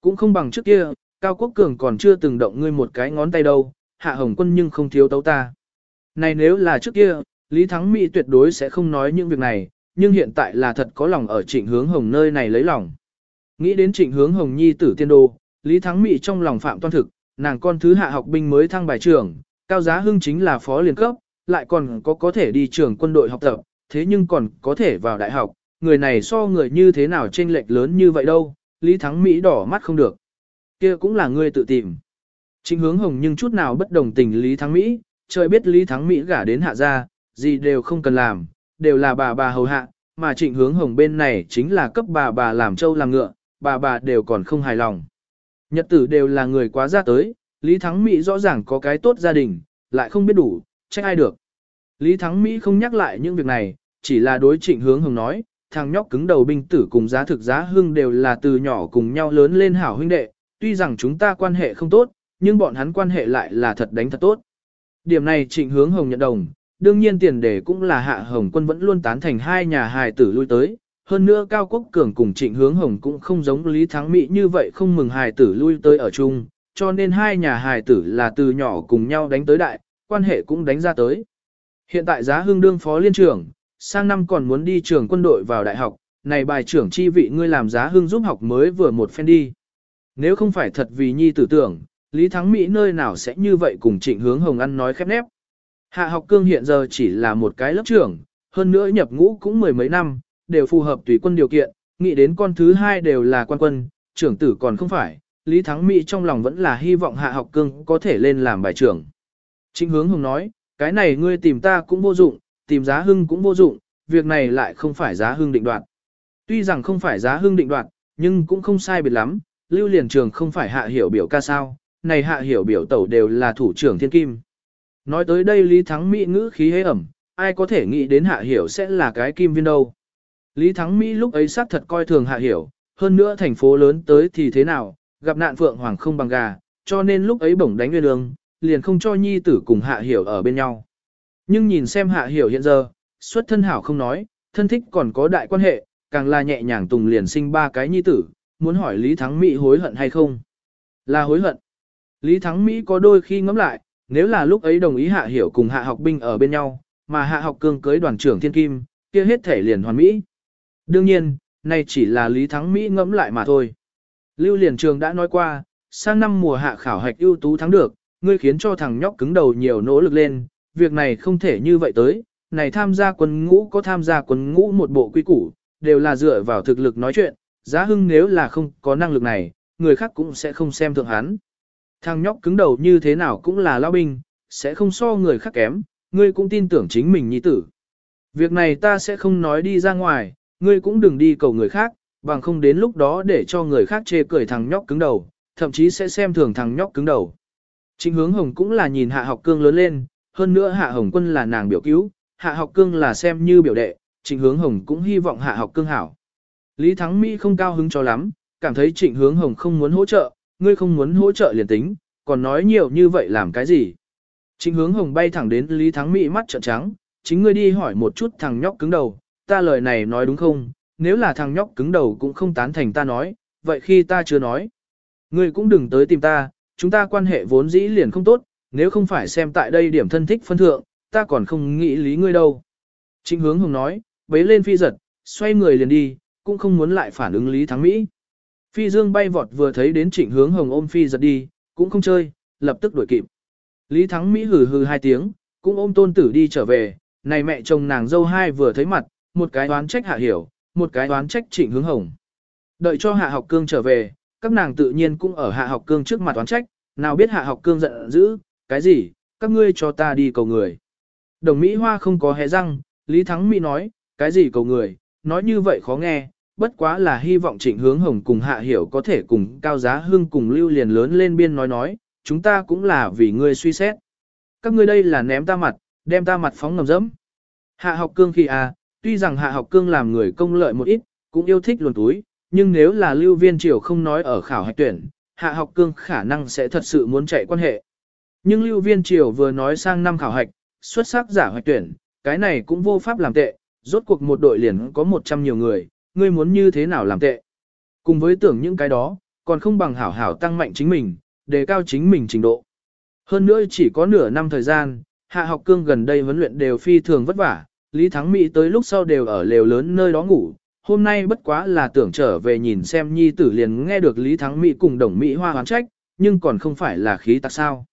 Cũng không bằng trước kia, Cao Quốc Cường còn chưa từng động ngươi một cái ngón tay đâu, Hạ Hồng Quân nhưng không thiếu tấu ta. Này nếu là trước kia, Lý Thắng Mỹ tuyệt đối sẽ không nói những việc này, nhưng hiện tại là thật có lòng ở trịnh hướng hồng nơi này lấy lòng. Nghĩ đến trịnh hướng hồng nhi tử tiên đô, Lý Thắng Mỹ trong lòng phạm toan thực, nàng con thứ hạ học binh mới thăng bài trưởng, cao giá hưng chính là phó liên cấp, lại còn có có thể đi trường quân đội học tập, thế nhưng còn có thể vào đại học, người này so người như thế nào chênh lệch lớn như vậy đâu, Lý Thắng Mỹ đỏ mắt không được. kia cũng là ngươi tự tìm. Trịnh hướng hồng nhưng chút nào bất đồng tình Lý Thắng Mỹ, trời biết Lý Thắng Mỹ gả đến hạ gia, gì đều không cần làm, đều là bà bà hầu hạ, mà trịnh hướng hồng bên này chính là cấp bà bà làm trâu làm ngựa, bà bà đều còn không hài lòng. Nhật tử đều là người quá ra tới, Lý Thắng Mỹ rõ ràng có cái tốt gia đình, lại không biết đủ, trách ai được. Lý Thắng Mỹ không nhắc lại những việc này, chỉ là đối trịnh hướng hồng nói, thằng nhóc cứng đầu binh tử cùng giá thực giá hưng đều là từ nhỏ cùng nhau lớn lên hảo huynh đệ, tuy rằng chúng ta quan hệ không tốt, nhưng bọn hắn quan hệ lại là thật đánh thật tốt. Điểm này trịnh hướng hồng nhận đồng, đương nhiên tiền đề cũng là hạ hồng quân vẫn luôn tán thành hai nhà hài tử lui tới. Hơn nữa Cao Quốc Cường cùng Trịnh Hướng Hồng cũng không giống Lý Thắng Mỹ như vậy không mừng hài tử lui tới ở chung, cho nên hai nhà hài tử là từ nhỏ cùng nhau đánh tới đại, quan hệ cũng đánh ra tới. Hiện tại giá hương đương phó liên trưởng, sang năm còn muốn đi trường quân đội vào đại học, này bài trưởng chi vị ngươi làm giá hương giúp học mới vừa một phen đi. Nếu không phải thật vì nhi tử tưởng, Lý Thắng Mỹ nơi nào sẽ như vậy cùng trịnh hướng hồng ăn nói khép nép. Hạ học cương hiện giờ chỉ là một cái lớp trưởng, hơn nữa nhập ngũ cũng mười mấy năm, đều phù hợp tùy quân điều kiện, nghĩ đến con thứ hai đều là quan quân, trưởng tử còn không phải, Lý Thắng Mỹ trong lòng vẫn là hy vọng hạ học cương có thể lên làm bài trưởng. Trịnh hướng Hồng nói, cái này ngươi tìm ta cũng vô dụng, tìm giá hưng cũng vô dụng, việc này lại không phải giá hưng định đoạt. Tuy rằng không phải giá hưng định đoạt, nhưng cũng không sai biệt lắm, lưu liền trường không phải hạ hiểu biểu ca sao, này hạ hiểu biểu tẩu đều là thủ trưởng thiên kim. Nói tới đây Lý Thắng Mỹ ngữ khí hế ẩm, ai có thể nghĩ đến hạ hiểu sẽ là cái kim viên đâu. Lý Thắng Mỹ lúc ấy xác thật coi thường hạ hiểu, hơn nữa thành phố lớn tới thì thế nào, gặp nạn phượng hoàng không bằng gà, cho nên lúc ấy bổng đánh nguyên đường, liền không cho nhi tử cùng hạ hiểu ở bên nhau. Nhưng nhìn xem hạ hiểu hiện giờ, xuất thân hảo không nói, thân thích còn có đại quan hệ, càng là nhẹ nhàng tùng liền sinh ba cái nhi tử, muốn hỏi Lý Thắng Mỹ hối hận hay không? Là hối hận. Lý Thắng Mỹ có đôi khi ngẫm lại, nếu là lúc ấy đồng ý hạ hiểu cùng hạ học binh ở bên nhau, mà hạ học cương cưới đoàn trưởng thiên kim, kia hết thể liền hoàn mỹ. Đương nhiên, này chỉ là Lý Thắng Mỹ ngẫm lại mà thôi. Lưu liền trường đã nói qua, sang năm mùa hạ khảo hạch ưu tú thắng được, ngươi khiến cho thằng nhóc cứng đầu nhiều nỗ lực lên, việc này không thể như vậy tới, này tham gia quân ngũ có tham gia quân ngũ một bộ quy củ, đều là dựa vào thực lực nói chuyện, giá hưng nếu là không có năng lực này, người khác cũng sẽ không xem thượng hắn. Thằng nhóc cứng đầu như thế nào cũng là lao binh, sẽ không so người khác kém, ngươi cũng tin tưởng chính mình nhi tử. Việc này ta sẽ không nói đi ra ngoài, ngươi cũng đừng đi cầu người khác, bằng không đến lúc đó để cho người khác chê cười thằng nhóc cứng đầu, thậm chí sẽ xem thường thằng nhóc cứng đầu. Trịnh hướng hồng cũng là nhìn hạ học cương lớn lên, hơn nữa hạ hồng quân là nàng biểu cứu, hạ học cương là xem như biểu đệ, trịnh hướng hồng cũng hy vọng hạ học cương hảo. Lý Thắng Mỹ không cao hứng cho lắm, cảm thấy trịnh hướng hồng không muốn hỗ trợ, ngươi không muốn hỗ trợ liền tính, còn nói nhiều như vậy làm cái gì. Trịnh hướng hồng bay thẳng đến Lý Thắng Mỹ mắt trợn trắng, chính ngươi đi hỏi một chút thằng nhóc cứng đầu, ta lời này nói đúng không, nếu là thằng nhóc cứng đầu cũng không tán thành ta nói, vậy khi ta chưa nói. Ngươi cũng đừng tới tìm ta, chúng ta quan hệ vốn dĩ liền không tốt, nếu không phải xem tại đây điểm thân thích phân thượng, ta còn không nghĩ lý ngươi đâu. Trịnh hướng hồng nói, bế lên phi giật, xoay người liền đi, cũng không muốn lại phản ứng Lý Thắng Mỹ. Phi dương bay vọt vừa thấy đến trịnh hướng hồng ôm phi giật đi, cũng không chơi, lập tức đuổi kịp. Lý Thắng Mỹ hừ hừ hai tiếng, cũng ôm tôn tử đi trở về, này mẹ chồng nàng dâu hai vừa thấy mặt, một cái đoán trách hạ hiểu, một cái đoán trách trịnh hướng hồng. Đợi cho hạ học cương trở về, các nàng tự nhiên cũng ở hạ học cương trước mặt đoán trách, nào biết hạ học cương giận dữ, cái gì, các ngươi cho ta đi cầu người. Đồng Mỹ Hoa không có hé răng, Lý Thắng Mỹ nói, cái gì cầu người, nói như vậy khó nghe, bất quá là hy vọng trịnh hướng hồng cùng hạ hiểu có thể cùng cao giá hương cùng lưu liền lớn lên biên nói nói, chúng ta cũng là vì ngươi suy xét. Các ngươi đây là ném ta mặt, đem ta mặt phóng ngầm dẫm. Hạ học cương khi à, tuy rằng hạ học cương làm người công lợi một ít, cũng yêu thích luồn túi, nhưng nếu là lưu viên triều không nói ở khảo hạch tuyển, hạ học cương khả năng sẽ thật sự muốn chạy quan hệ. Nhưng lưu viên triều vừa nói sang năm khảo hạch, xuất sắc giả hoạch tuyển, cái này cũng vô pháp làm tệ, rốt cuộc một đội liền có 100 nhiều người, ngươi muốn như thế nào làm tệ. Cùng với tưởng những cái đó, còn không bằng hảo hảo tăng mạnh chính mình, đề cao chính mình trình độ. Hơn nữa chỉ có nửa năm thời gian, hạ học cương gần đây huấn luyện đều phi thường vất vả, Lý Thắng Mỹ tới lúc sau đều ở lều lớn nơi đó ngủ, hôm nay bất quá là tưởng trở về nhìn xem nhi tử liền nghe được Lý Thắng Mỹ cùng đồng Mỹ hoa hoán trách, nhưng còn không phải là khí tạc sao.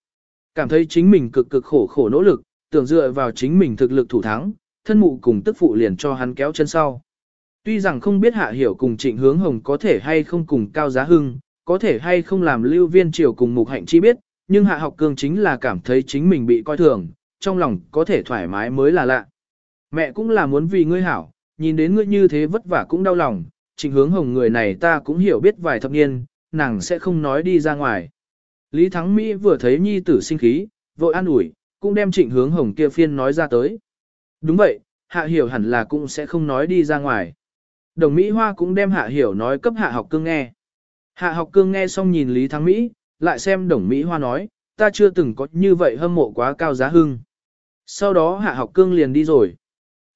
Cảm thấy chính mình cực cực khổ khổ nỗ lực, tưởng dựa vào chính mình thực lực thủ thắng, thân mụ cùng tức phụ liền cho hắn kéo chân sau. Tuy rằng không biết hạ hiểu cùng trịnh hướng hồng có thể hay không cùng cao giá hưng, có thể hay không làm lưu viên triều cùng mục hạnh chi biết, nhưng hạ học cương chính là cảm thấy chính mình bị coi thường, trong lòng có thể thoải mái mới là lạ. Mẹ cũng là muốn vì ngươi hảo, nhìn đến ngươi như thế vất vả cũng đau lòng, trịnh hướng hồng người này ta cũng hiểu biết vài thập niên, nàng sẽ không nói đi ra ngoài. Lý Thắng Mỹ vừa thấy nhi tử sinh khí, vội an ủi, cũng đem trịnh hướng hồng kia phiên nói ra tới. Đúng vậy, hạ hiểu hẳn là cũng sẽ không nói đi ra ngoài. Đồng Mỹ Hoa cũng đem hạ hiểu nói cấp hạ học cương nghe. Hạ học cương nghe xong nhìn Lý Thắng Mỹ, lại xem đồng Mỹ Hoa nói, ta chưa từng có như vậy hâm mộ quá cao giá hưng. Sau đó hạ học cương liền đi rồi.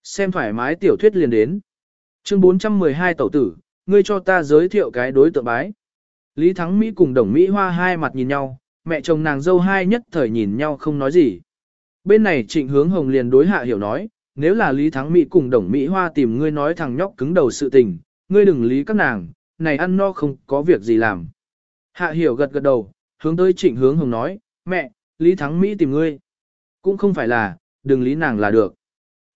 Xem thoải mái tiểu thuyết liền đến. Chương 412 tẩu tử, ngươi cho ta giới thiệu cái đối tượng bái. Lý Thắng Mỹ cùng đồng Mỹ Hoa hai mặt nhìn nhau, mẹ chồng nàng dâu hai nhất thời nhìn nhau không nói gì. Bên này trịnh hướng hồng liền đối hạ hiểu nói, nếu là Lý Thắng Mỹ cùng đồng Mỹ Hoa tìm ngươi nói thằng nhóc cứng đầu sự tình, ngươi đừng lý các nàng, này ăn no không có việc gì làm. Hạ hiểu gật gật đầu, hướng tới trịnh hướng hồng nói, mẹ, Lý Thắng Mỹ tìm ngươi. Cũng không phải là, đừng lý nàng là được.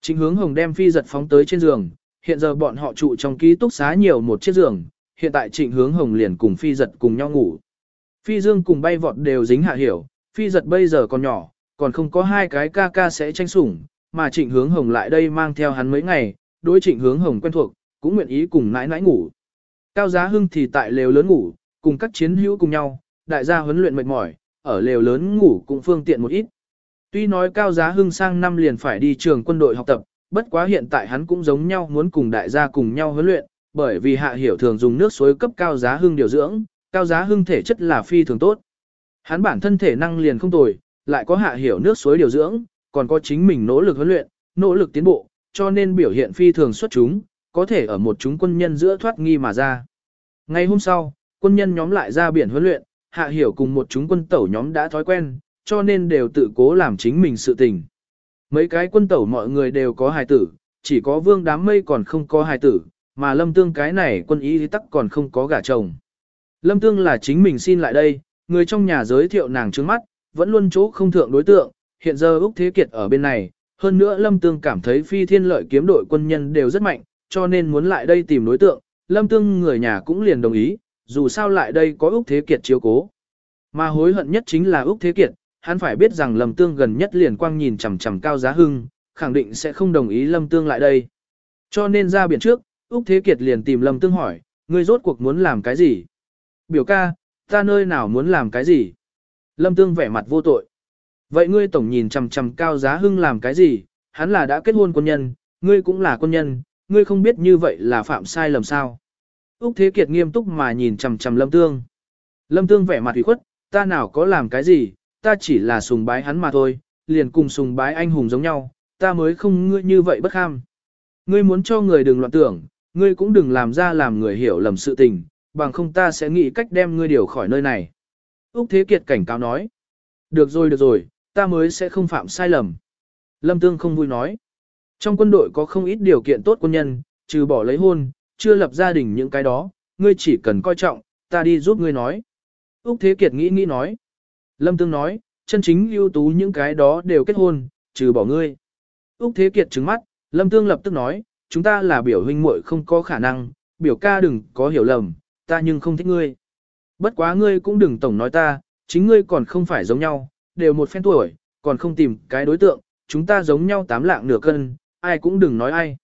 Trịnh hướng hồng đem phi giật phóng tới trên giường, hiện giờ bọn họ trụ trong ký túc xá nhiều một chiếc giường, hiện tại trịnh hướng hồng liền cùng phi giật cùng nhau ngủ. Phi dương cùng bay vọt đều dính hạ hiểu, phi giật bây giờ còn nhỏ, còn không có hai cái ca ca sẽ tranh sủng, mà trịnh hướng hồng lại đây mang theo hắn mấy ngày, đối trịnh hướng hồng quen thuộc, cũng nguyện ý cùng nãi nãi ngủ. Cao giá hưng thì tại lều lớn ngủ, cùng các chiến hữu cùng nhau, đại gia huấn luyện mệt mỏi, ở lều lớn ngủ cũng phương tiện một ít. Tuy nói cao giá hưng sang năm liền phải đi trường quân đội học tập, bất quá hiện tại hắn cũng giống nhau muốn cùng đại gia cùng nhau huấn luyện, bởi vì hạ hiểu thường dùng nước suối cấp cao giá hưng điều dưỡng, cao giá hưng thể chất là phi thường tốt. Hắn bản thân thể năng liền không tồi, lại có hạ hiểu nước suối điều dưỡng, còn có chính mình nỗ lực huấn luyện, nỗ lực tiến bộ, cho nên biểu hiện phi thường xuất chúng, có thể ở một chúng quân nhân giữa thoát nghi mà ra. Ngày hôm sau, quân nhân nhóm lại ra biển huấn luyện, hạ hiểu cùng một chúng quân tẩu nhóm đã thói quen, cho nên đều tự cố làm chính mình sự tình. Mấy cái quân tẩu mọi người đều có hài tử, chỉ có vương đám mây còn không có hài tử, mà lâm tương cái này quân y tắc còn không có gả chồng. Lâm tương là chính mình xin lại đây, người trong nhà giới thiệu nàng trước mắt, vẫn luôn chỗ không thượng đối tượng, hiện giờ Úc Thế Kiệt ở bên này, hơn nữa Lâm Tương cảm thấy phi thiên lợi kiếm đội quân nhân đều rất mạnh, cho nên muốn lại đây tìm đối tượng, Lâm Tương người nhà cũng liền đồng ý, dù sao lại đây có Úc Thế Kiệt chiếu cố. Mà hối hận nhất chính là Úc Thế Kiệt, hắn phải biết rằng Lâm Tương gần nhất liền quang nhìn chằm chằm cao giá hưng, khẳng định sẽ không đồng ý Lâm Tương lại đây. Cho nên ra biển trước, Úc Thế Kiệt liền tìm Lâm Tương hỏi, ngươi rốt cuộc muốn làm cái gì? Biểu ca, ta nơi nào muốn làm cái gì? Lâm Tương vẻ mặt vô tội. Vậy ngươi tổng nhìn chằm chằm cao giá hưng làm cái gì? Hắn là đã kết hôn quân nhân, ngươi cũng là quân nhân, ngươi không biết như vậy là phạm sai lầm sao? Úc Thế Kiệt nghiêm túc mà nhìn chằm chằm Lâm Tương. Lâm Tương vẻ mặt ủy khuất, ta nào có làm cái gì, ta chỉ là sùng bái hắn mà thôi, liền cùng sùng bái anh hùng giống nhau, ta mới không ngươi như vậy bất kham. Ngươi muốn cho người đừng loạn tưởng, ngươi cũng đừng làm ra làm người hiểu lầm sự tình, bằng không ta sẽ nghĩ cách đem ngươi điều khỏi nơi này. Úc Thế Kiệt cảnh cáo nói. Được rồi được rồi, ta mới sẽ không phạm sai lầm. Lâm Tương không vui nói. Trong quân đội có không ít điều kiện tốt quân nhân, trừ bỏ lấy hôn, chưa lập gia đình những cái đó, ngươi chỉ cần coi trọng, ta đi giúp ngươi nói. Úc Thế Kiệt nghĩ nghĩ nói. Lâm Tương nói, chân chính ưu tú những cái đó đều kết hôn, trừ bỏ ngươi. Úc Thế Kiệt trứng mắt, Lâm Tương lập tức nói, chúng ta là biểu huynh muội không có khả năng, biểu ca đừng có hiểu lầm, ta nhưng không thích ngươi. Bất quá ngươi cũng đừng tổng nói ta, chính ngươi còn không phải giống nhau, đều một phen tuổi, còn không tìm cái đối tượng, chúng ta giống nhau tám lạng nửa cân, ai cũng đừng nói ai.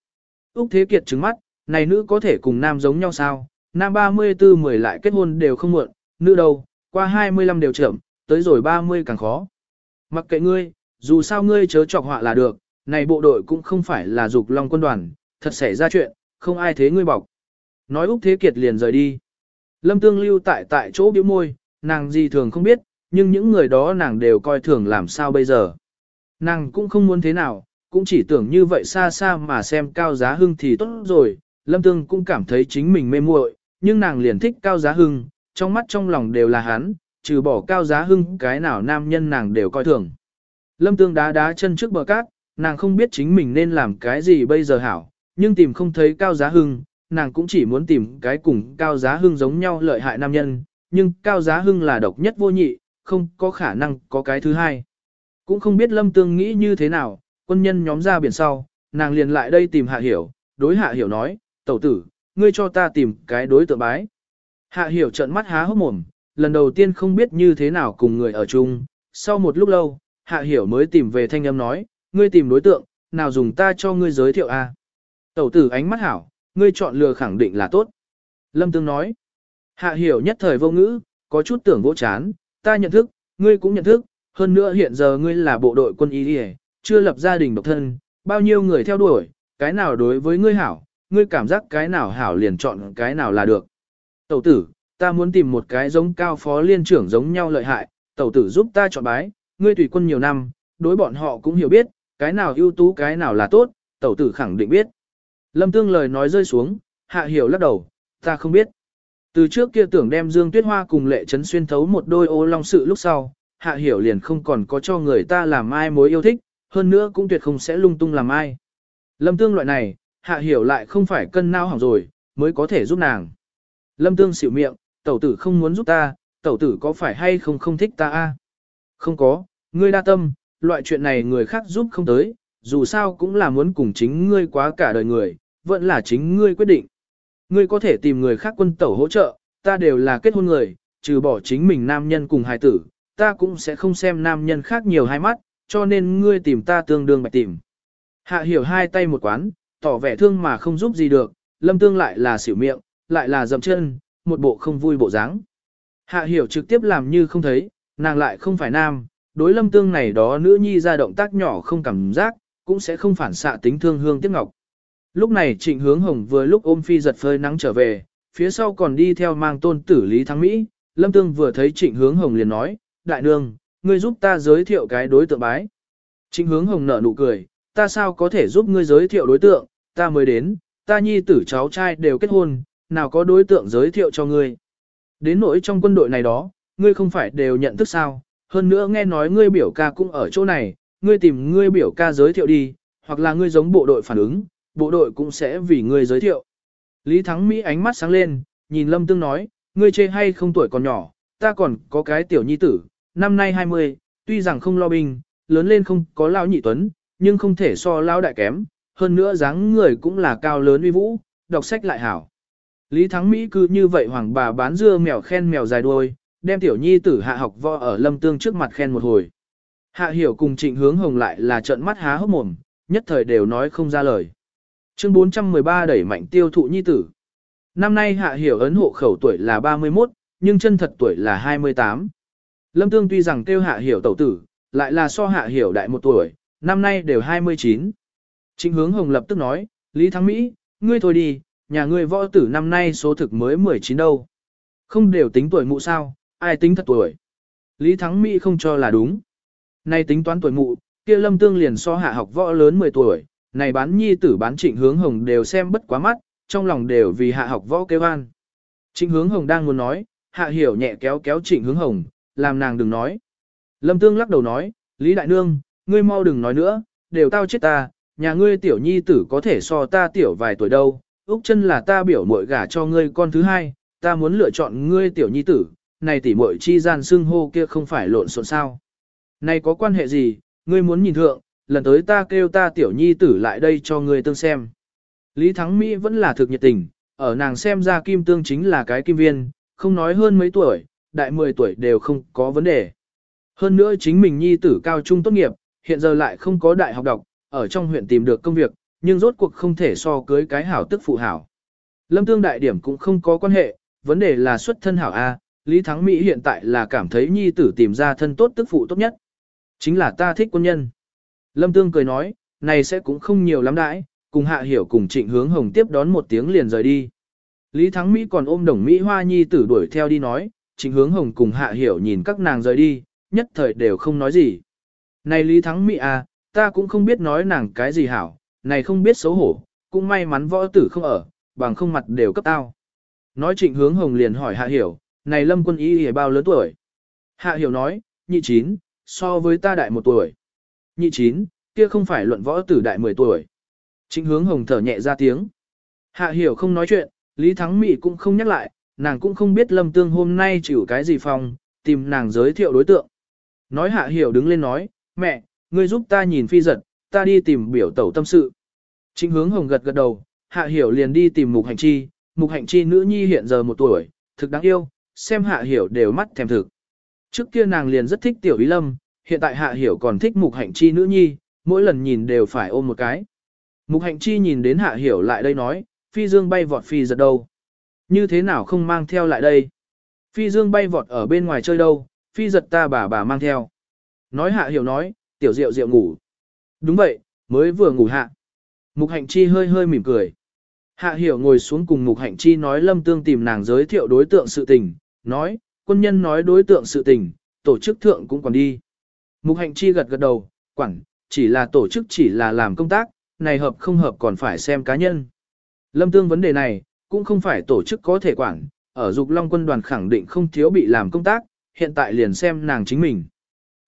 Úc Thế Kiệt trứng mắt, này nữ có thể cùng nam giống nhau sao, nam 34 mười lại kết hôn đều không muộn, nữ đâu, qua 25 đều chậm, tới rồi 30 càng khó. Mặc kệ ngươi, dù sao ngươi chớ chọc họa là được, này bộ đội cũng không phải là dục long quân đoàn, thật xảy ra chuyện, không ai thế ngươi bọc. Nói Úc Thế Kiệt liền rời đi. Lâm Tương lưu tại tại chỗ biểu môi, nàng gì thường không biết, nhưng những người đó nàng đều coi thường làm sao bây giờ. Nàng cũng không muốn thế nào, cũng chỉ tưởng như vậy xa xa mà xem cao giá hưng thì tốt rồi, Lâm Tương cũng cảm thấy chính mình mê muội, nhưng nàng liền thích cao giá hưng, trong mắt trong lòng đều là hắn, trừ bỏ cao giá hưng cái nào nam nhân nàng đều coi thường. Lâm tương đá đá chân trước bờ cát, nàng không biết chính mình nên làm cái gì bây giờ hảo, nhưng tìm không thấy cao giá hưng, nàng cũng chỉ muốn tìm cái cùng cao giá hưng giống nhau lợi hại nam nhân, nhưng cao giá hưng là độc nhất vô nhị, không có khả năng có cái thứ hai. Cũng không biết lâm tương nghĩ như thế nào, quân nhân nhóm ra biển sau, nàng liền lại đây tìm hạ hiểu, đối hạ hiểu nói, tẩu tử, ngươi cho ta tìm cái đối tượng bái. Hạ hiểu trợn mắt há hốc mồm, lần đầu tiên không biết như thế nào cùng người ở chung, sau một lúc lâu, hạ hiểu mới tìm về thanh âm nói, ngươi tìm đối tượng, nào dùng ta cho ngươi giới thiệu a? Tẩu tử ánh mắt hảo, ngươi chọn lừa khẳng định là tốt. Lâm Tương nói, hạ hiểu nhất thời vô ngữ, có chút tưởng vỗ chán, ta nhận thức, ngươi cũng nhận thức, hơn nữa hiện giờ ngươi là bộ đội quân y đi chưa lập gia đình độc thân, bao nhiêu người theo đuổi, cái nào đối với ngươi hảo, ngươi cảm giác cái nào hảo liền chọn cái nào là được. Tẩu tử, ta muốn tìm một cái giống cao phó liên trưởng giống nhau lợi hại, tẩu tử giúp ta chọn bái, ngươi tùy quân nhiều năm, đối bọn họ cũng hiểu biết, cái nào ưu tú cái nào là tốt, tẩu tử khẳng định biết. Lâm Tương lời nói rơi xuống, hạ hiểu lắc đầu, ta không biết. Từ trước kia tưởng đem Dương Tuyết Hoa cùng lệ trấn xuyên thấu một đôi ô long sự lúc sau, hạ hiểu liền không còn có cho người ta làm ai mối yêu thích, hơn nữa cũng tuyệt không sẽ lung tung làm ai. Lâm Tương loại này, hạ hiểu lại không phải cân não hỏng rồi, mới có thể giúp nàng. Lâm Tương xỉu miệng, tẩu tử không muốn giúp ta, tẩu tử có phải hay không không thích ta a? Không có, ngươi đa tâm, loại chuyện này người khác giúp không tới, dù sao cũng là muốn cùng chính ngươi quá cả đời người, vẫn là chính ngươi quyết định. Ngươi có thể tìm người khác quân tẩu hỗ trợ, ta đều là kết hôn người, trừ bỏ chính mình nam nhân cùng hài tử, ta cũng sẽ không xem nam nhân khác nhiều hai mắt, cho nên ngươi tìm ta tương đương bạch tìm. Hạ hiểu hai tay một quán, tỏ vẻ thương mà không giúp gì được, lâm tương lại là xỉu miệng, lại là dậm chân, một bộ không vui bộ dáng. Hạ hiểu trực tiếp làm như không thấy, nàng lại không phải nam, đối lâm tương này đó nữ nhi ra động tác nhỏ không cảm giác, cũng sẽ không phản xạ tính thương hương tiếc ngọc. Lúc này trịnh hướng hồng vừa lúc ôm phi giật phơi nắng trở về, phía sau còn đi theo mang tôn tử Lý Thắng Mỹ, lâm tương vừa thấy trịnh hướng hồng liền nói, đại nương, ngươi giúp ta giới thiệu cái đối tượng bái. Trịnh hướng hồng nở nụ cười, ta sao có thể giúp ngươi giới thiệu đối tượng, ta mới đến, ta nhi tử cháu trai đều kết hôn, nào có đối tượng giới thiệu cho ngươi. Đến nỗi trong quân đội này đó, ngươi không phải đều nhận thức sao, hơn nữa nghe nói ngươi biểu ca cũng ở chỗ này, ngươi tìm ngươi biểu ca giới thiệu đi, hoặc là ngươi giống bộ đội phản ứng, bộ đội cũng sẽ vì ngươi giới thiệu. Lý Thắng Mỹ ánh mắt sáng lên, nhìn Lâm Tương nói, ngươi chê hay không tuổi còn nhỏ, ta còn có cái tiểu nhi tử, năm nay 20, tuy rằng không lo binh, lớn lên không có lão nhị tuấn, nhưng không thể so lão đại kém, hơn nữa dáng người cũng là cao lớn uy vũ, đọc sách lại hảo. Lý Thắng Mỹ cứ như vậy hoàng bà bán dưa mèo khen mèo dài đuôi, đem tiểu nhi tử hạ học võ ở lâm tương trước mặt khen một hồi. Hạ hiểu cùng trịnh hướng hồng lại là trợn mắt há hốc mồm, nhất thời đều nói không ra lời. Chương 413 đẩy mạnh tiêu thụ nhi tử. Năm nay hạ hiểu ấn hộ khẩu tuổi là 31, nhưng chân thật tuổi là 28. Lâm tương tuy rằng kêu hạ hiểu tẩu tử, lại là so hạ hiểu đại một tuổi, năm nay đều 29. Trịnh hướng hồng lập tức nói, Lý Thắng Mỹ, ngươi thôi đi, nhà ngươi võ tử năm nay số thực mới 19 đâu. Không đều tính tuổi mụ sao, ai tính thật tuổi. Lý Thắng Mỹ không cho là đúng. Nay tính toán tuổi mụ, kia lâm tương liền so hạ học võ lớn 10 tuổi, này bán nhi tử bán trịnh hướng hồng đều xem bất quá mắt, trong lòng đều vì hạ học võ kêu an. Trịnh hướng hồng đang muốn nói, hạ hiểu nhẹ kéo kéo trịnh hướng hồng, làm nàng đừng nói. Lâm tương lắc đầu nói, Lý Đại Nương, ngươi mau đừng nói nữa, đều tao chết ta, nhà ngươi tiểu nhi tử có thể so ta tiểu vài tuổi đâu, Úc chân là ta biểu muội gả cho ngươi con thứ hai, ta muốn lựa chọn ngươi tiểu nhi tử, này tỷ muội chi gian xưng hô kia không phải lộn xộn sao. Này có quan hệ gì, ngươi muốn nhìn thượng, lần tới ta kêu ta tiểu nhi tử lại đây cho ngươi tương xem. Lý Thắng Mỹ vẫn là thực nhiệt tình, ở nàng xem ra kim tương chính là cái kim viên, không nói hơn mấy tuổi, đại 10 tuổi đều không có vấn đề. Hơn nữa chính mình nhi tử cao trung tốt nghiệp, hiện giờ lại không có đại học đọc, ở trong huyện tìm được công việc, nhưng rốt cuộc không thể so cưới cái hảo tức phụ hảo. Lâm tương đại điểm cũng không có quan hệ, vấn đề là xuất thân hảo A, Lý Thắng Mỹ hiện tại là cảm thấy nhi tử tìm ra thân tốt tức phụ tốt nhất. Chính là ta thích quân nhân. Lâm tương cười nói, này sẽ cũng không nhiều lắm đãi, cùng hạ hiểu cùng trịnh hướng hồng tiếp đón một tiếng liền rời đi. Lý Thắng Mỹ còn ôm đồng Mỹ Hoa Nhi tử đuổi theo đi nói, trịnh hướng hồng cùng hạ hiểu nhìn các nàng rời đi, nhất thời đều không nói gì. Này Lý Thắng Mỹ à, ta cũng không biết nói nàng cái gì hảo, này không biết xấu hổ, cũng may mắn võ tử không ở, bằng không mặt đều cấp tao. Nói trịnh hướng hồng liền hỏi hạ hiểu, này lâm quân y hề bao lớn tuổi. Hạ hiểu nói, nhị chín, so với ta đại một tuổi. Nhị chín, kia không phải luận võ tử đại 10 tuổi. Trịnh hướng hồng thở nhẹ ra tiếng. Hạ hiểu không nói chuyện, Lý Thắng Mị cũng không nhắc lại, nàng cũng không biết lâm tương hôm nay chịu cái gì phòng, tìm nàng giới thiệu đối tượng. Nói hạ hiểu đứng lên nói, mẹ, ngươi giúp ta nhìn phi giật, ta đi tìm biểu tẩu tâm sự. Trịnh hướng hồng gật gật đầu, hạ hiểu liền đi tìm mục hành chi, mục hành chi nữ nhi hiện giờ một tuổi, thực đáng yêu, xem hạ hiểu đều mắt thèm thực. Trước kia nàng liền rất thích tiểu ý lâm, hiện tại hạ hiểu còn thích mục hạnh chi nữ nhi, mỗi lần nhìn đều phải ôm một cái. Mục hạnh chi nhìn đến hạ hiểu lại đây nói, phi dương bay vọt phi giật đâu. Như thế nào không mang theo lại đây? Phi dương bay vọt ở bên ngoài chơi đâu, phi giật ta bà bà mang theo. Nói hạ hiểu nói, tiểu diệu diệu ngủ. Đúng vậy, mới vừa ngủ hạ. Mục hạnh chi hơi hơi mỉm cười. Hạ hiểu ngồi xuống cùng mục hạnh chi nói lâm tương tìm nàng giới thiệu đối tượng sự tình, nói, quân nhân nói đối tượng sự tình, tổ chức thượng cũng còn đi. Mục hạnh chi gật gật đầu, quản, chỉ là tổ chức chỉ là làm công tác, này hợp không hợp còn phải xem cá nhân. Lâm tương vấn đề này, cũng không phải tổ chức có thể quản, ở dục long quân đoàn khẳng định không thiếu bị làm công tác, hiện tại liền xem nàng chính mình.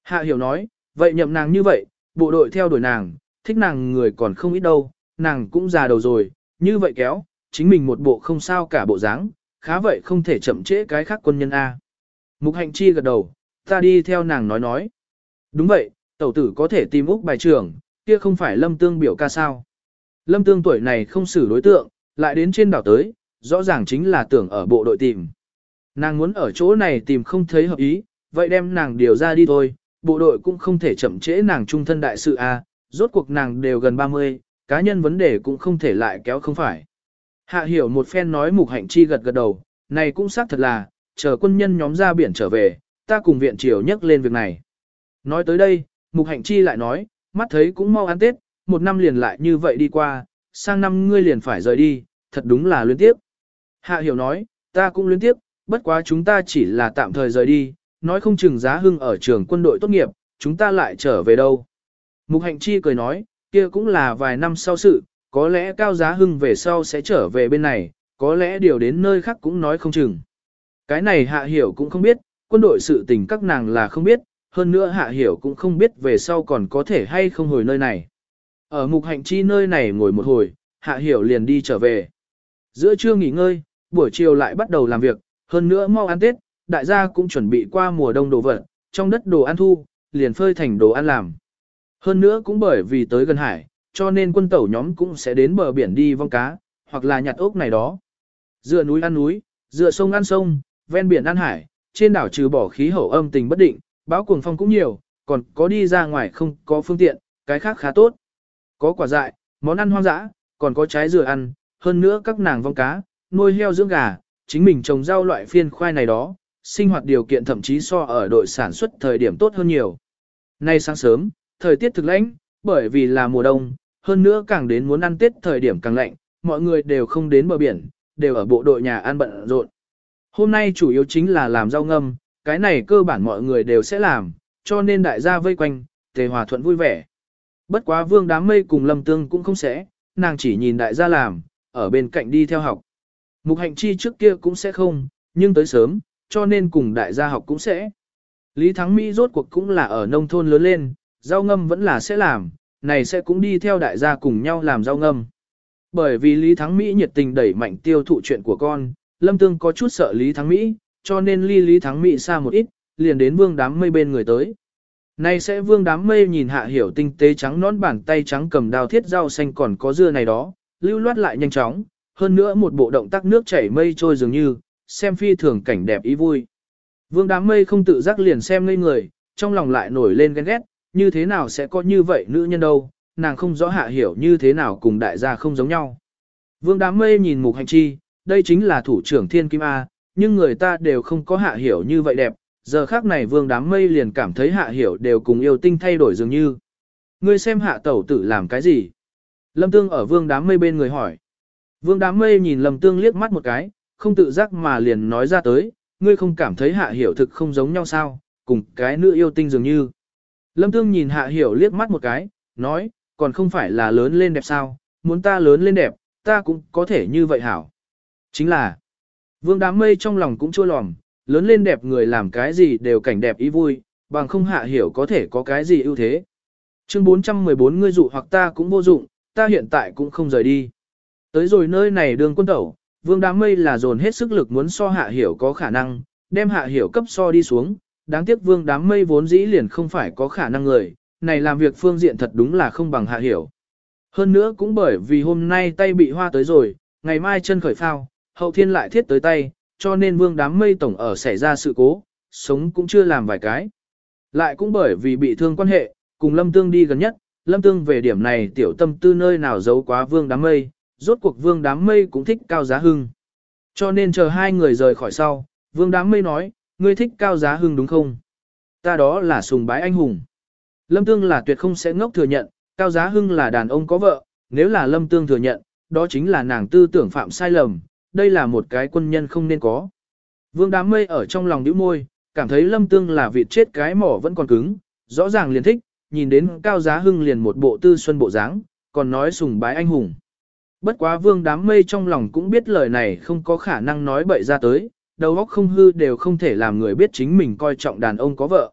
Hạ hiểu nói, vậy nhậm nàng như vậy, bộ đội theo đuổi nàng, thích nàng người còn không ít đâu, nàng cũng già đầu rồi, như vậy kéo, chính mình một bộ không sao cả bộ dáng, khá vậy không thể chậm trễ cái khác quân nhân A. Mục hạnh chi gật đầu, ta đi theo nàng nói nói. Đúng vậy, tẩu tử có thể tìm Úc bài trưởng, kia không phải lâm tương biểu ca sao. Lâm tương tuổi này không xử đối tượng, lại đến trên đảo tới, rõ ràng chính là tưởng ở bộ đội tìm. Nàng muốn ở chỗ này tìm không thấy hợp ý, vậy đem nàng điều ra đi thôi, bộ đội cũng không thể chậm trễ nàng trung thân đại sự a, rốt cuộc nàng đều gần 30, cá nhân vấn đề cũng không thể lại kéo không phải. Hạ hiểu một phen nói mục hạnh chi gật gật đầu, này cũng xác thật là, chờ quân nhân nhóm ra biển trở về, ta cùng viện triều nhắc lên việc này. Nói tới đây, mục hạnh chi lại nói, mắt thấy cũng mau ăn Tết, một năm liền lại như vậy đi qua, sang năm ngươi liền phải rời đi, thật đúng là luyến tiếp. Hạ hiểu nói, ta cũng luyến tiếp, bất quá chúng ta chỉ là tạm thời rời đi, nói không chừng giá hưng ở trường quân đội tốt nghiệp, chúng ta lại trở về đâu. Mục hạnh chi cười nói, kia cũng là vài năm sau sự, có lẽ cao giá hưng về sau sẽ trở về bên này, có lẽ điều đến nơi khác cũng nói không chừng. Cái này hạ hiểu cũng không biết, quân đội sự tình các nàng là không biết, hơn nữa hạ hiểu cũng không biết về sau còn có thể hay không hồi nơi này. Ở mục hạnh chi nơi này ngồi một hồi, hạ hiểu liền đi trở về. Giữa trưa nghỉ ngơi, buổi chiều lại bắt đầu làm việc, hơn nữa mau ăn Tết, đại gia cũng chuẩn bị qua mùa đông đồ vật, trong đất đồ ăn thu, liền phơi thành đồ ăn làm. Hơn nữa cũng bởi vì tới gần hải, cho nên quân tẩu nhóm cũng sẽ đến bờ biển đi vong cá, hoặc là nhặt ốc này đó. Dựa núi ăn núi, dựa sông ăn sông, ven biển ăn hải, trên đảo trừ bỏ khí hậu âm tình bất định, báo cuồng phong cũng nhiều, còn có đi ra ngoài không có phương tiện, cái khác khá tốt. Có quả dại, món ăn hoang dã, còn có trái dừa ăn, hơn nữa các nàng vong cá, nuôi heo dưỡng gà, chính mình trồng rau loại phiên khoai này đó, sinh hoạt điều kiện thậm chí so ở đội sản xuất thời điểm tốt hơn nhiều. Nay sáng sớm, thời tiết thực lãnh, bởi vì là mùa đông, hơn nữa càng đến muốn ăn Tết thời điểm càng lạnh, mọi người đều không đến bờ biển, đều ở bộ đội nhà ăn bận rộn. Hôm nay chủ yếu chính là làm rau ngâm, cái này cơ bản mọi người đều sẽ làm, cho nên đại gia vây quanh, tề hòa thuận vui vẻ. Bất quá vương đám mây cùng lâm tương cũng không sẽ, nàng chỉ nhìn đại gia làm, ở bên cạnh đi theo học. Mục hạnh chi trước kia cũng sẽ không, nhưng tới sớm, cho nên cùng đại gia học cũng sẽ. Lý Thắng Mỹ rốt cuộc cũng là ở nông thôn lớn lên, rau ngâm vẫn là sẽ làm, này sẽ cũng đi theo đại gia cùng nhau làm rau ngâm. Bởi vì Lý Thắng Mỹ nhiệt tình đẩy mạnh tiêu thụ chuyện của con, Lâm Tương có chút sợ Lý Thắng Mỹ, cho nên ly Lý Thắng Mỹ xa một ít, liền đến vương đám mây bên người tới. Này sẽ vương đám mây nhìn hạ hiểu tinh tế trắng nón bàn tay trắng cầm đao thiết rau xanh còn có dưa này đó, lưu loát lại nhanh chóng, hơn nữa một bộ động tác nước chảy mây trôi dường như, xem phi thường cảnh đẹp ý vui. Vương đám mây không tự giác liền xem ngây người, trong lòng lại nổi lên ghen ghét, như thế nào sẽ có như vậy nữ nhân đâu, nàng không rõ hạ hiểu như thế nào cùng đại gia không giống nhau. Vương đám mây nhìn mục hành chi, đây chính là thủ trưởng thiên kim A, nhưng người ta đều không có hạ hiểu như vậy đẹp, giờ khác này vương đám mây liền cảm thấy hạ hiểu đều cùng yêu tinh thay đổi dường như. Ngươi xem hạ tẩu tử làm cái gì? Lâm tương ở vương đám mây bên người hỏi. Vương đám mây nhìn lâm tương liếc mắt một cái, không tự giác mà liền nói ra tới, ngươi không cảm thấy hạ hiểu thực không giống nhau sao, cùng cái nữ yêu tinh dường như. Lâm tương nhìn hạ hiểu liếc mắt một cái, nói, còn không phải là lớn lên đẹp sao, muốn ta lớn lên đẹp, ta cũng có thể như vậy hảo. Chính là, vương đám mây trong lòng cũng chua lòm, lớn lên đẹp người làm cái gì đều cảnh đẹp ý vui, bằng không hạ hiểu có thể có cái gì ưu thế. Chương 414 ngươi dụ hoặc ta cũng vô dụng, ta hiện tại cũng không rời đi. Tới rồi nơi này đường quân tẩu, vương đám mây là dồn hết sức lực muốn so hạ hiểu có khả năng, đem hạ hiểu cấp so đi xuống, đáng tiếc vương đám mây vốn dĩ liền không phải có khả năng người, này làm việc phương diện thật đúng là không bằng hạ hiểu. Hơn nữa cũng bởi vì hôm nay tay bị hoa tới rồi, ngày mai chân khởi phao, hậu thiên lại thiết tới tay, cho nên vương đám mây tổng ở xảy ra sự cố, sống cũng chưa làm vài cái. Lại cũng bởi vì bị thương quan hệ, cùng Lâm Tương đi gần nhất, Lâm Tương về điểm này tiểu tâm tư nơi nào giấu quá vương đám mây, rốt cuộc vương đám mây cũng thích cao giá hưng. Cho nên chờ hai người rời khỏi sau, vương đám mây nói, ngươi thích cao giá hưng đúng không? Ta đó là sùng bái anh hùng. Lâm Tương là tuyệt không sẽ ngốc thừa nhận, cao giá hưng là đàn ông có vợ, nếu là Lâm Tương thừa nhận, đó chính là nàng tư tưởng phạm sai lầm, đây là một cái quân nhân không nên có. Vương đám mây ở trong lòng nhíu môi, cảm thấy lâm tương là vịt chết cái mỏ vẫn còn cứng, rõ ràng liền thích, nhìn đến cao giá hưng liền một bộ tư xuân bộ dáng, còn nói sùng bái anh hùng. Bất quá vương đám mây trong lòng cũng biết lời này không có khả năng nói bậy ra tới, đầu óc không hư đều không thể làm người biết chính mình coi trọng đàn ông có vợ.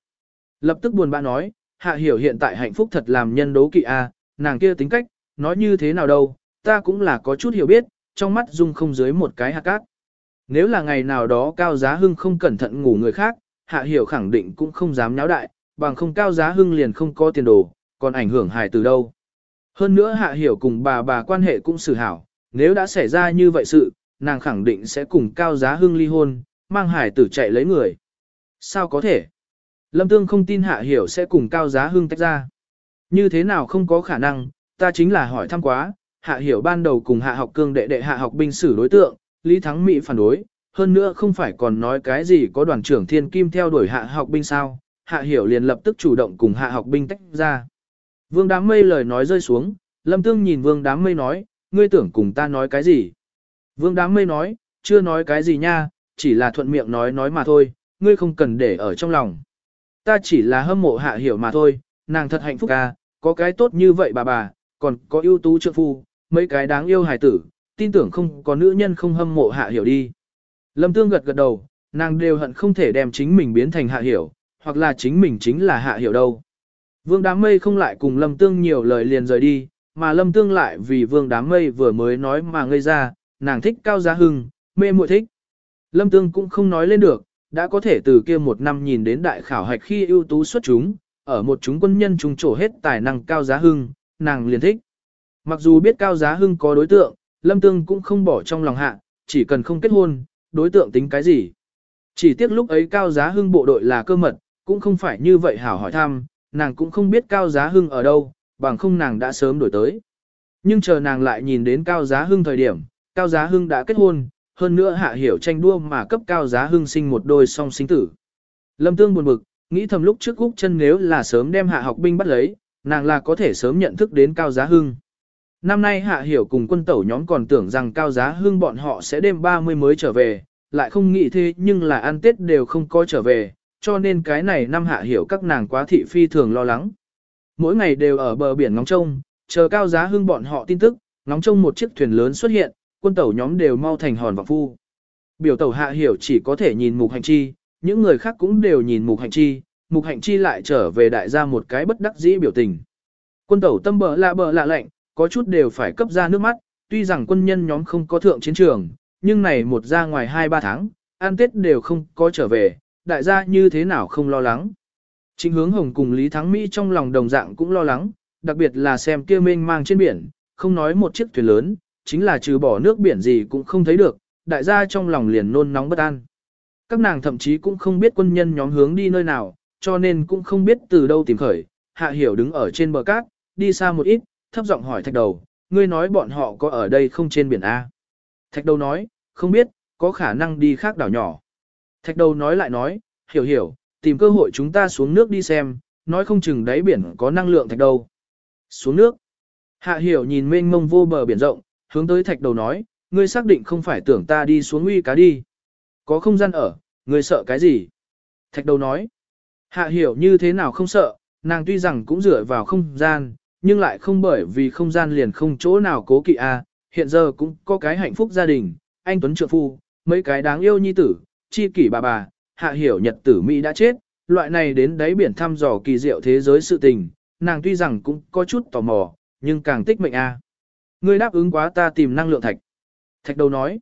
Lập tức buồn bã nói, hạ hiểu hiện tại hạnh phúc thật làm nhân đố kỵ a, nàng kia tính cách, nói như thế nào đâu, ta cũng là có chút hiểu biết, trong mắt dung không dưới một cái hạt cát. Nếu là ngày nào đó cao giá hưng không cẩn thận ngủ người khác, hạ hiểu khẳng định cũng không dám nháo đại, bằng không cao giá hưng liền không có tiền đồ, còn ảnh hưởng hài từ đâu. Hơn nữa hạ hiểu cùng bà bà quan hệ cũng xử hảo, nếu đã xảy ra như vậy sự, nàng khẳng định sẽ cùng cao giá hưng ly hôn, mang hải tử chạy lấy người. Sao có thể? Lâm Tương không tin hạ hiểu sẽ cùng cao giá hưng tách ra. Như thế nào không có khả năng, ta chính là hỏi thăm quá, hạ hiểu ban đầu cùng hạ học cương đệ đệ hạ học binh xử đối tượng, Lý Thắng Mỹ phản đối, hơn nữa không phải còn nói cái gì có đoàn trưởng thiên kim theo đuổi hạ học binh sao, hạ hiểu liền lập tức chủ động cùng hạ học binh tách ra. Vương đám mây lời nói rơi xuống, lâm tương nhìn vương đám mây nói, ngươi tưởng cùng ta nói cái gì. Vương đám mây nói, chưa nói cái gì nha, chỉ là thuận miệng nói nói mà thôi, ngươi không cần để ở trong lòng. Ta chỉ là hâm mộ hạ hiểu mà thôi, nàng thật hạnh phúc à, có cái tốt như vậy bà bà, còn có ưu tú trượng phu, mấy cái đáng yêu hài tử, tin tưởng không có nữ nhân không hâm mộ hạ hiểu đi. Lâm Tương gật gật đầu, nàng đều hận không thể đem chính mình biến thành hạ hiểu, hoặc là chính mình chính là hạ hiểu đâu. Vương đám mây không lại cùng Lâm Tương nhiều lời liền rời đi, mà Lâm Tương lại vì vương đám mây vừa mới nói mà ngây ra, nàng thích cao giá hưng, mê muội thích. Lâm Tương cũng không nói lên được, đã có thể từ kia một năm nhìn đến đại khảo hạch khi ưu tú xuất chúng, ở một chúng quân nhân trùng trổ hết tài năng cao giá hưng, nàng liền thích. Mặc dù biết Cao Giá Hưng có đối tượng, Lâm Tương cũng không bỏ trong lòng hạ, chỉ cần không kết hôn, đối tượng tính cái gì. Chỉ tiếc lúc ấy Cao Giá Hưng bộ đội là cơ mật, cũng không phải như vậy hảo hỏi thăm, nàng cũng không biết Cao Giá Hưng ở đâu, bằng không nàng đã sớm đổi tới. Nhưng chờ nàng lại nhìn đến Cao Giá Hưng thời điểm, Cao Giá Hưng đã kết hôn, hơn nữa hạ hiểu tranh đua mà cấp Cao Giá Hưng sinh một đôi song sinh tử. Lâm Tương buồn bực, nghĩ thầm lúc trước Úc chân nếu là sớm đem hạ học binh bắt lấy, nàng là có thể sớm nhận thức đến Cao Giá Hưng. Năm nay Hạ Hiểu cùng quân tẩu nhóm còn tưởng rằng cao giá hương bọn họ sẽ đêm 30 mới trở về, lại không nghĩ thế nhưng là ăn Tết đều không có trở về, cho nên cái này năm Hạ Hiểu các nàng quá thị phi thường lo lắng. Mỗi ngày đều ở bờ biển ngóng trông, chờ cao giá hương bọn họ tin tức, ngóng trông một chiếc thuyền lớn xuất hiện, quân tẩu nhóm đều mau thành hòn vọng phu. Biểu tẩu Hạ Hiểu chỉ có thể nhìn mục hành chi, những người khác cũng đều nhìn mục hành chi, mục hành chi lại trở về đại gia một cái bất đắc dĩ biểu tình. Quân tẩu tâm bờ lạ bờ lạ lạnh, có chút đều phải cấp ra nước mắt, tuy rằng quân nhân nhóm không có thượng chiến trường, nhưng này một ra ngoài 2-3 tháng, an tết đều không có trở về, đại gia như thế nào không lo lắng. chính hướng hồng cùng Lý Thắng Mỹ trong lòng đồng dạng cũng lo lắng, đặc biệt là xem kia mênh mang trên biển, không nói một chiếc thuyền lớn, chính là trừ bỏ nước biển gì cũng không thấy được, đại gia trong lòng liền nôn nóng bất an. Các nàng thậm chí cũng không biết quân nhân nhóm hướng đi nơi nào, cho nên cũng không biết từ đâu tìm khởi, hạ hiểu đứng ở trên bờ cát, đi xa một ít, thấp giọng hỏi thạch đầu, ngươi nói bọn họ có ở đây không trên biển A. Thạch đầu nói, không biết, có khả năng đi khác đảo nhỏ. Thạch đầu nói lại nói, hiểu hiểu, tìm cơ hội chúng ta xuống nước đi xem, nói không chừng đáy biển có năng lượng thạch đầu. Xuống nước. Hạ hiểu nhìn mênh mông vô bờ biển rộng, hướng tới thạch đầu nói, ngươi xác định không phải tưởng ta đi xuống uy cá đi. Có không gian ở, ngươi sợ cái gì? Thạch đầu nói, hạ hiểu như thế nào không sợ, nàng tuy rằng cũng dựa vào không gian, nhưng lại không bởi vì không gian liền không chỗ nào cố kỵ a. hiện giờ cũng có cái hạnh phúc gia đình, anh Tuấn trượng phu, mấy cái đáng yêu nhi tử, chi kỷ bà bà, hạ hiểu nhật tử Mỹ đã chết, loại này đến đáy biển thăm dò kỳ diệu thế giới sự tình, nàng tuy rằng cũng có chút tò mò, nhưng càng tích mệnh a. Ngươi đáp ứng quá ta tìm năng lượng thạch. Thạch đầu nói,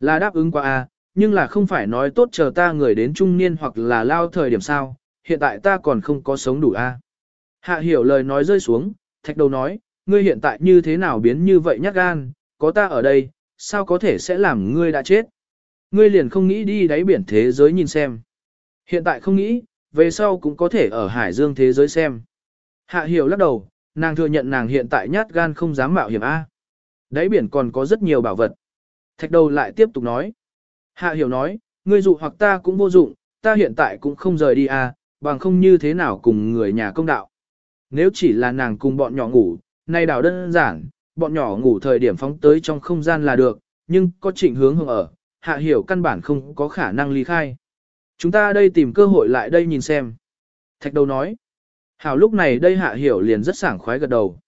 là đáp ứng quá a, nhưng là không phải nói tốt chờ ta người đến trung niên hoặc là lao thời điểm sao, hiện tại ta còn không có sống đủ a. Hạ hiểu lời nói rơi xuống, thạch đầu nói, ngươi hiện tại như thế nào biến như vậy nhát gan, có ta ở đây, sao có thể sẽ làm ngươi đã chết. Ngươi liền không nghĩ đi đáy biển thế giới nhìn xem. Hiện tại không nghĩ, về sau cũng có thể ở hải dương thế giới xem. Hạ hiểu lắc đầu, nàng thừa nhận nàng hiện tại nhát gan không dám mạo hiểm A. Đáy biển còn có rất nhiều bảo vật. Thạch đầu lại tiếp tục nói. Hạ hiểu nói, ngươi dụ hoặc ta cũng vô dụng, ta hiện tại cũng không rời đi A, bằng không như thế nào cùng người nhà công đạo. Nếu chỉ là nàng cùng bọn nhỏ ngủ, nay đảo đơn giản, bọn nhỏ ngủ thời điểm phóng tới trong không gian là được, nhưng có trịnh hướng hưởng ở, hạ hiểu căn bản không có khả năng ly khai. Chúng ta đây tìm cơ hội lại đây nhìn xem. Thạch đầu nói. Hảo lúc này đây hạ hiểu liền rất sảng khoái gật đầu.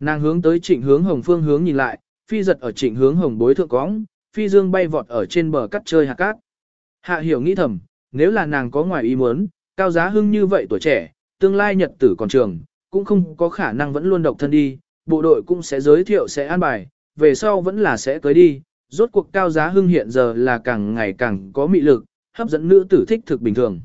Nàng hướng tới trịnh hướng hồng phương hướng nhìn lại, phi giật ở trịnh hướng hồng bối thượng cóng, phi dương bay vọt ở trên bờ cắt chơi hạt cát. Hạ hiểu nghĩ thầm, nếu là nàng có ngoài ý muốn, cao giá hưng như vậy tuổi trẻ, tương lai nhật tử còn trường, cũng không có khả năng vẫn luôn độc thân đi, bộ đội cũng sẽ giới thiệu sẽ an bài, về sau vẫn là sẽ cưới đi, rốt cuộc cao giá hưng hiện giờ là càng ngày càng có mị lực, hấp dẫn nữ tử thích thực bình thường.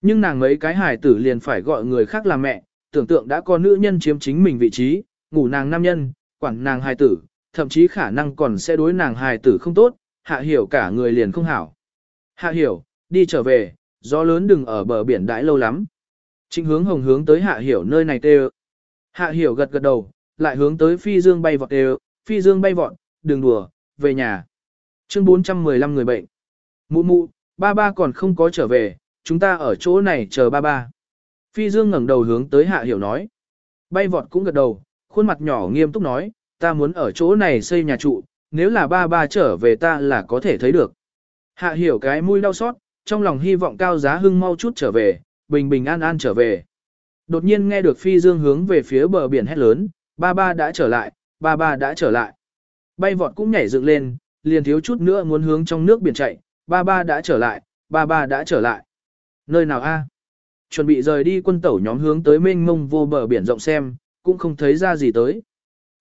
Nhưng nàng mấy cái hài tử liền phải gọi người khác là mẹ, tưởng tượng đã có nữ nhân chiếm chính mình vị trí, ngủ nàng nam nhân, quản nàng hài tử, thậm chí khả năng còn sẽ đối nàng hài tử không tốt, hạ hiểu cả người liền không hảo. Hạ hiểu, đi trở về, gió lớn đừng ở bờ biển đãi lâu lắm. Trịnh hướng hồng hướng tới hạ hiểu nơi này tê Hạ hiểu gật gật đầu, lại hướng tới phi dương bay vọt tê phi dương bay vọt, đừng đùa, về nhà. Chương 415 người bệnh. Mụ mụ, ba ba còn không có trở về, chúng ta ở chỗ này chờ ba ba. Phi dương ngẩng đầu hướng tới hạ hiểu nói. Bay vọt cũng gật đầu, khuôn mặt nhỏ nghiêm túc nói, ta muốn ở chỗ này xây nhà trụ, nếu là ba ba trở về ta là có thể thấy được. Hạ hiểu cái mũi đau xót, trong lòng hy vọng cao giá hưng mau chút trở về, bình bình an an trở về. Đột nhiên nghe được phi dương hướng về phía bờ biển hét lớn, ba ba đã trở lại, ba ba đã trở lại. Bay vọt cũng nhảy dựng lên, liền thiếu chút nữa muốn hướng trong nước biển chạy, ba ba đã trở lại, ba ba đã trở lại. Nơi nào a? Chuẩn bị rời đi quân tẩu nhóm hướng tới mênh mông vô bờ biển rộng xem, cũng không thấy ra gì tới.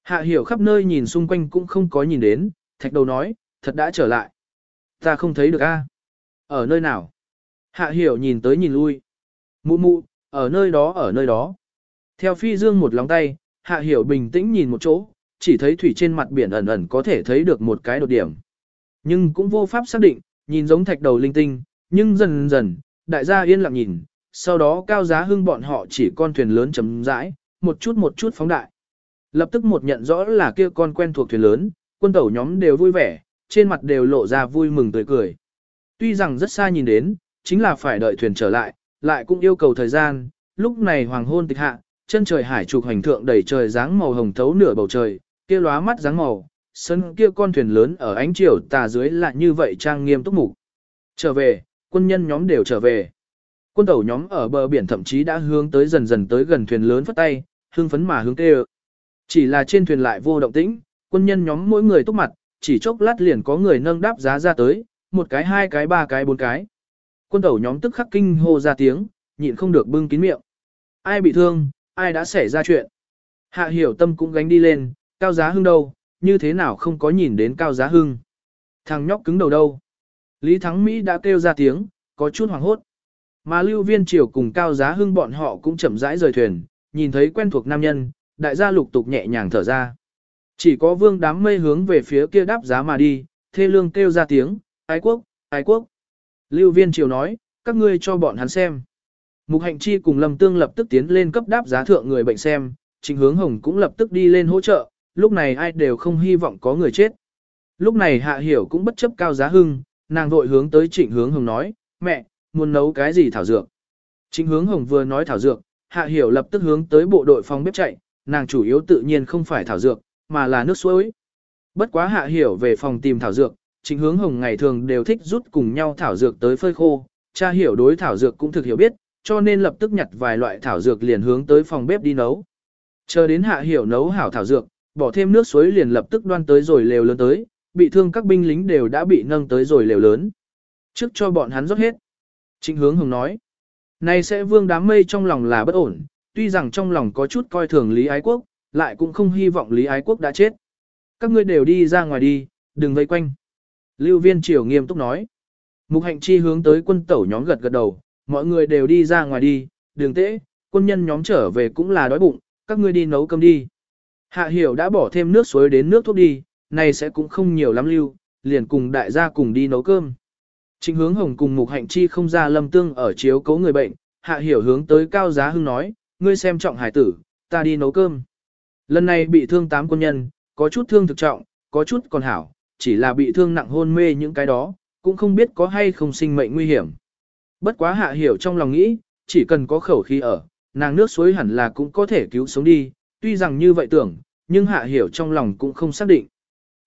Hạ hiểu khắp nơi nhìn xung quanh cũng không có nhìn đến, thạch đầu nói, thật đã trở lại. Ta không thấy được a. Ở nơi nào? Hạ hiểu nhìn tới nhìn lui. Mụ mụ, ở nơi đó ở nơi đó. Theo phi dương một lòng tay, hạ hiểu bình tĩnh nhìn một chỗ, chỉ thấy thủy trên mặt biển ẩn ẩn có thể thấy được một cái đột điểm. Nhưng cũng vô pháp xác định, nhìn giống thạch đầu linh tinh, nhưng dần dần, đại gia yên lặng nhìn, sau đó cao giá hưng bọn họ chỉ con thuyền lớn chấm rãi, một chút một chút phóng đại. Lập tức một nhận rõ là kia con quen thuộc thuyền lớn, quân tẩu nhóm đều vui vẻ, trên mặt đều lộ ra vui mừng tươi cười. Tuy rằng rất xa nhìn đến, chính là phải đợi thuyền trở lại, lại cũng yêu cầu thời gian, lúc này hoàng hôn tịch hạ, chân trời hải trục hành thượng đầy trời dáng màu hồng thấu nửa bầu trời, kia lóa mắt dáng màu, sân kia con thuyền lớn ở ánh chiều tà dưới lại như vậy trang nghiêm túc mục. Trở về, quân nhân nhóm đều trở về. Quân tàu nhóm ở bờ biển thậm chí đã hướng tới dần dần tới gần thuyền lớn phất tay, hương phấn mà hướng tê Chỉ là trên thuyền lại vô động tĩnh, quân nhân nhóm mỗi người túc mặt, chỉ chốc lát liền có người nâng đáp giá ra tới, một cái hai cái ba cái bốn cái. Quân tàu nhóm tức khắc kinh hô ra tiếng, nhịn không được bưng kín miệng. Ai bị thương, ai đã xảy ra chuyện. Hạ hiểu tâm cũng gánh đi lên, cao giá hưng đâu, như thế nào không có nhìn đến cao giá hưng. Thằng nhóc cứng đầu đâu. Lý Thắng Mỹ đã kêu ra tiếng, có chút hoảng hốt. Mà lưu viên triều cùng cao giá hưng bọn họ cũng chậm rãi rời thuyền, nhìn thấy quen thuộc nam nhân, đại gia lục tục nhẹ nhàng thở ra. Chỉ có vương đám mây hướng về phía kia đáp giá mà đi, thê lương kêu ra tiếng, ái quốc, ái quốc. Lưu viên triều nói, các ngươi cho bọn hắn xem. Mục hạnh chi cùng lâm tương lập tức tiến lên cấp đáp giá thượng người bệnh xem, Trình hướng hồng cũng lập tức đi lên hỗ trợ, lúc này ai đều không hy vọng có người chết. Lúc này hạ hiểu cũng bất chấp cao giá hưng, nàng vội hướng tới trịnh hướng hồng nói, mẹ, muốn nấu cái gì thảo dược. Trịnh hướng hồng vừa nói thảo dược, hạ hiểu lập tức hướng tới bộ đội phòng bếp chạy, nàng chủ yếu tự nhiên không phải thảo dược, mà là nước suối. Bất quá hạ hiểu về phòng tìm thảo dược, trịnh hướng hồng ngày thường đều thích rút cùng nhau thảo dược tới phơi khô, cha hiểu đối thảo dược cũng thực hiểu biết, cho nên lập tức nhặt vài loại thảo dược liền hướng tới phòng bếp đi nấu. Chờ đến hạ hiểu nấu hảo thảo dược, bỏ thêm nước suối liền lập tức đoan tới rồi lều lớn tới, bị thương các binh lính đều đã bị nâng tới rồi lều lớn. Trước cho bọn hắn rót hết. Trịnh hướng hồng nói, này sẽ vương đám mây trong lòng là bất ổn, tuy rằng trong lòng có chút coi thường Lý Ái Quốc, lại cũng không hy vọng Lý Ái Quốc đã chết. Các ngươi đều đi ra ngoài đi, đừng vây quanh. Lưu viên triều nghiêm túc nói. Mục hạnh chi hướng tới quân tẩu nhóm gật gật đầu, mọi người đều đi ra ngoài đi, đường tễ, quân nhân nhóm trở về cũng là đói bụng, các ngươi đi nấu cơm đi. Hạ hiểu đã bỏ thêm nước suối đến nước thuốc đi, này sẽ cũng không nhiều lắm lưu, liền cùng đại gia cùng đi nấu cơm. Trịnh hướng hồng cùng mục hạnh chi không ra lâm tương ở chiếu cấu người bệnh, hạ hiểu hướng tới cao giá hưng nói, ngươi xem trọng hải tử, ta đi nấu cơm. Lần này bị thương tám quân nhân, có chút thương thực trọng, có chút còn hảo, chỉ là bị thương nặng hôn mê những cái đó, cũng không biết có hay không sinh mệnh nguy hiểm. Bất quá hạ hiểu trong lòng nghĩ, chỉ cần có khẩu khí ở, nàng nước suối hẳn là cũng có thể cứu sống đi, tuy rằng như vậy tưởng, nhưng hạ hiểu trong lòng cũng không xác định.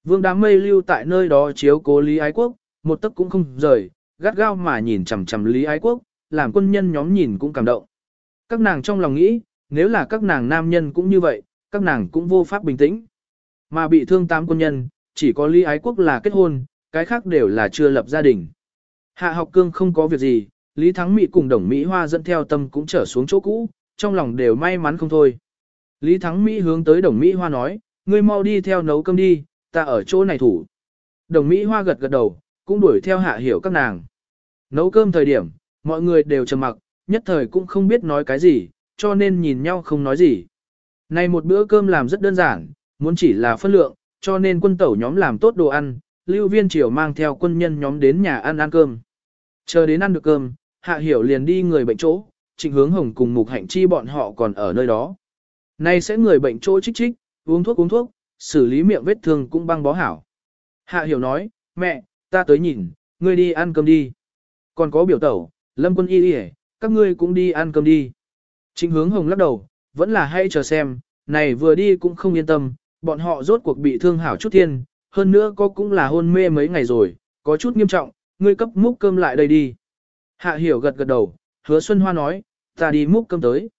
Vương đám mây lưu tại nơi đó chiếu cố Lý Ái Quốc, một tấc cũng không rời, gắt gao mà nhìn chằm chằm Lý Ái Quốc, làm quân nhân nhóm nhìn cũng cảm động. Các nàng trong lòng nghĩ, nếu là các nàng nam nhân cũng như vậy, các nàng cũng vô pháp bình tĩnh. Mà bị thương tám quân nhân, chỉ có Lý Ái Quốc là kết hôn, cái khác đều là chưa lập gia đình. Hạ học cương không có việc gì, Lý Thắng Mỹ cùng đồng Mỹ Hoa dẫn theo tâm cũng trở xuống chỗ cũ, trong lòng đều may mắn không thôi. Lý Thắng Mỹ hướng tới đồng Mỹ Hoa nói, ngươi mau đi theo nấu cơm đi, ta ở chỗ này thủ. Đồng Mỹ Hoa gật gật đầu, cũng đuổi theo hạ hiểu các nàng. Nấu cơm thời điểm, mọi người đều trầm mặc, nhất thời cũng không biết nói cái gì, cho nên nhìn nhau không nói gì. Này một bữa cơm làm rất đơn giản, muốn chỉ là phân lượng, cho nên quân tẩu nhóm làm tốt đồ ăn, lưu viên triều mang theo quân nhân nhóm đến nhà ăn ăn cơm. Chờ đến ăn được cơm, hạ hiểu liền đi người bệnh chỗ, trịnh hướng hồng cùng mục hạnh chi bọn họ còn ở nơi đó. Nay sẽ người bệnh chỗ trích trích, uống thuốc uống thuốc, xử lý miệng vết thương cũng băng bó hảo. Hạ hiểu nói, mẹ, ta tới nhìn, ngươi đi ăn cơm đi. Còn có biểu tẩu, lâm quân y đi các ngươi cũng đi ăn cơm đi. Trịnh hướng hồng lắc đầu, vẫn là hay chờ xem, này vừa đi cũng không yên tâm, bọn họ rốt cuộc bị thương hảo chút thiên, hơn nữa có cũng là hôn mê mấy ngày rồi, có chút nghiêm trọng, ngươi cấp múc cơm lại đây đi. Hạ hiểu gật gật đầu, hứa Xuân Hoa nói, ta đi múc cơm tới.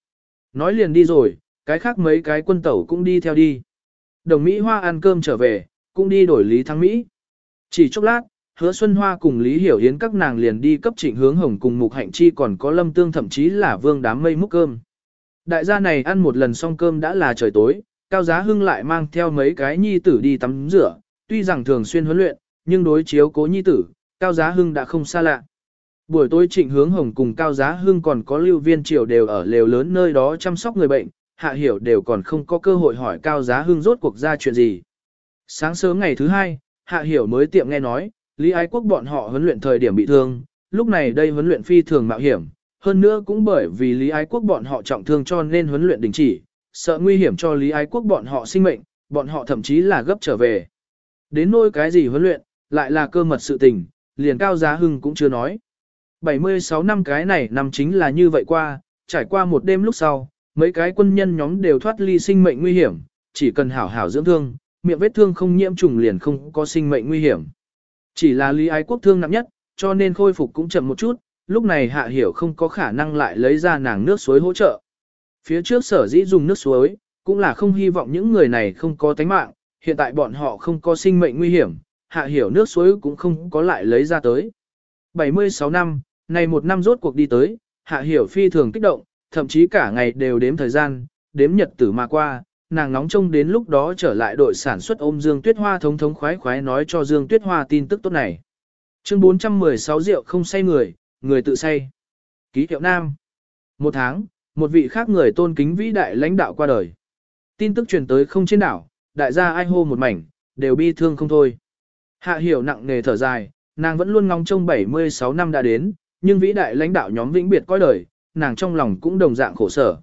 Nói liền đi rồi, cái khác mấy cái quân tẩu cũng đi theo đi. Đồng Mỹ Hoa ăn cơm trở về, cũng đi đổi Lý Thắng Mỹ. Chỉ chốc lát, hứa Xuân Hoa cùng Lý Hiểu Hiến các nàng liền đi cấp trịnh hướng hồng cùng Mục Hạnh Chi còn có lâm tương thậm chí là vương đám mây múc cơm. Đại gia này ăn một lần xong cơm đã là trời tối, Cao Giá Hưng lại mang theo mấy cái nhi tử đi tắm rửa, tuy rằng thường xuyên huấn luyện, nhưng đối chiếu cố nhi tử, Cao Giá Hưng đã không xa lạ. Buổi tối trịnh hướng hồng cùng Cao Giá Hưng còn có lưu viên triều đều ở lều lớn nơi đó chăm sóc người bệnh, hạ hiểu đều còn không có cơ hội hỏi Cao Giá Hưng rốt cuộc ra chuyện gì. Sáng sớm ngày thứ hai, hạ hiểu mới tiệm nghe nói, Lý Ái Quốc bọn họ huấn luyện thời điểm bị thương, lúc này đây huấn luyện phi thường mạo hiểm, hơn nữa cũng bởi vì Lý Ái Quốc bọn họ trọng thương cho nên huấn luyện đình chỉ, sợ nguy hiểm cho Lý Ái Quốc bọn họ sinh mệnh, bọn họ thậm chí là gấp trở về. Đến nôi cái gì huấn luyện, lại là cơ mật sự tình, liền Cao Giá Hưng cũng chưa nói. 76 năm cái này năm chính là như vậy qua, trải qua một đêm lúc sau, mấy cái quân nhân nhóm đều thoát ly sinh mệnh nguy hiểm, chỉ cần hảo hảo dưỡng thương, miệng vết thương không nhiễm trùng liền không có sinh mệnh nguy hiểm. Chỉ là Lý Ái Quốc thương nặng nhất, cho nên khôi phục cũng chậm một chút, lúc này Hạ Hiểu không có khả năng lại lấy ra nàng nước suối hỗ trợ. Phía trước sở dĩ dùng nước suối, cũng là không hy vọng những người này không có tánh mạng, hiện tại bọn họ không có sinh mệnh nguy hiểm, Hạ Hiểu nước suối cũng không có lại lấy ra tới. 76 năm, này một năm rốt cuộc đi tới, Hạ Hiểu phi thường kích động, thậm chí cả ngày đều đếm thời gian, đếm nhật tử mà qua, nàng nóng trông đến lúc đó trở lại đội sản xuất ôm Dương Tuyết Hoa thống thống khoái khoái nói cho Dương Tuyết Hoa tin tức tốt này. Chương 416 rượu không say người, người tự say. Ký hiệu Nam. Một tháng, một vị khác người tôn kính vĩ đại lãnh đạo qua đời. Tin tức truyền tới không trên đảo, đại gia ai hô một mảnh, đều bi thương không thôi. Hạ hiểu nặng nề thở dài, nàng vẫn luôn ngóng trông 76 năm đã đến, nhưng vĩ đại lãnh đạo nhóm vĩnh biệt coi đời, nàng trong lòng cũng đồng dạng khổ sở.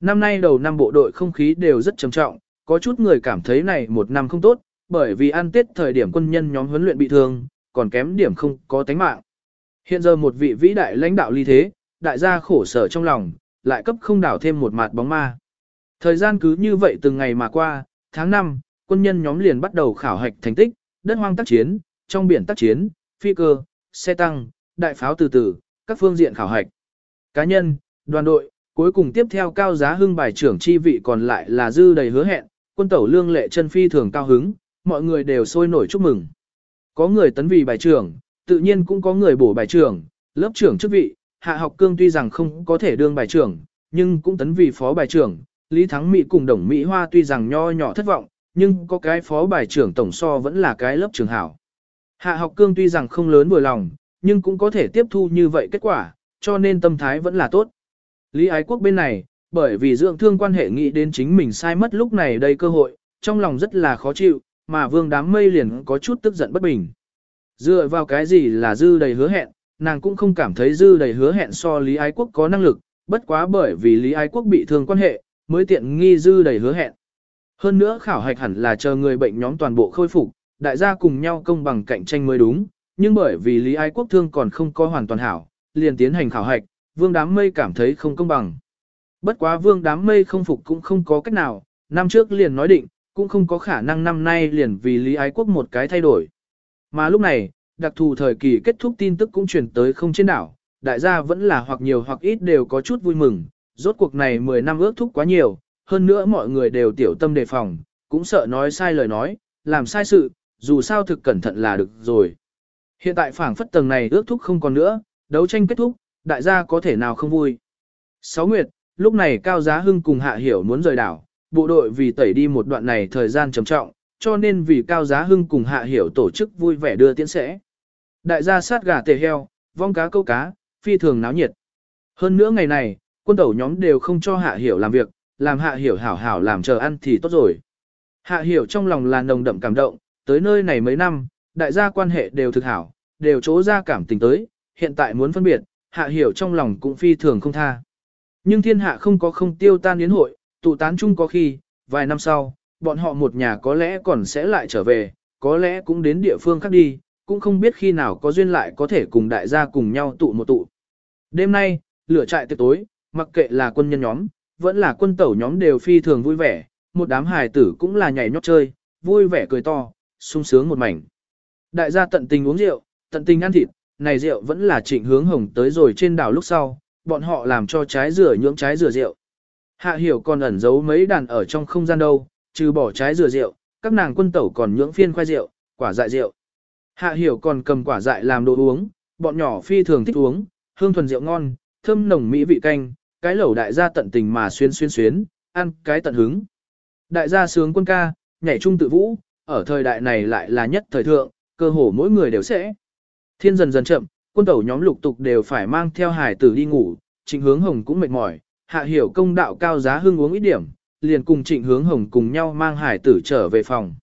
Năm nay đầu năm bộ đội không khí đều rất trầm trọng, có chút người cảm thấy này một năm không tốt, bởi vì ăn tết thời điểm quân nhân nhóm huấn luyện bị thương, còn kém điểm không có tánh mạng. Hiện giờ một vị vĩ đại lãnh đạo ly thế, đại gia khổ sở trong lòng, lại cấp không đảo thêm một mặt bóng ma. Thời gian cứ như vậy từng ngày mà qua, tháng 5, quân nhân nhóm liền bắt đầu khảo hạch thành tích, đất hoang tác chiến, trong biển tác chiến, phi cơ, xe tăng, đại pháo từ từ, các phương diện khảo hạch. Cá nhân, đoàn đội, cuối cùng tiếp theo cao giá hưng bài trưởng chi vị còn lại là dư đầy hứa hẹn, quân tẩu lương lệ chân phi thường cao hứng, mọi người đều sôi nổi chúc mừng. Có người tấn vì bài trưởng, tự nhiên cũng có người bổ bài trưởng, lớp trưởng chức vị, Hạ học cương tuy rằng không có thể đương bài trưởng, nhưng cũng tấn vì phó bài trưởng. Lý Thắng Mỹ cùng Đồng Mỹ Hoa tuy rằng nho nhỏ thất vọng, nhưng có cái phó bài trưởng tổng so vẫn là cái lớp trường hảo. Hạ học cương tuy rằng không lớn vừa lòng, nhưng cũng có thể tiếp thu như vậy kết quả, cho nên tâm thái vẫn là tốt. Lý Ái Quốc bên này, bởi vì dưỡng thương quan hệ nghĩ đến chính mình sai mất lúc này đây cơ hội, trong lòng rất là khó chịu, mà vương đám mây liền có chút tức giận bất bình. Dựa vào cái gì là dư đầy hứa hẹn, nàng cũng không cảm thấy dư đầy hứa hẹn so Lý Ái Quốc có năng lực, bất quá bởi vì Lý Ái Quốc bị thương quan hệ, mới tiện nghi dư đầy hứa hẹn. Hơn nữa khảo hạch hẳn là chờ người bệnh nhóm toàn bộ khôi phục, đại gia cùng nhau công bằng cạnh tranh mới đúng, nhưng bởi vì Lý Ái Quốc thương còn không có hoàn toàn hảo, liền tiến hành khảo hạch, vương đám mây cảm thấy không công bằng. Bất quá vương đám mây không phục cũng không có cách nào, năm trước liền nói định, cũng không có khả năng năm nay liền vì Lý Ái Quốc một cái thay đổi. Mà lúc này, đặc thù thời kỳ kết thúc tin tức cũng truyền tới không trên đảo, đại gia vẫn là hoặc nhiều hoặc ít đều có chút vui mừng, rốt cuộc này 10 năm ước thúc quá nhiều, hơn nữa mọi người đều tiểu tâm đề phòng, cũng sợ nói sai lời nói, làm sai sự, dù sao thực cẩn thận là được rồi. Hiện tại phảng phất tầng này ước thúc không còn nữa, đấu tranh kết thúc, đại gia có thể nào không vui. Sáu Nguyệt, lúc này Cao Giá Hưng cùng Hạ Hiểu muốn rời đảo, bộ đội vì tẩy đi một đoạn này thời gian trầm trọng, cho nên vì Cao Giá Hưng cùng Hạ Hiểu tổ chức vui vẻ đưa tiễn sẽ. Đại gia sát gà tề heo, vong cá câu cá, phi thường náo nhiệt. Hơn nữa ngày này, quân tẩu nhóm đều không cho Hạ Hiểu làm việc, làm Hạ Hiểu hảo hảo làm chờ ăn thì tốt rồi. Hạ Hiểu trong lòng là nồng đậm cảm động, tới nơi này mấy năm, đại gia quan hệ đều thực hảo, đều chỗ ra cảm tình tới, hiện tại muốn phân biệt, Hạ Hiểu trong lòng cũng phi thường không tha. Nhưng thiên hạ không có không tiêu tan yến hội, tụ tán chung có khi, vài năm sau, bọn họ một nhà có lẽ còn sẽ lại trở về, có lẽ cũng đến địa phương khác đi, cũng không biết khi nào có duyên lại có thể cùng đại gia cùng nhau tụ một tụ. Đêm nay, lửa trại tiệc tối, mặc kệ là quân nhân nhóm, vẫn là quân tẩu nhóm đều phi thường vui vẻ, một đám hài tử cũng là nhảy nhót chơi, vui vẻ cười to, sung sướng một mảnh. Đại gia tận tình uống rượu, tận tình ăn thịt, này rượu vẫn là trịnh hướng hồng tới rồi trên đảo lúc sau, bọn họ làm cho trái rửa nhưỡng trái rửa rượu. Hạ hiểu còn ẩn giấu mấy đàn ở trong không gian đâu, trừ bỏ trái rửa rượu, các nàng quân tẩu còn nhưỡng phiên khoai rượu, quả dại rượu. Hạ hiểu còn cầm quả dại làm đồ uống, bọn nhỏ phi thường thích uống, hương thuần rượu ngon, thơm nồng mỹ vị canh, cái lẩu đại gia tận tình mà xuyên xuyên xuyến, ăn cái tận hứng. Đại gia sướng quân ca, nhảy trung tự vũ, ở thời đại này lại là nhất thời thượng, cơ hồ mỗi người đều sẽ. Thiên dần dần chậm, quân tẩu nhóm lục tục đều phải mang theo hải tử đi ngủ, trịnh hướng hồng cũng mệt mỏi, hạ hiểu công đạo cao giá hương uống ít điểm, liền cùng trịnh hướng hồng cùng nhau mang hải tử trở về phòng.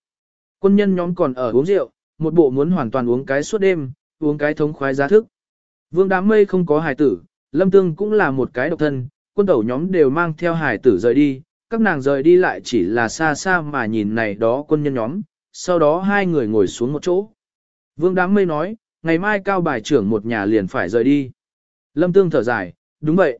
Quân nhân nhóm còn ở uống rượu, một bộ muốn hoàn toàn uống cái suốt đêm, uống cái thống khoái giá thức. Vương đám mây không có hải tử, lâm tương cũng là một cái độc thân, quân tẩu nhóm đều mang theo hải tử rời đi, các nàng rời đi lại chỉ là xa xa mà nhìn này đó quân nhân nhóm, sau đó hai người ngồi xuống một chỗ. Vương đám mây nói, ngày mai cao bài trưởng một nhà liền phải rời đi. Lâm tương thở dài, đúng vậy.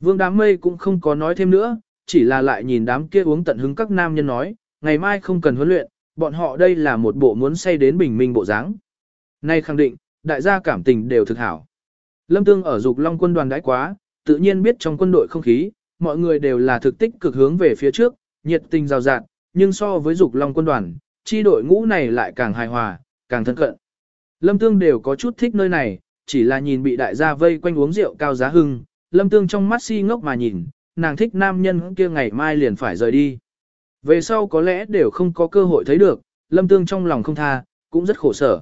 Vương đám mây cũng không có nói thêm nữa, chỉ là lại nhìn đám kia uống tận hứng các nam nhân nói, ngày mai không cần huấn luyện, bọn họ đây là một bộ muốn say đến bình minh bộ dáng. Nay khẳng định, đại gia cảm tình đều thực hảo. Lâm Tương ở dục Long quân đoàn đãi quá, tự nhiên biết trong quân đội không khí, mọi người đều là thực tích cực hướng về phía trước, nhiệt tình rào rạt, nhưng so với dục Long quân đoàn, chi đội ngũ này lại càng hài hòa, càng thân cận. Lâm Tương đều có chút thích nơi này, chỉ là nhìn bị đại gia vây quanh uống rượu cao giá hưng, Lâm Tương trong mắt si ngốc mà nhìn, nàng thích nam nhân kia ngày mai liền phải rời đi. Về sau có lẽ đều không có cơ hội thấy được, Lâm Tương trong lòng không tha, cũng rất khổ sở.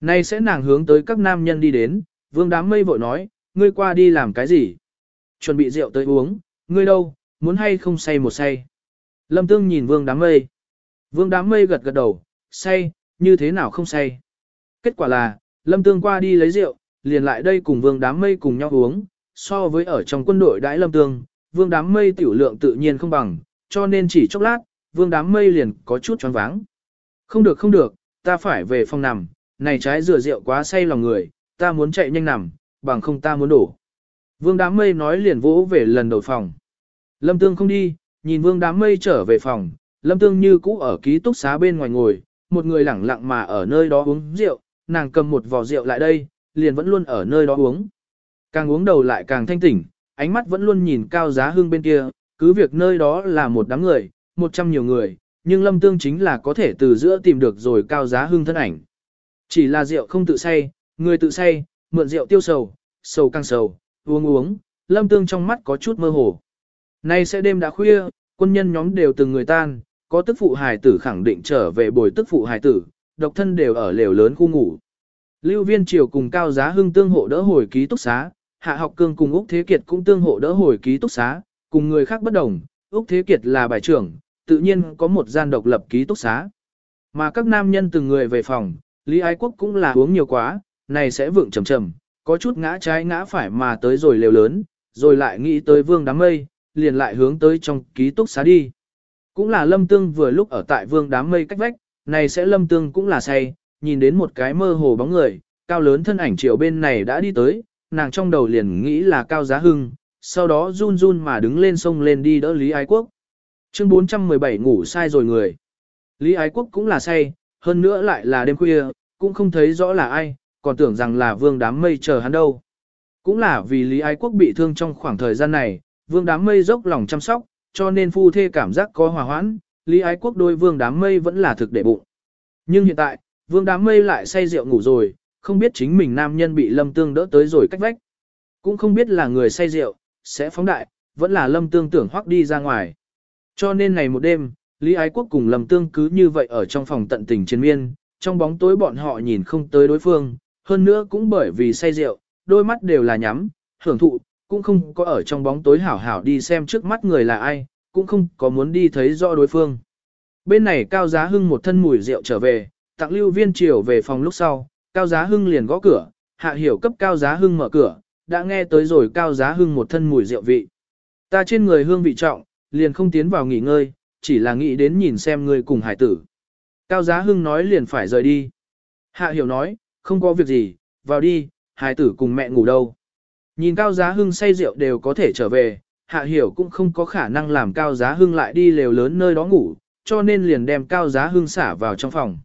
Nay sẽ nàng hướng tới các nam nhân đi đến, vương đám mây vội nói, ngươi qua đi làm cái gì? Chuẩn bị rượu tới uống, ngươi đâu, muốn hay không say một say? Lâm Tương nhìn vương đám mây. Vương đám mây gật gật đầu, say, như thế nào không say? Kết quả là, Lâm Tương qua đi lấy rượu, liền lại đây cùng vương đám mây cùng nhau uống, so với ở trong quân đội đãi Lâm Tương, vương đám mây tiểu lượng tự nhiên không bằng, cho nên chỉ chốc lát, vương đám mây liền có chút choáng váng. Không được không được, ta phải về phòng nằm, này trái rửa rượu quá say lòng người, ta muốn chạy nhanh nằm, bằng không ta muốn đổ. Vương đám mây nói liền vỗ về lần đầu phòng. Lâm Tương không đi, nhìn vương đám mây trở về phòng, Lâm Tương như cũ ở ký túc xá bên ngoài ngồi, một người lẳng lặng mà ở nơi đó uống rượu, nàng cầm một vò rượu lại đây, liền vẫn luôn ở nơi đó uống. Càng uống đầu lại càng thanh tỉnh, ánh mắt vẫn luôn nhìn cao giá hương bên kia, cứ việc nơi đó là một đám người, một trăm nhiều người, nhưng lâm tương chính là có thể từ giữa tìm được rồi cao giá hương thân ảnh. Chỉ là rượu không tự say, người tự say, mượn rượu tiêu sầu, sầu càng sầu, uống uống, lâm tương trong mắt có chút mơ hồ. Nay sẽ đêm đã khuya, quân nhân nhóm đều từng người tan, có tức phụ hài tử khẳng định trở về bồi tức phụ hài tử, độc thân đều ở lều lớn khu ngủ. Lưu Viên Triều cùng Cao Giá Hưng tương hộ đỡ hồi ký túc xá, Hạ Học Cương cùng Úc Thế Kiệt cũng tương hộ đỡ hồi ký túc xá, cùng người khác bất đồng, Úc Thế Kiệt là bài trưởng, tự nhiên có một gian độc lập ký túc xá. Mà các nam nhân từng người về phòng, Lý Ái Quốc cũng là uống nhiều quá, này sẽ vượng trầm trầm, có chút ngã trái ngã phải mà tới rồi lều lớn, rồi lại nghĩ tới vương đám mây, liền lại hướng tới trong ký túc xá đi. Cũng là lâm tương vừa lúc ở tại vương đám mây cách vách, này sẽ lâm tương cũng là say, nhìn đến một cái mơ hồ bóng người, cao lớn thân ảnh chiều bên này đã đi tới, nàng trong đầu liền nghĩ là cao giá hưng, sau đó run run mà đứng lên sông lên đi đỡ Lý Ái Quốc. Chương 417 ngủ sai rồi người. Lý Ái Quốc cũng là say, hơn nữa lại là đêm khuya, cũng không thấy rõ là ai, còn tưởng rằng là vương đám mây chờ hắn đâu. Cũng là vì Lý Ái Quốc bị thương trong khoảng thời gian này, vương đám mây dốc lòng chăm sóc, cho nên phu thê cảm giác có hòa hoãn, Lý Ái Quốc đôi vương đám mây vẫn là thực để bụng. Nhưng hiện tại, vương đám mây lại say rượu ngủ rồi, không biết chính mình nam nhân bị lâm tương đỡ tới rồi cách vách. Cũng không biết là người say rượu, sẽ phóng đại, vẫn là lâm tương tưởng hoắc đi ra ngoài. Cho nên này một đêm, Lý Ái Quốc cùng lâm tương cứ như vậy ở trong phòng tận tình chiến miên, trong bóng tối bọn họ nhìn không tới đối phương, hơn nữa cũng bởi vì say rượu, đôi mắt đều là nhắm, hưởng thụ, cũng không có ở trong bóng tối hảo hảo đi xem trước mắt người là ai, cũng không có muốn đi thấy rõ đối phương. Bên này Cao Giá Hưng một thân mùi rượu trở về, tặng lưu viên triều về phòng lúc sau, Cao Giá Hưng liền gõ cửa, hạ hiểu cấp Cao Giá Hưng mở cửa, đã nghe tới rồi Cao Giá Hưng một thân mùi rượu vị. Ta trên người hương vị trọng, liền không tiến vào nghỉ ngơi, chỉ là nghĩ đến nhìn xem người cùng hải tử. Cao Giá Hưng nói liền phải rời đi. Hạ hiểu nói, không có việc gì, vào đi, hải tử cùng mẹ ngủ đâu. Nhìn Cao Giá Hưng say rượu đều có thể trở về, Hạ Hiểu cũng không có khả năng làm Cao Giá Hưng lại đi lều lớn nơi đó ngủ, cho nên liền đem Cao Giá Hưng xả vào trong phòng.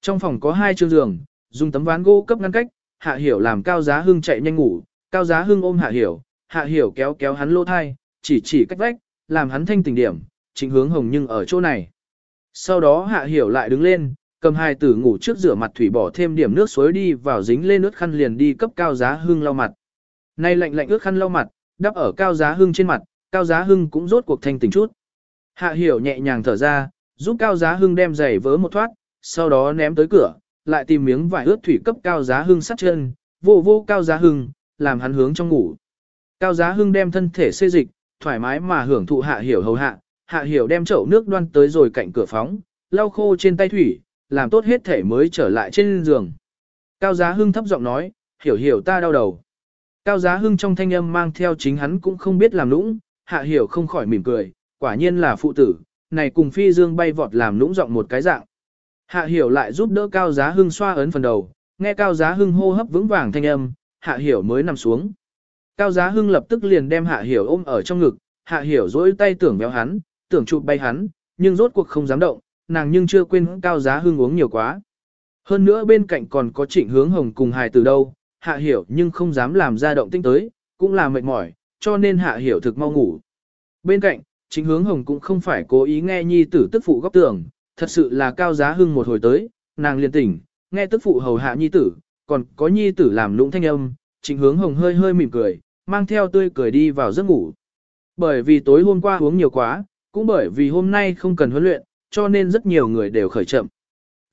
Trong phòng có hai chương giường, dùng tấm ván gỗ cấp ngăn cách, Hạ Hiểu làm Cao Giá Hưng chạy nhanh ngủ, Cao Giá Hưng ôm Hạ Hiểu, Hạ Hiểu kéo kéo hắn lỗ thai, chỉ chỉ cách vách, làm hắn thanh tỉnh điểm, chính hướng hồng nhưng ở chỗ này. Sau đó Hạ Hiểu lại đứng lên, cầm hai tử ngủ trước rửa mặt thủy bỏ thêm điểm nước suối đi vào dính lên nước khăn liền đi cấp Cao Giá Hưng lau mặt. Nay lạnh lạnh ướt khăn lau mặt, đắp ở Cao Giá Hưng trên mặt, Cao Giá Hưng cũng rốt cuộc thanh tỉnh chút. Hạ Hiểu nhẹ nhàng thở ra, giúp Cao Giá Hưng đem giày vớ một thoát, sau đó ném tới cửa, lại tìm miếng vải ướt thủy cấp Cao Giá Hưng sắt chân, vô vô Cao Giá Hưng, làm hắn hướng trong ngủ. Cao Giá Hưng đem thân thể xê dịch, thoải mái mà hưởng thụ Hạ Hiểu hầu hạ, Hạ Hiểu đem chậu nước đoan tới rồi cạnh cửa phóng, lau khô trên tay thủy, làm tốt hết thể mới trở lại trên giường. Cao Giá Hưng thấp giọng nói, hiểu hiểu ta đau đầu. Cao Giá Hưng trong thanh âm mang theo chính hắn cũng không biết làm lũng. Hạ Hiểu không khỏi mỉm cười, quả nhiên là phụ tử, này cùng phi dương bay vọt làm lũng giọng một cái dạng. Hạ Hiểu lại giúp đỡ Cao Giá Hưng xoa ấn phần đầu, nghe Cao Giá Hưng hô hấp vững vàng thanh âm, Hạ Hiểu mới nằm xuống. Cao Giá Hưng lập tức liền đem Hạ Hiểu ôm ở trong ngực, Hạ Hiểu dỗi tay tưởng béo hắn, tưởng chụp bay hắn, nhưng rốt cuộc không dám động, nàng nhưng chưa quên Cao Giá Hưng uống nhiều quá. Hơn nữa bên cạnh còn có trịnh hướng hồng cùng hài từ đâu, Hạ Hiểu nhưng không dám làm ra động tinh tới, cũng là mệt mỏi, cho nên Hạ Hiểu thực mau ngủ. Bên cạnh, trịnh hướng hồng cũng không phải cố ý nghe nhi tử tức phụ góc tưởng, thật sự là Cao Giá Hưng một hồi tới, nàng liền tỉnh, nghe tức phụ hầu hạ nhi tử, còn có nhi tử làm lũng thanh âm, trịnh hướng hồng hơi hơi mỉm cười, mang theo tươi cười đi vào giấc ngủ. Bởi vì tối hôm qua uống nhiều quá, cũng bởi vì hôm nay không cần huấn luyện, cho nên rất nhiều người đều khởi chậm.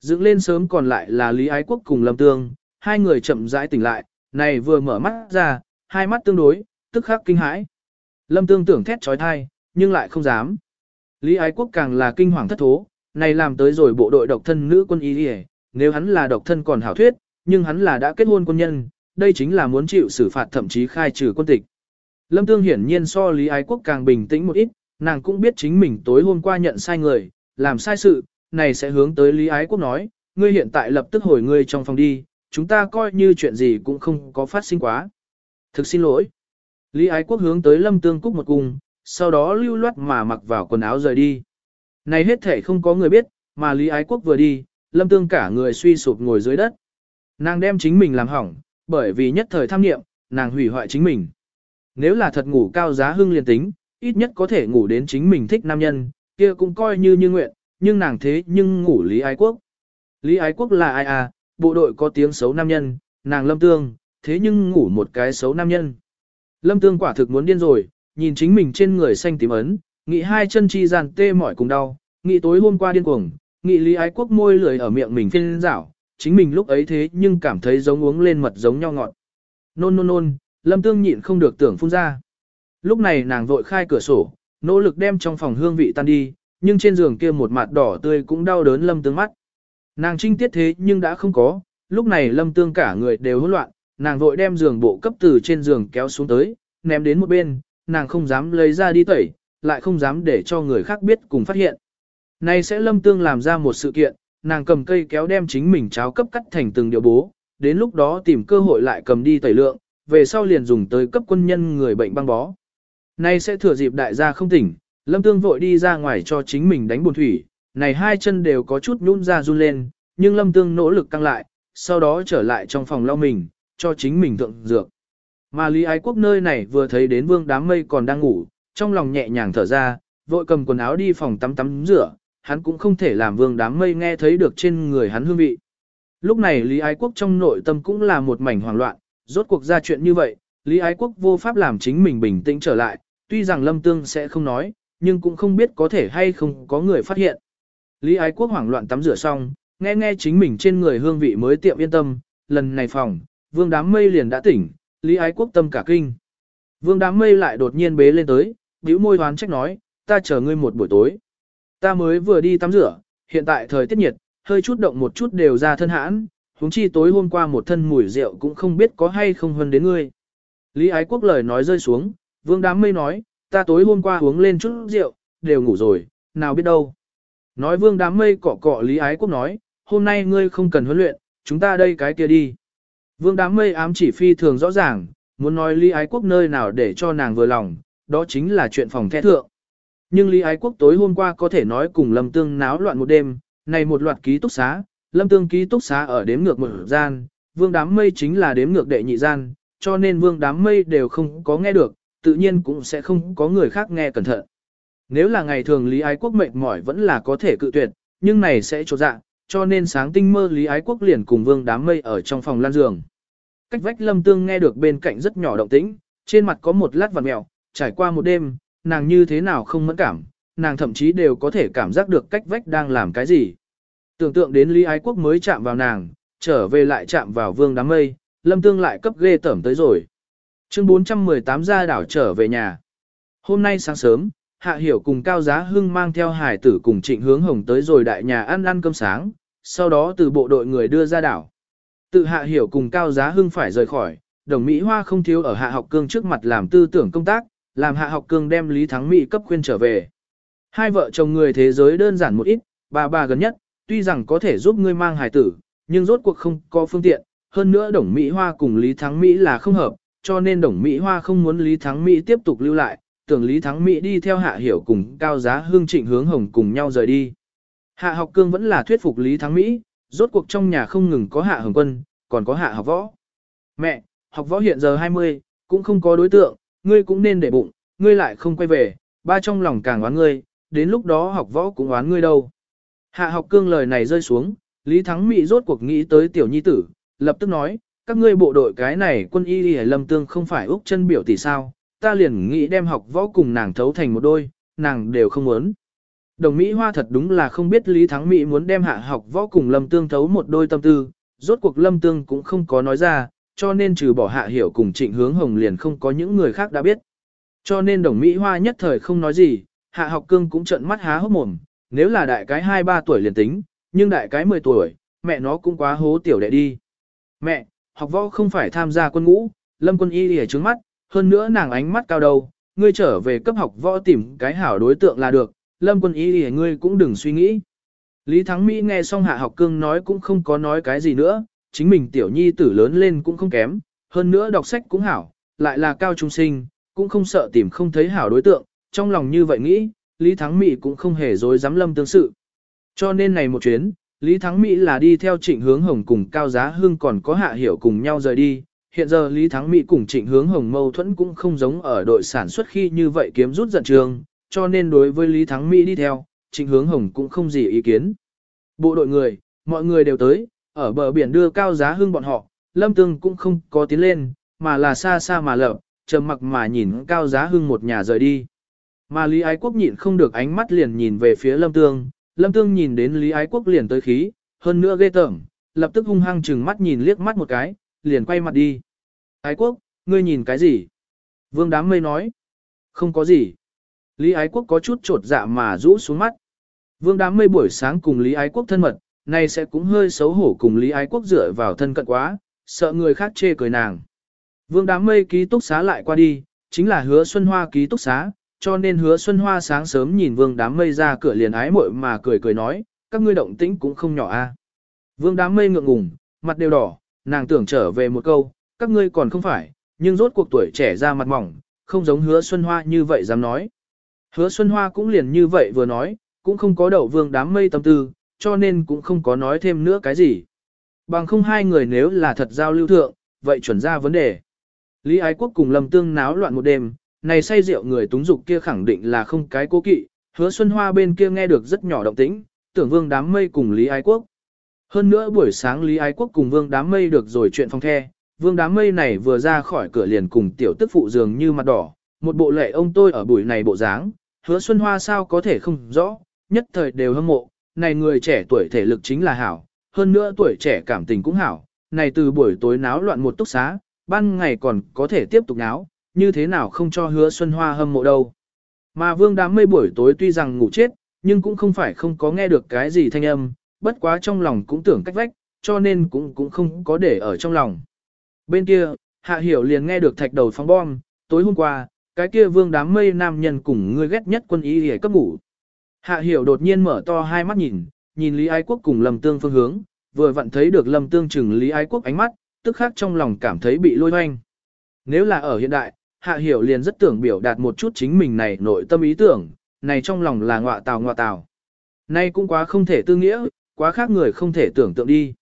Dựng lên sớm còn lại là Lý Ái Quốc cùng Lâm Tương, hai người chậm rãi tỉnh lại, này vừa mở mắt ra, hai mắt tương đối, tức khắc kinh hãi. Lâm Tương tưởng thét trói thai, nhưng lại không dám. Lý Ái Quốc càng là kinh hoàng thất thố, này làm tới rồi bộ đội độc thân nữ quân y nếu hắn là độc thân còn hảo thuyết, nhưng hắn là đã kết hôn quân nhân, đây chính là muốn chịu xử phạt thậm chí khai trừ quân tịch. Lâm Tương hiển nhiên so Lý Ái Quốc càng bình tĩnh một ít, nàng cũng biết chính mình tối hôm qua nhận sai người, làm sai sự, này sẽ hướng tới Lý Ái Quốc nói, ngươi hiện tại lập tức hồi ngươi trong phòng đi, chúng ta coi như chuyện gì cũng không có phát sinh quá. Thực xin lỗi. Lý Ái Quốc hướng tới Lâm Tương Cúc một cung, sau đó lưu loát mà mặc vào quần áo rời đi. Này hết thể không có người biết, mà Lý Ái Quốc vừa đi, Lâm Tương cả người suy sụp ngồi dưới đất. Nàng đem chính mình làm hỏng, bởi vì nhất thời tham nghiệm, nàng hủy hoại chính mình. Nếu là thật ngủ cao giá hưng liền tính, ít nhất có thể ngủ đến chính mình thích nam nhân, kia cũng coi như như nguyện, nhưng nàng thế nhưng ngủ Lý Ái Quốc. Lý Ái Quốc là ai à, bộ đội có tiếng xấu nam nhân, nàng lâm tương, thế nhưng ngủ một cái xấu nam nhân. Lâm Tương quả thực muốn điên rồi, nhìn chính mình trên người xanh tím ấn, nghĩ hai chân chi dàn tê mỏi cùng đau, nghĩ tối hôm qua điên cuồng, nghĩ Lý Ái Quốc môi lười ở miệng mình phiên rảo, chính mình lúc ấy thế nhưng cảm thấy giống uống lên mật giống nhau ngọt. Nôn nôn nôn, Lâm Tương nhịn không được tưởng phun ra. Lúc này nàng vội khai cửa sổ, nỗ lực đem trong phòng hương vị tan đi, nhưng trên giường kia một mặt đỏ tươi cũng đau đớn Lâm Tương mắt. Nàng trinh tiết thế nhưng đã không có, lúc này Lâm Tương cả người đều hỗn loạn, nàng vội đem giường bộ cấp từ trên giường kéo xuống tới, ném đến một bên, nàng không dám lấy ra đi tẩy, lại không dám để cho người khác biết cùng phát hiện. Này sẽ Lâm Tương làm ra một sự kiện, nàng cầm cây kéo đem chính mình cháo cấp cắt thành từng điều bố, đến lúc đó tìm cơ hội lại cầm đi tẩy lượng, về sau liền dùng tới cấp quân nhân người bệnh băng bó. Nay sẽ thừa dịp đại gia không tỉnh, Lâm Tương vội đi ra ngoài cho chính mình đánh buồn thủy, này hai chân đều có chút nhún ra run lên, nhưng Lâm Tương nỗ lực căng lại, sau đó trở lại trong phòng lau mình, cho chính mình thượng dược. Mà Lý Ái Quốc nơi này vừa thấy đến vương đám mây còn đang ngủ, trong lòng nhẹ nhàng thở ra, vội cầm quần áo đi phòng tắm tắm rửa, hắn cũng không thể làm vương đám mây nghe thấy được trên người hắn hương vị. Lúc này Lý Ái Quốc trong nội tâm cũng là một mảnh hoảng loạn, rốt cuộc ra chuyện như vậy, Lý Ái Quốc vô pháp làm chính mình bình tĩnh trở lại, tuy rằng Lâm Tương sẽ không nói, nhưng cũng không biết có thể hay không có người phát hiện. Lý Ái Quốc hoảng loạn tắm rửa xong, nghe nghe chính mình trên người hương vị mới tiệm yên tâm, lần này phòng, vương đám mây liền đã tỉnh, Lý Ái Quốc tâm cả kinh. Vương đám mây lại đột nhiên bế lên tới, bĩu môi hoán trách nói, ta chờ ngươi một buổi tối. Ta mới vừa đi tắm rửa, hiện tại thời tiết nhiệt, hơi chút động một chút đều ra thân hãn, huống chi tối hôm qua một thân mùi rượu cũng không biết có hay không hơn đến ngươi. Lý Ái Quốc lời nói rơi xuống, vương đám mây nói, ta tối hôm qua uống lên chút rượu, đều ngủ rồi, nào biết đâu. Nói vương đám mây cọ cọ Lý Ái Quốc nói, hôm nay ngươi không cần huấn luyện, chúng ta đây cái kia đi. Vương đám mây ám chỉ phi thường rõ ràng, muốn nói Lý Ái Quốc nơi nào để cho nàng vừa lòng, đó chính là chuyện phòng the thượng. Nhưng Lý Ái Quốc tối hôm qua có thể nói cùng Lâm Tương náo loạn một đêm, này một loạt ký túc xá, Lâm Tương ký túc xá ở đếm ngược một gian, Vương đám mây chính là đếm ngược đệ nhị gian, cho nên Vương đám mây đều không có nghe được, tự nhiên cũng sẽ không có người khác nghe cẩn thận. Nếu là ngày thường Lý Ái Quốc mệt mỏi vẫn là có thể cự tuyệt, nhưng này sẽ trột dạ, cho nên sáng tinh mơ Lý Ái Quốc liền cùng Vương đám mây ở trong phòng lan giường. Cách vách Lâm Tương nghe được bên cạnh rất nhỏ động tĩnh, trên mặt có một lát vằn mèo, trải qua một đêm, nàng như thế nào không mẫn cảm, nàng thậm chí đều có thể cảm giác được cách vách đang làm cái gì. Tưởng tượng đến Lý Ái Quốc mới chạm vào nàng, trở về lại chạm vào Vương đám mây, Lâm Tương lại cấp ghê tẩm tới rồi. Chương 418 ra đảo trở về nhà. Hôm nay sáng sớm, Hạ Hiểu cùng Cao Giá Hưng mang theo hải tử cùng trịnh hướng hồng tới rồi đại nhà ăn ăn cơm sáng, sau đó từ bộ đội người đưa ra đảo. Tự Hạ Hiểu cùng Cao Giá Hưng phải rời khỏi, đồng Mỹ Hoa không thiếu ở Hạ Học Cương trước mặt làm tư tưởng công tác, làm Hạ Học Cương đem Lý Thắng Mỹ cấp khuyên trở về. Hai vợ chồng người thế giới đơn giản một ít, bà bà gần nhất, tuy rằng có thể giúp ngươi mang hài tử, nhưng rốt cuộc không có phương tiện, hơn nữa Đồng Mỹ Hoa cùng Lý Thắng Mỹ là không hợp, cho nên Đồng Mỹ Hoa không muốn Lý Thắng Mỹ tiếp tục lưu lại, tưởng Lý Thắng Mỹ đi theo Hạ Hiểu cùng Cao Giá Hương Trịnh hướng hồng cùng nhau rời đi. Hạ học cương vẫn là thuyết phục Lý Thắng Mỹ, rốt cuộc trong nhà không ngừng có Hạ Hồng Quân, còn có Hạ học võ. Mẹ, học võ hiện giờ 20, cũng không có đối tượng, ngươi cũng nên để bụng, ngươi lại không quay về, ba trong lòng càng oán ngươi, đến lúc đó học võ cũng oán ngươi đâu. Hạ học cương lời này rơi xuống, Lý Thắng Mỹ rốt cuộc nghĩ tới tiểu nhi tử, lập tức nói, các ngươi bộ đội cái này quân y y lâm tương không phải úc chân biểu tỷ sao, ta liền nghĩ đem học võ cùng nàng thấu thành một đôi, nàng đều không muốn. Đồng Mỹ Hoa thật đúng là không biết Lý Thắng Mỹ muốn đem hạ học võ cùng Lâm Tương thấu một đôi tâm tư, rốt cuộc Lâm Tương cũng không có nói ra, cho nên trừ bỏ hạ hiểu cùng trịnh hướng hồng liền không có những người khác đã biết. Cho nên đồng Mỹ Hoa nhất thời không nói gì, hạ học cương cũng trợn mắt há hốc mồm, nếu là đại cái 2-3 tuổi liền tính, nhưng đại cái 10 tuổi, mẹ nó cũng quá hố tiểu đệ đi. Mẹ, học võ không phải tham gia quân ngũ, lâm quân y lìa trứng mắt, hơn nữa nàng ánh mắt cao đầu, ngươi trở về cấp học võ tìm cái hảo đối tượng là được, lâm quân y lìa ngươi cũng đừng suy nghĩ. Lý Thắng Mỹ nghe xong hạ học cương nói cũng không có nói cái gì nữa, chính mình tiểu nhi tử lớn lên cũng không kém, hơn nữa đọc sách cũng hảo, lại là cao trung sinh, cũng không sợ tìm không thấy hảo đối tượng, trong lòng như vậy nghĩ, Lý Thắng Mỹ cũng không hề dối dám lâm tương sự. Cho nên này một chuyến, Lý Thắng Mỹ là đi theo trịnh hướng hồng cùng Cao Giá Hưng còn có hạ hiểu cùng nhau rời đi. Hiện giờ Lý Thắng Mỹ cùng trịnh hướng hồng mâu thuẫn cũng không giống ở đội sản xuất khi như vậy kiếm rút giận trường, cho nên đối với Lý Thắng Mỹ đi theo, trịnh hướng hồng cũng không gì ý kiến. Bộ đội người, mọi người đều tới, ở bờ biển đưa Cao Giá Hưng bọn họ, Lâm Tương cũng không có tiến lên, mà là xa xa mà lợp, trầm mặc mà nhìn cao giá hưng một nhà rời đi. Mà Lý Ái Quốc nhịn không được ánh mắt liền nhìn về phía Lâm Tương, Lâm Tương nhìn đến Lý Ái Quốc liền tới khí, hơn nữa ghê tởm, lập tức hung hăng chừng mắt nhìn liếc mắt một cái, liền quay mặt đi. Ái Quốc, ngươi nhìn cái gì? Vương đám mây nói. Không có gì. Lý Ái Quốc có chút trột dạ mà rũ xuống mắt. Vương đám mây buổi sáng cùng Lý Ái Quốc thân mật, nay sẽ cũng hơi xấu hổ cùng Lý Ái Quốc dựa vào thân cận quá, sợ người khác chê cười nàng. Vương đám mây ký túc xá lại qua đi, chính là hứa Xuân Hoa ký túc xá, cho nên hứa Xuân Hoa sáng sớm nhìn vương đám mây ra cửa liền ái muội mà cười cười nói, các ngươi động tĩnh cũng không nhỏ a. Vương đám mây ngượng ngùng, mặt đều đỏ, nàng tưởng trở về một câu, các ngươi còn không phải, nhưng rốt cuộc tuổi trẻ ra mặt mỏng, không giống hứa Xuân Hoa như vậy dám nói. Hứa Xuân Hoa cũng liền như vậy vừa nói, cũng không có đậu vương đám mây tâm tư, cho nên cũng không có nói thêm nữa cái gì. Bằng không hai người nếu là thật giao lưu thượng, vậy chuẩn ra vấn đề. Lý Ái Quốc cùng Lâm Tương náo loạn một đêm, này say rượu người túng dục kia khẳng định là không cái cố kỵ, hứa Xuân Hoa bên kia nghe được rất nhỏ động tĩnh, tưởng vương đám mây cùng Lý Ái Quốc. Hơn nữa buổi sáng Lý Ái Quốc cùng vương đám mây được rồi chuyện phong the, vương đám mây này vừa ra khỏi cửa liền cùng tiểu tức phụ dường như mặt đỏ, một bộ lệ ông tôi ở buổi này bộ dáng, hứa Xuân Hoa sao có thể không rõ, nhất thời đều hâm mộ, này người trẻ tuổi thể lực chính là hảo, hơn nữa tuổi trẻ cảm tình cũng hảo, này từ buổi tối náo loạn một túc xá, ban ngày còn có thể tiếp tục náo, như thế nào không cho hứa Xuân Hoa hâm mộ đâu. Mà vương đám mây buổi tối tuy rằng ngủ chết, nhưng cũng không phải không có nghe được cái gì thanh âm, bất quá trong lòng cũng tưởng cách vách, cho nên cũng cũng không có để ở trong lòng. Bên kia, Hạ Hiểu liền nghe được thạch đầu phóng bom, tối hôm qua, cái kia vương đám mây nam nhân cùng người ghét nhất quân y hề cấp ngủ. Hạ Hiểu đột nhiên mở to hai mắt nhìn, nhìn Lý Ái Quốc cùng Lâm Tương phương hướng, vừa vặn thấy được Lâm Tương chừng Lý Ái Quốc ánh mắt, tức khắc trong lòng cảm thấy bị lôi hoanh. Nếu là ở hiện đại, Hạ Hiểu liền rất tưởng biểu đạt một chút chính mình này nội tâm ý tưởng, này trong lòng là ngọa tào ngọa tào. Nay cũng quá không thể tư nghĩa, quá khác người không thể tưởng tượng đi.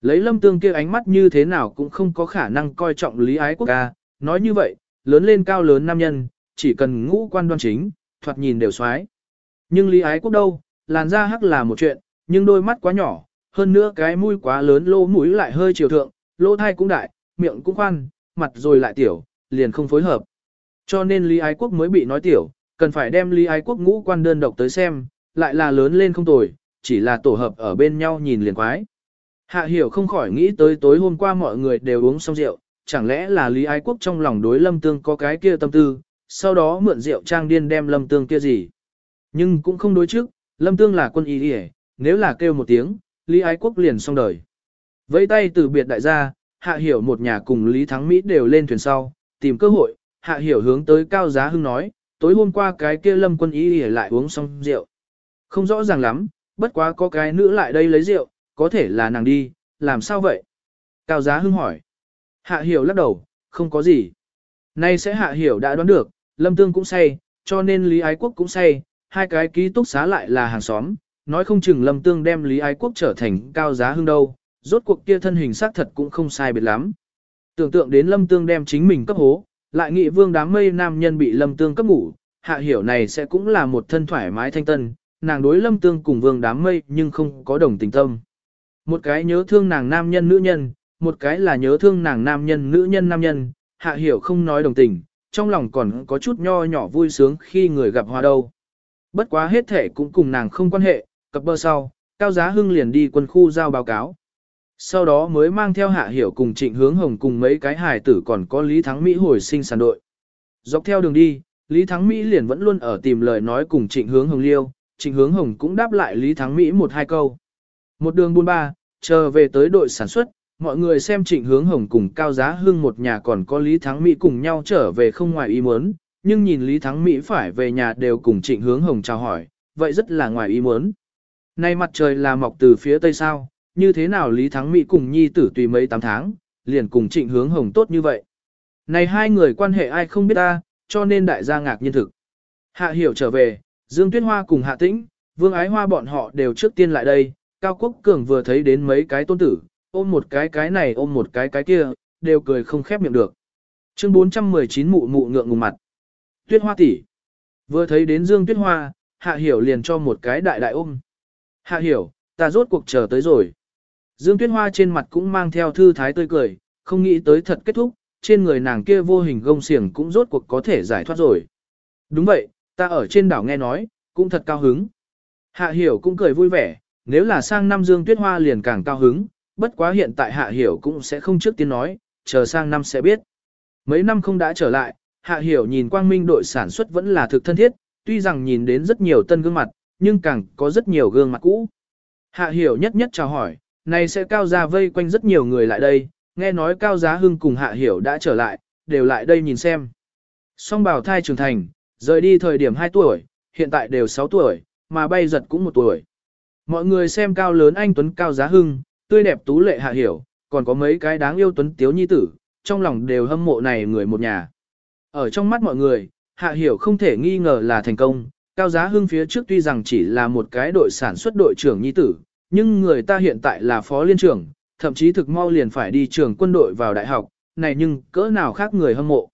Lấy lâm tương kia ánh mắt như thế nào cũng không có khả năng coi trọng lý ái quốc ca, nói như vậy, lớn lên cao lớn nam nhân, chỉ cần ngũ quan đoan chính, thoạt nhìn đều xoái. Nhưng lý ái quốc đâu, làn da hắc là một chuyện, nhưng đôi mắt quá nhỏ, hơn nữa cái mũi quá lớn lỗ mũi lại hơi chiều thượng, lỗ thai cũng đại, miệng cũng khoan, mặt rồi lại tiểu, liền không phối hợp. Cho nên Lý Ái Quốc mới bị nói tiểu, cần phải đem Lý Ái Quốc ngũ quan đơn độc tới xem, lại là lớn lên không tồi, chỉ là tổ hợp ở bên nhau nhìn liền quái. Hạ hiểu không khỏi nghĩ tới tối hôm qua mọi người đều uống xong rượu, chẳng lẽ là Lý Ái Quốc trong lòng đối Lâm Tương có cái kia tâm tư, sau đó mượn rượu trang điên đem Lâm Tương kia gì. Nhưng cũng không đối trước, Lâm Tương là quân y hề, nếu là kêu một tiếng, Lý Ái Quốc liền xong đời. Vẫy tay từ biệt đại gia, Hạ Hiểu một nhà cùng Lý Thắng Mỹ đều lên thuyền sau, tìm cơ hội, Hạ Hiểu hướng tới Cao Giá Hưng nói, tối hôm qua cái kia Lâm Quân Ý lại uống xong rượu. Không rõ ràng lắm, bất quá có cái nữ lại đây lấy rượu, có thể là nàng đi, làm sao vậy? Cao Giá Hưng hỏi. Hạ Hiểu lắc đầu, không có gì. Nay sẽ Hạ Hiểu đã đoán được, Lâm Tương cũng say, cho nên Lý Ái Quốc cũng say, hai cái ký túc xá lại là hàng xóm, nói không chừng Lâm Tương đem Lý Ái Quốc trở thành Cao Giá hương đâu, rốt cuộc kia thân hình xác thật cũng không sai biệt lắm. Tưởng tượng đến Lâm Tương đem chính mình cấp hố, lại nghị vương đám mây nam nhân bị Lâm Tương cấp ngủ, hạ hiểu này sẽ cũng là một thân thoải mái thanh tân, nàng đối Lâm Tương cùng vương đám mây nhưng không có đồng tình tâm. Một cái nhớ thương nàng nam nhân nữ nhân, một cái là nhớ thương nàng nam nhân nữ nhân nam nhân, hạ hiểu không nói đồng tình, trong lòng còn có chút nho nhỏ vui sướng khi người gặp hoa đâu. Bất quá hết thể cũng cùng nàng không quan hệ, cập bơ sau, Cao Giá Hưng liền đi quân khu giao báo cáo sau đó mới mang theo hạ hiểu cùng trịnh hướng hồng cùng mấy cái hài tử còn có Lý Thắng Mỹ hồi sinh sản đội. Dọc theo đường đi, Lý Thắng Mỹ liền vẫn luôn ở tìm lời nói cùng trịnh hướng hồng liêu, trịnh hướng hồng cũng đáp lại Lý Thắng Mỹ một hai câu. Một đường buôn ba, chờ về tới đội sản xuất, mọi người xem trịnh hướng hồng cùng cao giá hưng một nhà còn có Lý Thắng Mỹ cùng nhau trở về không ngoài ý muốn, nhưng nhìn Lý Thắng Mỹ phải về nhà đều cùng trịnh hướng hồng chào hỏi, vậy rất là ngoài ý muốn. Nay mặt trời là mọc từ phía tây sao, như thế nào Lý Thắng Mỹ cùng nhi tử tùy mấy tám tháng, liền cùng trịnh hướng hồng tốt như vậy. Này hai người quan hệ ai không biết ta, cho nên đại gia ngạc nhiên thực. Hạ hiểu trở về, Dương Tuyết Hoa cùng Hạ Tĩnh, Vương Ái Hoa bọn họ đều trước tiên lại đây, Cao Quốc Cường vừa thấy đến mấy cái tôn tử, ôm một cái cái này ôm một cái cái kia, đều cười không khép miệng được. Chương 419 mụ mụ ngượng ngùng mặt. Tuyết Hoa tỷ Vừa thấy đến Dương Tuyết Hoa, Hạ Hiểu liền cho một cái đại đại ôm. Hạ Hiểu, ta rốt cuộc chờ tới rồi. Dương Tuyết Hoa trên mặt cũng mang theo thư thái tươi cười, không nghĩ tới thật kết thúc, trên người nàng kia vô hình gông xiềng cũng rốt cuộc có thể giải thoát rồi. Đúng vậy, ta ở trên đảo nghe nói, cũng thật cao hứng. Hạ hiểu cũng cười vui vẻ, nếu là sang năm dương tuyết hoa liền càng cao hứng, bất quá hiện tại hạ hiểu cũng sẽ không trước tiên nói, chờ sang năm sẽ biết. Mấy năm không đã trở lại, hạ hiểu nhìn quang minh đội sản xuất vẫn là thực thân thiết, tuy rằng nhìn đến rất nhiều tân gương mặt, nhưng càng có rất nhiều gương mặt cũ. Hạ hiểu nhất nhất chào hỏi, này sẽ cao ra vây quanh rất nhiều người lại đây, nghe nói cao giá hưng cùng hạ hiểu đã trở lại, đều lại đây nhìn xem. Song bảo thai trưởng thành, rời đi thời điểm 2 tuổi, hiện tại đều 6 tuổi, mà bay giật cũng 1 tuổi. Mọi người xem cao lớn anh Tuấn Cao Giá Hưng, tươi đẹp tú lệ hạ hiểu, còn có mấy cái đáng yêu Tuấn Tiếu Nhi tử, trong lòng đều hâm mộ này người một nhà. Ở trong mắt mọi người, hạ hiểu không thể nghi ngờ là thành công, Cao Giá Hưng phía trước tuy rằng chỉ là một cái đội sản xuất đội trưởng Nhi tử, nhưng người ta hiện tại là phó liên trưởng, thậm chí thực mau liền phải đi trường quân đội vào đại học, này nhưng cỡ nào khác người hâm mộ.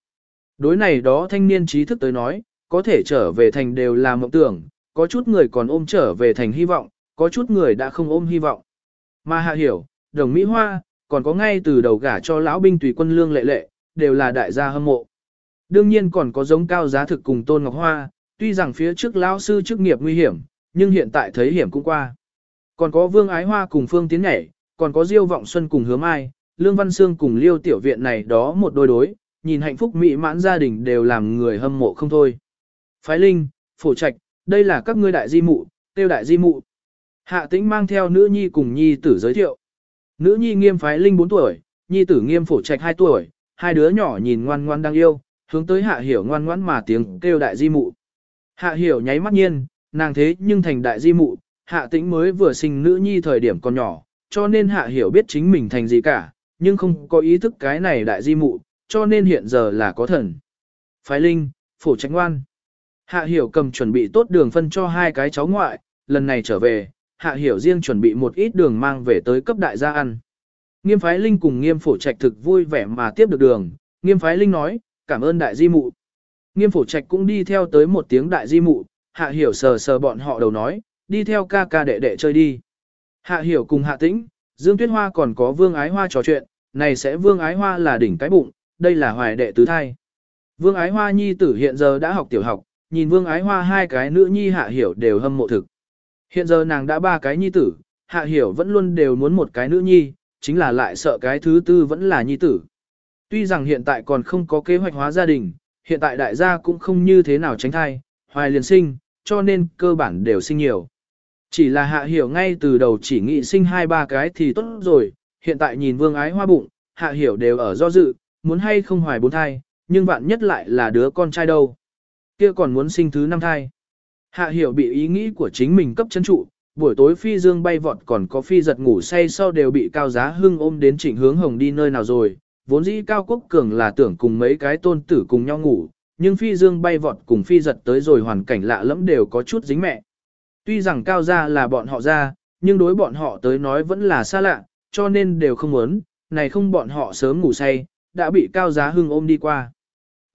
Đối này đó thanh niên trí thức tới nói, có thể trở về thành đều là mộng tưởng, có chút người còn ôm trở về thành hy vọng, có chút người đã không ôm hy vọng. Mà hạ hiểu, đồng Mỹ Hoa, còn có ngay từ đầu gả cho lão binh tùy quân lương lệ lệ, đều là đại gia hâm mộ. Đương nhiên còn có giống cao giá thực cùng Tôn Ngọc Hoa, tuy rằng phía trước lão sư chức nghiệp nguy hiểm, nhưng hiện tại thấy hiểm cũng qua. Còn có Vương Ái Hoa cùng Phương Tiến Nhảy, còn có Diêu Vọng Xuân cùng Hứa Mai, Lương Văn Sương cùng Liêu Tiểu Viện này đó một đôi đối, nhìn hạnh phúc mỹ mãn gia đình đều làm người hâm mộ không thôi. Phái Linh, Phổ Trạch, đây là các ngươi đại di mụ, tiêu đại di mụ. Hạ tĩnh mang theo nữ nhi cùng nhi tử giới thiệu. Nữ nhi nghiêm phái Linh 4 tuổi, nhi tử nghiêm Phổ Trạch 2 tuổi, hai đứa nhỏ nhìn ngoan ngoan đang yêu, hướng tới hạ hiểu ngoan ngoãn mà tiếng kêu đại di mụ. Hạ hiểu nháy mắt nhiên, nàng thế nhưng thành đại di mụ, hạ tĩnh mới vừa sinh nữ nhi thời điểm còn nhỏ, cho nên hạ hiểu biết chính mình thành gì cả, nhưng không có ý thức cái này đại di mụ, cho nên hiện giờ là có thần. Phái Linh, phổ tránh ngoan. Hạ hiểu cầm chuẩn bị tốt đường phân cho hai cái cháu ngoại, lần này trở về, hạ hiểu riêng chuẩn bị một ít đường mang về tới cấp đại gia ăn. Nghiêm phái Linh cùng nghiêm phổ trạch thực vui vẻ mà tiếp được đường, nghiêm phái Linh nói, cảm ơn đại di mụ. Nghiêm phổ trạch cũng đi theo tới một tiếng đại di mụ, hạ hiểu sờ sờ bọn họ đầu nói, đi theo ca ca đệ đệ chơi đi. Hạ hiểu cùng hạ tĩnh, Dương Tuyết Hoa còn có Vương Ái Hoa trò chuyện, này sẽ Vương Ái Hoa là đỉnh cái bụng, đây là hoài đệ tứ thai. Vương Ái Hoa nhi tử hiện giờ đã học tiểu học, nhìn Vương Ái Hoa hai cái nữ nhi hạ hiểu đều hâm mộ thực. Hiện giờ nàng đã ba cái nhi tử, hạ hiểu vẫn luôn đều muốn một cái nữ nhi, chính là lại sợ cái thứ tư vẫn là nhi tử. Tuy rằng hiện tại còn không có kế hoạch hóa gia đình, hiện tại đại gia cũng không như thế nào tránh thai, hoài liền sinh, cho nên cơ bản đều sinh nhiều. Chỉ là hạ hiểu ngay từ đầu chỉ nghĩ sinh hai ba cái thì tốt rồi, hiện tại nhìn vương ái hoa bụng, hạ hiểu đều ở do dự, muốn hay không hoài bốn thai, nhưng vạn nhất lại là đứa con trai đâu. Kia còn muốn sinh thứ năm thai. Hạ hiểu bị ý nghĩ của chính mình cấp chân trụ, buổi tối phi dương bay vọt còn có phi giật ngủ say sau đều bị cao giá hưng ôm đến chỉnh hướng hồng đi nơi nào rồi, vốn dĩ cao quốc cường là tưởng cùng mấy cái tôn tử cùng nhau ngủ, nhưng phi dương bay vọt cùng phi giật tới rồi hoàn cảnh lạ lẫm đều có chút dính mẹ. Tuy rằng cao gia là bọn họ ra, nhưng đối bọn họ tới nói vẫn là xa lạ, cho nên đều không muốn, này không bọn họ sớm ngủ say, đã bị cao giá hưng ôm đi qua.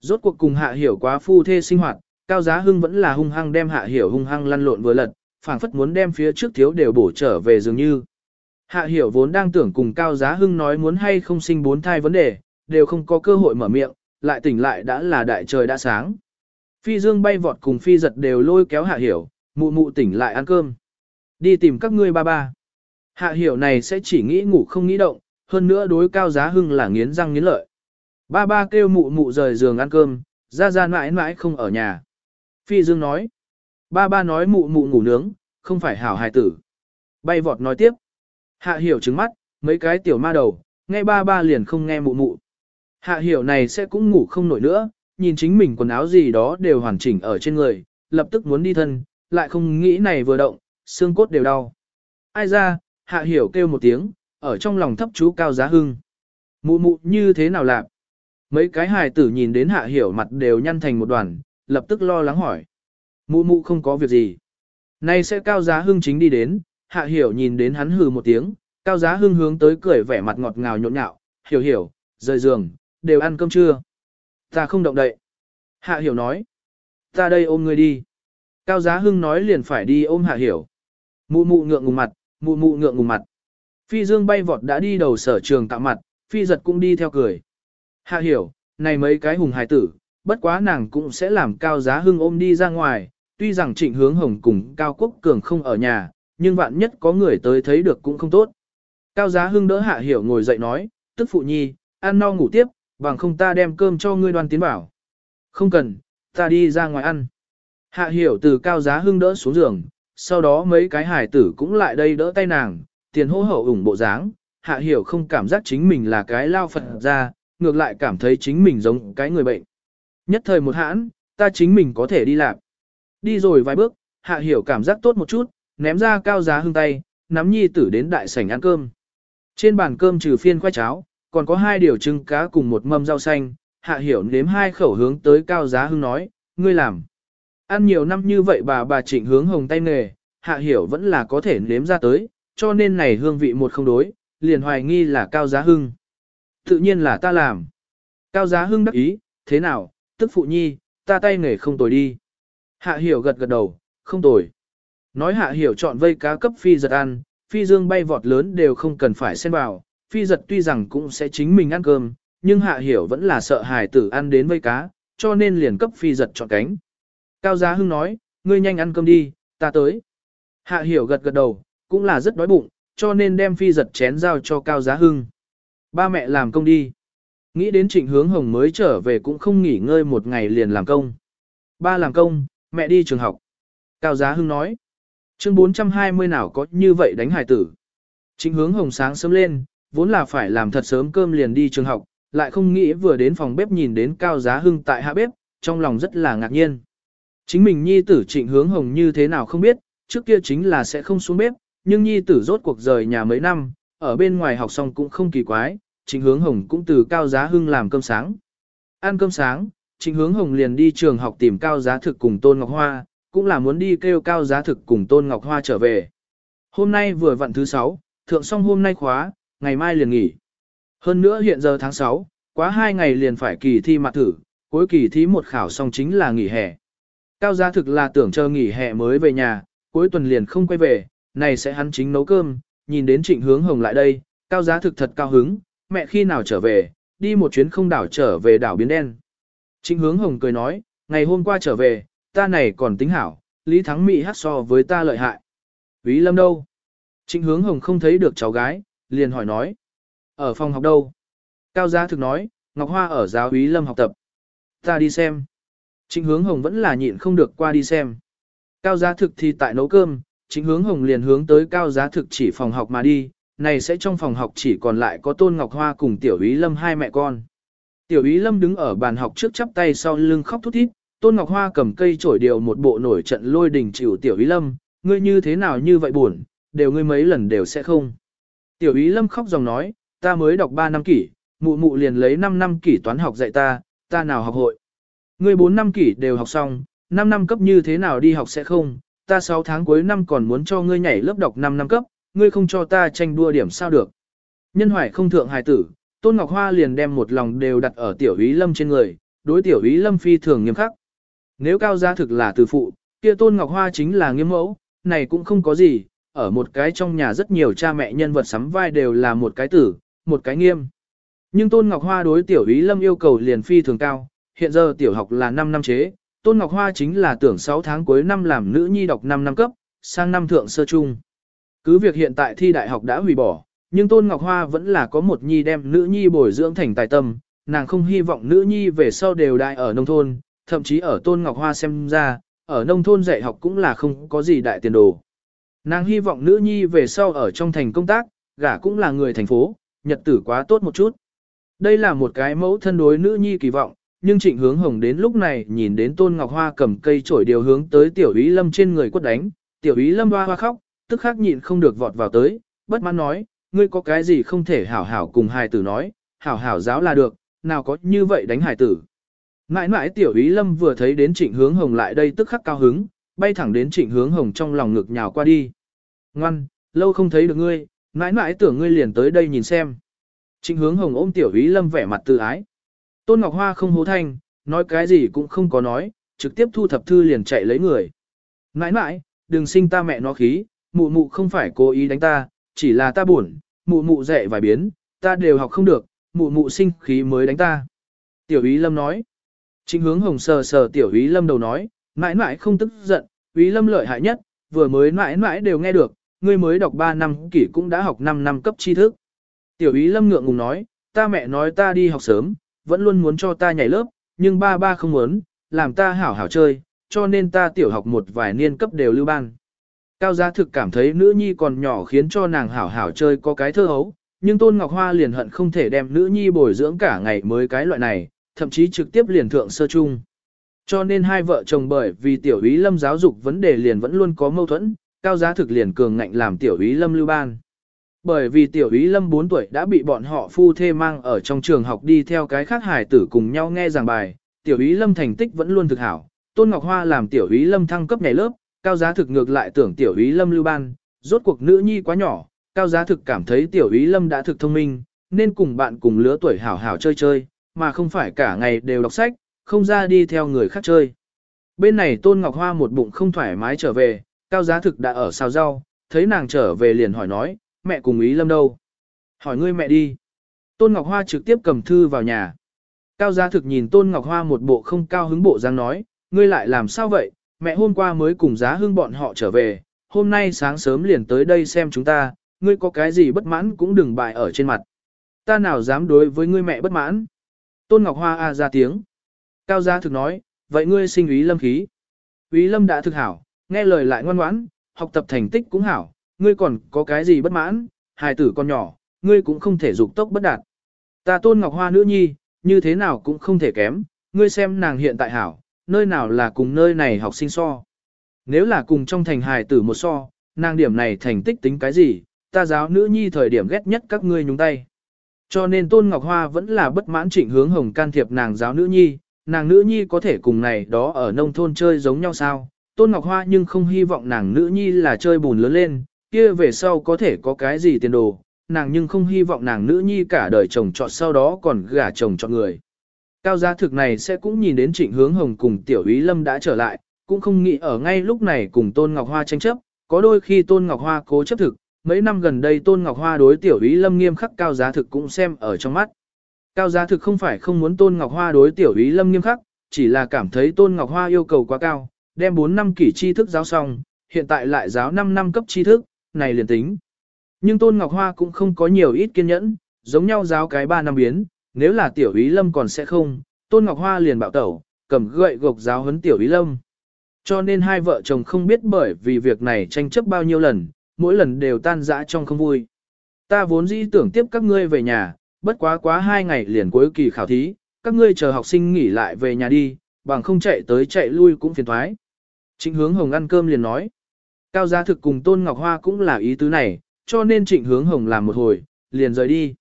Rốt cuộc cùng hạ hiểu quá phu thê sinh hoạt, cao giá hưng vẫn là hung hăng đem hạ hiểu hung hăng lăn lộn vừa lật, phảng phất muốn đem phía trước thiếu đều bổ trở về dường như. Hạ hiểu vốn đang tưởng cùng cao giá hưng nói muốn hay không sinh bốn thai vấn đề, đều không có cơ hội mở miệng, lại tỉnh lại đã là đại trời đã sáng. Phi dương bay vọt cùng phi giật đều lôi kéo hạ hiểu, mụ mụ tỉnh lại ăn cơm. Đi tìm các ngươi ba ba. Hạ hiểu này sẽ chỉ nghĩ ngủ không nghĩ động, hơn nữa đối cao giá hưng là nghiến răng nghiến lợi. Ba ba kêu mụ mụ rời giường ăn cơm, ra ra mãi mãi không ở nhà. Phi Dương nói. Ba ba nói mụ mụ ngủ nướng, không phải hảo hài tử. Bay vọt nói tiếp. Hạ hiểu trứng mắt, mấy cái tiểu ma đầu, nghe ba ba liền không nghe mụ mụ. Hạ hiểu này sẽ cũng ngủ không nổi nữa, nhìn chính mình quần áo gì đó đều hoàn chỉnh ở trên người, lập tức muốn đi thân, lại không nghĩ này vừa động, xương cốt đều đau. Ai ra, hạ hiểu kêu một tiếng, ở trong lòng thấp chú cao giá hưng. Mụ mụ như thế nào lạc? Mấy cái hài tử nhìn đến hạ hiểu mặt đều nhăn thành một đoàn, lập tức lo lắng hỏi. Mụ mụ không có việc gì. Nay sẽ cao giá hưng chính đi đến, hạ hiểu nhìn đến hắn hừ một tiếng, cao giá hưng hướng tới cười vẻ mặt ngọt ngào nhộn nhạo, hiểu hiểu, rời giường, đều ăn cơm chưa? Ta không động đậy. Hạ hiểu nói. Ta đây ôm ngươi đi. Cao giá hưng nói liền phải đi ôm hạ hiểu. Mụ mụ ngượng ngùng mặt, mụ mụ ngượng ngùng mặt. Phi dương bay vọt đã đi đầu sở trường tạo mặt, phi giật cũng đi theo cười. Hạ hiểu, này mấy cái hùng hài tử, bất quá nàng cũng sẽ làm cao giá hưng ôm đi ra ngoài, tuy rằng trịnh hướng hồng cùng cao quốc cường không ở nhà, nhưng vạn nhất có người tới thấy được cũng không tốt. Cao giá hưng đỡ hạ hiểu ngồi dậy nói, tức phụ nhi, ăn no ngủ tiếp, bằng không ta đem cơm cho ngươi đoan tiến bảo. Không cần, ta đi ra ngoài ăn. Hạ hiểu từ cao giá hưng đỡ xuống giường, sau đó mấy cái hải tử cũng lại đây đỡ tay nàng, tiền hô hậu ủng bộ dáng. Hạ hiểu không cảm giác chính mình là cái lao phật ra, ngược lại cảm thấy chính mình giống cái người bệnh. Nhất thời một hãn, ta chính mình có thể đi làm. Đi rồi vài bước, hạ hiểu cảm giác tốt một chút, ném ra cao giá hương tay, nắm nhi tử đến đại sảnh ăn cơm. Trên bàn cơm trừ phiên khoai cháo, còn có hai điều trứng cá cùng một mâm rau xanh, hạ hiểu nếm hai khẩu hướng tới cao giá hưng nói, ngươi làm. Ăn nhiều năm như vậy bà bà trịnh hướng hồng tay nghề, hạ hiểu vẫn là có thể nếm ra tới, cho nên này hương vị một không đối, liền hoài nghi là cao giá hưng. Tự nhiên là ta làm. Cao giá hưng đắc ý, thế nào, tức phụ nhi, ta tay nghề không tồi đi. Hạ hiểu gật gật đầu, không tồi. Nói hạ hiểu chọn vây cá cấp phi giật ăn, phi dương bay vọt lớn đều không cần phải xen vào, phi giật tuy rằng cũng sẽ chính mình ăn cơm, nhưng hạ hiểu vẫn là sợ hài tử ăn đến vây cá, cho nên liền cấp phi giật chọn cánh. Cao Giá Hưng nói, ngươi nhanh ăn cơm đi, ta tới. Hạ hiểu gật gật đầu, cũng là rất đói bụng, cho nên đem phi giật chén giao cho Cao Giá Hưng. Ba mẹ làm công đi. Nghĩ đến trịnh hướng hồng mới trở về cũng không nghỉ ngơi một ngày liền làm công. Ba làm công, mẹ đi trường học. Cao Giá Hưng nói. Chương 420 nào có như vậy đánh hải tử. Trịnh hướng hồng sáng sớm lên, vốn là phải làm thật sớm cơm liền đi trường học, lại không nghĩ vừa đến phòng bếp nhìn đến Cao Giá Hưng tại hạ bếp, trong lòng rất là ngạc nhiên. Chính mình nhi tử trịnh hướng hồng như thế nào không biết, trước kia chính là sẽ không xuống bếp, nhưng nhi tử rốt cuộc rời nhà mấy năm, ở bên ngoài học xong cũng không kỳ quái, trịnh hướng hồng cũng từ cao giá hưng làm cơm sáng. Ăn cơm sáng, trịnh hướng hồng liền đi trường học tìm cao giá thực cùng Tôn Ngọc Hoa, cũng là muốn đi kêu cao giá thực cùng Tôn Ngọc Hoa trở về. Hôm nay vừa vặn thứ sáu, thượng xong hôm nay khóa, ngày mai liền nghỉ. Hơn nữa hiện giờ tháng 6, quá hai ngày liền phải kỳ thi mặt thử, cuối kỳ thi một khảo xong chính là nghỉ hè. Cao giá thực là tưởng chờ nghỉ hè mới về nhà, cuối tuần liền không quay về, này sẽ hắn chính nấu cơm, nhìn đến trịnh hướng hồng lại đây, cao giá thực thật cao hứng, mẹ khi nào trở về, đi một chuyến không đảo trở về đảo biến đen. Trịnh hướng hồng cười nói, ngày hôm qua trở về, ta này còn tính hảo, Lý Thắng Mỹ hát so với ta lợi hại. Ví lâm đâu? Trịnh hướng hồng không thấy được cháu gái, liền hỏi nói. Ở phòng học đâu? Cao gia thực nói, Ngọc Hoa ở giáo úy lâm học tập. Ta đi xem. Trịnh hướng hồng vẫn là nhịn không được qua đi xem. Cao gia thực thì tại nấu cơm, trịnh hướng hồng liền hướng tới cao gia thực chỉ phòng học mà đi, này sẽ trong phòng học chỉ còn lại có Tôn Ngọc Hoa cùng Tiểu Ý Lâm hai mẹ con. Tiểu Ý Lâm đứng ở bàn học trước chắp tay sau lưng khóc thút thít, Tôn Ngọc Hoa cầm cây chổi điều một bộ nổi trận lôi đình chịu Tiểu Ý Lâm, ngươi như thế nào như vậy buồn, đều ngươi mấy lần đều sẽ không. Tiểu Ý Lâm khóc dòng nói, ta mới đọc 3 năm kỷ, mụ mụ liền lấy 5 năm kỷ toán học dạy ta, ta nào học hội. Ngươi 4 năm kỷ đều học xong, 5 năm cấp như thế nào đi học sẽ không, ta 6 tháng cuối năm còn muốn cho ngươi nhảy lớp đọc 5 năm cấp, ngươi không cho ta tranh đua điểm sao được. Nhân hoài không thượng hài tử, Tôn Ngọc Hoa liền đem một lòng đều đặt ở tiểu ý lâm trên người, đối tiểu ý lâm phi thường nghiêm khắc. Nếu cao gia thực là từ phụ, kia Tôn Ngọc Hoa chính là nghiêm mẫu, này cũng không có gì, ở một cái trong nhà rất nhiều cha mẹ nhân vật sắm vai đều là một cái tử, một cái nghiêm. Nhưng Tôn Ngọc Hoa đối tiểu ý lâm yêu cầu liền phi thường cao, hiện giờ tiểu học là 5 năm chế, Tôn Ngọc Hoa chính là tưởng 6 tháng cuối năm làm nữ nhi đọc 5 năm cấp, sang năm thượng sơ trung. Cứ việc hiện tại thi đại học đã hủy bỏ, nhưng Tôn Ngọc Hoa vẫn là có một nhi đem nữ nhi bồi dưỡng thành tài tâm, nàng không hy vọng nữ nhi về sau đều đại ở nông thôn, thậm chí ở Tôn Ngọc Hoa xem ra, ở nông thôn dạy học cũng là không có gì đại tiền đồ. Nàng hy vọng nữ nhi về sau ở trong thành công tác, gả cũng là người thành phố, nhật tử quá tốt một chút. Đây là một cái mẫu thân đối nữ nhi kỳ vọng, nhưng trịnh hướng hồng đến lúc này nhìn đến tôn ngọc hoa cầm cây chổi điều hướng tới tiểu ý lâm trên người quất đánh, tiểu ý lâm hoa hoa khóc, tức khắc nhịn không được vọt vào tới, bất mãn nói, ngươi có cái gì không thể hảo hảo cùng hài tử nói, hảo hảo giáo là được, nào có như vậy đánh hài tử. Mãi mãi tiểu ý lâm vừa thấy đến trịnh hướng hồng lại đây tức khắc cao hứng, bay thẳng đến trịnh hướng hồng trong lòng ngực nhào qua đi. Ngoan, lâu không thấy được ngươi, mãi mãi tưởng ngươi liền tới đây nhìn xem. Trịnh hướng hồng ôm tiểu ý lâm vẻ mặt tự ái. Tôn Ngọc Hoa không hố thanh, nói cái gì cũng không có nói, trực tiếp thu thập thư liền chạy lấy người. Nãi nãi, đừng sinh ta mẹ nó khí, mụ mụ không phải cố ý đánh ta, chỉ là ta buồn, mụ mụ dạy vài biến, ta đều học không được, mụ mụ sinh khí mới đánh ta. Tiểu ý lâm nói. Trịnh hướng hồng sờ sờ tiểu ý lâm đầu nói, mãi mãi không tức giận, ý lâm lợi hại nhất, vừa mới mãi mãi đều nghe được, ngươi mới đọc 3 năm kỷ cũng đã học 5 năm cấp tri thức. Tiểu ý lâm ngượng ngùng nói, ta mẹ nói ta đi học sớm, vẫn luôn muốn cho ta nhảy lớp, nhưng ba ba không muốn, làm ta hảo hảo chơi, cho nên ta tiểu học một vài niên cấp đều lưu ban. Cao giá thực cảm thấy nữ nhi còn nhỏ khiến cho nàng hảo hảo chơi có cái thơ hấu, nhưng Tôn Ngọc Hoa liền hận không thể đem nữ nhi bồi dưỡng cả ngày mới cái loại này, thậm chí trực tiếp liền thượng sơ chung. Cho nên hai vợ chồng bởi vì tiểu ý lâm giáo dục vấn đề liền vẫn luôn có mâu thuẫn, cao giá thực liền cường ngạnh làm tiểu ý lâm lưu ban. Bởi vì tiểu ý lâm 4 tuổi đã bị bọn họ phu thê mang ở trong trường học đi theo cái khác hải tử cùng nhau nghe giảng bài, tiểu ý lâm thành tích vẫn luôn thực hảo. Tôn Ngọc Hoa làm tiểu ý lâm thăng cấp ngày lớp, cao giá thực ngược lại tưởng tiểu ý lâm lưu ban, rốt cuộc nữ nhi quá nhỏ, cao giá thực cảm thấy tiểu ý lâm đã thực thông minh, nên cùng bạn cùng lứa tuổi hảo hảo chơi chơi, mà không phải cả ngày đều đọc sách, không ra đi theo người khác chơi. Bên này Tôn Ngọc Hoa một bụng không thoải mái trở về, cao giá thực đã ở xào rau, thấy nàng trở về liền hỏi nói, mẹ cùng ý lâm đâu? Hỏi ngươi mẹ đi. Tôn Ngọc Hoa trực tiếp cầm thư vào nhà. Cao giá thực nhìn Tôn Ngọc Hoa một bộ không cao hứng bộ dáng nói, ngươi lại làm sao vậy, mẹ hôm qua mới cùng giá hương bọn họ trở về, hôm nay sáng sớm liền tới đây xem chúng ta, ngươi có cái gì bất mãn cũng đừng bại ở trên mặt. Ta nào dám đối với ngươi mẹ bất mãn. Tôn Ngọc Hoa a ra tiếng. Cao Gia thực nói, vậy ngươi sinh ý lâm khí. Ý lâm đã thực hảo, nghe lời lại ngoan ngoãn, học tập thành tích cũng hảo, ngươi còn có cái gì bất mãn, hài tử con nhỏ, ngươi cũng không thể dục tốc bất đạt. Ta tôn ngọc hoa nữ nhi, như thế nào cũng không thể kém, ngươi xem nàng hiện tại hảo, nơi nào là cùng nơi này học sinh so. Nếu là cùng trong thành hài tử một so, nàng điểm này thành tích tính cái gì, ta giáo nữ nhi thời điểm ghét nhất các ngươi nhúng tay. Cho nên Tôn Ngọc Hoa vẫn là bất mãn trịnh hướng hồng can thiệp nàng giáo nữ nhi, nàng nữ nhi có thể cùng này đó ở nông thôn chơi giống nhau sao. Tôn Ngọc Hoa nhưng không hy vọng nàng nữ nhi là chơi bùn lớn lên, kia về sau có thể có cái gì tiền đồ, nàng nhưng không hy vọng nàng nữ nhi cả đời chồng chọn sau đó còn gả chồng chọn người. Cao gia thực này sẽ cũng nhìn đến trịnh hướng hồng cùng tiểu ý lâm đã trở lại, cũng không nghĩ ở ngay lúc này cùng Tôn Ngọc Hoa tranh chấp, có đôi khi Tôn Ngọc Hoa cố chấp thực, mấy năm gần đây Tôn Ngọc Hoa đối tiểu ý lâm nghiêm khắc cao giá thực cũng xem ở trong mắt. Cao giá thực không phải không muốn Tôn Ngọc Hoa đối tiểu ý lâm nghiêm khắc, chỉ là cảm thấy Tôn Ngọc Hoa yêu cầu quá cao, đem 4 năm kỷ tri thức giáo xong, hiện tại lại giáo 5 năm cấp tri thức, này liền tính. Nhưng Tôn Ngọc Hoa cũng không có nhiều ít kiên nhẫn, giống nhau giáo cái 3 năm biến, nếu là tiểu ý lâm còn sẽ không, Tôn Ngọc Hoa liền bảo tẩu, cầm gậy gộc giáo huấn tiểu ý lâm. Cho nên hai vợ chồng không biết bởi vì việc này tranh chấp bao nhiêu lần, mỗi lần đều tan rã trong không vui. Ta vốn dĩ tưởng tiếp các ngươi về nhà, bất quá quá hai ngày liền cuối kỳ khảo thí, các ngươi chờ học sinh nghỉ lại về nhà đi, bằng không chạy tới chạy lui cũng phiền thoái. Trịnh hướng hồng ăn cơm liền nói. Cao gia thực cùng Tôn Ngọc Hoa cũng là ý tứ này, cho nên trịnh hướng hồng làm một hồi, liền rời đi.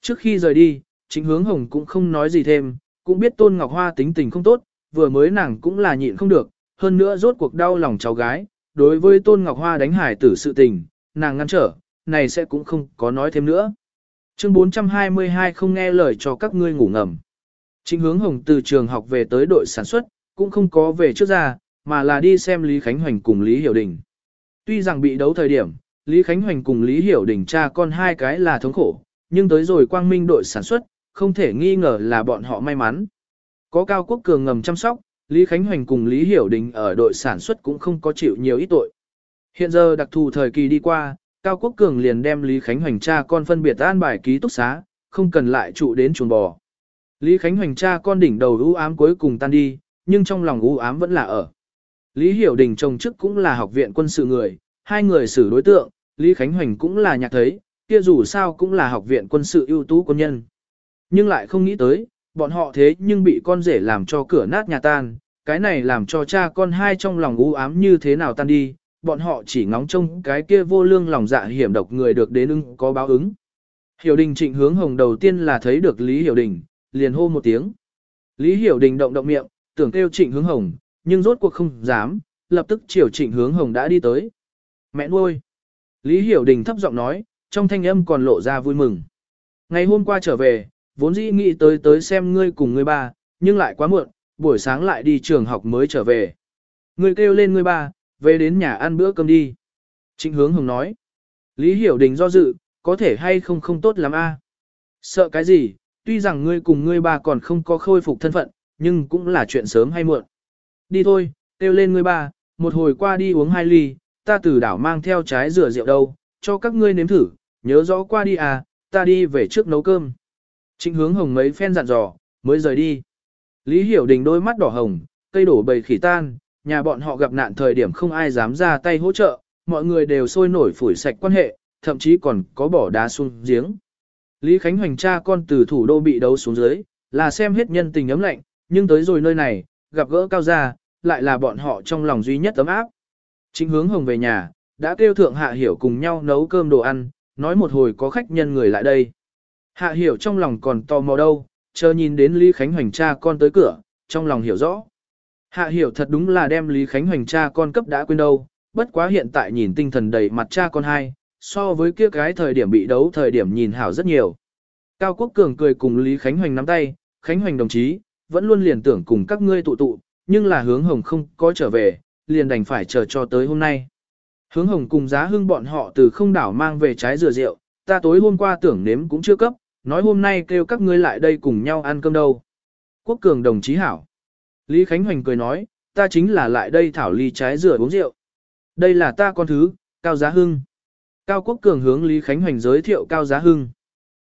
Trước khi rời đi, trịnh hướng hồng cũng không nói gì thêm, cũng biết Tôn Ngọc Hoa tính tình không tốt, vừa mới nàng cũng là nhịn không được, hơn nữa rốt cuộc đau lòng cháu gái, đối với Tôn Ngọc Hoa đánh hải tử sự tình, nàng ngăn trở, này sẽ cũng không có nói thêm nữa. Chương 422 không nghe lời cho các ngươi ngủ ngầm. Trịnh hướng hồng từ trường học về tới đội sản xuất, cũng không có về trước ra, mà là đi xem Lý Khánh Hoành cùng Lý Hiểu Đình. Tuy rằng bị đấu thời điểm, Lý Khánh Hoành cùng Lý Hiểu Đình cha con hai cái là thống khổ, nhưng tới rồi quang minh đội sản xuất, không thể nghi ngờ là bọn họ may mắn. Có Cao Quốc Cường ngầm chăm sóc, Lý Khánh Hoành cùng Lý Hiểu Đình ở đội sản xuất cũng không có chịu nhiều ít tội. Hiện giờ đặc thù thời kỳ đi qua, Cao Quốc Cường liền đem Lý Khánh Hoành cha con phân biệt an bài ký túc xá, không cần lại trụ đến chuồng bò. Lý Khánh Hoành cha con đỉnh đầu u ám cuối cùng tan đi, nhưng trong lòng u ám vẫn là ở. Lý Hiểu Đình chồng chức cũng là học viện quân sự người, hai người xử đối tượng, Lý Khánh Hoành cũng là nhạc thấy, kia dù sao cũng là học viện quân sự ưu tú quân nhân. Nhưng lại không nghĩ tới, bọn họ thế nhưng bị con rể làm cho cửa nát nhà tan, cái này làm cho cha con hai trong lòng u ám như thế nào tan đi, bọn họ chỉ ngóng trông cái kia vô lương lòng dạ hiểm độc người được đến ưng có báo ứng. Hiểu Đình trịnh hướng hồng đầu tiên là thấy được Lý Hiểu Đình, liền hô một tiếng. Lý Hiểu Đình động động miệng, tưởng kêu trịnh hướng hồng, nhưng rốt cuộc không dám, lập tức chiều trịnh hướng hồng đã đi tới. Mẹ nuôi. Lý Hiểu Đình thấp giọng nói, trong thanh âm còn lộ ra vui mừng. Ngày hôm qua trở về, vốn dĩ nghĩ tới tới xem ngươi cùng ngươi ba, nhưng lại quá muộn, buổi sáng lại đi trường học mới trở về. Ngươi kêu lên ngươi ba, về đến nhà ăn bữa cơm đi. Trịnh hướng hồng nói. Lý Hiểu Đình do dự, có thể hay không không tốt lắm a? Sợ cái gì, tuy rằng ngươi cùng ngươi ba còn không có khôi phục thân phận, nhưng cũng là chuyện sớm hay muộn. Đi thôi, kêu lên ngươi ba, một hồi qua đi uống hai ly, ta từ đảo mang theo trái rửa rượu đâu, cho các ngươi nếm thử, nhớ rõ qua đi à, ta đi về trước nấu cơm. Trịnh hướng hồng mấy phen dặn dò, mới rời đi. Lý Hiểu Đình đôi mắt đỏ hồng, cây đổ bầy khỉ tan, nhà bọn họ gặp nạn thời điểm không ai dám ra tay hỗ trợ, mọi người đều sôi nổi phủi sạch quan hệ, thậm chí còn có bỏ đá xuống giếng. Lý Khánh Hoành cha con từ thủ đô bị đấu xuống dưới, là xem hết nhân tình ấm lạnh, nhưng tới rồi nơi này, gặp gỡ cao gia, lại là bọn họ trong lòng duy nhất ấm áp. Chính hướng hồng về nhà, đã kêu thượng hạ hiểu cùng nhau nấu cơm đồ ăn, nói một hồi có khách nhân người lại đây. Hạ hiểu trong lòng còn tò mò đâu, chờ nhìn đến Lý Khánh Hoành cha con tới cửa, trong lòng hiểu rõ. Hạ hiểu thật đúng là đem Lý Khánh Hoành cha con cấp đã quên đâu, bất quá hiện tại nhìn tinh thần đầy mặt cha con hai, so với kia cái thời điểm bị đấu thời điểm nhìn hảo rất nhiều. Cao Quốc Cường cười cùng Lý Khánh Hoành nắm tay, Khánh Hoành đồng chí, vẫn luôn liền tưởng cùng các ngươi tụ tụ, nhưng là hướng hồng không có trở về, liền đành phải chờ cho tới hôm nay. Hướng hồng cùng giá hưng bọn họ từ không đảo mang về trái dừa rượu, ta tối hôm qua tưởng nếm cũng chưa cấp, nói hôm nay kêu các ngươi lại đây cùng nhau ăn cơm đâu. Quốc Cường đồng chí hảo. Lý Khánh Hoành cười nói, ta chính là lại đây thảo ly trái dừa uống rượu. Đây là ta con thứ, Cao Giá Hưng. Cao Quốc Cường hướng Lý Khánh Hoành giới thiệu Cao Giá Hưng.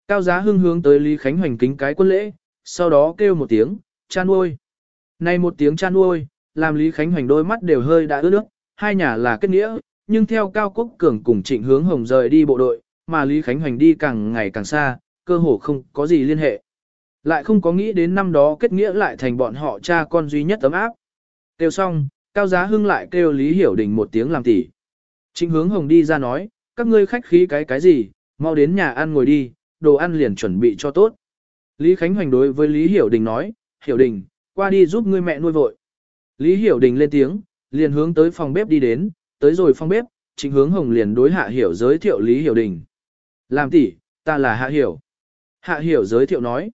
Cao Giá Hưng hướng tới Lý Khánh Hoành kính cái quân lễ, sau đó kêu một tiếng, chan nuôi. Này một tiếng chan nuôi, làm Lý Khánh Hoành đôi mắt đều hơi đã ướt nước, hai nhà là kết nghĩa, nhưng theo Cao Quốc Cường cùng Trịnh Hướng Hồng rời đi bộ đội, mà Lý Khánh Hoành đi càng ngày càng xa, cơ hồ không có gì liên hệ. Lại không có nghĩ đến năm đó kết nghĩa lại thành bọn họ cha con duy nhất ấm áp. Kêu xong, Cao Giá Hưng lại kêu Lý Hiểu Đình một tiếng làm tỉ. Trịnh Hướng Hồng đi ra nói, các ngươi khách khí cái cái gì, mau đến nhà ăn ngồi đi, đồ ăn liền chuẩn bị cho tốt. Lý Khánh Hoành đối với Lý Hiểu Đình nói, Hiểu Đình, qua đi giúp ngươi mẹ nuôi vội. Lý Hiểu Đình lên tiếng, liền hướng tới phòng bếp đi đến, tới rồi phòng bếp, Trịnh Hướng Hồng liền đối Hạ Hiểu giới thiệu Lý Hiểu Đình. Làm tỷ, ta là Hạ Hiểu. Hạ Hiểu giới thiệu nói.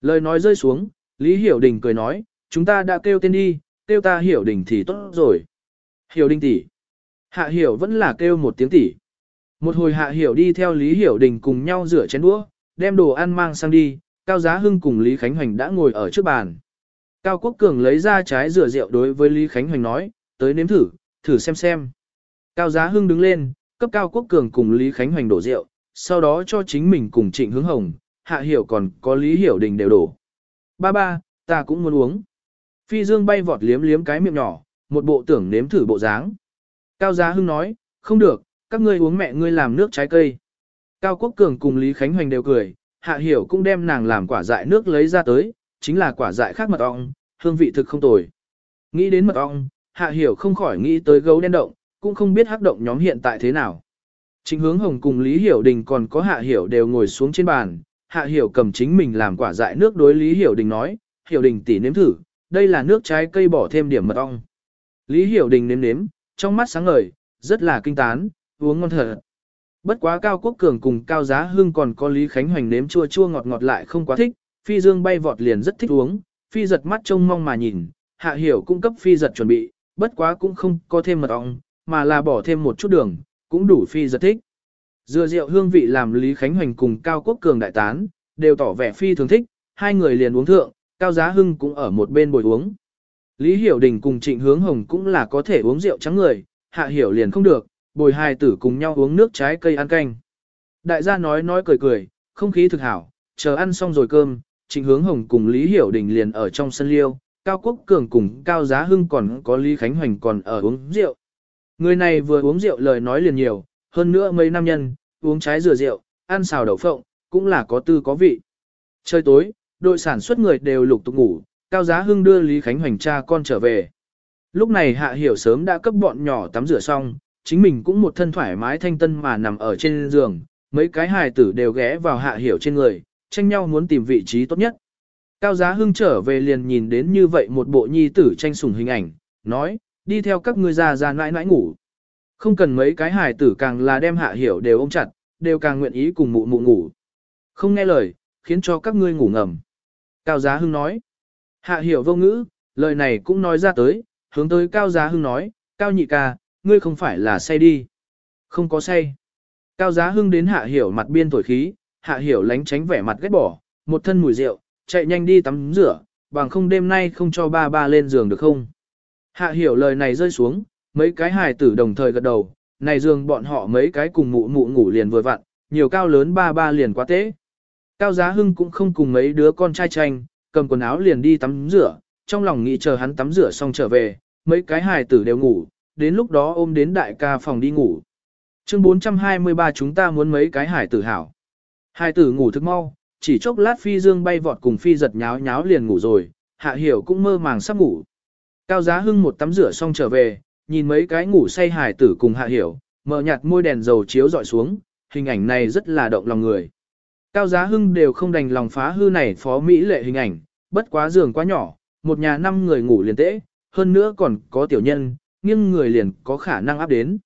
Lời nói rơi xuống, Lý Hiểu Đình cười nói, chúng ta đã kêu tên đi, kêu ta Hiểu Đình thì tốt rồi. Hiểu Đình tỷ. Hạ Hiểu vẫn là kêu một tiếng tỷ. Một hồi Hạ Hiểu đi theo Lý Hiểu Đình cùng nhau rửa chén đũa, đem đồ ăn mang sang đi, Cao Giá Hưng cùng Lý Khánh Hoành đã ngồi ở trước bàn. Cao Quốc Cường lấy ra trái rửa rượu đối với Lý Khánh Hoành nói, tới nếm thử, thử xem xem. Cao Giá Hưng đứng lên, cấp Cao Quốc Cường cùng Lý Khánh Hoành đổ rượu, sau đó cho chính mình cùng Trịnh Hướng Hồng, Hạ Hiểu còn có Lý Hiểu Đình đều đổ. Ba ba, ta cũng muốn uống. Phi Dương bay vọt liếm liếm cái miệng nhỏ, một bộ tưởng nếm thử bộ dáng. Cao Giá Hưng nói, không được, các ngươi uống mẹ ngươi làm nước trái cây. Cao Quốc Cường cùng Lý Khánh Hoành đều cười, Hạ Hiểu cũng đem nàng làm quả dại nước lấy ra tới, chính là quả dại khác mật ong, hương vị thực không tồi. Nghĩ đến mật ong, Hạ Hiểu không khỏi nghĩ tới gấu đen động, cũng không biết hắc động nhóm hiện tại thế nào. Chính hướng hồng cùng Lý Hiểu Đình còn có Hạ Hiểu đều ngồi xuống trên bàn, Hạ Hiểu cầm chính mình làm quả dại nước đối Lý Hiểu Đình nói, Hiểu Đình tỉ nếm thử, đây là nước trái cây bỏ thêm điểm mật ong. Lý Hiểu Đình nếm nếm, trong mắt sáng ngời, rất là kinh tán, uống ngon thật. Bất quá Cao Quốc Cường cùng Cao Giá Hưng còn có Lý Khánh Hoành nếm chua chua ngọt ngọt lại không quá thích, Phi Dương bay vọt liền rất thích uống, Phi giật mắt trông mong mà nhìn, Hạ Hiểu cung cấp Phi giật chuẩn bị, bất quá cũng không có thêm mật ong, mà là bỏ thêm một chút đường, cũng đủ Phi giật thích. Dừa rượu hương vị làm Lý Khánh Hoành cùng Cao Quốc Cường đại tán, đều tỏ vẻ Phi thường thích, hai người liền uống thượng, Cao Giá Hưng cũng ở một bên bồi uống. Lý Hiểu Đình cùng Trịnh Hướng Hồng cũng là có thể uống rượu trắng người, Hạ Hiểu liền không được, bồi hai tử cùng nhau uống nước trái cây ăn canh. Đại gia nói nói cười cười, không khí thực hảo, chờ ăn xong rồi cơm, Trịnh Hướng Hồng cùng Lý Hiểu Đình liền ở trong sân liêu, Cao Quốc Cường cùng Cao Giá Hưng còn có Lý Khánh Hoành còn ở uống rượu. Người này vừa uống rượu lời nói liền nhiều, hơn nữa mấy nam nhân, uống trái dừa rượu, ăn xào đậu phộng, cũng là có tư có vị. Trời tối, đội sản xuất người đều lục tục ngủ, Cao Giá Hưng đưa Lý Khánh Hoành cha con trở về. Lúc này Hạ Hiểu sớm đã cấp bọn nhỏ tắm rửa xong, chính mình cũng một thân thoải mái thanh tân mà nằm ở trên giường, mấy cái hài tử đều ghé vào Hạ Hiểu trên người, tranh nhau muốn tìm vị trí tốt nhất. Cao Giá Hưng trở về liền nhìn đến như vậy một bộ nhi tử tranh sủng hình ảnh, nói, đi theo các ngươi già già nãi nãi ngủ. Không cần mấy cái hài tử càng là đem Hạ Hiểu đều ôm chặt, đều càng nguyện ý cùng mụ mụ ngủ. Không nghe lời, khiến cho các ngươi ngủ ngầm. Cao Giá Hưng nói, Hạ Hiểu vô ngữ, lời này cũng nói ra tới, hướng tới Cao Giá Hưng nói, Cao nhị ca, ngươi không phải là say đi. Không có say. Cao Giá Hưng đến Hạ Hiểu mặt biên thổi khí, Hạ Hiểu lánh tránh vẻ mặt ghét bỏ, một thân mùi rượu, chạy nhanh đi tắm rửa, bằng không đêm nay không cho ba ba lên giường được không. Hạ hiểu lời này rơi xuống, mấy cái hài tử đồng thời gật đầu, này giường bọn họ mấy cái cùng mụ mụ ngủ liền vừa vặn, nhiều cao lớn ba ba liền quá tế. Cao Giá Hưng cũng không cùng mấy đứa con trai tranh, cầm quần áo liền đi tắm rửa, trong lòng nghĩ chờ hắn tắm rửa xong trở về, mấy cái hài tử đều ngủ, đến lúc đó ôm đến đại ca phòng đi ngủ. Chương 423 chúng ta muốn mấy cái hài tử hảo. Hài tử ngủ thức mau, chỉ chốc lát phi dương bay vọt cùng phi giật nháo nháo liền ngủ rồi, hạ hiểu cũng mơ màng sắp ngủ. Cao Giá Hưng một tắm rửa xong trở về, nhìn mấy cái ngủ say hài tử cùng hạ hiểu, mở nhạt môi đèn dầu chiếu dọi xuống, hình ảnh này rất là động lòng người. Cao Giá Hưng đều không đành lòng phá hư này phó Mỹ lệ hình ảnh, bất quá giường quá nhỏ, một nhà năm người ngủ liền tễ, hơn nữa còn có tiểu nhân, nhưng người liền có khả năng áp đến.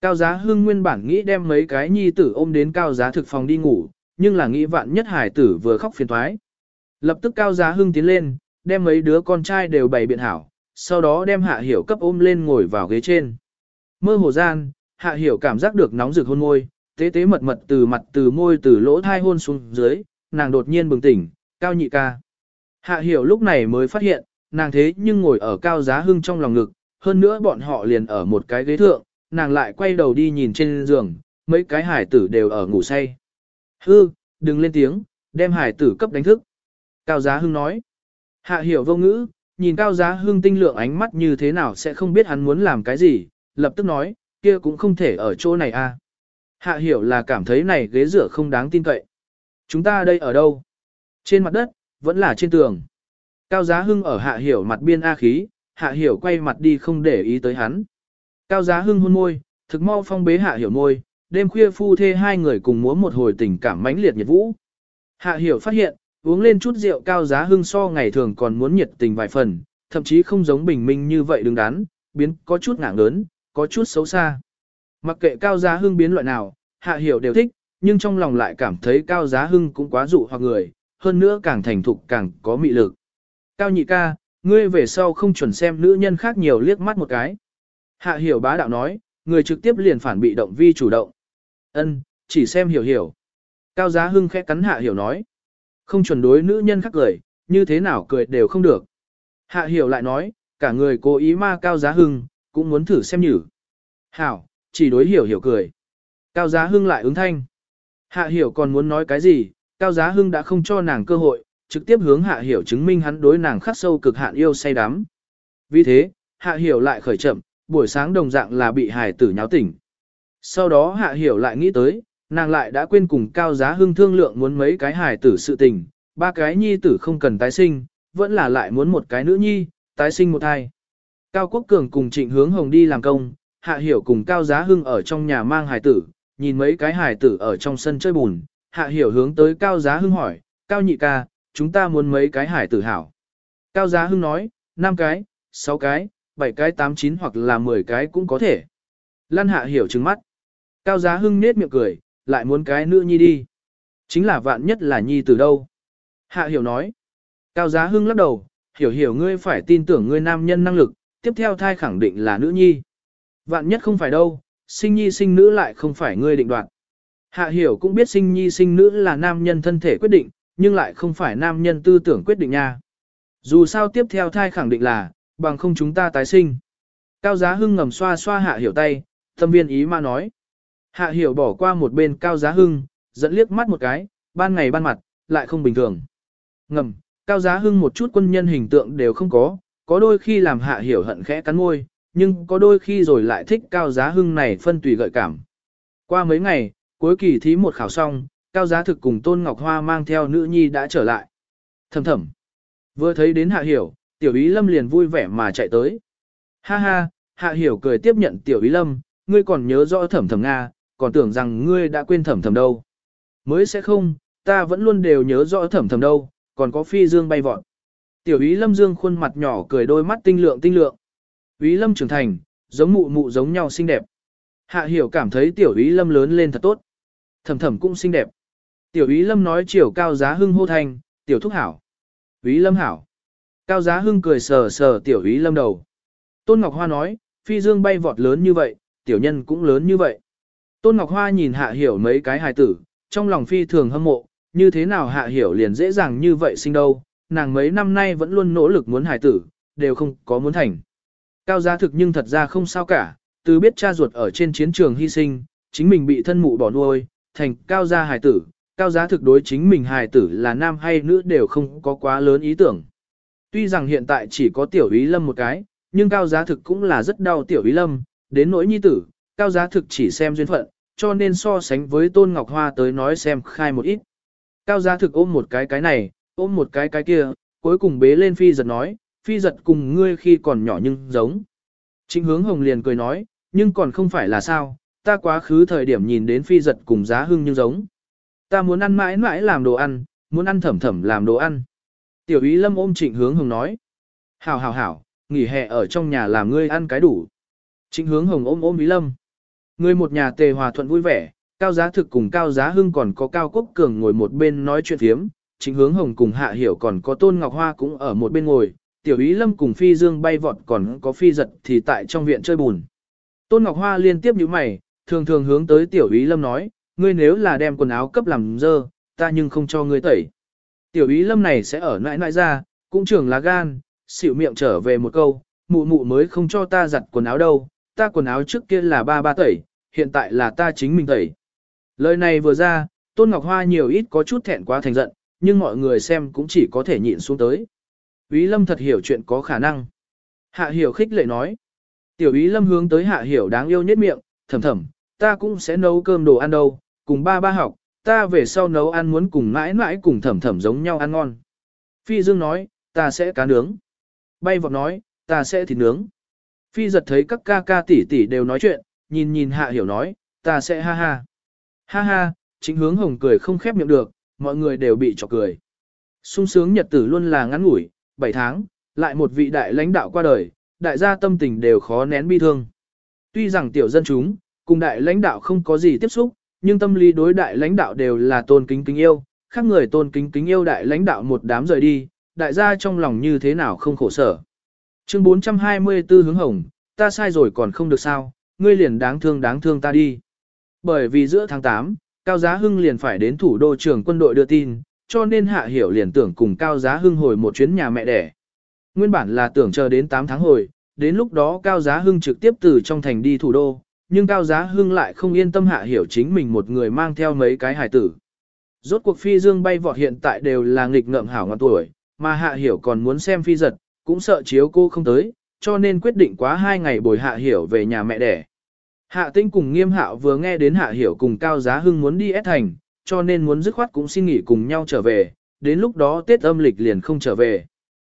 Cao Giá Hưng nguyên bản nghĩ đem mấy cái nhi tử ôm đến Cao Giá thực phòng đi ngủ, nhưng là nghĩ vạn nhất hải tử vừa khóc phiền thoái. Lập tức Cao Giá Hưng tiến lên, đem mấy đứa con trai đều bày biện hảo, sau đó đem Hạ Hiểu cấp ôm lên ngồi vào ghế trên. Mơ hồ gian, Hạ Hiểu cảm giác được nóng rực hôn môi, tế tế mật mật từ mặt từ môi từ lỗ thai hôn xuống dưới, nàng đột nhiên bừng tỉnh, cao nhị ca. Hạ hiểu lúc này mới phát hiện, nàng thế nhưng ngồi ở cao giá hưng trong lòng ngực, hơn nữa bọn họ liền ở một cái ghế thượng, nàng lại quay đầu đi nhìn trên giường, mấy cái hải tử đều ở ngủ say. Hư, đừng lên tiếng, đem hải tử cấp đánh thức. Cao giá hưng nói. Hạ hiểu vô ngữ, nhìn cao giá hưng tinh lượng ánh mắt như thế nào sẽ không biết hắn muốn làm cái gì, lập tức nói, kia cũng không thể ở chỗ này a. À. Hạ hiểu là cảm thấy này ghế rửa không đáng tin cậy. Chúng ta đây ở đâu? Trên mặt đất, vẫn là trên tường. Cao Giá Hưng ở Hạ Hiểu mặt biên A khí, Hạ Hiểu quay mặt đi không để ý tới hắn. Cao Giá Hưng hôn môi, thực mau phong bế Hạ Hiểu môi, đêm khuya phu thê hai người cùng múa một hồi tình cảm mãnh liệt nhiệt vũ. Hạ Hiểu phát hiện, uống lên chút rượu Cao Giá Hưng so ngày thường còn muốn nhiệt tình vài phần, thậm chí không giống bình minh như vậy đứng đắn, biến có chút ngạng lớn, có chút xấu xa. Mặc kệ Cao Giá Hưng biến loại nào, Hạ Hiểu đều thích, nhưng trong lòng lại cảm thấy Cao Giá Hưng cũng quá dụ hoặc người, hơn nữa càng thành thục càng có mị lực. Cao nhị ca, ngươi về sau không chuẩn xem nữ nhân khác nhiều liếc mắt một cái. Hạ hiểu bá đạo nói, người trực tiếp liền phản bị động vi chủ động. Ân, chỉ xem hiểu hiểu. Cao giá hưng khẽ cắn hạ hiểu nói. Không chuẩn đối nữ nhân khác cười, như thế nào cười đều không được. Hạ hiểu lại nói, cả người cố ý ma cao giá hưng, cũng muốn thử xem nhử. Hảo, chỉ đối hiểu hiểu cười. Cao giá hưng lại ứng thanh. Hạ hiểu còn muốn nói cái gì, Cao Giá Hưng đã không cho nàng cơ hội, trực tiếp hướng Hạ Hiểu chứng minh hắn đối nàng khắc sâu cực hạn yêu say đắm. Vì thế, Hạ Hiểu lại khởi chậm, buổi sáng đồng dạng là bị hài tử nháo tỉnh. Sau đó Hạ Hiểu lại nghĩ tới, nàng lại đã quên cùng Cao Giá Hưng thương lượng muốn mấy cái hài tử sự tình, ba cái nhi tử không cần tái sinh, vẫn là lại muốn một cái nữ nhi, tái sinh một thai. Cao Quốc Cường cùng Trịnh Hướng Hồng đi làm công, Hạ Hiểu cùng Cao Giá Hưng ở trong nhà mang hài tử, nhìn mấy cái hài tử ở trong sân chơi bùn, Hạ hiểu hướng tới Cao Giá Hưng hỏi, Cao nhị ca, chúng ta muốn mấy cái hài tử hảo. Cao Giá Hưng nói, 5 cái, 6 cái, 7 cái 8 9 hoặc là 10 cái cũng có thể. Lan Hạ hiểu trừng mắt. Cao Giá Hưng nết miệng cười, lại muốn cái nữa nhi đi. Chính là vạn nhất là nhi từ đâu. Hạ hiểu nói. Cao Giá Hưng lắc đầu, hiểu hiểu ngươi phải tin tưởng ngươi nam nhân năng lực, tiếp theo thai khẳng định là nữ nhi. Vạn nhất không phải đâu, sinh nhi sinh nữ lại không phải ngươi định đoạt. Hạ hiểu cũng biết sinh nhi sinh nữ là nam nhân thân thể quyết định, nhưng lại không phải nam nhân tư tưởng quyết định nha. Dù sao tiếp theo thai khẳng định là, bằng không chúng ta tái sinh. Cao giá hưng ngầm xoa xoa hạ hiểu tay, tâm viên ý mà nói. Hạ hiểu bỏ qua một bên cao giá hưng, dẫn liếc mắt một cái, ban ngày ban mặt, lại không bình thường. Ngầm, cao giá hưng một chút quân nhân hình tượng đều không có, có đôi khi làm hạ hiểu hận khẽ cắn môi, nhưng có đôi khi rồi lại thích cao giá hưng này phân tùy gợi cảm. Qua mấy ngày, cuối kỳ thí một khảo xong, Cao Giá Thực cùng Tôn Ngọc Hoa mang theo nữ nhi đã trở lại. Thầm thầm. Vừa thấy đến Hạ Hiểu, Tiểu Ý Lâm liền vui vẻ mà chạy tới. Ha ha, Hạ Hiểu cười tiếp nhận Tiểu Ý Lâm, ngươi còn nhớ rõ thẩm thầm Nga, còn tưởng rằng ngươi đã quên thẩm thẩm đâu. Mới sẽ không, ta vẫn luôn đều nhớ rõ thẩm thẩm đâu, còn có phi dương bay vọt. Tiểu Ý Lâm dương khuôn mặt nhỏ cười đôi mắt tinh lượng tinh lượng. Ý Lâm trưởng thành, giống mụ mụ giống nhau xinh đẹp. Hạ Hiểu cảm thấy Tiểu Ý Lâm lớn lên thật tốt. thẩm thẩm cũng xinh đẹp. Tiểu Ý Lâm nói chiều cao giá hưng hô thành, tiểu thúc hảo. Ý Lâm hảo. Cao giá hưng cười sờ sờ tiểu Ý Lâm đầu. Tôn Ngọc Hoa nói, phi dương bay vọt lớn như vậy, tiểu nhân cũng lớn như vậy. Tôn Ngọc Hoa nhìn hạ hiểu mấy cái hài tử, trong lòng phi thường hâm mộ, như thế nào hạ hiểu liền dễ dàng như vậy sinh đâu, nàng mấy năm nay vẫn luôn nỗ lực muốn hài tử, đều không có muốn thành. Cao giá thực nhưng thật ra không sao cả, từ biết cha ruột ở trên chiến trường hy sinh, chính mình bị thân mụ bỏ nuôi, thành cao gia hài tử, cao giá thực đối chính mình hài tử là nam hay nữ đều không có quá lớn ý tưởng. Tuy rằng hiện tại chỉ có tiểu ý lâm một cái, nhưng cao giá thực cũng là rất đau tiểu ý lâm, đến nỗi nhi tử, cao giá thực chỉ xem duyên phận, cho nên so sánh với Tôn Ngọc Hoa tới nói xem khai một ít. Cao giá thực ôm một cái cái này, ôm một cái cái kia, cuối cùng bế lên phi giật nói, phi giật cùng ngươi khi còn nhỏ nhưng giống. Trịnh hướng hồng liền cười nói, nhưng còn không phải là sao, ta quá khứ thời điểm nhìn đến phi giật cùng giá hưng nhưng giống. Ta muốn ăn mãi mãi làm đồ ăn, muốn ăn thẩm thẩm làm đồ ăn. Tiểu ý lâm ôm trịnh hướng hồng nói. Hảo hảo hảo, nghỉ hè ở trong nhà làm ngươi ăn cái đủ. Trịnh hướng hồng ôm ôm ý lâm. Người một nhà tề hòa thuận vui vẻ, cao giá thực cùng cao giá hưng còn có cao quốc cường ngồi một bên nói chuyện phiếm. chính hướng hồng cùng hạ hiểu còn có tôn ngọc hoa cũng ở một bên ngồi. Tiểu ý lâm cùng phi dương bay vọt còn có phi giật thì tại trong viện chơi bùn. Tôn Ngọc Hoa liên tiếp như mày, thường thường hướng tới tiểu ý lâm nói, ngươi nếu là đem quần áo cấp làm dơ, ta nhưng không cho ngươi tẩy. Tiểu ý lâm này sẽ ở nãi nãi ra, cũng trưởng lá gan, xỉu miệng trở về một câu, mụ mụ mới không cho ta giặt quần áo đâu, ta quần áo trước kia là ba ba tẩy, hiện tại là ta chính mình tẩy. Lời này vừa ra, Tôn Ngọc Hoa nhiều ít có chút thẹn quá thành giận, nhưng mọi người xem cũng chỉ có thể nhịn xuống tới. Ý lâm thật hiểu chuyện có khả năng. Hạ hiểu khích lệ nói. Tiểu ý lâm hướng tới hạ hiểu đáng yêu nhất miệng, thầm thầm, ta cũng sẽ nấu cơm đồ ăn đâu, cùng ba ba học, ta về sau nấu ăn muốn cùng mãi mãi cùng thầm thầm giống nhau ăn ngon. Phi Dương nói, ta sẽ cá nướng. Bay vọt nói, ta sẽ thịt nướng. Phi giật thấy các ca ca tỷ tỷ đều nói chuyện, nhìn nhìn hạ hiểu nói, ta sẽ ha ha. Ha ha, chính hướng hồng cười không khép miệng được, mọi người đều bị chọc cười. sung sướng nhật tử luôn là ngắn ngủi, 7 tháng, lại một vị đại lãnh đạo qua đời, đại gia tâm tình đều khó nén bi thương. Tuy rằng tiểu dân chúng, cùng đại lãnh đạo không có gì tiếp xúc, nhưng tâm lý đối đại lãnh đạo đều là tôn kính kính yêu, khác người tôn kính kính yêu đại lãnh đạo một đám rời đi, đại gia trong lòng như thế nào không khổ sở. Chương 424 hướng hồng, ta sai rồi còn không được sao, ngươi liền đáng thương đáng thương ta đi. Bởi vì giữa tháng 8, Cao Giá Hưng liền phải đến thủ đô trưởng quân đội đưa tin, cho nên Hạ Hiểu liền tưởng cùng Cao Giá Hưng hồi một chuyến nhà mẹ đẻ. Nguyên bản là tưởng chờ đến 8 tháng hồi, đến lúc đó Cao Giá Hưng trực tiếp từ trong thành đi thủ đô, nhưng Cao Giá Hưng lại không yên tâm hạ hiểu chính mình một người mang theo mấy cái hài tử. Rốt cuộc phi dương bay vọt hiện tại đều là nghịch ngợm hảo ngọn tuổi, mà hạ hiểu còn muốn xem phi giật, cũng sợ chiếu cô không tới, cho nên quyết định quá hai ngày bồi hạ hiểu về nhà mẹ đẻ. Hạ tinh cùng nghiêm hạo vừa nghe đến hạ hiểu cùng Cao Giá Hưng muốn đi ép thành, cho nên muốn dứt khoát cũng xin nghỉ cùng nhau trở về, đến lúc đó Tết âm lịch liền không trở về.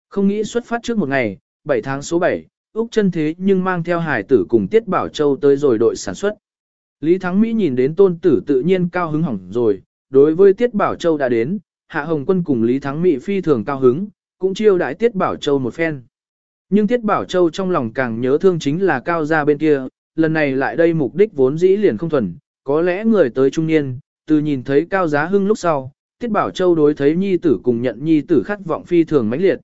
Không nghĩ xuất phát trước một ngày, 7 tháng số 7, Úc chân thế nhưng mang theo hải tử cùng Tiết Bảo Châu tới rồi đội sản xuất. Lý Thắng Mỹ nhìn đến tôn tử tự nhiên cao hứng hỏng rồi, đối với Tiết Bảo Châu đã đến, Hạ Hồng Quân cùng Lý Thắng Mỹ phi thường cao hứng, cũng chiêu đãi Tiết Bảo Châu một phen. Nhưng Tiết Bảo Châu trong lòng càng nhớ thương chính là cao gia bên kia, lần này lại đây mục đích vốn dĩ liền không thuần, có lẽ người tới trung niên, từ nhìn thấy cao giá hưng lúc sau, Tiết Bảo Châu đối thấy nhi tử cùng nhận nhi tử khát vọng phi thường mãnh liệt.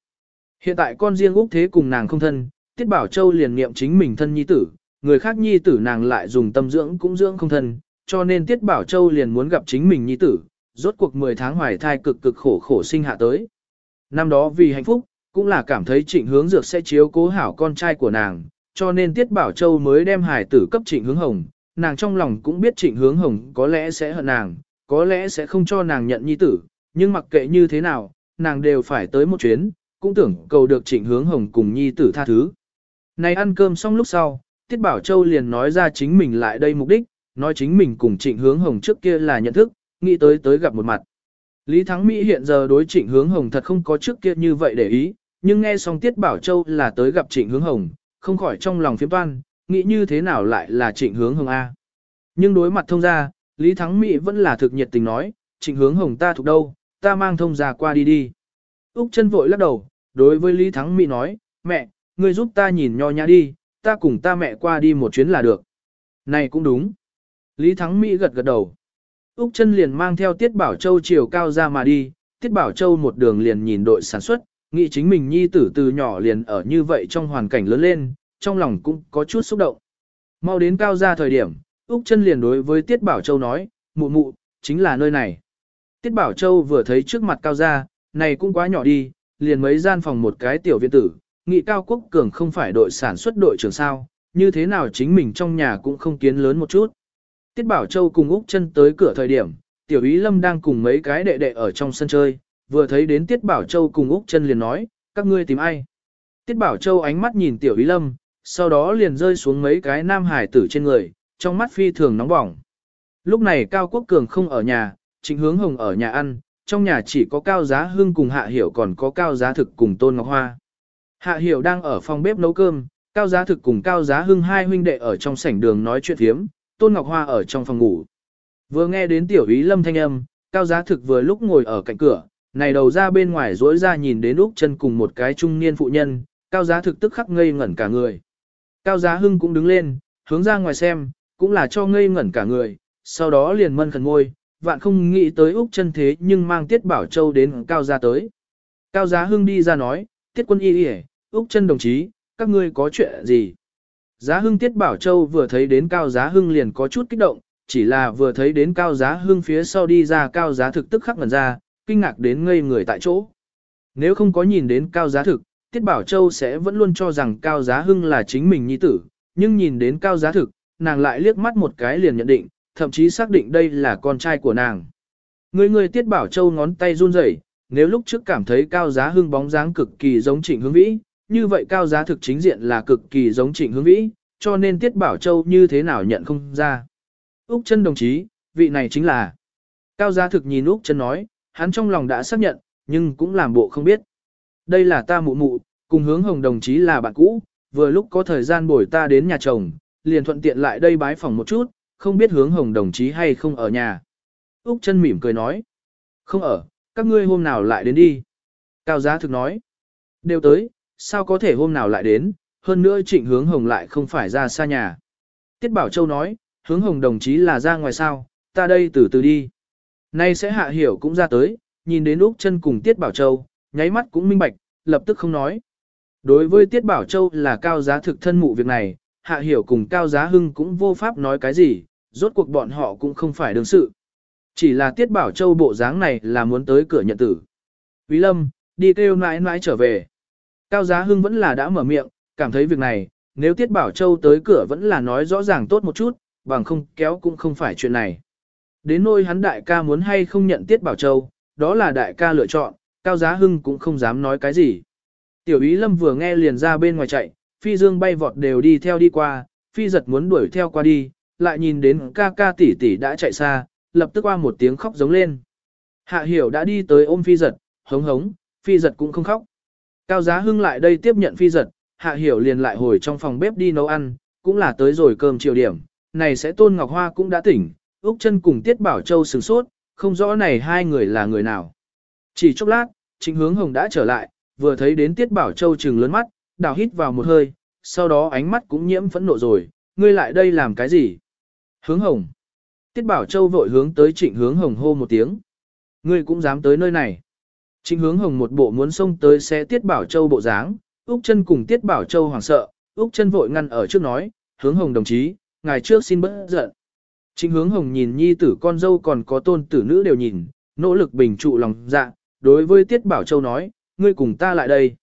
Hiện tại con riêng Úc Thế cùng nàng không thân, Tiết Bảo Châu liền niệm chính mình thân nhi tử, người khác nhi tử nàng lại dùng tâm dưỡng cũng dưỡng không thân, cho nên Tiết Bảo Châu liền muốn gặp chính mình nhi tử, rốt cuộc 10 tháng hoài thai cực cực khổ khổ sinh hạ tới. Năm đó vì hạnh phúc, cũng là cảm thấy trịnh hướng dược sẽ chiếu cố hảo con trai của nàng, cho nên Tiết Bảo Châu mới đem hài tử cấp trịnh hướng hồng, nàng trong lòng cũng biết trịnh hướng hồng có lẽ sẽ hận nàng, có lẽ sẽ không cho nàng nhận nhi tử, nhưng mặc kệ như thế nào, nàng đều phải tới một chuyến, cũng tưởng cầu được trịnh hướng hồng cùng nhi tử tha thứ. Này ăn cơm xong lúc sau, Tiết Bảo Châu liền nói ra chính mình lại đây mục đích, nói chính mình cùng trịnh hướng hồng trước kia là nhận thức, nghĩ tới tới gặp một mặt. Lý Thắng Mỹ hiện giờ đối trịnh hướng hồng thật không có trước kia như vậy để ý, nhưng nghe xong Tiết Bảo Châu là tới gặp trịnh hướng hồng, không khỏi trong lòng phiếm toan, nghĩ như thế nào lại là trịnh hướng hồng A. Nhưng đối mặt thông ra, Lý Thắng Mỹ vẫn là thực nhiệt tình nói, trịnh hướng hồng ta thuộc đâu, ta mang thông ra qua đi đi. Úc chân vội lắc đầu, đối với Lý Thắng Mỹ nói, mẹ, ngươi giúp ta nhìn nho nhã đi, ta cùng ta mẹ qua đi một chuyến là được. Này cũng đúng. Lý Thắng Mỹ gật gật đầu. Úc chân liền mang theo Tiết Bảo Châu chiều cao ra mà đi, Tiết Bảo Châu một đường liền nhìn đội sản xuất, nghĩ chính mình nhi tử từ nhỏ liền ở như vậy trong hoàn cảnh lớn lên, trong lòng cũng có chút xúc động. Mau đến cao gia thời điểm, Úc chân liền đối với Tiết Bảo Châu nói, mụ mụ, chính là nơi này. Tiết Bảo Châu vừa thấy trước mặt cao gia, này cũng quá nhỏ đi, liền mấy gian phòng một cái tiểu viện tử, nghị cao quốc cường không phải đội sản xuất đội trưởng sao, như thế nào chính mình trong nhà cũng không kiến lớn một chút. Tiết Bảo Châu cùng Úc chân tới cửa thời điểm, tiểu ý lâm đang cùng mấy cái đệ đệ ở trong sân chơi, vừa thấy đến Tiết Bảo Châu cùng Úc chân liền nói, các ngươi tìm ai. Tiết Bảo Châu ánh mắt nhìn tiểu ý lâm, sau đó liền rơi xuống mấy cái nam hải tử trên người, trong mắt phi thường nóng bỏng. Lúc này Cao Quốc Cường không ở nhà, chính Hướng Hồng ở nhà ăn, trong nhà chỉ có Cao Giá Hưng cùng Hạ Hiểu còn có Cao Giá Thực cùng Tôn Ngọc Hoa. Hạ Hiểu đang ở phòng bếp nấu cơm, Cao Giá Thực cùng Cao Giá Hưng hai huynh đệ ở trong sảnh đường nói chuyện thiếm, Tôn Ngọc Hoa ở trong phòng ngủ. Vừa nghe đến tiểu ý lâm thanh âm, Cao Giá Thực vừa lúc ngồi ở cạnh cửa, này đầu ra bên ngoài rỗi ra nhìn đến Úc chân cùng một cái trung niên phụ nhân, Cao Giá Thực tức khắc ngây ngẩn cả người. Cao Giá Hưng cũng đứng lên, hướng ra ngoài xem, cũng là cho ngây ngẩn cả người, sau đó liền mân khẩn ngôi, vạn không nghĩ tới Úc chân thế nhưng mang Tiết Bảo Châu đến Cao giá tới. Cao Giá Hưng đi ra nói, Tiết quân y y Úc chân đồng chí, các ngươi có chuyện gì? Giá Hưng Tiết Bảo Châu vừa thấy đến Cao Giá Hưng liền có chút kích động, chỉ là vừa thấy đến Cao Giá Hưng phía sau đi ra Cao Giá thực tức khắc ngẩn ra, kinh ngạc đến ngây người tại chỗ. Nếu không có nhìn đến Cao Giá thực, Tiết Bảo Châu sẽ vẫn luôn cho rằng Cao Giá Hưng là chính mình nhi tử, nhưng nhìn đến Cao Giá thực, nàng lại liếc mắt một cái liền nhận định, thậm chí xác định đây là con trai của nàng. Người người Tiết Bảo Châu ngón tay run rẩy, nếu lúc trước cảm thấy Cao Giá Hưng bóng dáng cực kỳ giống Trịnh Hướng Vĩ, như vậy Cao Giá thực chính diện là cực kỳ giống Trịnh Hướng Vĩ, cho nên Tiết Bảo Châu như thế nào nhận không ra. Úc chân đồng chí, vị này chính là. Cao Giá thực nhìn Úc chân nói, hắn trong lòng đã xác nhận, nhưng cũng làm bộ không biết. Đây là ta mụ mụ, cùng hướng hồng đồng chí là bạn cũ, vừa lúc có thời gian bồi ta đến nhà chồng, liền thuận tiện lại đây bái phòng một chút, không biết hướng hồng đồng chí hay không ở nhà. Úc chân mỉm cười nói. Không ở, các ngươi hôm nào lại đến đi. Cao giá thực nói. Đều tới, sao có thể hôm nào lại đến, hơn nữa trịnh hướng hồng lại không phải ra xa nhà. Tiết Bảo Châu nói, hướng hồng đồng chí là ra ngoài sao, ta đây từ từ đi. Nay sẽ hạ hiểu cũng ra tới, nhìn đến Úc chân cùng Tiết Bảo Châu, nháy mắt cũng minh bạch, lập tức không nói. Đối với Tiết Bảo Châu là cao giá thực thân mụ việc này, hạ hiểu cùng cao giá hưng cũng vô pháp nói cái gì, rốt cuộc bọn họ cũng không phải đương sự. Chỉ là Tiết Bảo Châu bộ dáng này là muốn tới cửa nhận tử. Quý Lâm, đi kêu nãi nãi trở về. Cao Giá Hưng vẫn là đã mở miệng, cảm thấy việc này, nếu Tiết Bảo Châu tới cửa vẫn là nói rõ ràng tốt một chút, bằng không kéo cũng không phải chuyện này. Đến nôi hắn đại ca muốn hay không nhận Tiết Bảo Châu, đó là đại ca lựa chọn, Cao Giá Hưng cũng không dám nói cái gì. Tiểu Ý Lâm vừa nghe liền ra bên ngoài chạy, Phi Dương bay vọt đều đi theo đi qua, Phi giật muốn đuổi theo qua đi, lại nhìn đến ca ca tỷ tỷ đã chạy xa, lập tức qua một tiếng khóc giống lên. Hạ hiểu đã đi tới ôm phi giật, hống hống, phi giật cũng không khóc. Cao giá hưng lại đây tiếp nhận phi giật, hạ hiểu liền lại hồi trong phòng bếp đi nấu ăn, cũng là tới rồi cơm chiều điểm. Này sẽ Tôn Ngọc Hoa cũng đã tỉnh, Úc chân cùng Tiết Bảo Châu sừng sốt, không rõ này hai người là người nào. Chỉ chốc lát, Trịnh Hướng Hồng đã trở lại, vừa thấy đến Tiết Bảo Châu trừng lớn mắt, đào hít vào một hơi, sau đó ánh mắt cũng nhiễm phẫn nộ rồi, ngươi lại đây làm cái gì? Hướng hồng. Tiết Bảo Châu vội hướng tới trịnh hướng hồng hô một tiếng. Ngươi cũng dám tới nơi này. Trịnh hướng hồng một bộ muốn xông tới xe Tiết Bảo Châu bộ dáng, Úc chân cùng Tiết Bảo Châu hoảng sợ, Úc chân vội ngăn ở trước nói, hướng hồng đồng chí, ngài trước xin bớt giận. Trịnh hướng hồng nhìn nhi tử con dâu còn có tôn tử nữ đều nhìn, nỗ lực bình trụ lòng dạ, đối với Tiết Bảo Châu nói, ngươi cùng ta lại đây.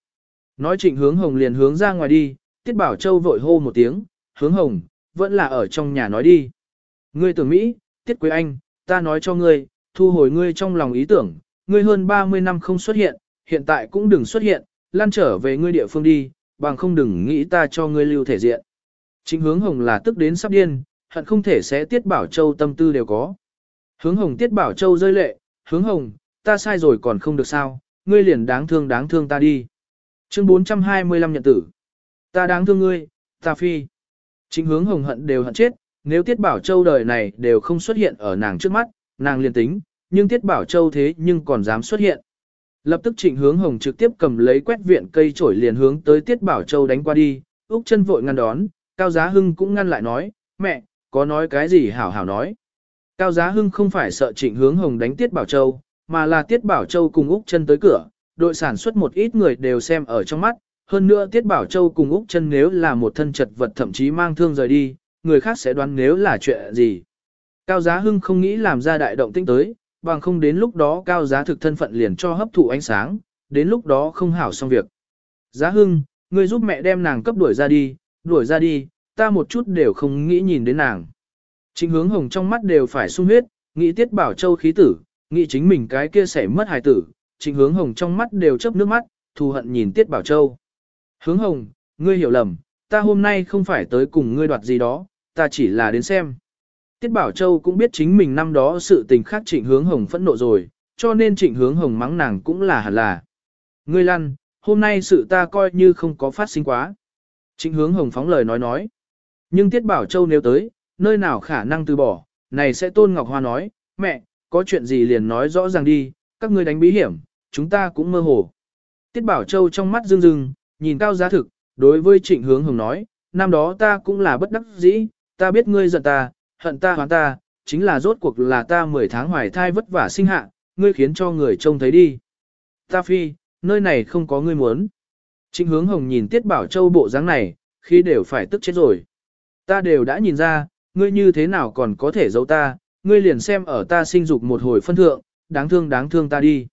Nói trịnh hướng hồng liền hướng ra ngoài đi, Tiết Bảo Châu vội hô một tiếng, hướng hồng, vẫn là ở trong nhà nói đi. Ngươi tưởng Mỹ, Tiết Quế Anh, ta nói cho ngươi, thu hồi ngươi trong lòng ý tưởng, ngươi hơn 30 năm không xuất hiện, hiện tại cũng đừng xuất hiện, lan trở về ngươi địa phương đi, bằng không đừng nghĩ ta cho ngươi lưu thể diện. Trịnh hướng hồng là tức đến sắp điên, hận không thể sẽ Tiết Bảo Châu tâm tư đều có. Hướng hồng Tiết Bảo Châu rơi lệ, hướng hồng, ta sai rồi còn không được sao, ngươi liền đáng thương đáng thương ta đi. Chương 425 nhận tử. Ta đáng thương ngươi, ta phi. Chính hướng hồng hận đều hận chết, nếu Tiết Bảo Châu đời này đều không xuất hiện ở nàng trước mắt, nàng liền tính, nhưng Tiết Bảo Châu thế nhưng còn dám xuất hiện. Lập tức trịnh hướng hồng trực tiếp cầm lấy quét viện cây chổi liền hướng tới Tiết Bảo Châu đánh qua đi, Úc chân vội ngăn đón, Cao Giá Hưng cũng ngăn lại nói, mẹ, có nói cái gì hảo hảo nói. Cao Giá Hưng không phải sợ trịnh hướng hồng đánh Tiết Bảo Châu, mà là Tiết Bảo Châu cùng Úc chân tới cửa, đội sản xuất một ít người đều xem ở trong mắt, hơn nữa Tiết Bảo Châu cùng Úc chân nếu là một thân chật vật thậm chí mang thương rời đi, người khác sẽ đoán nếu là chuyện gì. Cao Giá Hưng không nghĩ làm ra đại động tinh tới, bằng không đến lúc đó cao giá thực thân phận liền cho hấp thụ ánh sáng, đến lúc đó không hảo xong việc. Giá hưng, ngươi giúp mẹ đem nàng cấp đuổi ra đi, đuổi ra đi, ta một chút đều không nghĩ nhìn đến nàng. Trịnh hướng hồng trong mắt đều phải sung huyết, nghĩ tiết bảo châu khí tử, nghĩ chính mình cái kia sẽ mất hài tử, trịnh hướng hồng trong mắt đều chớp nước mắt, thù hận nhìn tiết bảo châu. Hướng hồng, ngươi hiểu lầm, ta hôm nay không phải tới cùng ngươi đoạt gì đó, ta chỉ là đến xem. Tiết Bảo Châu cũng biết chính mình năm đó sự tình khác trịnh hướng hồng phẫn nộ rồi, cho nên trịnh hướng hồng mắng nàng cũng là hẳn là. Ngươi lăn, hôm nay sự ta coi như không có phát sinh quá. Trịnh hướng hồng phóng lời nói nói. Nhưng Tiết Bảo Châu nếu tới, nơi nào khả năng từ bỏ, này sẽ Tôn Ngọc Hoa nói, mẹ, có chuyện gì liền nói rõ ràng đi, các ngươi đánh bí hiểm, chúng ta cũng mơ hồ. Tiết Bảo Châu trong mắt rưng rưng, nhìn cao giá thực, đối với trịnh hướng hồng nói, năm đó ta cũng là bất đắc dĩ, ta biết ngươi giận ta, hận ta hoán ta, chính là rốt cuộc là ta 10 tháng hoài thai vất vả sinh hạ, ngươi khiến cho người trông thấy đi. Ta phi, nơi này không có ngươi muốn. Trịnh hướng hồng nhìn Tiết Bảo Châu bộ dáng này, khi đều phải tức chết rồi. Ta đều đã nhìn ra, ngươi như thế nào còn có thể giấu ta, ngươi liền xem ở ta sinh dục một hồi phân thượng, đáng thương đáng thương ta đi.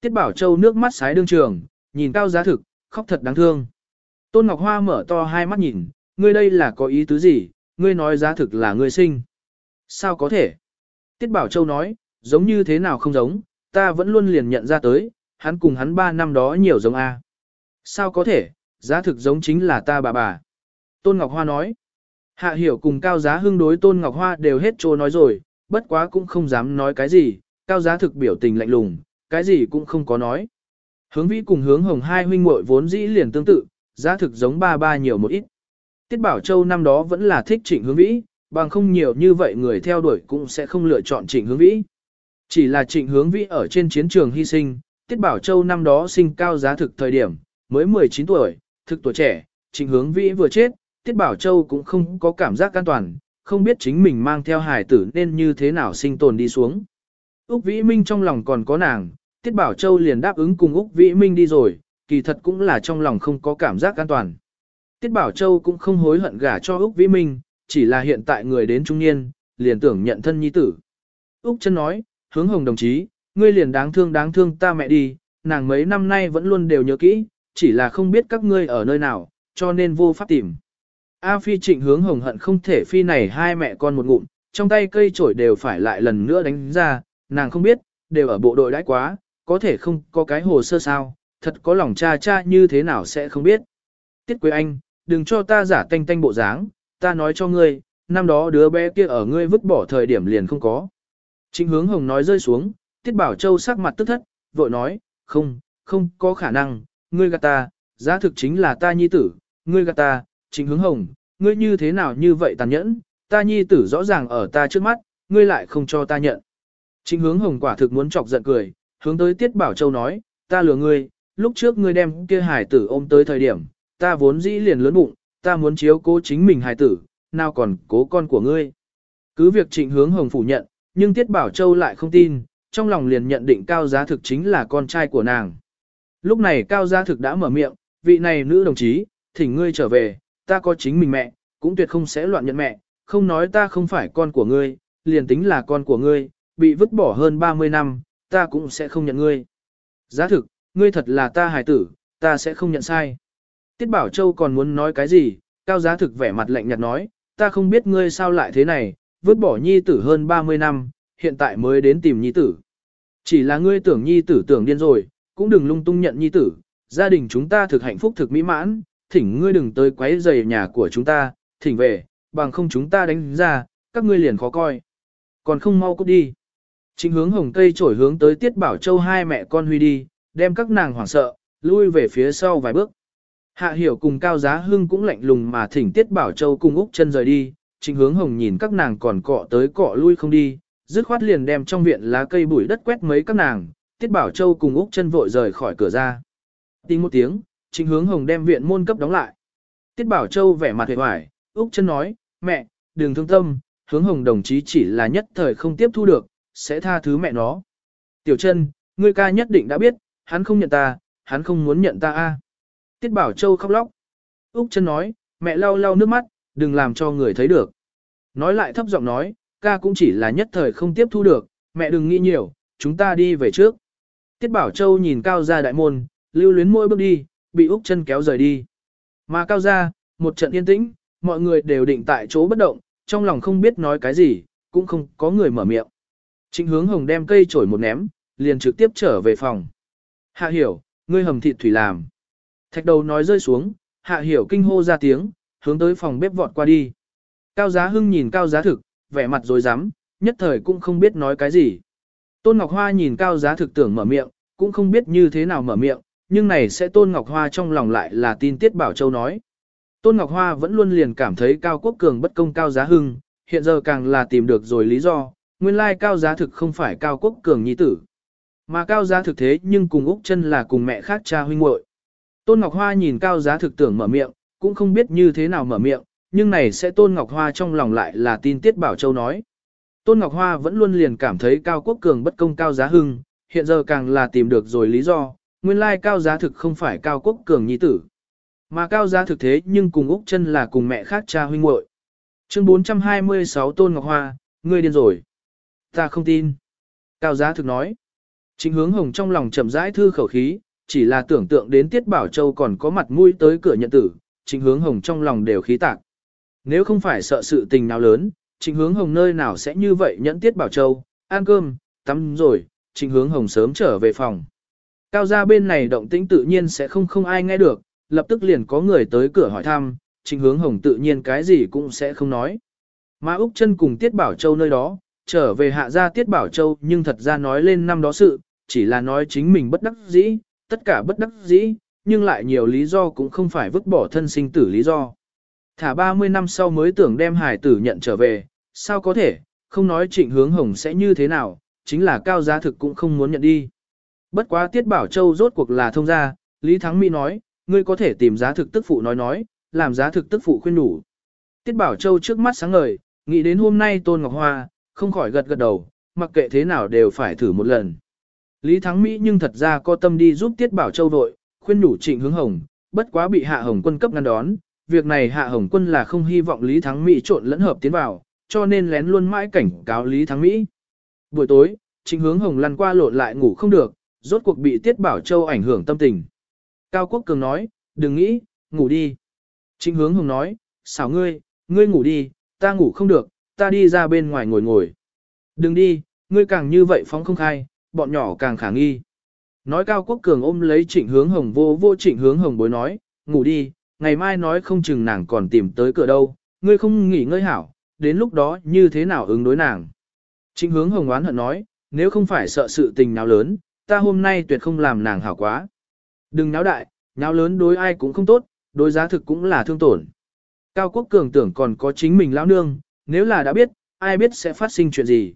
Tiết Bảo Châu nước mắt sái đương trường, nhìn cao giá thực, khóc thật đáng thương. Tôn Ngọc Hoa mở to hai mắt nhìn, ngươi đây là có ý tứ gì, ngươi nói giá thực là ngươi sinh. Sao có thể? Tiết Bảo Châu nói, giống như thế nào không giống, ta vẫn luôn liền nhận ra tới, hắn cùng hắn ba năm đó nhiều giống A. Sao có thể, giá thực giống chính là ta bà bà. Tôn Ngọc Hoa nói, hạ hiểu cùng cao giá hưng đối Tôn Ngọc Hoa đều hết trô nói rồi, bất quá cũng không dám nói cái gì, cao giá thực biểu tình lạnh lùng, cái gì cũng không có nói. Hướng vĩ cùng hướng hồng hai huynh muội vốn dĩ liền tương tự, giá thực giống ba ba nhiều một ít. Tiết Bảo Châu năm đó vẫn là thích trịnh hướng vĩ, bằng không nhiều như vậy người theo đuổi cũng sẽ không lựa chọn trịnh hướng vĩ. Chỉ là trịnh hướng vĩ ở trên chiến trường hy sinh, Tiết Bảo Châu năm đó sinh cao giá thực thời điểm, mới 19 tuổi, thực tuổi trẻ, trịnh hướng vĩ vừa chết, Tiết Bảo Châu cũng không có cảm giác an toàn, không biết chính mình mang theo hài tử nên như thế nào sinh tồn đi xuống. Úc Vĩ Minh trong lòng còn có nàng, Tiết Bảo Châu liền đáp ứng cùng Úc Vĩ Minh đi rồi, kỳ thật cũng là trong lòng không có cảm giác an toàn. Tiết Bảo Châu cũng không hối hận gả cho Úc Vĩ Minh, chỉ là hiện tại người đến trung niên, liền tưởng nhận thân nhi tử. Úc chân nói, hướng hồng đồng chí, ngươi liền đáng thương đáng thương ta mẹ đi, nàng mấy năm nay vẫn luôn đều nhớ kỹ, chỉ là không biết các ngươi ở nơi nào, cho nên vô pháp tìm. A Phi trịnh hướng hồng hận không thể Phi này hai mẹ con một ngụm, trong tay cây chổi đều phải lại lần nữa đánh ra, nàng không biết, đều ở bộ đội đãi quá, có thể không có cái hồ sơ sao, thật có lòng cha cha như thế nào sẽ không biết. Tiết Quế Anh, đừng cho ta giả tanh tanh bộ dáng, ta nói cho ngươi, năm đó đứa bé kia ở ngươi vứt bỏ thời điểm liền không có. Trịnh hướng hồng nói rơi xuống, Tiết Bảo Châu sắc mặt tức thất, vội nói, không, không có khả năng, ngươi gạt ta, giá thực chính là ta nhi tử, ngươi gạt ta, trịnh hướng hồng, ngươi như thế nào như vậy tàn nhẫn, ta nhi tử rõ ràng ở ta trước mắt, ngươi lại không cho ta nhận. Trịnh hướng hồng quả thực muốn chọc giận cười, hướng tới Tiết Bảo Châu nói, ta lừa ngươi, lúc trước ngươi đem kia hải tử ôm tới thời điểm, ta vốn dĩ liền lớn bụng, ta muốn chiếu cố chính mình hải tử, nào còn cố con của ngươi. Cứ việc trịnh hướng hồng phủ nhận, nhưng Tiết Bảo Châu lại không tin, trong lòng liền nhận định cao giá thực chính là con trai của nàng. Lúc này cao giá thực đã mở miệng, vị này nữ đồng chí, thỉnh ngươi trở về, ta có chính mình mẹ, cũng tuyệt không sẽ loạn nhận mẹ, không nói ta không phải con của ngươi, liền tính là con của ngươi, bị vứt bỏ hơn 30 năm, ta cũng sẽ không nhận ngươi. Giá thực, ngươi thật là ta hài tử, ta sẽ không nhận sai. Tiết Bảo Châu còn muốn nói cái gì, cao giá thực vẻ mặt lạnh nhạt nói, ta không biết ngươi sao lại thế này, vứt bỏ nhi tử hơn 30 năm, hiện tại mới đến tìm nhi tử. Chỉ là ngươi tưởng nhi tử tưởng điên rồi, cũng đừng lung tung nhận nhi tử, gia đình chúng ta thực hạnh phúc thực mỹ mãn, thỉnh ngươi đừng tới quấy rầy nhà của chúng ta, thỉnh về, bằng không chúng ta đánh ra, các ngươi liền khó coi. Còn không mau cút đi. Chính hướng hồng cây trổi hướng tới Tiết Bảo Châu hai mẹ con huy đi, đem các nàng hoảng sợ, lui về phía sau vài bước. Hạ hiểu cùng Cao Giá Hưng cũng lạnh lùng mà thỉnh Tiết Bảo Châu cùng Úc chân rời đi, Trình hướng hồng nhìn các nàng còn cọ tới cọ lui không đi, dứt khoát liền đem trong viện lá cây bụi đất quét mấy các nàng, Tiết Bảo Châu cùng Úc chân vội rời khỏi cửa ra. Tính một tiếng, Chính hướng hồng đem viện môn cấp đóng lại. Tiết Bảo Châu vẻ mặt hề hoài, Úc chân nói, mẹ, đừng thương tâm, hướng hồng đồng chí chỉ là nhất thời không tiếp thu được, sẽ tha thứ mẹ nó. Tiểu chân, ngươi ca nhất định đã biết, hắn không nhận ta, hắn không muốn nhận ta a. Tiết Bảo Châu khóc lóc. Úc chân nói, mẹ lau lau nước mắt, đừng làm cho người thấy được. Nói lại thấp giọng nói, ca cũng chỉ là nhất thời không tiếp thu được, mẹ đừng nghĩ nhiều, chúng ta đi về trước. Tiết Bảo Châu nhìn Cao gia đại môn, lưu luyến môi bước đi, bị Úc chân kéo rời đi. Mà Cao gia, một trận yên tĩnh, mọi người đều định tại chỗ bất động, trong lòng không biết nói cái gì, cũng không có người mở miệng. Trịnh hướng hồng đem cây chổi một ném, liền trực tiếp trở về phòng. Hạ hiểu, ngươi hầm thịt thủy làm. Thạch đầu nói rơi xuống, hạ hiểu kinh hô ra tiếng, hướng tới phòng bếp vọt qua đi. Cao giá hưng nhìn cao giá thực, vẻ mặt rồi rắm nhất thời cũng không biết nói cái gì. Tôn Ngọc Hoa nhìn cao giá thực tưởng mở miệng, cũng không biết như thế nào mở miệng, nhưng này sẽ Tôn Ngọc Hoa trong lòng lại là tin Tiết Bảo Châu nói. Tôn Ngọc Hoa vẫn luôn liền cảm thấy Cao Quốc Cường bất công Cao Giá Hưng, hiện giờ càng là tìm được rồi lý do, nguyên lai Cao Giá Thực không phải Cao Quốc Cường nhi tử. Mà Cao Giá Thực thế nhưng cùng Úc chân là cùng mẹ khác cha huynh muội. Tôn Ngọc Hoa nhìn Cao Giá Thực tưởng mở miệng, cũng không biết như thế nào mở miệng, nhưng này sẽ Tôn Ngọc Hoa trong lòng lại là tin Tiết Bảo Châu nói. Tôn Ngọc Hoa vẫn luôn liền cảm thấy Cao Quốc Cường bất công Cao Giá Hưng, hiện giờ càng là tìm được rồi lý do, nguyên lai Cao Giá Thực không phải Cao Quốc Cường nhi tử. Mà Cao Giá Thực thế nhưng cùng Úc chân là cùng mẹ khác cha huynh muội. Chương 426 Tôn Ngọc Hoa, ngươi điên rồi. Ta không tin. Cao Giá Thực nói. Chính hướng hồng trong lòng chậm rãi thư khẩu khí, chỉ là tưởng tượng đến Tiết Bảo Châu còn có mặt mũi tới cửa nhận tử, chính hướng hồng trong lòng đều khí tạc. Nếu không phải sợ sự tình nào lớn, trình hướng hồng nơi nào sẽ như vậy nhẫn Tiết Bảo Châu, ăn cơm, tắm rồi, trình hướng hồng sớm trở về phòng. Cao gia bên này động tĩnh tự nhiên sẽ không không ai nghe được, lập tức liền có người tới cửa hỏi thăm, trịnh hướng hồng tự nhiên cái gì cũng sẽ không nói. Mà Úc chân cùng Tiết Bảo Châu nơi đó, trở về hạ gia Tiết Bảo Châu nhưng thật ra nói lên năm đó sự, chỉ là nói chính mình bất đắc dĩ, tất cả bất đắc dĩ, nhưng lại nhiều lý do cũng không phải vứt bỏ thân sinh tử lý do. Thả 30 năm sau mới tưởng đem hải tử nhận trở về, sao có thể, không nói trịnh hướng hồng sẽ như thế nào, chính là cao giá thực cũng không muốn nhận đi. Bất quá Tiết Bảo Châu rốt cuộc là thông gia, Lý Thắng Mỹ nói, ngươi có thể tìm giá thực tức phụ nói nói, làm giá thực tức phụ khuyên đủ. Tiết Bảo Châu trước mắt sáng ngời, nghĩ đến hôm nay Tôn Ngọc Hoa, không khỏi gật gật đầu, mặc kệ thế nào đều phải thử một lần. Lý Thắng Mỹ nhưng thật ra có tâm đi giúp Tiết Bảo Châu vội, khuyên đủ trịnh hướng hồng, bất quá bị Hạ Hồng quân cấp ngăn đón. Việc này Hạ Hồng quân là không hy vọng Lý Thắng Mỹ trộn lẫn hợp tiến vào, cho nên lén luôn mãi cảnh cáo Lý Thắng Mỹ. Buổi tối, trịnh hướng hồng lăn qua lộn lại ngủ không được, rốt cuộc bị Tiết Bảo Châu ảnh hưởng tâm tình. Cao Quốc Cường nói, đừng nghĩ, ngủ đi. Trịnh hướng hồng nói, xảo ngươi, ngươi ngủ đi, ta ngủ không được, ta đi ra bên ngoài ngồi ngồi. Đừng đi, ngươi càng như vậy phóng không khai, bọn nhỏ càng khả nghi. Nói Cao Quốc Cường ôm lấy trịnh hướng hồng vô vô trịnh hướng hồng bối nói, ngủ đi, ngày mai nói không chừng nàng còn tìm tới cửa đâu, ngươi không nghỉ ngơi hảo, đến lúc đó như thế nào ứng đối nàng. Trịnh hướng hồng oán hận nói, nếu không phải sợ sự tình nào lớn, ta hôm nay tuyệt không làm nàng hảo quá. Đừng náo đại, náo lớn đối ai cũng không tốt, đối giá thực cũng là thương tổn. Cao Quốc Cường tưởng còn có chính mình lão nương, nếu là đã biết, ai biết sẽ phát sinh chuyện gì.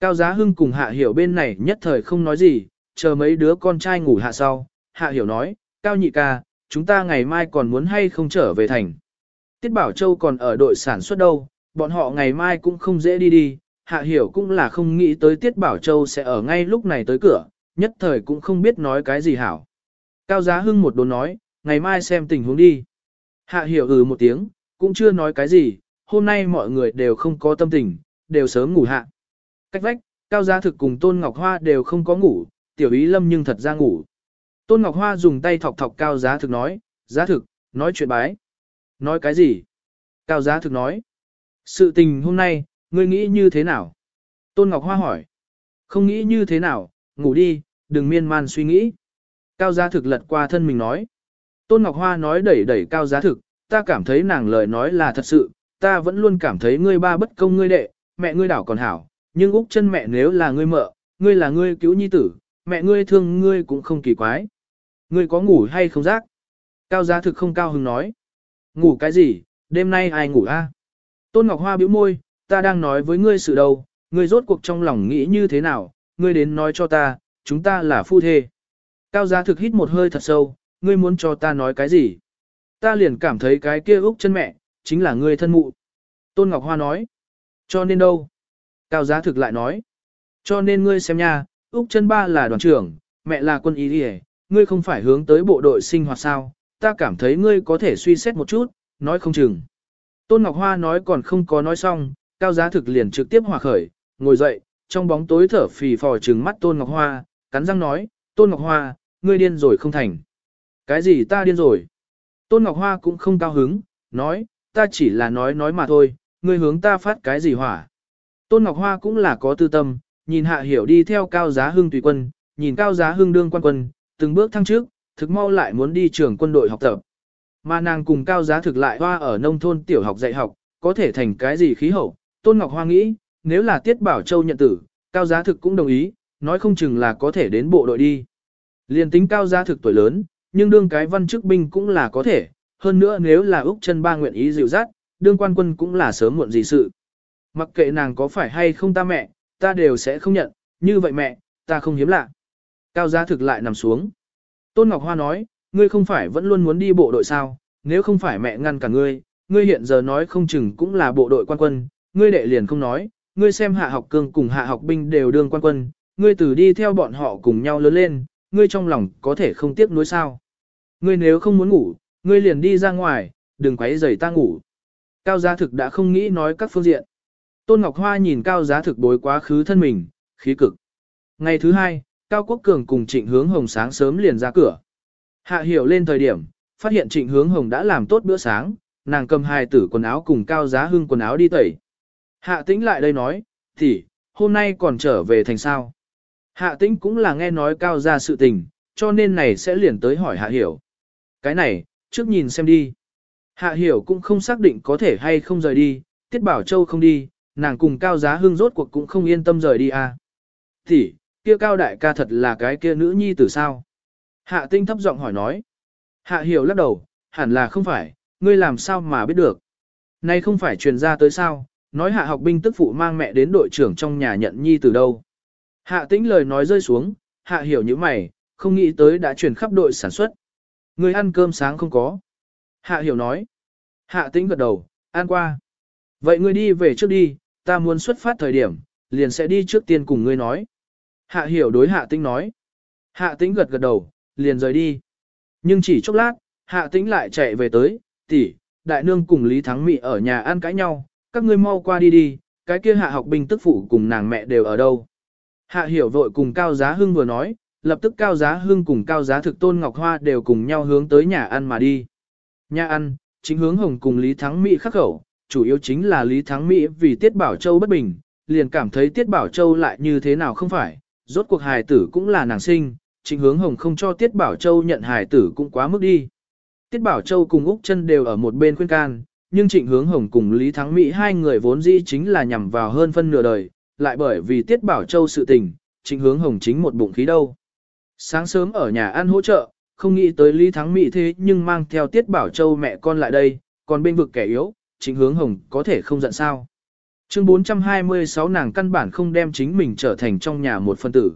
Cao Giá Hưng cùng Hạ Hiểu bên này nhất thời không nói gì, chờ mấy đứa con trai ngủ hạ sau. Hạ Hiểu nói, Cao Nhị ca, chúng ta ngày mai còn muốn hay không trở về thành. Tiết Bảo Châu còn ở đội sản xuất đâu, bọn họ ngày mai cũng không dễ đi đi. Hạ Hiểu cũng là không nghĩ tới Tiết Bảo Châu sẽ ở ngay lúc này tới cửa, nhất thời cũng không biết nói cái gì hảo. Cao Giá Hưng một đồn nói, ngày mai xem tình huống đi. Hạ Hiểu ừ một tiếng, cũng chưa nói cái gì, hôm nay mọi người đều không có tâm tình, đều sớm ngủ hạ. Cách vách, Cao Giá Thực cùng Tôn Ngọc Hoa đều không có ngủ, Tiểu Ý Lâm nhưng thật ra ngủ. Tôn Ngọc Hoa dùng tay thọc thọc Cao Giá Thực nói, Giá Thực, nói chuyện bái. Nói cái gì? Cao Giá Thực nói. Sự tình hôm nay, ngươi nghĩ như thế nào? Tôn Ngọc Hoa hỏi. Không nghĩ như thế nào, ngủ đi, đừng miên man suy nghĩ. Cao Giá Thực lật qua thân mình nói. Tôn Ngọc Hoa nói đẩy đẩy Cao Giá Thực, ta cảm thấy nàng lời nói là thật sự, ta vẫn luôn cảm thấy ngươi ba bất công ngươi đệ, mẹ ngươi đảo còn hảo, nhưng Úc chân mẹ nếu là ngươi mợ, ngươi là ngươi cứu nhi tử, mẹ ngươi thương ngươi cũng không kỳ quái. Ngươi có ngủ hay không giác? Cao giá thực không cao hứng nói. Ngủ cái gì, đêm nay ai ngủ a? Tôn Ngọc Hoa bĩu môi, ta đang nói với ngươi sự đâu, ngươi rốt cuộc trong lòng nghĩ như thế nào, ngươi đến nói cho ta, chúng ta là phu thê. Cao giá thực hít một hơi thật sâu, ngươi muốn cho ta nói cái gì? Ta liền cảm thấy cái kia Úc chân mẹ, chính là ngươi thân mụ. Tôn Ngọc Hoa nói. Cho nên đâu? Cao giá thực lại nói. Cho nên ngươi xem nha, Úc chân ba là đoàn trưởng, mẹ là quân y đi ngươi không phải hướng tới bộ đội sinh hoạt sao, ta cảm thấy ngươi có thể suy xét một chút, nói không chừng. Tôn Ngọc Hoa nói còn không có nói xong, cao giá thực liền trực tiếp hòa khởi, ngồi dậy, trong bóng tối thở phì phò trừng mắt Tôn Ngọc Hoa, cắn răng nói, Tôn Ngọc Hoa, ngươi điên rồi không thành. Cái gì ta điên rồi? Tôn Ngọc Hoa cũng không cao hứng, nói, ta chỉ là nói nói mà thôi, ngươi hướng ta phát cái gì hỏa. Tôn Ngọc Hoa cũng là có tư tâm, nhìn hạ hiểu đi theo cao giá hưng tùy quân, nhìn cao giá hưng đương quan quân, từng bước thăng trước, thực mau lại muốn đi trường quân đội học tập. Mà nàng cùng cao giá thực lại hoa ở nông thôn tiểu học dạy học, có thể thành cái gì khí hậu. Tôn Ngọc Hoa nghĩ, nếu là Tiết Bảo Châu nhận tử, cao giá thực cũng đồng ý, nói không chừng là có thể đến bộ đội đi. Liên tính cao giá thực tuổi lớn, nhưng đương cái văn chức binh cũng là có thể, hơn nữa nếu là Úc chân ba nguyện ý dịu dắt, đương quan quân cũng là sớm muộn gì sự. Mặc kệ nàng có phải hay không ta mẹ, ta đều sẽ không nhận, như vậy mẹ, ta không hiếm lạ. Cao giá thực lại nằm xuống. Tôn Ngọc Hoa nói, ngươi không phải vẫn luôn muốn đi bộ đội sao, nếu không phải mẹ ngăn cả ngươi, ngươi hiện giờ nói không chừng cũng là bộ đội quan quân, ngươi đệ liền không nói, ngươi xem hạ học cương cùng hạ học binh đều đương quan quân, ngươi từ đi theo bọn họ cùng nhau lớn lên, ngươi trong lòng có thể không tiếc nuối sao. Ngươi nếu không muốn ngủ, ngươi liền đi ra ngoài, đừng quấy rầy ta ngủ. Cao giá thực đã không nghĩ nói các phương diện. Tôn Ngọc Hoa nhìn cao giá thực bối quá khứ thân mình, khí cực. Ngày thứ hai, Cao Quốc Cường cùng Trịnh Hướng Hồng sáng sớm liền ra cửa. Hạ hiểu lên thời điểm, phát hiện Trịnh Hướng Hồng đã làm tốt bữa sáng, nàng cầm hai tử quần áo cùng Cao Giá Hưng quần áo đi tẩy. Hạ tĩnh lại đây nói, thì, hôm nay còn trở về thành sao. Hạ tĩnh cũng là nghe nói Cao ra sự tình, cho nên này sẽ liền tới hỏi Hạ hiểu. Cái này, trước nhìn xem đi. Hạ hiểu cũng không xác định có thể hay không rời đi, Tiết Bảo Châu không đi, nàng cùng Cao Giá Hương rốt cuộc cũng không yên tâm rời đi à. Thì, kia Cao Đại ca thật là cái kia nữ nhi tử sao? Hạ tinh thấp giọng hỏi nói. Hạ hiểu lắc đầu, hẳn là không phải, ngươi làm sao mà biết được. Nay không phải truyền ra tới sao, nói hạ học binh tức phụ mang mẹ đến đội trưởng trong nhà nhận nhi từ đâu. Hạ tĩnh lời nói rơi xuống, hạ hiểu như mày, không nghĩ tới đã truyền khắp đội sản xuất. người ăn cơm sáng không có. Hạ hiểu nói. Hạ tĩnh gật đầu, ăn qua. Vậy ngươi đi về trước đi, ta muốn xuất phát thời điểm, liền sẽ đi trước tiên cùng ngươi nói. Hạ hiểu đối hạ tĩnh nói. Hạ tĩnh gật gật đầu, liền rời đi. Nhưng chỉ chốc lát, hạ tĩnh lại chạy về tới, tỷ, đại nương cùng Lý Thắng Mị ở nhà ăn cãi nhau, các ngươi mau qua đi đi, cái kia hạ học binh tức phụ cùng nàng mẹ đều ở đâu. Hạ hiểu vội cùng Cao Giá Hưng vừa nói, lập tức Cao Giá Hưng cùng Cao Giá Thực Tôn Ngọc Hoa đều cùng nhau hướng tới nhà ăn mà đi. Nhà ăn, chính hướng hồng cùng Lý Thắng Mỹ khắc khẩu, chủ yếu chính là Lý Thắng Mỹ vì Tiết Bảo Châu bất bình, liền cảm thấy Tiết Bảo Châu lại như thế nào không phải, rốt cuộc hài tử cũng là nàng sinh, chính hướng hồng không cho Tiết Bảo Châu nhận hài tử cũng quá mức đi. Tiết Bảo Châu cùng Úc chân đều ở một bên khuyên can, nhưng trịnh hướng hồng cùng Lý Thắng Mỹ hai người vốn dĩ chính là nhằm vào hơn phân nửa đời, lại bởi vì Tiết Bảo Châu sự tình, trịnh hướng hồng chính một bụng khí đâu. Sáng sớm ở nhà ăn hỗ trợ, không nghĩ tới Lý Thắng Mỹ thế nhưng mang theo Tiết Bảo Châu mẹ con lại đây, còn bên vực kẻ yếu, trịnh hướng hồng có thể không giận sao. Chương 426 nàng căn bản không đem chính mình trở thành trong nhà một phân tử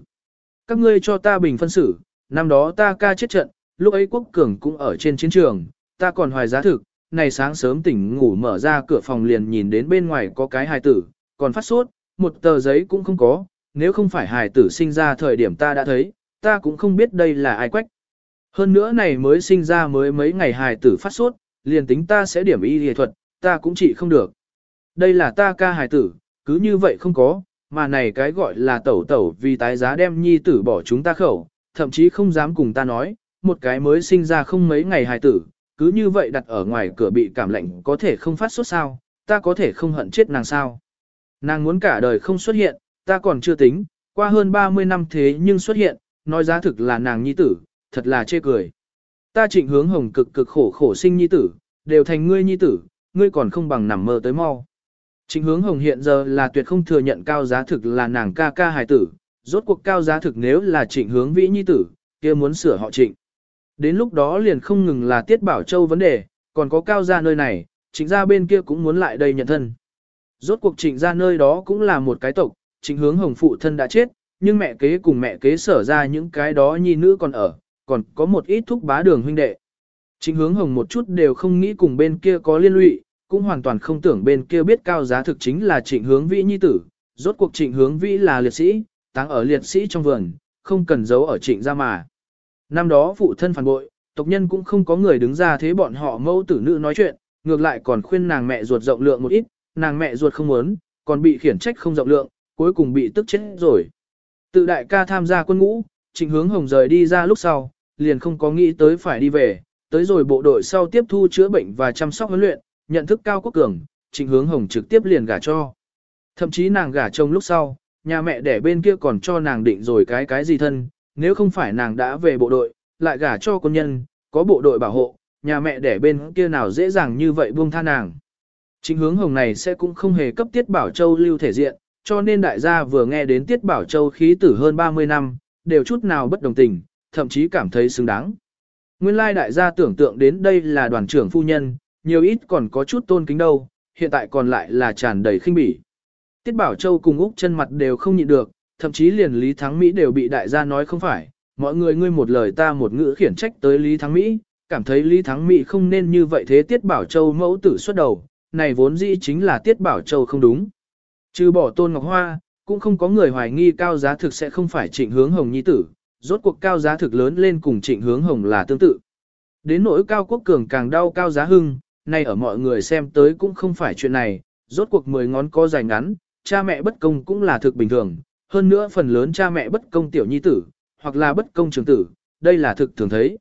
các ngươi cho ta bình phân xử, năm đó ta ca chết trận, lúc ấy quốc cường cũng ở trên chiến trường, ta còn hoài giá thực, này sáng sớm tỉnh ngủ mở ra cửa phòng liền nhìn đến bên ngoài có cái hài tử, còn phát sốt, một tờ giấy cũng không có, nếu không phải hài tử sinh ra thời điểm ta đã thấy, ta cũng không biết đây là ai quách. Hơn nữa này mới sinh ra mới mấy ngày hài tử phát sốt, liền tính ta sẽ điểm y y thuật, ta cũng chỉ không được. Đây là ta ca hài tử, cứ như vậy không có, mà này cái gọi là tẩu tẩu vì tái giá đem nhi tử bỏ chúng ta khẩu, thậm chí không dám cùng ta nói, một cái mới sinh ra không mấy ngày hài tử, cứ như vậy đặt ở ngoài cửa bị cảm lạnh có thể không phát sốt sao, ta có thể không hận chết nàng sao. Nàng muốn cả đời không xuất hiện, ta còn chưa tính, qua hơn 30 năm thế nhưng xuất hiện, nói giá thực là nàng nhi tử, thật là chê cười. Ta trịnh hướng hồng cực cực khổ khổ sinh nhi tử, đều thành ngươi nhi tử, ngươi còn không bằng nằm mơ tới mau. Trịnh hướng hồng hiện giờ là tuyệt không thừa nhận cao giá thực là nàng ca ca hài tử, rốt cuộc cao giá thực nếu là trịnh hướng vĩ nhi tử, kia muốn sửa họ trịnh. Đến lúc đó liền không ngừng là tiết bảo châu vấn đề, còn có cao gia nơi này, trịnh gia bên kia cũng muốn lại đây nhận thân. Rốt cuộc trịnh gia nơi đó cũng là một cái tộc, trịnh hướng hồng phụ thân đã chết, nhưng mẹ kế cùng mẹ kế sở ra những cái đó nhi nữ còn ở, còn có một ít thúc bá đường huynh đệ. Trịnh hướng hồng một chút đều không nghĩ cùng bên kia có liên lụy, cũng hoàn toàn không tưởng bên kia biết cao giá thực chính là trịnh hướng vĩ nhi tử, rốt cuộc trịnh hướng vĩ là liệt sĩ, táng ở liệt sĩ trong vườn, không cần giấu ở trịnh gia mà. Năm đó phụ thân phản bội, tộc nhân cũng không có người đứng ra thế bọn họ mẫu tử nữ nói chuyện, ngược lại còn khuyên nàng mẹ ruột rộng lượng một ít, nàng mẹ ruột không muốn, còn bị khiển trách không rộng lượng, cuối cùng bị tức chết rồi. Tự đại ca tham gia quân ngũ, trịnh hướng hồng rời đi ra lúc sau, liền không có nghĩ tới phải đi về, tới rồi bộ đội sau tiếp thu chữa bệnh và chăm sóc huấn luyện, nhận thức cao quốc cường, trịnh hướng hồng trực tiếp liền gả cho. Thậm chí nàng gả chồng lúc sau, nhà mẹ đẻ bên kia còn cho nàng định rồi cái cái gì thân, nếu không phải nàng đã về bộ đội, lại gả cho quân nhân, có bộ đội bảo hộ, nhà mẹ đẻ bên kia nào dễ dàng như vậy buông tha nàng. Chính hướng hồng này sẽ cũng không hề cấp Tiết Bảo Châu lưu thể diện, cho nên đại gia vừa nghe đến Tiết Bảo Châu khí tử hơn 30 năm, đều chút nào bất đồng tình, thậm chí cảm thấy xứng đáng. Nguyên lai đại gia tưởng tượng đến đây là đoàn trưởng phu nhân, nhiều ít còn có chút tôn kính đâu, hiện tại còn lại là tràn đầy khinh bỉ. Tiết Bảo Châu cùng Úc chân mặt đều không nhịn được, thậm chí liền Lý Thắng Mỹ đều bị đại gia nói không phải, mọi người ngươi một lời ta một ngữ khiển trách tới Lý Thắng Mỹ, cảm thấy Lý Thắng Mỹ không nên như vậy thế Tiết Bảo Châu mẫu tử xuất đầu, này vốn dĩ chính là Tiết Bảo Châu không đúng. Trừ bỏ Tôn Ngọc Hoa, cũng không có người hoài nghi cao giá thực sẽ không phải trịnh hướng hồng nhi tử, rốt cuộc cao giá thực lớn lên cùng trịnh hướng hồng là tương tự. Đến nỗi cao quốc cường càng đau cao giá hưng, nay ở mọi người xem tới cũng không phải chuyện này, rốt cuộc mười ngón có dài ngắn, cha mẹ bất công cũng là thực bình thường, hơn nữa phần lớn cha mẹ bất công tiểu nhi tử, hoặc là bất công trường tử, đây là thực thường thấy.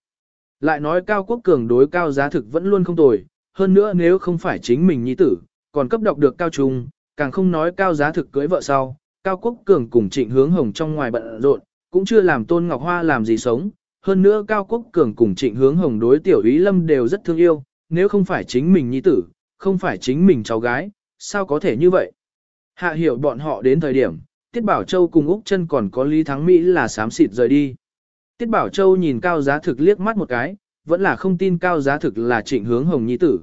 Lại nói cao quốc cường đối cao giá thực vẫn luôn không tồi, hơn nữa nếu không phải chính mình nhi tử, còn cấp đọc được cao trung, càng không nói cao giá thực cưới vợ sau, cao quốc cường cùng trịnh hướng hồng trong ngoài bận rộn, cũng chưa làm tôn ngọc hoa làm gì sống, hơn nữa cao quốc cường cùng trịnh hướng hồng đối tiểu ý lâm đều rất thương yêu, nếu không phải chính mình nhi tử, không phải chính mình cháu gái, sao có thể như vậy? Hạ hiểu bọn họ đến thời điểm, Tiết Bảo Châu cùng Úc chân còn có Lý Thắng Mỹ là sám xịt rời đi. Tiết Bảo Châu nhìn cao giá thực liếc mắt một cái, vẫn là không tin cao giá thực là trịnh hướng hồng nhi tử.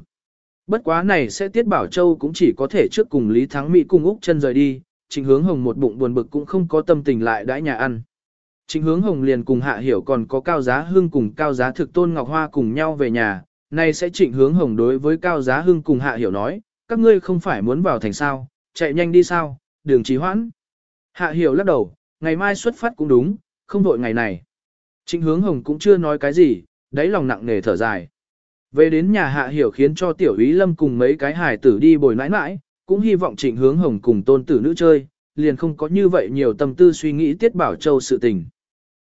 Bất quá này sẽ Tiết Bảo Châu cũng chỉ có thể trước cùng Lý Thắng Mỹ cùng Úc chân rời đi, trịnh hướng hồng một bụng buồn bực cũng không có tâm tình lại đãi nhà ăn. Trịnh hướng hồng liền cùng hạ hiểu còn có cao giá hưng cùng cao giá thực tôn ngọc hoa cùng nhau về nhà, này sẽ trịnh hướng hồng đối với cao giá hưng cùng hạ hiểu nói, các ngươi không phải muốn vào thành sao, chạy nhanh đi sao, đường trì hoãn. Hạ hiểu lắc đầu, ngày mai xuất phát cũng đúng, không vội ngày này. Trịnh hướng hồng cũng chưa nói cái gì, đáy lòng nặng nề thở dài. Về đến nhà hạ hiểu khiến cho tiểu ý lâm cùng mấy cái hài tử đi bồi nãi nãi, cũng hy vọng trịnh hướng hồng cùng tôn tử nữ chơi, liền không có như vậy nhiều tâm tư suy nghĩ tiết bảo châu sự tình.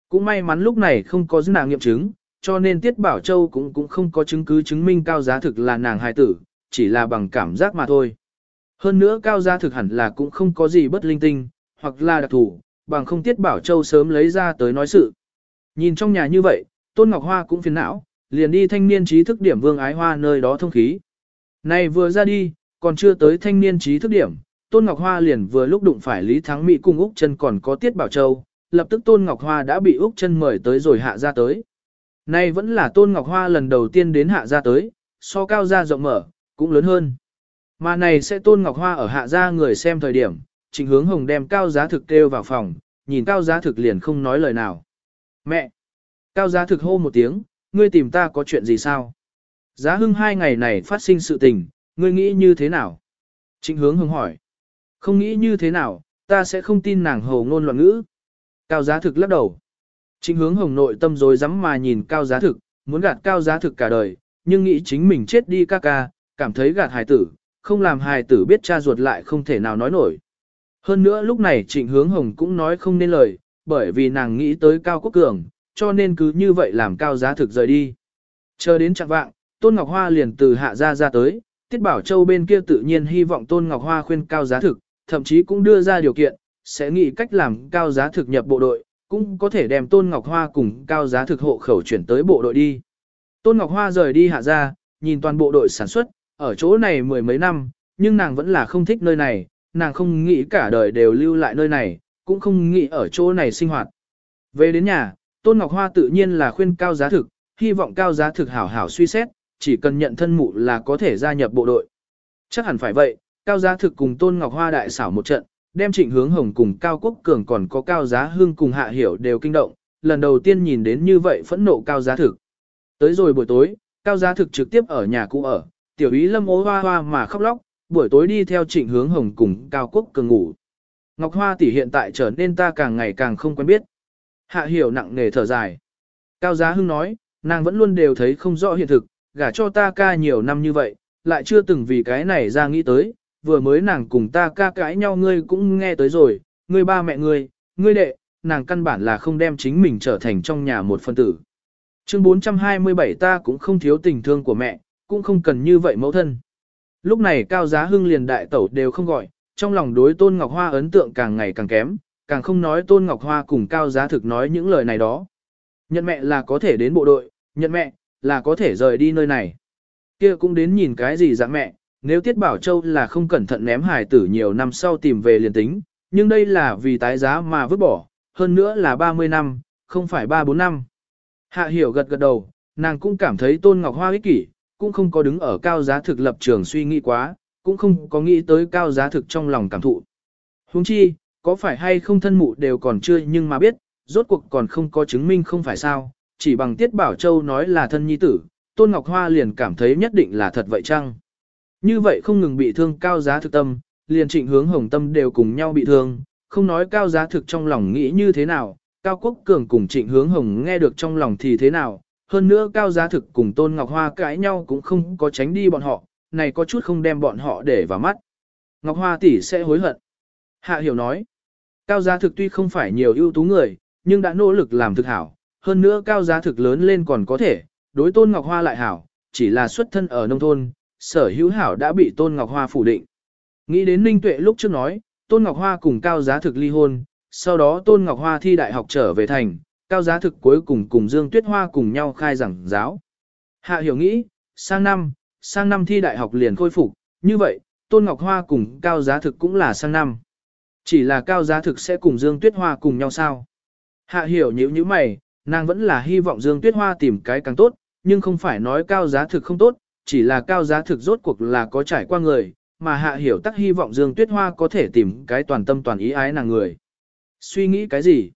Cũng may mắn lúc này không có nàng nghiệm chứng, cho nên tiết bảo châu cũng cũng không có chứng cứ chứng minh cao giá thực là nàng hài tử, chỉ là bằng cảm giác mà thôi. Hơn nữa cao giá thực hẳn là cũng không có gì bất linh tinh, hoặc là đặc thủ, bằng không tiết bảo châu sớm lấy ra tới nói sự. Nhìn trong nhà như vậy, Tôn Ngọc Hoa cũng phiền não, liền đi thanh niên trí thức điểm vương ái hoa nơi đó thông khí. Này vừa ra đi, còn chưa tới thanh niên trí thức điểm, Tôn Ngọc Hoa liền vừa lúc đụng phải Lý Thắng Mỹ cùng Úc Chân còn có Tiết Bảo Châu, lập tức Tôn Ngọc Hoa đã bị Úc Chân mời tới rồi hạ ra tới. Nay vẫn là Tôn Ngọc Hoa lần đầu tiên đến hạ ra tới, so cao ra rộng mở, cũng lớn hơn. Mà này sẽ Tôn Ngọc Hoa ở hạ ra người xem thời điểm, Trịnh Hướng Hồng đem cao giá thực kêu vào phòng, nhìn cao giá thực liền không nói lời nào. Mẹ! Cao giá thực hô một tiếng, ngươi tìm ta có chuyện gì sao? Giá hưng hai ngày này phát sinh sự tình, ngươi nghĩ như thế nào? Trịnh hướng hưng hỏi. Không nghĩ như thế nào, ta sẽ không tin nàng hồ ngôn loạn ngữ. Cao giá thực lắc đầu. Trịnh hướng hồng nội tâm rồi dám mà nhìn cao giá thực, muốn gạt cao giá thực cả đời, nhưng nghĩ chính mình chết đi ca ca, cảm thấy gạt hài tử, không làm hài tử biết cha ruột lại không thể nào nói nổi. Hơn nữa lúc này trịnh hướng hồng cũng nói không nên lời, bởi vì nàng nghĩ tới cao quốc cường, cho nên cứ như vậy làm cao giá thực rời đi. Chờ đến chặng vạng, Tôn Ngọc Hoa liền từ hạ ra ra tới, Tiết Bảo Châu bên kia tự nhiên hy vọng Tôn Ngọc Hoa khuyên cao giá thực, thậm chí cũng đưa ra điều kiện, sẽ nghĩ cách làm cao giá thực nhập bộ đội, cũng có thể đem Tôn Ngọc Hoa cùng cao giá thực hộ khẩu chuyển tới bộ đội đi. Tôn Ngọc Hoa rời đi hạ ra, nhìn toàn bộ đội sản xuất, ở chỗ này mười mấy năm, nhưng nàng vẫn là không thích nơi này, nàng không nghĩ cả đời đều lưu lại nơi này, cũng không nghĩ ở chỗ này sinh hoạt. Về đến nhà, Tôn Ngọc Hoa tự nhiên là khuyên cao giá thực, hy vọng cao giá thực hảo hảo suy xét, chỉ cần nhận thân mụ là có thể gia nhập bộ đội. Chắc hẳn phải vậy, cao giá thực cùng Tôn Ngọc Hoa đại xảo một trận, đem trịnh hướng hồng cùng cao quốc cường còn có cao giá hương cùng hạ hiểu đều kinh động, lần đầu tiên nhìn đến như vậy phẫn nộ cao giá thực. Tới rồi buổi tối, cao giá thực trực tiếp ở nhà cũ ở, tiểu ý lâm ố hoa hoa mà khóc lóc, buổi tối đi theo trịnh hướng hồng cùng cao quốc cường ngủ. Ngọc Hoa tỷ hiện tại trở nên ta càng ngày càng không quen biết. Hạ hiểu nặng nề thở dài. Cao Giá Hưng nói, nàng vẫn luôn đều thấy không rõ hiện thực, gả cho ta ca nhiều năm như vậy, lại chưa từng vì cái này ra nghĩ tới, vừa mới nàng cùng ta ca cãi nhau ngươi cũng nghe tới rồi, ngươi ba mẹ ngươi, ngươi đệ, nàng căn bản là không đem chính mình trở thành trong nhà một phân tử. Chương 427 ta cũng không thiếu tình thương của mẹ, cũng không cần như vậy mẫu thân. Lúc này Cao Giá Hưng liền đại tẩu đều không gọi, trong lòng đối Tôn Ngọc Hoa ấn tượng càng ngày càng kém, càng không nói Tôn Ngọc Hoa cùng Cao Giá thực nói những lời này đó. Nhận mẹ là có thể đến bộ đội, nhận mẹ là có thể rời đi nơi này. Kia cũng đến nhìn cái gì dạng mẹ, nếu Tiết Bảo Châu là không cẩn thận ném hài tử nhiều năm sau tìm về liền tính, nhưng đây là vì tái giá mà vứt bỏ, hơn nữa là 30 năm, không phải 3-4 năm. Hạ hiểu gật gật đầu, nàng cũng cảm thấy Tôn Ngọc Hoa ích kỷ, cũng không có đứng ở cao giá thực lập trường suy nghĩ quá, cũng không có nghĩ tới cao giá thực trong lòng cảm thụ. Huống chi, có phải hay không thân mụ đều còn chưa nhưng mà biết, rốt cuộc còn không có chứng minh không phải sao, chỉ bằng Tiết Bảo Châu nói là thân nhi tử, Tôn Ngọc Hoa liền cảm thấy nhất định là thật vậy chăng? Như vậy không ngừng bị thương cao giá thực tâm, liền trịnh hướng hồng tâm đều cùng nhau bị thương, không nói cao giá thực trong lòng nghĩ như thế nào, cao quốc cường cùng trịnh hướng hồng nghe được trong lòng thì thế nào, hơn nữa cao giá thực cùng Tôn Ngọc Hoa cãi nhau cũng không có tránh đi bọn họ, này có chút không đem bọn họ để vào mắt. Ngọc Hoa tỷ sẽ hối hận. Hạ hiểu nói, cao giá thực tuy không phải nhiều ưu tú người, nhưng đã nỗ lực làm thực hảo, hơn nữa cao giá thực lớn lên còn có thể, đối Tôn Ngọc Hoa lại hảo, chỉ là xuất thân ở nông thôn, sở hữu hảo đã bị Tôn Ngọc Hoa phủ định. Nghĩ đến Ninh Tuệ lúc trước nói, Tôn Ngọc Hoa cùng cao giá thực ly hôn, sau đó Tôn Ngọc Hoa thi đại học trở về thành, cao giá thực cuối cùng cùng Dương Tuyết Hoa cùng nhau khai giảng giáo. Hạ hiểu nghĩ, sang năm, sang năm thi đại học liền khôi phục, như vậy, Tôn Ngọc Hoa cùng cao giá thực cũng là sang năm. Chỉ là cao giá thực sẽ cùng Dương Tuyết Hoa cùng nhau sao? Hạ hiểu nhíu như mày, nàng vẫn là hy vọng Dương Tuyết Hoa tìm cái càng tốt, nhưng không phải nói cao giá thực không tốt, chỉ là cao giá thực rốt cuộc là có trải qua người, mà hạ hiểu tắc hy vọng Dương Tuyết Hoa có thể tìm cái toàn tâm toàn ý ái nàng người. Suy nghĩ cái gì?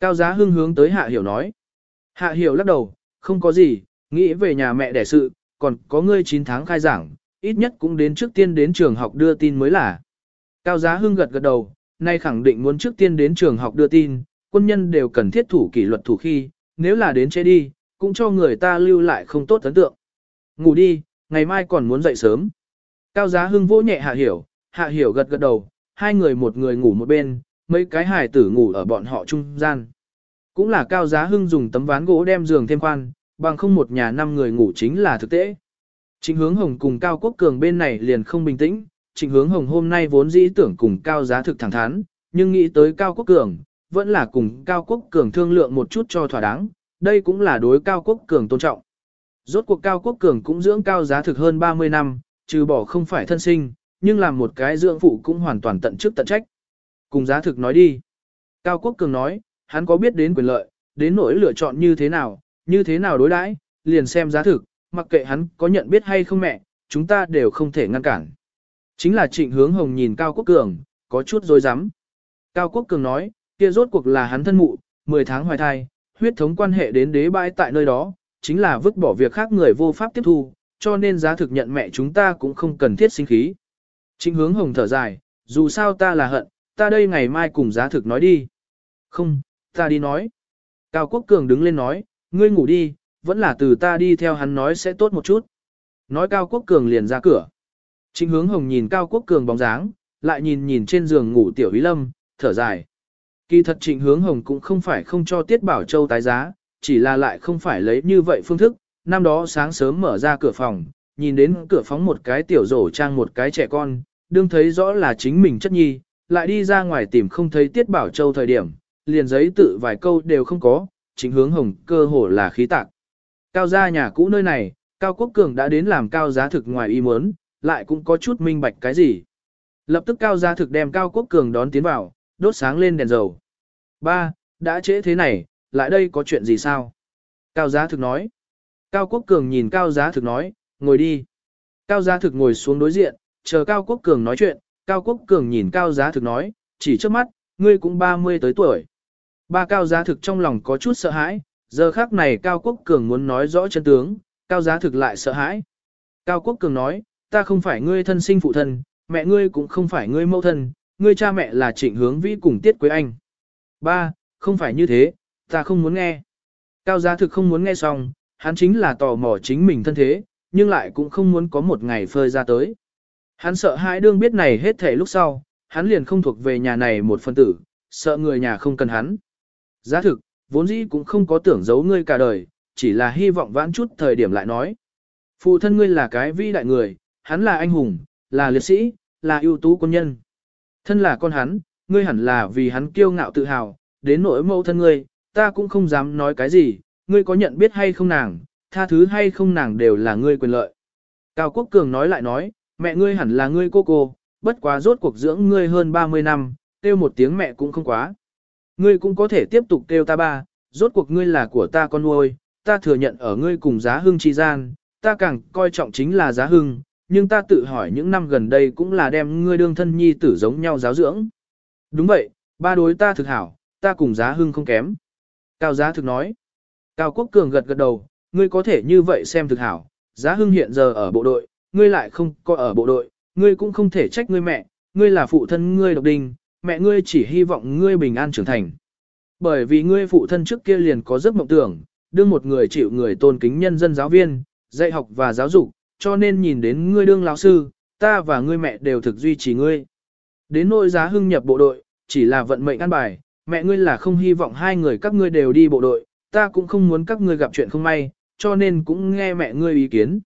Cao giá hưng hướng tới hạ hiểu nói. Hạ hiểu lắc đầu, không có gì, nghĩ về nhà mẹ đẻ sự, còn có ngươi 9 tháng khai giảng, ít nhất cũng đến trước tiên đến trường học đưa tin mới là. Cao giá hưng gật gật đầu, nay khẳng định muốn trước tiên đến trường học đưa tin, quân nhân đều cần thiết thủ kỷ luật thủ khi, nếu là đến chế đi, cũng cho người ta lưu lại không tốt ấn tượng. Ngủ đi, ngày mai còn muốn dậy sớm. Cao giá hưng vỗ nhẹ hạ hiểu, hạ hiểu gật gật đầu, hai người một người ngủ một bên, mấy cái hài tử ngủ ở bọn họ trung gian. Cũng là cao giá hưng dùng tấm ván gỗ đem giường thêm khoan, bằng không một nhà năm người ngủ chính là thực tế. Trịnh hướng hồng cùng cao quốc cường bên này liền không bình tĩnh, trịnh hướng hồng hôm nay vốn dĩ tưởng cùng cao giá thực thẳng thắn, nhưng nghĩ tới cao quốc cường, vẫn là cùng cao quốc cường thương lượng một chút cho thỏa đáng, đây cũng là đối cao quốc cường tôn trọng. Rốt cuộc cao quốc cường cũng dưỡng cao giá thực hơn 30 năm, trừ bỏ không phải thân sinh, nhưng làm một cái dưỡng phụ cũng hoàn toàn tận chức tận trách. Cùng giá thực nói đi. Cao Quốc Cường nói, hắn có biết đến quyền lợi, đến nỗi lựa chọn như thế nào, như thế nào đối đãi, liền xem giá thực, mặc kệ hắn có nhận biết hay không mẹ, chúng ta đều không thể ngăn cản. Chính là trịnh hướng hồng nhìn Cao Quốc Cường, có chút dối rắm Cao Quốc Cường nói, kia rốt cuộc là hắn thân mụ, 10 tháng hoài thai, huyết thống quan hệ đến đế bãi tại nơi đó, chính là vứt bỏ việc khác người vô pháp tiếp thu, cho nên giá thực nhận mẹ chúng ta cũng không cần thiết sinh khí. Trịnh hướng hồng thở dài, dù sao ta là hận, ta đây ngày mai cùng giá thực nói đi. Không, ta đi nói. Cao Quốc Cường đứng lên nói, ngươi ngủ đi, vẫn là từ ta đi theo hắn nói sẽ tốt một chút. Nói Cao Quốc Cường liền ra cửa. Trịnh hướng hồng nhìn Cao Quốc Cường bóng dáng, lại nhìn nhìn trên giường ngủ tiểu ý lâm, thở dài. Kỳ thật trịnh hướng hồng cũng không phải không cho Tiết Bảo Châu tái giá, chỉ là lại không phải lấy như vậy phương thức. Năm đó sáng sớm mở ra cửa phòng, nhìn đến cửa phóng một cái tiểu rổ trang một cái trẻ con, đương thấy rõ là chính mình chất nhi, lại đi ra ngoài tìm không thấy Tiết Bảo Châu thời điểm, liền giấy tự vài câu đều không có, chính hướng hồng cơ hồ là khí tạc. Cao gia nhà cũ nơi này, Cao Quốc Cường đã đến làm cao giá thực ngoài ý muốn, lại cũng có chút minh bạch cái gì. Lập tức cao giá thực đem Cao Quốc Cường đón tiến vào, đốt sáng lên đèn dầu. Ba, đã trễ thế này, lại đây có chuyện gì sao? Cao giá thực nói. Cao Quốc Cường nhìn Cao giá thực nói, ngồi đi. Cao giá thực ngồi xuống đối diện, chờ Cao Quốc Cường nói chuyện, Cao Quốc Cường nhìn Cao Giá Thực nói, chỉ trước mắt, ngươi cũng 30 tới tuổi. Ba Cao Giá Thực trong lòng có chút sợ hãi, giờ khác này Cao Quốc Cường muốn nói rõ chân tướng, Cao Giá Thực lại sợ hãi. Cao Quốc Cường nói, ta không phải ngươi thân sinh phụ thân, mẹ ngươi cũng không phải ngươi mẫu thân, ngươi cha mẹ là trịnh hướng vĩ cùng tiết quế anh. Ba, không phải như thế, ta không muốn nghe. Cao Giá Thực không muốn nghe xong, hắn chính là tò mò chính mình thân thế, nhưng lại cũng không muốn có một ngày phơi ra tới. Hắn sợ hãi đương biết này hết thể lúc sau, hắn liền không thuộc về nhà này một phân tử, sợ người nhà không cần hắn. Giá thực, vốn dĩ cũng không có tưởng giấu ngươi cả đời, chỉ là hy vọng vãn chút thời điểm lại nói. Phụ thân ngươi là cái vĩ đại người, hắn là anh hùng, là liệt sĩ, là ưu tú quân nhân. Thân là con hắn, ngươi hẳn là vì hắn kiêu ngạo tự hào, đến nỗi mẫu thân ngươi, ta cũng không dám nói cái gì, ngươi có nhận biết hay không nàng, tha thứ hay không nàng đều là ngươi quyền lợi. Cao Quốc Cường nói lại nói, mẹ ngươi hẳn là ngươi cô cô, bất quá rốt cuộc dưỡng ngươi hơn 30 năm, kêu một tiếng mẹ cũng không quá. Ngươi cũng có thể tiếp tục kêu ta ba, rốt cuộc ngươi là của ta con nuôi, ta thừa nhận ở ngươi cùng giá hưng chi gian, ta càng coi trọng chính là giá hưng, nhưng ta tự hỏi những năm gần đây cũng là đem ngươi đương thân nhi tử giống nhau giáo dưỡng. Đúng vậy, ba đối ta thực hảo, ta cùng giá hưng không kém. Cao giá thực nói. Cao Quốc Cường gật gật đầu, ngươi có thể như vậy xem thực hảo, giá hưng hiện giờ ở bộ đội, ngươi lại không có ở bộ đội, ngươi cũng không thể trách ngươi mẹ, ngươi là phụ thân ngươi độc đình, mẹ ngươi chỉ hy vọng ngươi bình an trưởng thành. Bởi vì ngươi phụ thân trước kia liền có giấc mộng tưởng, đương một người chịu người tôn kính nhân dân giáo viên, dạy học và giáo dục, cho nên nhìn đến ngươi đương lão sư, ta và ngươi mẹ đều thực duy trì ngươi. Đến nỗi giá hưng nhập bộ đội, chỉ là vận mệnh ăn bài, mẹ ngươi là không hy vọng hai người các ngươi đều đi bộ đội, ta cũng không muốn các ngươi gặp chuyện không may, cho nên cũng nghe mẹ ngươi ý kiến.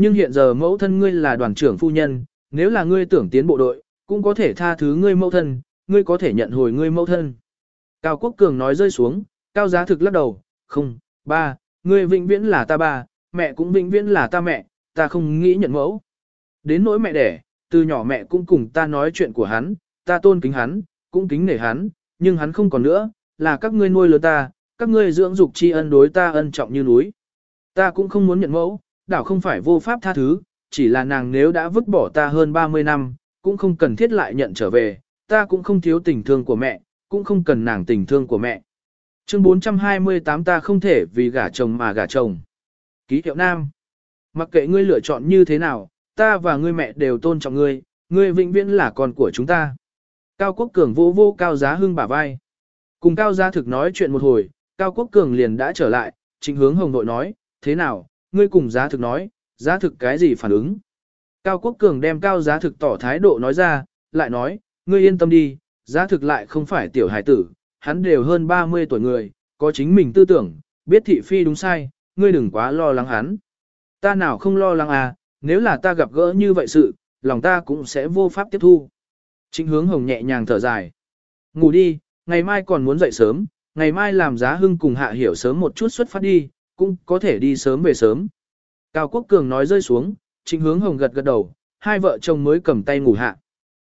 Nhưng hiện giờ mẫu thân ngươi là đoàn trưởng phu nhân, nếu là ngươi tưởng tiến bộ đội, cũng có thể tha thứ ngươi mẫu thân, ngươi có thể nhận hồi ngươi mẫu thân. Cao Quốc Cường nói rơi xuống, Cao Giá Thực lắc đầu, không, ba, ngươi vĩnh viễn là ta ba, mẹ cũng vĩnh viễn là ta mẹ, ta không nghĩ nhận mẫu. Đến nỗi mẹ đẻ, từ nhỏ mẹ cũng cùng ta nói chuyện của hắn, ta tôn kính hắn, cũng kính nể hắn, nhưng hắn không còn nữa, là các ngươi nuôi lớn ta, các ngươi dưỡng dục tri ân đối ta ân trọng như núi. Ta cũng không muốn nhận mẫu, đảo không phải vô pháp tha thứ, chỉ là nàng nếu đã vứt bỏ ta hơn 30 năm, cũng không cần thiết lại nhận trở về, ta cũng không thiếu tình thương của mẹ, cũng không cần nàng tình thương của mẹ. Chương 428 ta không thể vì gả chồng mà gả chồng. Ký hiệu nam. Mặc kệ ngươi lựa chọn như thế nào, ta và ngươi mẹ đều tôn trọng ngươi, ngươi vĩnh viễn là con của chúng ta. Cao Quốc Cường vô vô Cao Giá Hưng bả vai. Cùng Cao Giá Thực nói chuyện một hồi, Cao Quốc Cường liền đã trở lại, chính hướng hồng nội nói, thế nào, ngươi cùng Giá Thực nói, Giá Thực cái gì phản ứng. Cao Quốc Cường đem Cao Giá Thực tỏ thái độ nói ra, lại nói, ngươi yên tâm đi, Giá Thực lại không phải tiểu hải tử, hắn đều hơn 30 tuổi người, có chính mình tư tưởng, biết thị phi đúng sai, ngươi đừng quá lo lắng hắn. Ta nào không lo lắng à, nếu là ta gặp gỡ như vậy sự, lòng ta cũng sẽ vô pháp tiếp thu. Trịnh hướng hồng nhẹ nhàng thở dài. Ngủ đi, ngày mai còn muốn dậy sớm, ngày mai làm giá hưng cùng hạ hiểu sớm một chút xuất phát đi, cũng có thể đi sớm về sớm. Cao Quốc Cường nói rơi xuống, trịnh hướng hồng gật gật đầu, hai vợ chồng mới cầm tay ngủ hạ.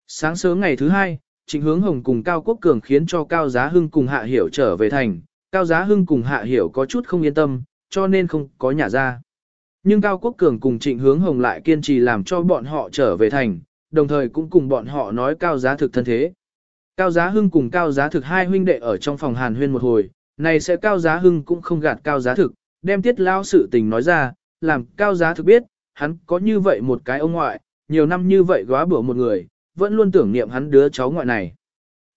Sáng sớm ngày thứ hai, trịnh hướng hồng cùng Cao Quốc Cường khiến cho Cao Giá Hưng cùng Hạ Hiểu trở về thành. Cao Giá Hưng cùng Hạ Hiểu có chút không yên tâm, cho nên không có nhà ra. Nhưng Cao Quốc Cường cùng Trịnh Hướng Hồng lại kiên trì làm cho bọn họ trở về thành, đồng thời cũng cùng bọn họ nói cao giá thực thân thế. Cao giá hưng cùng cao giá thực hai huynh đệ ở trong phòng hàn huyên một hồi, này sẽ cao giá hưng cũng không gạt cao giá thực, đem tiết lao sự tình nói ra, làm cao giá thực biết, hắn có như vậy một cái ông ngoại, nhiều năm như vậy góa bữa một người, vẫn luôn tưởng niệm hắn đứa cháu ngoại này.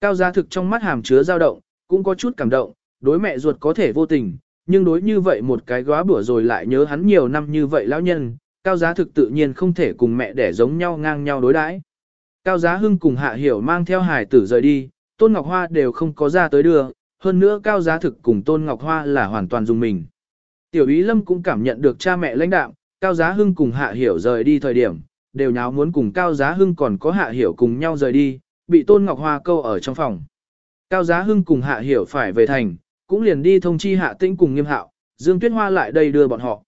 Cao giá thực trong mắt hàm chứa dao động, cũng có chút cảm động, đối mẹ ruột có thể vô tình, nhưng đối như vậy một cái góa bữa rồi lại nhớ hắn nhiều năm như vậy lão nhân, cao giá thực tự nhiên không thể cùng mẹ đẻ giống nhau ngang nhau đối đãi. Cao giá hưng cùng hạ hiểu mang theo hải tử rời đi, Tôn Ngọc Hoa đều không có ra tới đưa, hơn nữa cao giá thực cùng Tôn Ngọc Hoa là hoàn toàn dùng mình. Tiểu ý lâm cũng cảm nhận được cha mẹ lãnh đạo, cao giá hưng cùng hạ hiểu rời đi thời điểm, đều nháo muốn cùng cao giá hưng còn có hạ hiểu cùng nhau rời đi, bị Tôn Ngọc Hoa câu ở trong phòng. Cao giá hưng cùng hạ hiểu phải về thành, cũng liền đi thông chi hạ tĩnh cùng nghiêm hạo, Dương Tuyết Hoa lại đây đưa bọn họ.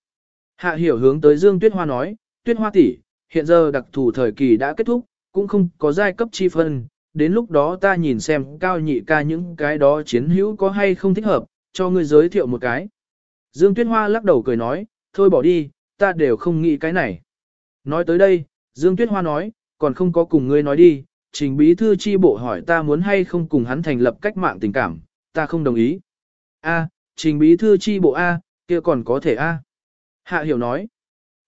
Hạ hiểu hướng tới Dương Tuyết Hoa nói, Tuyết Hoa tỷ, hiện giờ đặc thù thời kỳ đã kết thúc, cũng không có giai cấp chi phân, đến lúc đó ta nhìn xem cao nhị ca những cái đó chiến hữu có hay không thích hợp, cho ngươi giới thiệu một cái. Dương Tuyết Hoa lắc đầu cười nói, thôi bỏ đi, ta đều không nghĩ cái này. Nói tới đây, Dương Tuyết Hoa nói, còn không có cùng ngươi nói đi, trình bí thư chi bộ hỏi ta muốn hay không cùng hắn thành lập cách mạng tình cảm, ta không đồng ý. A, trình bí thư chi bộ A, kia còn có thể A. Hạ hiểu nói.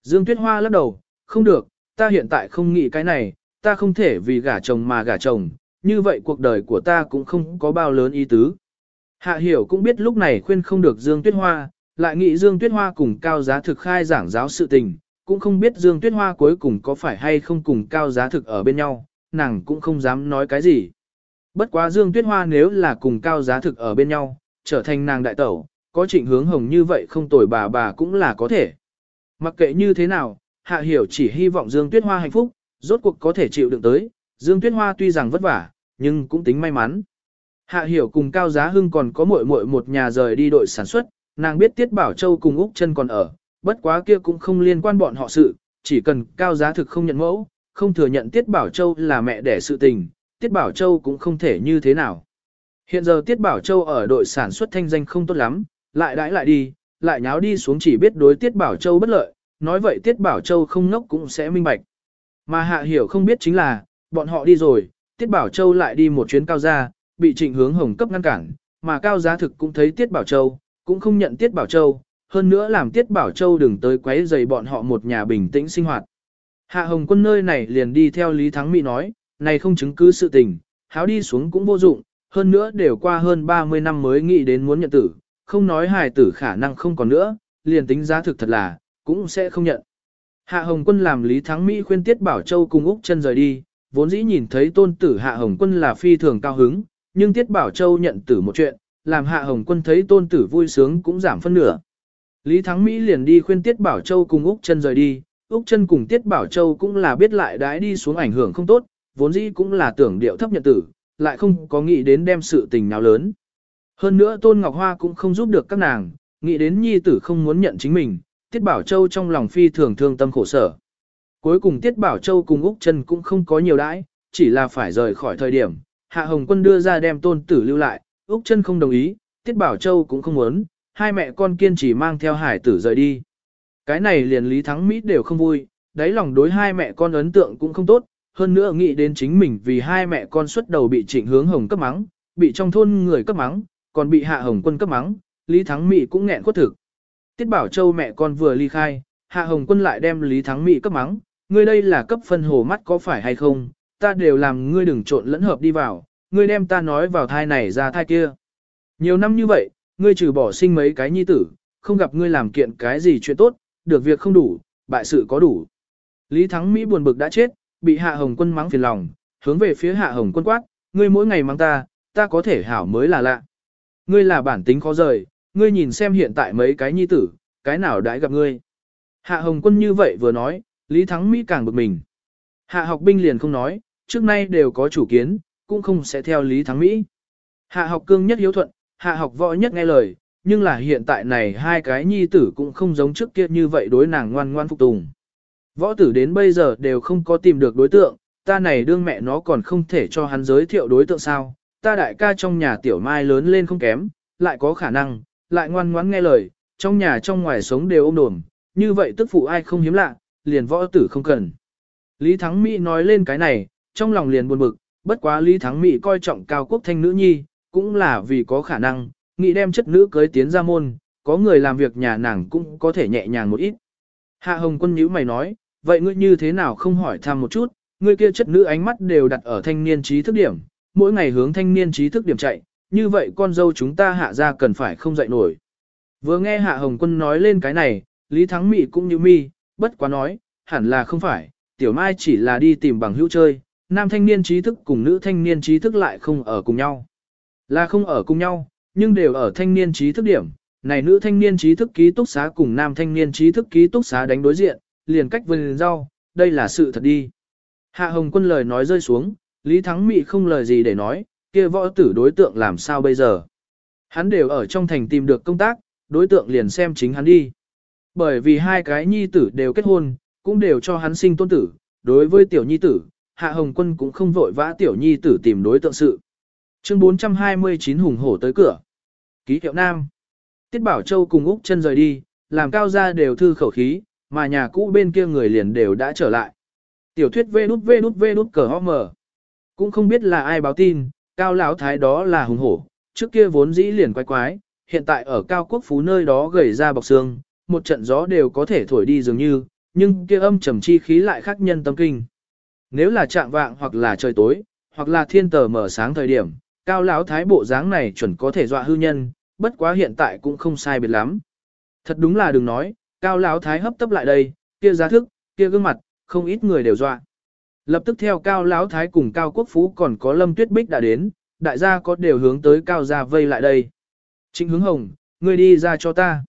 Dương Tuyết Hoa lắc đầu, không được, ta hiện tại không nghĩ cái này, ta không thể vì gả chồng mà gả chồng, như vậy cuộc đời của ta cũng không có bao lớn ý tứ. Hạ hiểu cũng biết lúc này khuyên không được Dương Tuyết Hoa, lại nghĩ Dương Tuyết Hoa cùng cao giá thực khai giảng giáo sự tình, cũng không biết Dương Tuyết Hoa cuối cùng có phải hay không cùng cao giá thực ở bên nhau, nàng cũng không dám nói cái gì. Bất quá Dương Tuyết Hoa nếu là cùng cao giá thực ở bên nhau, trở thành nàng đại tẩu, có trịnh hướng hồng như vậy không tồi bà bà cũng là có thể. Mặc kệ như thế nào, Hạ Hiểu chỉ hy vọng Dương Tuyết Hoa hạnh phúc, rốt cuộc có thể chịu đựng tới. Dương Tuyết Hoa tuy rằng vất vả, nhưng cũng tính may mắn. Hạ Hiểu cùng Cao Giá Hưng còn có muội muội một nhà rời đi đội sản xuất, nàng biết Tiết Bảo Châu cùng Úc chân còn ở, bất quá kia cũng không liên quan bọn họ sự, chỉ cần Cao Giá thực không nhận mẫu, không thừa nhận Tiết Bảo Châu là mẹ đẻ sự tình, Tiết Bảo Châu cũng không thể như thế nào. Hiện giờ Tiết Bảo Châu ở đội sản xuất thanh danh không tốt lắm, lại đãi lại đi, lại nháo đi xuống chỉ biết đối Tiết Bảo Châu bất lợi, nói vậy Tiết Bảo Châu không ngốc cũng sẽ minh bạch. Mà Hạ Hiểu không biết chính là, bọn họ đi rồi, Tiết Bảo Châu lại đi một chuyến cao gia, bị trịnh hướng hồng cấp ngăn cản, mà cao giá thực cũng thấy Tiết Bảo Châu, cũng không nhận Tiết Bảo Châu, hơn nữa làm Tiết Bảo Châu đừng tới quấy rầy bọn họ một nhà bình tĩnh sinh hoạt. Hạ Hồng quân nơi này liền đi theo Lý Thắng Mỹ nói, này không chứng cứ sự tình, háo đi xuống cũng vô dụng, hơn nữa đều qua hơn 30 năm mới nghĩ đến muốn nhận tử, không nói hài tử khả năng không còn nữa, liền tính giá thực thật là, cũng sẽ không nhận. Hạ Hồng quân làm Lý Thắng Mỹ khuyên Tiết Bảo Châu cùng Úc chân rời đi, vốn dĩ nhìn thấy tôn tử Hạ Hồng quân là phi thường cao hứng, nhưng Tiết Bảo Châu nhận tử một chuyện, làm Hạ Hồng quân thấy tôn tử vui sướng cũng giảm phân nửa. Lý Thắng Mỹ liền đi khuyên Tiết Bảo Châu cùng Úc chân rời đi, Úc chân cùng Tiết Bảo Châu cũng là biết lại đãi đi xuống ảnh hưởng không tốt, vốn dĩ cũng là tưởng điệu thấp nhận tử, lại không có nghĩ đến đem sự tình nào lớn. Hơn nữa Tôn Ngọc Hoa cũng không giúp được các nàng, nghĩ đến nhi tử không muốn nhận chính mình, Tiết Bảo Châu trong lòng phi thường thương tâm khổ sở. Cuối cùng Tiết Bảo Châu cùng Úc Trân cũng không có nhiều đãi, chỉ là phải rời khỏi thời điểm. Hạ Hồng Quân đưa ra đem tôn tử lưu lại, Úc Trân không đồng ý, Tiết Bảo Châu cũng không muốn, hai mẹ con kiên trì mang theo hải tử rời đi. Cái này liền Lý Thắng Mỹ đều không vui, đáy lòng đối hai mẹ con ấn tượng cũng không tốt, hơn nữa nghĩ đến chính mình vì hai mẹ con xuất đầu bị trịnh hướng hồng cấp mắng, bị trong thôn người cấp mắng, còn bị hạ hồng quân cấp mắng, Lý Thắng Mỹ cũng nghẹn khuất thực. Tiết Bảo Châu mẹ con vừa ly khai, hạ hồng quân lại đem Lý Thắng Mỹ cấp mắng, ngươi đây là cấp phân hồ mắt có phải hay không, ta đều làm ngươi đừng trộn lẫn hợp đi vào, ngươi đem ta nói vào thai này ra thai kia. Nhiều năm như vậy, ngươi trừ bỏ sinh mấy cái nhi tử, không gặp ngươi làm kiện cái gì chuyện tốt, được việc không đủ, bại sự có đủ. Lý Thắng Mỹ buồn bực đã chết, bị Hạ Hồng Quân mắng phiền lòng, hướng về phía Hạ Hồng Quân quát, ngươi mỗi ngày mắng ta, ta có thể hảo mới là lạ. Ngươi là bản tính khó rời, ngươi nhìn xem hiện tại mấy cái nhi tử, cái nào đãi gặp ngươi. Hạ Hồng Quân như vậy vừa nói, Lý Thắng Mỹ càng bực mình. Hạ học binh liền không nói, trước nay đều có chủ kiến, cũng không sẽ theo Lý Thắng Mỹ. Hạ học cương nhất hiếu thuận, hạ học võ nhất nghe lời, nhưng là hiện tại này hai cái nhi tử cũng không giống trước kia như vậy đối nàng ngoan ngoan phục tùng. Võ tử đến bây giờ đều không có tìm được đối tượng, ta này đương mẹ nó còn không thể cho hắn giới thiệu đối tượng sao, ta đại ca trong nhà tiểu mai lớn lên không kém, lại có khả năng, lại ngoan ngoãn nghe lời, trong nhà trong ngoài sống đều ôm đồm, như vậy tức phụ ai không hiếm lạ, liền võ tử không cần. Lý Thắng Mỹ nói lên cái này, trong lòng liền buồn bực, bất quá Lý Thắng Mỹ coi trọng cao quốc thanh nữ nhi, cũng là vì có khả năng, nghĩ đem chất nữ cưới tiến ra môn, có người làm việc nhà nàng cũng có thể nhẹ nhàng một ít. Hạ Hồng Quân nhíu mày nói, vậy ngươi như thế nào không hỏi thăm một chút, ngươi kia chất nữ ánh mắt đều đặt ở thanh niên trí thức điểm, mỗi ngày hướng thanh niên trí thức điểm chạy, như vậy con dâu chúng ta hạ ra cần phải không dậy nổi. Vừa nghe Hạ Hồng Quân nói lên cái này, Lý Thắng Mị cũng như mi, bất quá nói, hẳn là không phải, tiểu mai chỉ là đi tìm bằng hữu chơi, nam thanh niên trí thức cùng nữ thanh niên trí thức lại không ở cùng nhau. Là không ở cùng nhau, nhưng đều ở thanh niên trí thức điểm, này nữ thanh niên trí thức ký túc xá cùng nam thanh niên trí thức ký túc xá đánh đối diện, liền cách vườn rau, đây là sự thật đi. Hạ Hồng Quân lời nói rơi xuống, Lý Thắng Mị không lời gì để nói, kia võ tử đối tượng làm sao bây giờ. Hắn đều ở trong thành tìm được công tác, đối tượng liền xem chính hắn đi. Bởi vì hai cái nhi tử đều kết hôn, cũng đều cho hắn sinh tôn tử, đối với tiểu nhi tử, Hạ Hồng Quân cũng không vội vã tiểu nhi tử tìm đối tượng sự. Chương 429 hùng hổ tới cửa. Ký hiệu Nam. Tiết Bảo Châu cùng Úc chân rời đi, làm cao gia đều thư khẩu khí, mà nhà cũ bên kia người liền đều đã trở lại. Tiểu thuyết vê nút vê nút vê nút cờ ho mờ. Cũng không biết là ai báo tin, cao lão thái đó là hùng hổ, trước kia vốn dĩ liền quái quái, hiện tại ở cao quốc phú nơi đó gầy ra bọc xương, một trận gió đều có thể thổi đi dường như, nhưng kia âm trầm chi khí lại khác nhân tâm kinh. Nếu là trạng vạng hoặc là trời tối, hoặc là thiên tờ mở sáng thời điểm, cao lão thái bộ dáng này chuẩn có thể dọa hư nhân, bất quá hiện tại cũng không sai biệt lắm. Thật đúng là đừng nói, cao lão thái hấp tấp lại đây, kia giá thức, kia gương mặt, không ít người đều dọa. Lập tức theo Cao Lão Thái cùng Cao Quốc Phú còn có Lâm Tuyết Bích đã đến, đại gia có đều hướng tới Cao gia vây lại đây. Trịnh hướng hồng, ngươi đi ra cho ta.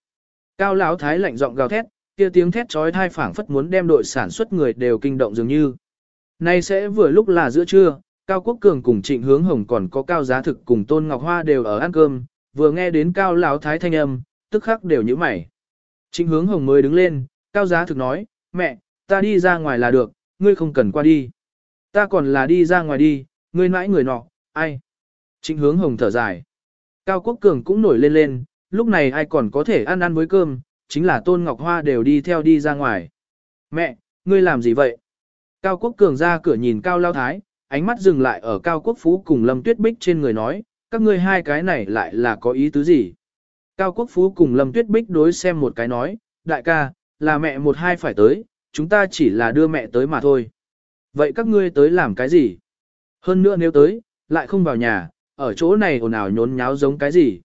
Cao Lão Thái lạnh giọng gào thét, kia tiếng thét chói thai phảng phất muốn đem đội sản xuất người đều kinh động dường như. Nay sẽ vừa lúc là giữa trưa, Cao Quốc Cường cùng Trịnh Hướng Hồng còn có Cao Giá Thực cùng Tôn Ngọc Hoa đều ở ăn cơm, vừa nghe đến Cao Lão Thái thanh âm, tức khắc đều như mày. Trịnh Hướng Hồng mới đứng lên, Cao Giá Thực nói, mẹ, ta đi ra ngoài là được, ngươi không cần qua đi. Ta còn là đi ra ngoài đi, ngươi mãi người nọ, ai? Trịnh Hướng Hồng thở dài. Cao Quốc Cường cũng nổi lên lên, lúc này ai còn có thể ăn ăn với cơm, chính là Tôn Ngọc Hoa đều đi theo đi ra ngoài. Mẹ, ngươi làm gì vậy? Cao Quốc Cường ra cửa nhìn Cao Lao Thái, ánh mắt dừng lại ở Cao Quốc Phú cùng Lâm Tuyết Bích trên người nói, các ngươi hai cái này lại là có ý tứ gì? Cao Quốc Phú cùng Lâm Tuyết Bích đối xem một cái nói, đại ca, là mẹ một hai phải tới, chúng ta chỉ là đưa mẹ tới mà thôi. Vậy các ngươi tới làm cái gì? Hơn nữa nếu tới, lại không vào nhà, ở chỗ này ồn ào nhốn nháo giống cái gì?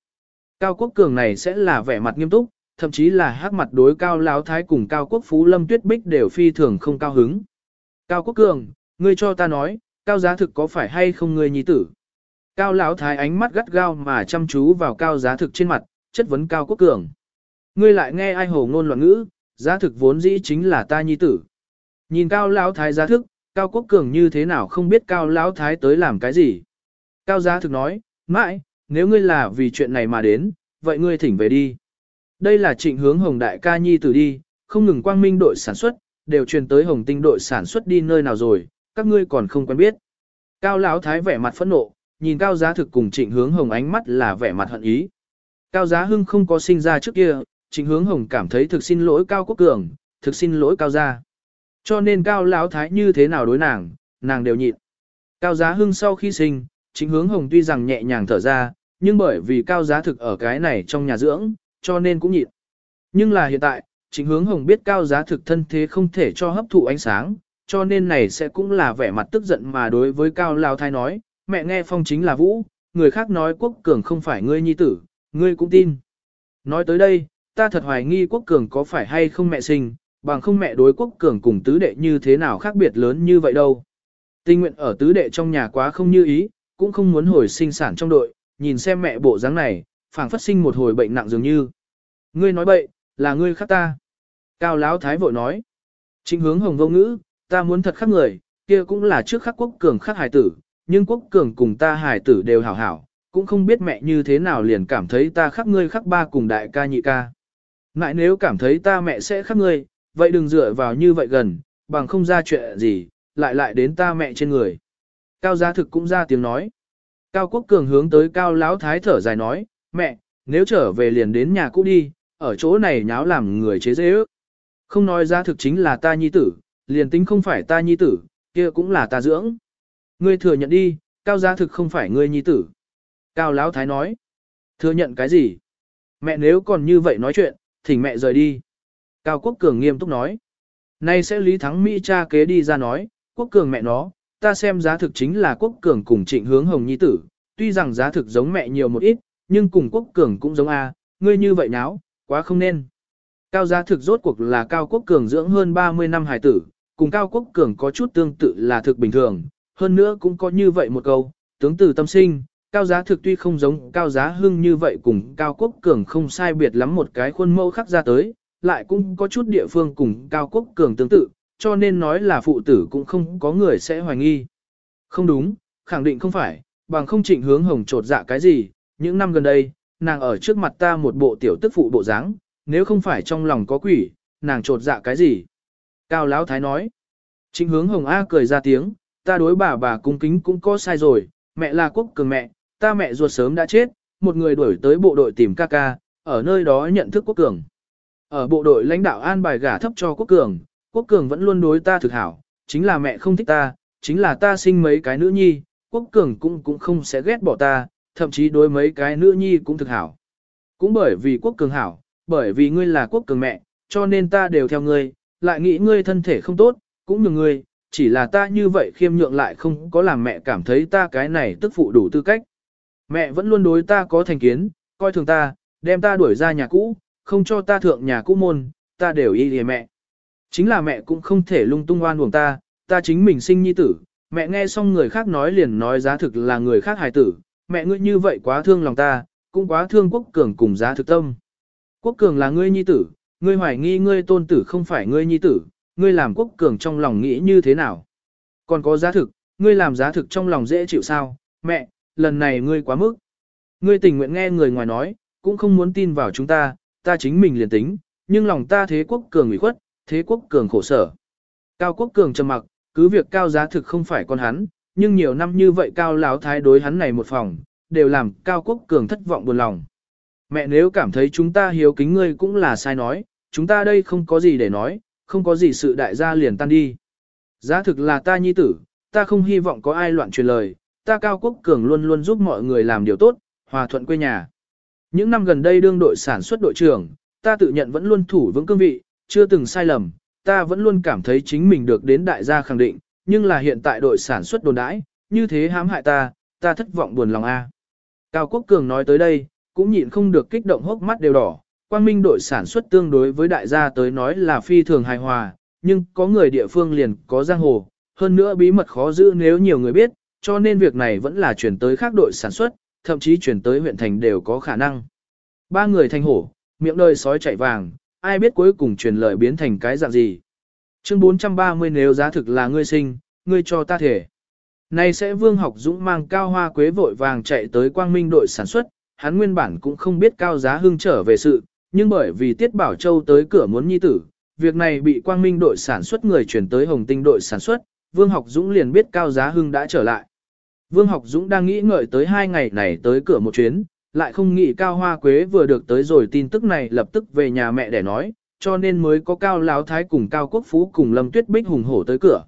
Cao Quốc Cường này sẽ là vẻ mặt nghiêm túc, thậm chí là hắc mặt đối Cao Lão Thái cùng Cao Quốc Phú Lâm Tuyết Bích đều phi thường không cao hứng. Cao Quốc Cường, ngươi cho ta nói, Cao Giá Thực có phải hay không ngươi nhi tử? Cao Lão Thái ánh mắt gắt gao mà chăm chú vào Cao Giá Thực trên mặt, chất vấn Cao Quốc Cường. Ngươi lại nghe ai hồ ngôn loạn ngữ, Giá Thực vốn dĩ chính là ta nhi tử. Nhìn Cao Lão Thái Giá Thực, Cao Quốc Cường như thế nào không biết Cao Lão Thái tới làm cái gì. Cao Giá Thực nói, mãi, nếu ngươi là vì chuyện này mà đến, vậy ngươi thỉnh về đi. Đây là trịnh hướng hồng đại ca nhi tử đi, không ngừng quang minh đội sản xuất, đều truyền tới hồng tinh đội sản xuất đi nơi nào rồi, các ngươi còn không quen biết. Cao Lão Thái vẻ mặt phẫn nộ, nhìn Cao Giá Thực cùng trịnh hướng hồng ánh mắt là vẻ mặt hận ý. Cao Giá Hưng không có sinh ra trước kia, trịnh hướng hồng cảm thấy thực xin lỗi Cao Quốc Cường, thực xin lỗi Cao Gia. Cho nên Cao Lão Thái như thế nào đối nàng, nàng đều nhịn. Cao Giá Hưng sau khi sinh, trịnh hướng hồng tuy rằng nhẹ nhàng thở ra, nhưng bởi vì Cao Giá Thực ở cái này trong nhà dưỡng, cho nên cũng nhịn. Nhưng là hiện tại, chính hướng hồng biết cao giá thực thân thế không thể cho hấp thụ ánh sáng, cho nên này sẽ cũng là vẻ mặt tức giận mà đối với cao lao thái nói, mẹ nghe phong chính là vũ, người khác nói quốc cường không phải ngươi nhi tử, ngươi cũng tin. Nói tới đây, ta thật hoài nghi quốc cường có phải hay không mẹ sinh, bằng không mẹ đối quốc cường cùng tứ đệ như thế nào khác biệt lớn như vậy đâu. tình nguyện ở tứ đệ trong nhà quá không như ý, cũng không muốn hồi sinh sản trong đội, nhìn xem mẹ bộ dáng này, phảng phất sinh một hồi bệnh nặng dường như. Ngươi nói bậy, là ngươi khác ta. Cao Lão Thái vội nói. Trịnh hướng hồng vô ngữ, ta muốn thật khắc người, kia cũng là trước khắc quốc cường khắc hải tử, nhưng quốc cường cùng ta hải tử đều hảo hảo, cũng không biết mẹ như thế nào liền cảm thấy ta khắc ngươi khắc ba cùng đại ca nhị ca. Ngại nếu cảm thấy ta mẹ sẽ khắc ngươi, vậy đừng dựa vào như vậy gần, bằng không ra chuyện gì, lại lại đến ta mẹ trên người. Cao gia thực cũng ra tiếng nói. Cao quốc cường hướng tới cao lão thái thở dài nói, mẹ, nếu trở về liền đến nhà cũ đi, ở chỗ này nháo làm người chế dễ ước. Không nói ra thực chính là ta nhi tử, liền tính không phải ta nhi tử, kia cũng là ta dưỡng. Ngươi thừa nhận đi, cao giá thực không phải ngươi nhi tử. Cao Lão Thái nói, thừa nhận cái gì? Mẹ nếu còn như vậy nói chuyện, thỉnh mẹ rời đi. Cao Quốc Cường nghiêm túc nói, nay sẽ Lý Thắng Mỹ cha kế đi ra nói, Quốc Cường mẹ nó, ta xem giá thực chính là Quốc Cường cùng trịnh hướng hồng nhi tử, tuy rằng giá thực giống mẹ nhiều một ít, nhưng cùng quốc cường cũng giống A, ngươi như vậy náo, quá không nên. Cao giá thực rốt cuộc là cao quốc cường dưỡng hơn 30 năm hải tử, cùng cao quốc cường có chút tương tự là thực bình thường, hơn nữa cũng có như vậy một câu, tướng từ tâm sinh, cao giá thực tuy không giống cao giá hưng như vậy cùng cao quốc cường không sai biệt lắm một cái khuôn mẫu khác ra tới, lại cũng có chút địa phương cùng cao quốc cường tương tự, cho nên nói là phụ tử cũng không có người sẽ hoài nghi. Không đúng, khẳng định không phải, bằng không trịnh hướng hồng trột dạ cái gì, những năm gần đây, nàng ở trước mặt ta một bộ tiểu tức phụ bộ dáng, nếu không phải trong lòng có quỷ, nàng trột dạ cái gì? Cao Lão Thái nói. Trịnh hướng Hồng A cười ra tiếng, ta đối bà bà cung kính cũng có sai rồi, mẹ là quốc cường mẹ, ta mẹ ruột sớm đã chết, một người đuổi tới bộ đội tìm ca ca, ở nơi đó nhận thức quốc cường. Ở bộ đội lãnh đạo an bài gả thấp cho quốc cường, quốc cường vẫn luôn đối ta thực hảo, chính là mẹ không thích ta, chính là ta sinh mấy cái nữ nhi, quốc cường cũng cũng không sẽ ghét bỏ ta, thậm chí đối mấy cái nữ nhi cũng thực hảo. Cũng bởi vì quốc cường hảo, bởi vì ngươi là quốc cường mẹ, cho nên ta đều theo ngươi, lại nghĩ ngươi thân thể không tốt, cũng nhường ngươi, chỉ là ta như vậy khiêm nhượng lại không có làm mẹ cảm thấy ta cái này tức phụ đủ tư cách. Mẹ vẫn luôn đối ta có thành kiến, coi thường ta, đem ta đuổi ra nhà cũ, không cho ta thượng nhà cũ môn, ta đều y lìa mẹ. Chính là mẹ cũng không thể lung tung oan uổng ta, ta chính mình sinh nhi tử, mẹ nghe xong người khác nói liền nói giá thực là người khác hài tử, mẹ ngươi như vậy quá thương lòng ta, cũng quá thương quốc cường cùng giá thực tâm. Quốc cường là ngươi nhi tử, ngươi hoài nghi ngươi tôn tử không phải ngươi nhi tử, ngươi làm quốc cường trong lòng nghĩ như thế nào. Còn có giá thực, ngươi làm giá thực trong lòng dễ chịu sao, mẹ, lần này ngươi quá mức. Ngươi tình nguyện nghe người ngoài nói, cũng không muốn tin vào chúng ta, ta chính mình liền tính, nhưng lòng ta thế quốc cường ủy khuất, thế quốc cường khổ sở. Cao quốc cường trầm mặc, cứ việc cao giá thực không phải con hắn, nhưng nhiều năm như vậy cao lão thái đối hắn này một phòng, đều làm cao quốc cường thất vọng buồn lòng. Mẹ nếu cảm thấy chúng ta hiếu kính ngươi cũng là sai nói, chúng ta đây không có gì để nói, không có gì sự đại gia liền tan đi. Giá thực là ta nhi tử, ta không hy vọng có ai loạn truyền lời, ta cao quốc cường luôn luôn giúp mọi người làm điều tốt, hòa thuận quê nhà. Những năm gần đây đương đội sản xuất đội trưởng, ta tự nhận vẫn luôn thủ vững cương vị, chưa từng sai lầm, ta vẫn luôn cảm thấy chính mình được đến đại gia khẳng định, nhưng là hiện tại đội sản xuất đồn đãi, như thế hãm hại ta, ta thất vọng buồn lòng a. Cao Quốc Cường nói tới đây, cũng nhịn không được kích động hốc mắt đều đỏ, quang minh đội sản xuất tương đối với đại gia tới nói là phi thường hài hòa, nhưng có người địa phương liền có giang hồ, hơn nữa bí mật khó giữ nếu nhiều người biết, cho nên việc này vẫn là chuyển tới khác đội sản xuất, thậm chí chuyển tới huyện thành đều có khả năng. Ba người thành hổ, miệng đời sói chạy vàng, ai biết cuối cùng truyền lời biến thành cái dạng gì. Chương 430 nếu giá thực là ngươi sinh, ngươi cho ta thể. Nay sẽ Vương Học Dũng mang cao hoa quế vội vàng chạy tới quang minh đội sản xuất, hắn nguyên bản cũng không biết cao giá hưng trở về sự, nhưng bởi vì Tiết Bảo Châu tới cửa muốn nhi tử, việc này bị quang minh đội sản xuất người chuyển tới Hồng Tinh đội sản xuất, Vương Học Dũng liền biết cao giá hưng đã trở lại. Vương Học Dũng đang nghĩ ngợi tới hai ngày này tới cửa một chuyến, lại không nghĩ Cao Hoa Quế vừa được tới rồi tin tức này lập tức về nhà mẹ để nói, cho nên mới có Cao Láo Thái cùng Cao Quốc Phú cùng Lâm Tuyết Bích hùng hổ tới cửa.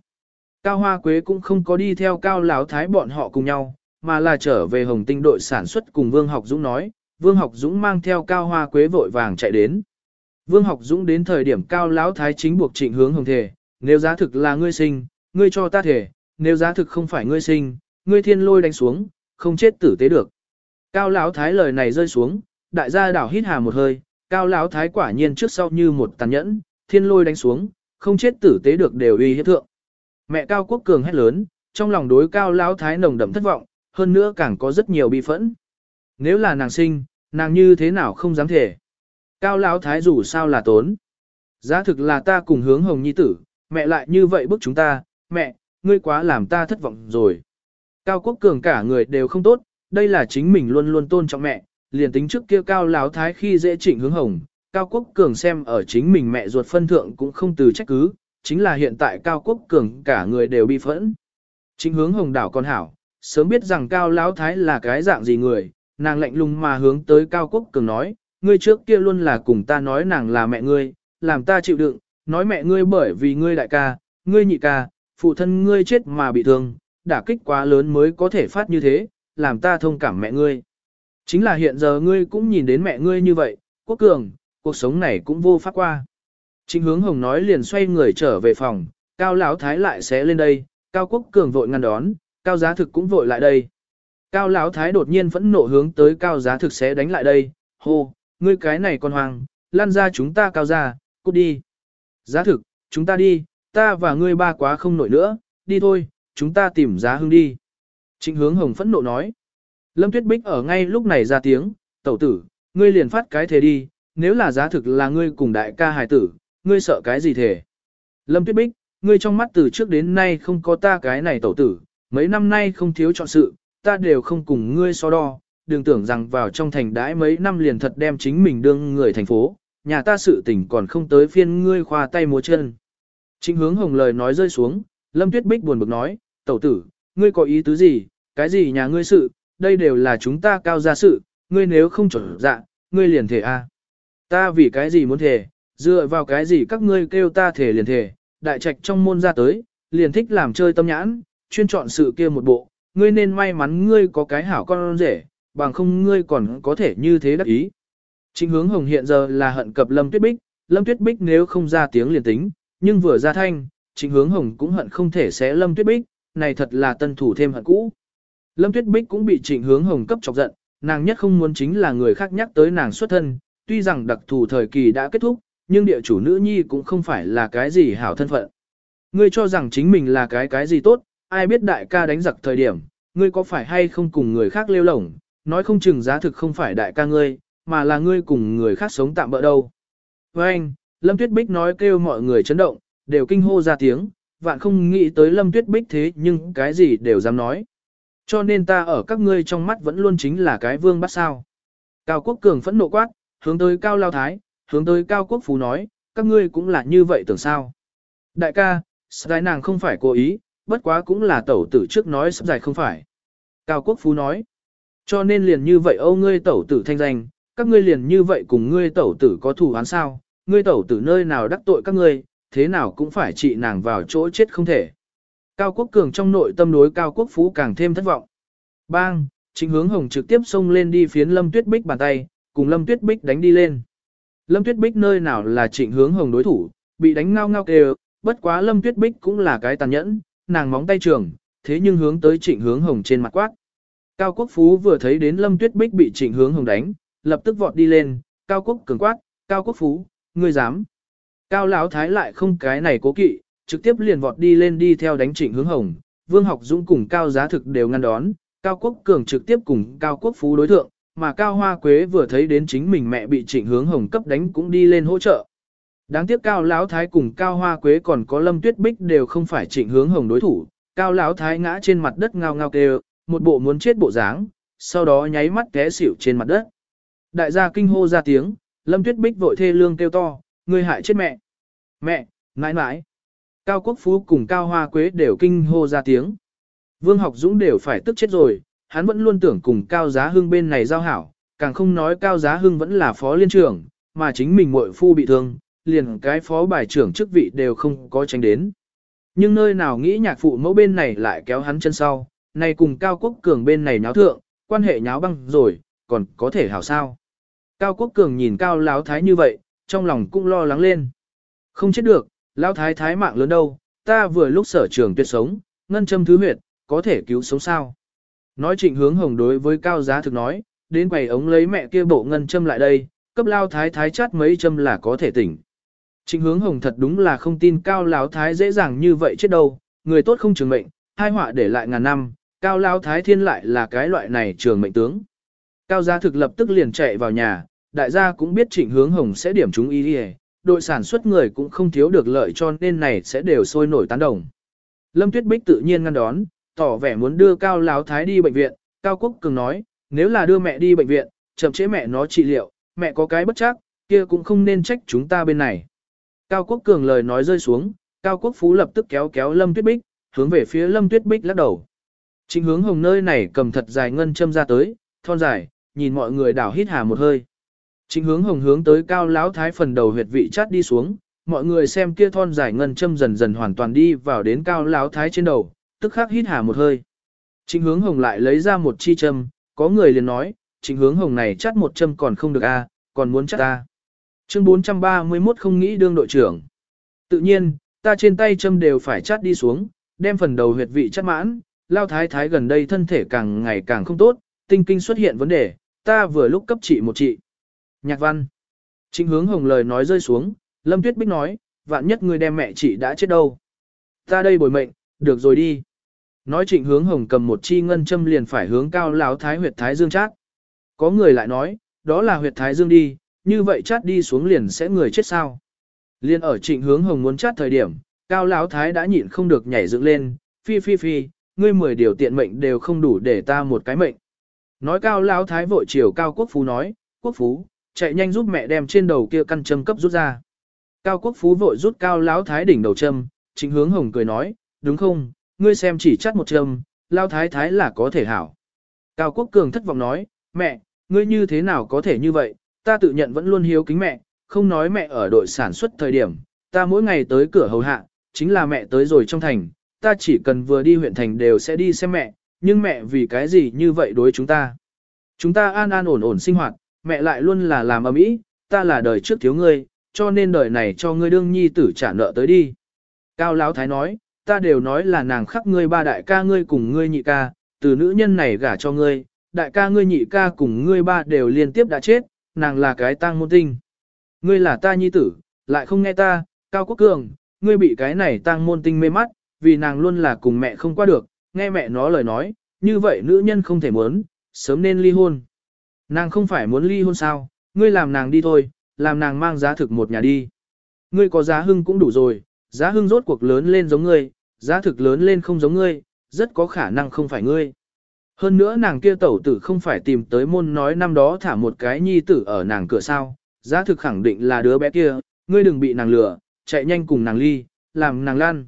Cao Hoa Quế cũng không có đi theo Cao Láo Thái bọn họ cùng nhau, mà là trở về Hồng Tinh đội sản xuất cùng Vương Học Dũng nói, Vương Học Dũng mang theo Cao Hoa Quế vội vàng chạy đến. Vương Học Dũng đến thời điểm Cao Lão Thái chính buộc trịnh hướng hồng thể, nếu giá thực là ngươi sinh, ngươi cho ta thể, nếu giá thực không phải ngươi sinh, ngươi thiên lôi đánh xuống, không chết tử tế được. Cao Lão Thái lời này rơi xuống, đại gia đảo hít hà một hơi, Cao Lão Thái quả nhiên trước sau như một tàn nhẫn, thiên lôi đánh xuống, không chết tử tế được đều uy hiếp thượng. Mẹ Cao Quốc Cường hét lớn, trong lòng đối Cao Lão Thái nồng đậm thất vọng, hơn nữa càng có rất nhiều bi phẫn. Nếu là nàng sinh, nàng như thế nào không dám thể. Cao Lão Thái dù sao là tốn. Giá thực là ta cùng hướng hồng nhi tử, mẹ lại như vậy bức chúng ta, mẹ, ngươi quá làm ta thất vọng rồi. Cao Quốc Cường cả người đều không tốt, đây là chính mình luôn luôn tôn trọng mẹ, liền tính trước kia Cao lão Thái khi dễ chỉnh hướng hồng, Cao Quốc Cường xem ở chính mình mẹ ruột phân thượng cũng không từ trách cứ, chính là hiện tại Cao Quốc Cường cả người đều bị phẫn. Chính hướng hồng đảo con hảo, sớm biết rằng Cao lão Thái là cái dạng gì người, nàng lạnh lùng mà hướng tới Cao Quốc Cường nói, ngươi trước kia luôn là cùng ta nói nàng là mẹ ngươi, làm ta chịu đựng, nói mẹ ngươi bởi vì ngươi đại ca, ngươi nhị ca, phụ thân ngươi chết mà bị thương, đả kích quá lớn mới có thể phát như thế, làm ta thông cảm mẹ ngươi. Chính là hiện giờ ngươi cũng nhìn đến mẹ ngươi như vậy, quốc cường, cuộc sống này cũng vô pháp qua. Trịnh hướng hồng nói liền xoay người trở về phòng, cao lão thái lại sẽ lên đây, cao quốc cường vội ngăn đón, cao giá thực cũng vội lại đây. Cao lão thái đột nhiên phẫn nộ hướng tới cao giá thực sẽ đánh lại đây, hô, ngươi cái này con hoàng, lan ra chúng ta cao ra, cút đi. Giá thực, chúng ta đi, ta và ngươi ba quá không nổi nữa, đi thôi, chúng ta tìm giá hưng đi. Trịnh hướng hồng phẫn nộ nói. Lâm Tuyết Bích ở ngay lúc này ra tiếng, tẩu tử, ngươi liền phát cái thế đi, nếu là giá thực là ngươi cùng đại ca hài tử, ngươi sợ cái gì thể. Lâm Tuyết Bích, ngươi trong mắt từ trước đến nay không có ta cái này tẩu tử, mấy năm nay không thiếu chọn sự, ta đều không cùng ngươi so đo, đừng tưởng rằng vào trong thành đãi mấy năm liền thật đem chính mình đương người thành phố, nhà ta sự tình còn không tới phiên ngươi khoa tay múa chân. Trịnh hướng hồng lời nói rơi xuống, Lâm Tuyết Bích buồn bực nói, tẩu tử, ngươi có ý tứ gì, cái gì nhà ngươi sự, đây đều là chúng ta cao gia sự, ngươi nếu không chuẩn dạ, ngươi liền thể a. Ta vì cái gì muốn thể, dựa vào cái gì các ngươi kêu ta thể liền thể, đại trạch trong môn ra tới, liền thích làm chơi tâm nhãn, chuyên chọn sự kia một bộ, ngươi nên may mắn ngươi có cái hảo con rể, bằng không ngươi còn có thể như thế đắc ý. Trịnh hướng hồng hiện giờ là hận cập Lâm Tuyết Bích, Lâm Tuyết Bích nếu không ra tiếng liền tính, nhưng vừa ra thanh, trịnh hướng hồng cũng hận không thể xé Lâm Tuyết Bích, này thật là tân thủ thêm hận cũ. Lâm Tuyết Bích cũng bị trịnh hướng hồng cấp chọc giận, nàng nhất không muốn chính là người khác nhắc tới nàng xuất thân, tuy rằng đặc thù thời kỳ đã kết thúc, nhưng địa chủ nữ nhi cũng không phải là cái gì hảo thân phận. Ngươi cho rằng chính mình là cái cái gì tốt, ai biết đại ca đánh giặc thời điểm, ngươi có phải hay không cùng người khác lêu lổng, nói không chừng giá thực không phải đại ca ngươi, mà là ngươi cùng người khác sống tạm bỡ đâu. Với anh, Lâm Tuyết Bích nói kêu mọi người chấn động, đều kinh hô ra tiếng, vạn không nghĩ tới Lâm Tuyết Bích thế nhưng cái gì đều dám nói. Cho nên ta ở các ngươi trong mắt vẫn luôn chính là cái vương bắt sao. Cao Quốc Cường phẫn nộ quát, hướng tới Cao Lao Thái, hướng tới Cao Quốc Phú nói, các ngươi cũng là như vậy tưởng sao. Đại ca, Sài nàng không phải cố ý, bất quá cũng là tẩu tử trước nói sắp dài không phải. Cao Quốc Phú nói, cho nên liền như vậy âu ngươi tẩu tử thanh danh, các ngươi liền như vậy cùng ngươi tẩu tử có thù án sao, ngươi tẩu tử nơi nào đắc tội các ngươi, thế nào cũng phải trị nàng vào chỗ chết không thể. Cao Quốc Cường trong nội tâm đối Cao Quốc Phú càng thêm thất vọng. Bang, chính hướng hồng trực tiếp xông lên đi phiến Lâm Tuyết Bích bàn tay, cùng Lâm Tuyết Bích đánh đi lên. Lâm Tuyết Bích nơi nào là trịnh hướng hồng đối thủ, bị đánh ngao ngao kêu, bất quá Lâm Tuyết Bích cũng là cái tàn nhẫn, nàng móng tay trường, thế nhưng hướng tới trịnh hướng hồng trên mặt quát. Cao Quốc Phú vừa thấy đến Lâm Tuyết Bích bị trịnh hướng hồng đánh, lập tức vọt đi lên, Cao Quốc cường quát, Cao Quốc Phú, ngươi dám. Cao Lão Thái lại không cái này cố kỵ, trực tiếp liền vọt đi lên đi theo đánh trịnh hướng hồng, Vương Học Dũng cùng Cao Giá Thực đều ngăn đón, Cao Quốc Cường trực tiếp cùng Cao Quốc Phú đối thượng, mà Cao Hoa Quế vừa thấy đến chính mình mẹ bị trịnh hướng hồng cấp đánh cũng đi lên hỗ trợ. Đáng tiếc Cao Lão Thái cùng Cao Hoa Quế còn có Lâm Tuyết Bích đều không phải trịnh hướng hồng đối thủ, Cao Lão Thái ngã trên mặt đất ngao ngao kêu, một bộ muốn chết bộ dáng, sau đó nháy mắt té xỉu trên mặt đất. Đại gia kinh hô ra tiếng, Lâm Tuyết Bích vội thê lương kêu to, ngươi hại chết mẹ. Mẹ, mãi mãi. Cao Quốc Phú cùng Cao Hoa Quế đều kinh hô ra tiếng. Vương Học Dũng đều phải tức chết rồi, hắn vẫn luôn tưởng cùng Cao Giá Hưng bên này giao hảo, càng không nói Cao Giá Hưng vẫn là phó liên trưởng, mà chính mình muội phu bị thương, liền cái phó bài trưởng chức vị đều không có tránh đến. Nhưng nơi nào nghĩ nhạc phụ mẫu bên này lại kéo hắn chân sau, này cùng Cao Quốc Cường bên này nháo thượng, quan hệ nháo băng rồi, còn có thể hảo sao. Cao Quốc Cường nhìn Cao Láo Thái như vậy, trong lòng cũng lo lắng lên. Không chết được, Lão Thái Thái mạng lớn đâu, ta vừa lúc sở trường tuyệt sống, ngân châm thứ huyệt, có thể cứu sống sao. Nói trịnh hướng hồng đối với Cao Giá thực nói, đến quầy ống lấy mẹ kia bộ ngân châm lại đây, cấp Lao Thái Thái chát mấy châm là có thể tỉnh. Trịnh hướng hồng thật đúng là không tin Cao Lão Thái dễ dàng như vậy chết đâu, người tốt không trường mệnh, hai họa để lại ngàn năm, Cao Lão Thái thiên lại là cái loại này trường mệnh tướng. Cao Gia thực lập tức liền chạy vào nhà, đại gia cũng biết trịnh hướng hồng sẽ điểm chúng ý đi đội sản xuất người cũng không thiếu được lợi cho nên này sẽ đều sôi nổi tán đồng. Lâm Tuyết Bích tự nhiên ngăn đón, tỏ vẻ muốn đưa Cao Láo Thái đi bệnh viện, Cao Quốc Cường nói, nếu là đưa mẹ đi bệnh viện, chậm chế mẹ nó trị liệu, mẹ có cái bất chắc, kia cũng không nên trách chúng ta bên này. Cao Quốc Cường lời nói rơi xuống, Cao Quốc Phú lập tức kéo kéo Lâm Tuyết Bích, hướng về phía Lâm Tuyết Bích lắc đầu. Chính hướng hồng nơi này cầm thật dài ngân châm ra tới, thon dài, nhìn mọi người đảo hít hà một hơi. Chính hướng hồng hướng tới cao lão thái phần đầu huyệt vị chát đi xuống, mọi người xem kia thon dài ngân châm dần dần hoàn toàn đi vào đến cao lão thái trên đầu, tức khắc hít hà một hơi. Chính hướng hồng lại lấy ra một chi châm, có người liền nói, chính hướng hồng này chắt một châm còn không được a, còn muốn chắt ta. Chương 431 không nghĩ đương đội trưởng. Tự nhiên, ta trên tay châm đều phải chát đi xuống, đem phần đầu huyệt vị chát mãn, lao thái thái gần đây thân thể càng ngày càng không tốt, tinh kinh xuất hiện vấn đề, ta vừa lúc cấp trị một trị. Nhạc văn. Trịnh hướng hồng lời nói rơi xuống, Lâm Tuyết Bích nói, vạn nhất người đem mẹ chị đã chết đâu. Ta đây bồi mệnh, được rồi đi. Nói trịnh hướng hồng cầm một chi ngân châm liền phải hướng cao lão thái huyệt thái dương chát. Có người lại nói, đó là huyệt thái dương đi, như vậy chát đi xuống liền sẽ người chết sao. Liên ở trịnh hướng hồng muốn chát thời điểm, cao lão thái đã nhịn không được nhảy dựng lên, phi phi phi, ngươi mười điều tiện mệnh đều không đủ để ta một cái mệnh. Nói cao lão thái vội chiều cao quốc phú nói, quốc phú, chạy nhanh giúp mẹ đem trên đầu kia căn châm cấp rút ra. Cao quốc phú vội rút cao lão thái đỉnh đầu châm, chính hướng hồng cười nói, đúng không, ngươi xem chỉ chắt một châm, lão thái thái là có thể hảo. Cao quốc cường thất vọng nói, mẹ, ngươi như thế nào có thể như vậy, ta tự nhận vẫn luôn hiếu kính mẹ, không nói mẹ ở đội sản xuất thời điểm, ta mỗi ngày tới cửa hầu hạ, chính là mẹ tới rồi trong thành, ta chỉ cần vừa đi huyện thành đều sẽ đi xem mẹ, nhưng mẹ vì cái gì như vậy đối chúng ta. Chúng ta an an ổn ổn sinh hoạt, mẹ lại luôn là làm ầm ĩ, ta là đời trước thiếu ngươi, cho nên đời này cho ngươi đương nhi tử trả nợ tới đi. Cao Lão Thái nói, ta đều nói là nàng khắc ngươi ba đại ca ngươi cùng ngươi nhị ca, từ nữ nhân này gả cho ngươi, đại ca ngươi nhị ca cùng ngươi ba đều liên tiếp đã chết, nàng là cái tang môn tinh. Ngươi là ta nhi tử, lại không nghe ta, Cao Quốc Cường, ngươi bị cái này tang môn tinh mê mắt, vì nàng luôn là cùng mẹ không qua được, nghe mẹ nó lời nói, như vậy nữ nhân không thể muốn, sớm nên ly hôn. Nàng không phải muốn ly hôn sao, ngươi làm nàng đi thôi, làm nàng mang giá thực một nhà đi. Ngươi có giá hưng cũng đủ rồi, giá hưng rốt cuộc lớn lên giống ngươi, giá thực lớn lên không giống ngươi, rất có khả năng không phải ngươi. Hơn nữa nàng kia tẩu tử không phải tìm tới môn nói năm đó thả một cái nhi tử ở nàng cửa sao, giá thực khẳng định là đứa bé kia, ngươi đừng bị nàng lừa, chạy nhanh cùng nàng ly, làm nàng lan.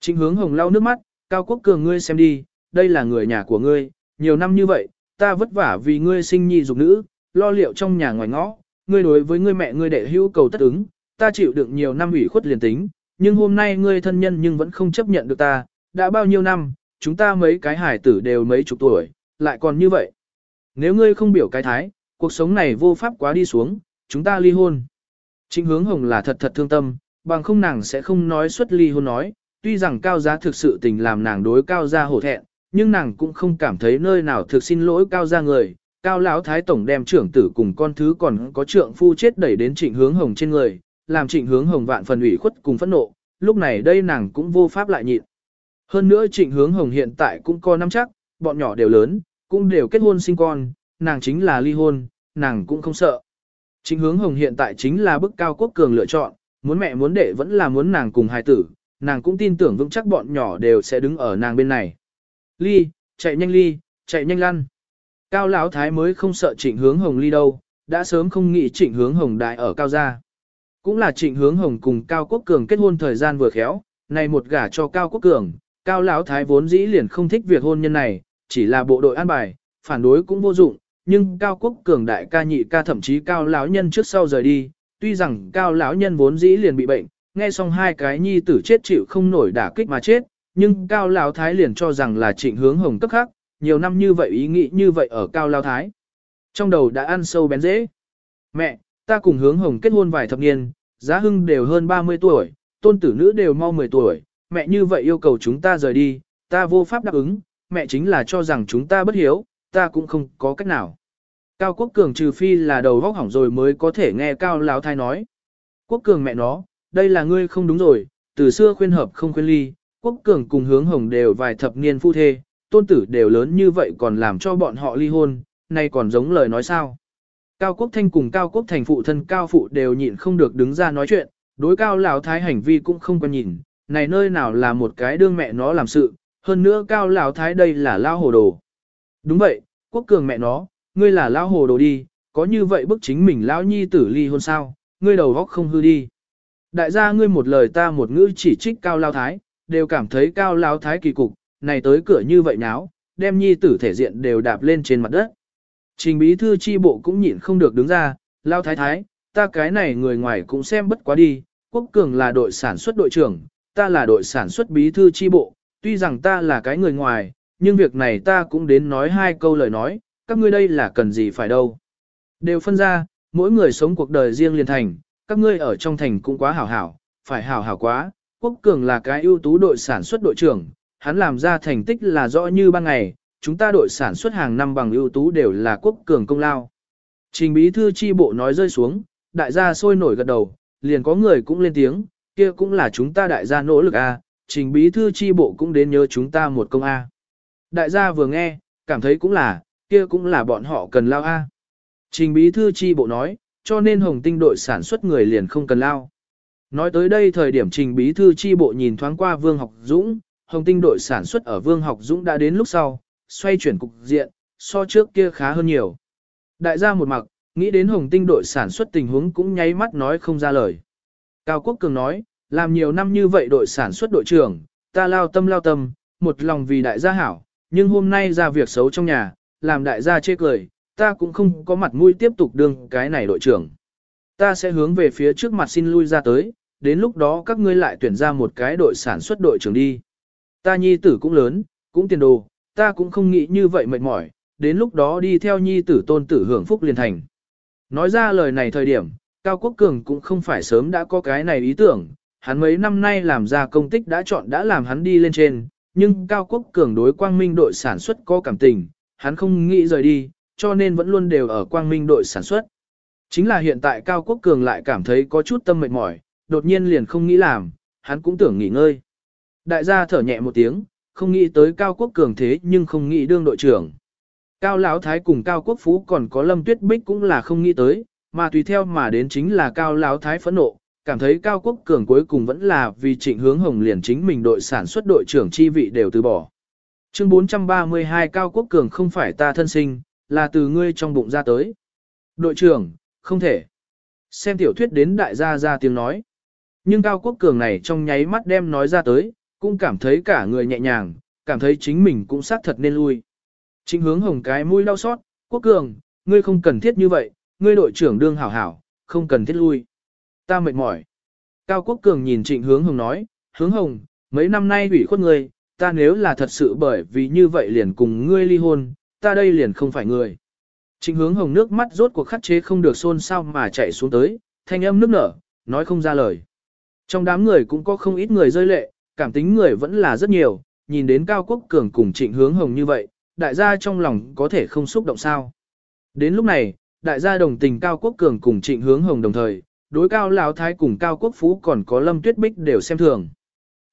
Trịnh hướng hồng lau nước mắt, cao quốc cường ngươi xem đi, đây là người nhà của ngươi, nhiều năm như vậy, ta vất vả vì ngươi sinh nhi dục nữ, lo liệu trong nhà ngoài ngõ, ngươi đối với ngươi mẹ ngươi đệ hữu cầu tất ứng, ta chịu đựng nhiều năm ủy khuất liền tính, nhưng hôm nay ngươi thân nhân nhưng vẫn không chấp nhận được ta, đã bao nhiêu năm, chúng ta mấy cái hải tử đều mấy chục tuổi, lại còn như vậy. Nếu ngươi không biểu cái thái, cuộc sống này vô pháp quá đi xuống, chúng ta ly hôn. Trịnh hướng hồng là thật thật thương tâm, bằng không nàng sẽ không nói xuất ly hôn nói, tuy rằng cao giá thực sự tình làm nàng đối cao gia hổ thẹn, nhưng nàng cũng không cảm thấy nơi nào thực xin lỗi cao gia người. Cao lão thái tổng đem trưởng tử cùng con thứ còn có trượng phu chết đẩy đến trịnh hướng hồng trên người, làm trịnh hướng hồng vạn phần ủy khuất cùng phẫn nộ, lúc này đây nàng cũng vô pháp lại nhịn. Hơn nữa trịnh hướng hồng hiện tại cũng có năm chắc, bọn nhỏ đều lớn, cũng đều kết hôn sinh con, nàng chính là ly hôn, nàng cũng không sợ. Trịnh hướng hồng hiện tại chính là bức cao quốc cường lựa chọn, muốn mẹ muốn đệ vẫn là muốn nàng cùng hài tử, nàng cũng tin tưởng vững chắc bọn nhỏ đều sẽ đứng ở nàng bên này. Ly, chạy nhanh ly, chạy nhanh lăn. Cao lão thái mới không sợ trịnh hướng hồng ly đâu, đã sớm không nghĩ trịnh hướng hồng đại ở cao gia. Cũng là trịnh hướng hồng cùng Cao Quốc Cường kết hôn thời gian vừa khéo, này một gả cho Cao Quốc Cường, Cao lão thái vốn dĩ liền không thích việc hôn nhân này, chỉ là bộ đội an bài, phản đối cũng vô dụng, nhưng Cao Quốc Cường đại ca nhị ca thậm chí Cao lão nhân trước sau rời đi, tuy rằng Cao lão nhân vốn dĩ liền bị bệnh, nghe xong hai cái nhi tử chết chịu không nổi đả kích mà chết, nhưng Cao lão thái liền cho rằng là trịnh hướng hồng cấp khác, nhiều năm như vậy ý nghĩ như vậy ở Cao lão thái. Trong đầu đã ăn sâu bén dễ. Mẹ, ta cùng hướng hồng kết hôn vài thập niên, giá hưng đều hơn 30 tuổi, tôn tử nữ đều mau 10 tuổi, mẹ như vậy yêu cầu chúng ta rời đi, ta vô pháp đáp ứng, mẹ chính là cho rằng chúng ta bất hiếu, ta cũng không có cách nào. Cao Quốc Cường trừ phi là đầu vóc hỏng rồi mới có thể nghe Cao Lão Thái nói. Quốc Cường mẹ nó, đây là ngươi không đúng rồi, từ xưa khuyên hợp không khuyên ly, Quốc Cường cùng hướng hồng đều vài thập niên phu thê, tôn tử đều lớn như vậy còn làm cho bọn họ ly hôn, nay còn giống lời nói sao. Cao Quốc Thanh cùng Cao Quốc Thành phụ thân Cao Phụ đều nhịn không được đứng ra nói chuyện, đối Cao Lão Thái hành vi cũng không quan nhìn, này nơi nào là một cái đương mẹ nó làm sự, hơn nữa Cao Lão Thái đây là lao hồ đồ. Đúng vậy, Quốc Cường mẹ nó, ngươi là lao hồ đồ đi, có như vậy bức chính mình lão nhi tử ly hôn sao, ngươi đầu góc không hư đi. Đại gia ngươi một lời ta một ngữ chỉ trích Cao Lão Thái, đều cảm thấy Cao Lão Thái kỳ cục, này tới cửa như vậy náo, đem nhi tử thể diện đều đạp lên trên mặt đất. Trình bí thư chi bộ cũng nhịn không được đứng ra, lao thái thái, ta cái này người ngoài cũng xem bất quá đi, quốc cường là đội sản xuất đội trưởng, ta là đội sản xuất bí thư chi bộ, tuy rằng ta là cái người ngoài, nhưng việc này ta cũng đến nói hai câu lời nói, các ngươi đây là cần gì phải đâu. Đều phân ra, mỗi người sống cuộc đời riêng liền thành, các ngươi ở trong thành cũng quá hảo hảo, phải hảo hảo quá, quốc cường là cái ưu tú đội sản xuất đội trưởng, hắn làm ra thành tích là rõ như ban ngày, chúng ta đội sản xuất hàng năm bằng ưu tú đều là quốc cường công lao. Trình bí thư chi bộ nói rơi xuống, đại gia sôi nổi gật đầu, liền có người cũng lên tiếng, kia cũng là chúng ta đại gia nỗ lực a, trình bí thư chi bộ cũng đến nhớ chúng ta một công a. Đại gia vừa nghe, cảm thấy cũng là, kia cũng là bọn họ cần lao a. Trình bí thư chi bộ nói, cho nên hồng tinh đội sản xuất người liền không cần lao. Nói tới đây thời điểm trình bí thư chi bộ nhìn thoáng qua Vương Học Dũng, hồng tinh đội sản xuất ở Vương Học Dũng đã đến lúc sau, xoay chuyển cục diện, so trước kia khá hơn nhiều. Đại gia một mặc, nghĩ đến hồng tinh đội sản xuất tình huống cũng nháy mắt nói không ra lời. Cao Quốc Cường nói, làm nhiều năm như vậy đội sản xuất đội trưởng, ta lao tâm lao tâm, một lòng vì đại gia hảo, nhưng hôm nay ra việc xấu trong nhà, làm đại gia chê cười, ta cũng không có mặt mũi tiếp tục đương cái này đội trưởng. Ta sẽ hướng về phía trước mặt xin lui ra tới, đến lúc đó các ngươi lại tuyển ra một cái đội sản xuất đội trưởng đi. Ta nhi tử cũng lớn, cũng tiền đồ, ta cũng không nghĩ như vậy mệt mỏi, đến lúc đó đi theo nhi tử tôn tử hưởng phúc liền thành. Nói ra lời này thời điểm, Cao Quốc Cường cũng không phải sớm đã có cái này ý tưởng, hắn mấy năm nay làm ra công tích đã chọn đã làm hắn đi lên trên, nhưng Cao Quốc Cường đối quang minh đội sản xuất có cảm tình, hắn không nghĩ rời đi, cho nên vẫn luôn đều ở quang minh đội sản xuất. Chính là hiện tại Cao Quốc Cường lại cảm thấy có chút tâm mệt mỏi, đột nhiên liền không nghĩ làm, hắn cũng tưởng nghỉ ngơi. Đại gia thở nhẹ một tiếng, không nghĩ tới Cao Quốc Cường thế nhưng không nghĩ đương đội trưởng. Cao Lão Thái cùng Cao Quốc Phú còn có Lâm Tuyết Bích cũng là không nghĩ tới, mà tùy theo mà đến chính là Cao Lão Thái phẫn nộ, cảm thấy Cao Quốc Cường cuối cùng vẫn là vì trịnh hướng hồng liền chính mình đội sản xuất đội trưởng chi vị đều từ bỏ. Chương 432 Cao Quốc Cường không phải ta thân sinh, là từ ngươi trong bụng ra tới. Đội trưởng, không thể. Xem tiểu thuyết đến đại gia ra tiếng nói. Nhưng Cao Quốc Cường này trong nháy mắt đem nói ra tới, cũng cảm thấy cả người nhẹ nhàng, cảm thấy chính mình cũng xác thật nên lui. Trịnh hướng hồng cái mũi đau xót, Quốc Cường, ngươi không cần thiết như vậy, ngươi đội trưởng đương hảo hảo, không cần thiết lui. Ta mệt mỏi. Cao Quốc Cường nhìn trịnh hướng hồng nói, hướng hồng, mấy năm nay ủy khuất ngươi, ta nếu là thật sự bởi vì như vậy liền cùng ngươi ly hôn, ta đây liền không phải người. Trịnh hướng hồng nước mắt rốt cuộc khắc chế không được xôn xao mà chạy xuống tới, thanh âm nước nở, nói không ra lời. Trong đám người cũng có không ít người rơi lệ, cảm tính người vẫn là rất nhiều, nhìn đến Cao Quốc Cường cùng trịnh hướng hồng như vậy, đại gia trong lòng có thể không xúc động sao. Đến lúc này, đại gia đồng tình Cao Quốc Cường cùng trịnh hướng hồng đồng thời, đối Cao Lão Thái cùng Cao Quốc Phú còn có Lâm Tuyết Bích đều xem thường.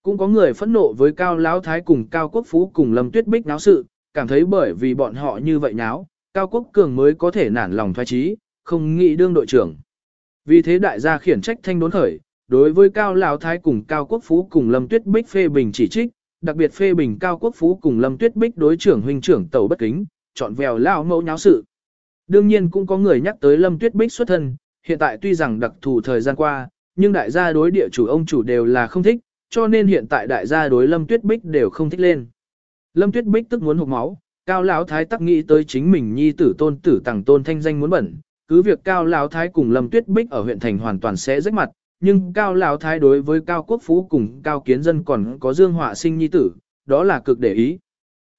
Cũng có người phẫn nộ với Cao Lão Thái cùng Cao Quốc Phú cùng Lâm Tuyết Bích náo sự, cảm thấy bởi vì bọn họ như vậy náo, Cao Quốc Cường mới có thể nản lòng thoái trí, không nghĩ đương đội trưởng. Vì thế đại gia khiển trách thanh đốn khởi, đối với Cao Lão Thái cùng Cao Quốc Phú cùng Lâm Tuyết Bích phê bình chỉ trích, đặc biệt phê bình Cao Quốc Phú cùng Lâm Tuyết Bích đối trưởng huynh trưởng tàu bất kính, chọn vèo lao mẫu nháo sự. Đương nhiên cũng có người nhắc tới Lâm Tuyết Bích xuất thân, hiện tại tuy rằng đặc thù thời gian qua, nhưng đại gia đối địa chủ ông chủ đều là không thích, cho nên hiện tại đại gia đối Lâm Tuyết Bích đều không thích lên. Lâm Tuyết Bích tức muốn hụt máu, Cao Lão Thái tắc nghĩ tới chính mình nhi tử tôn tử tàng tôn thanh danh muốn bẩn, cứ việc Cao Lão Thái cùng Lâm Tuyết Bích ở huyện thành hoàn toàn sẽ rách mặt, nhưng Cao Lão Thái đối với Cao Quốc Phú cùng Cao Kiến Dân còn có Dương Họa sinh nhi tử, đó là cực để ý.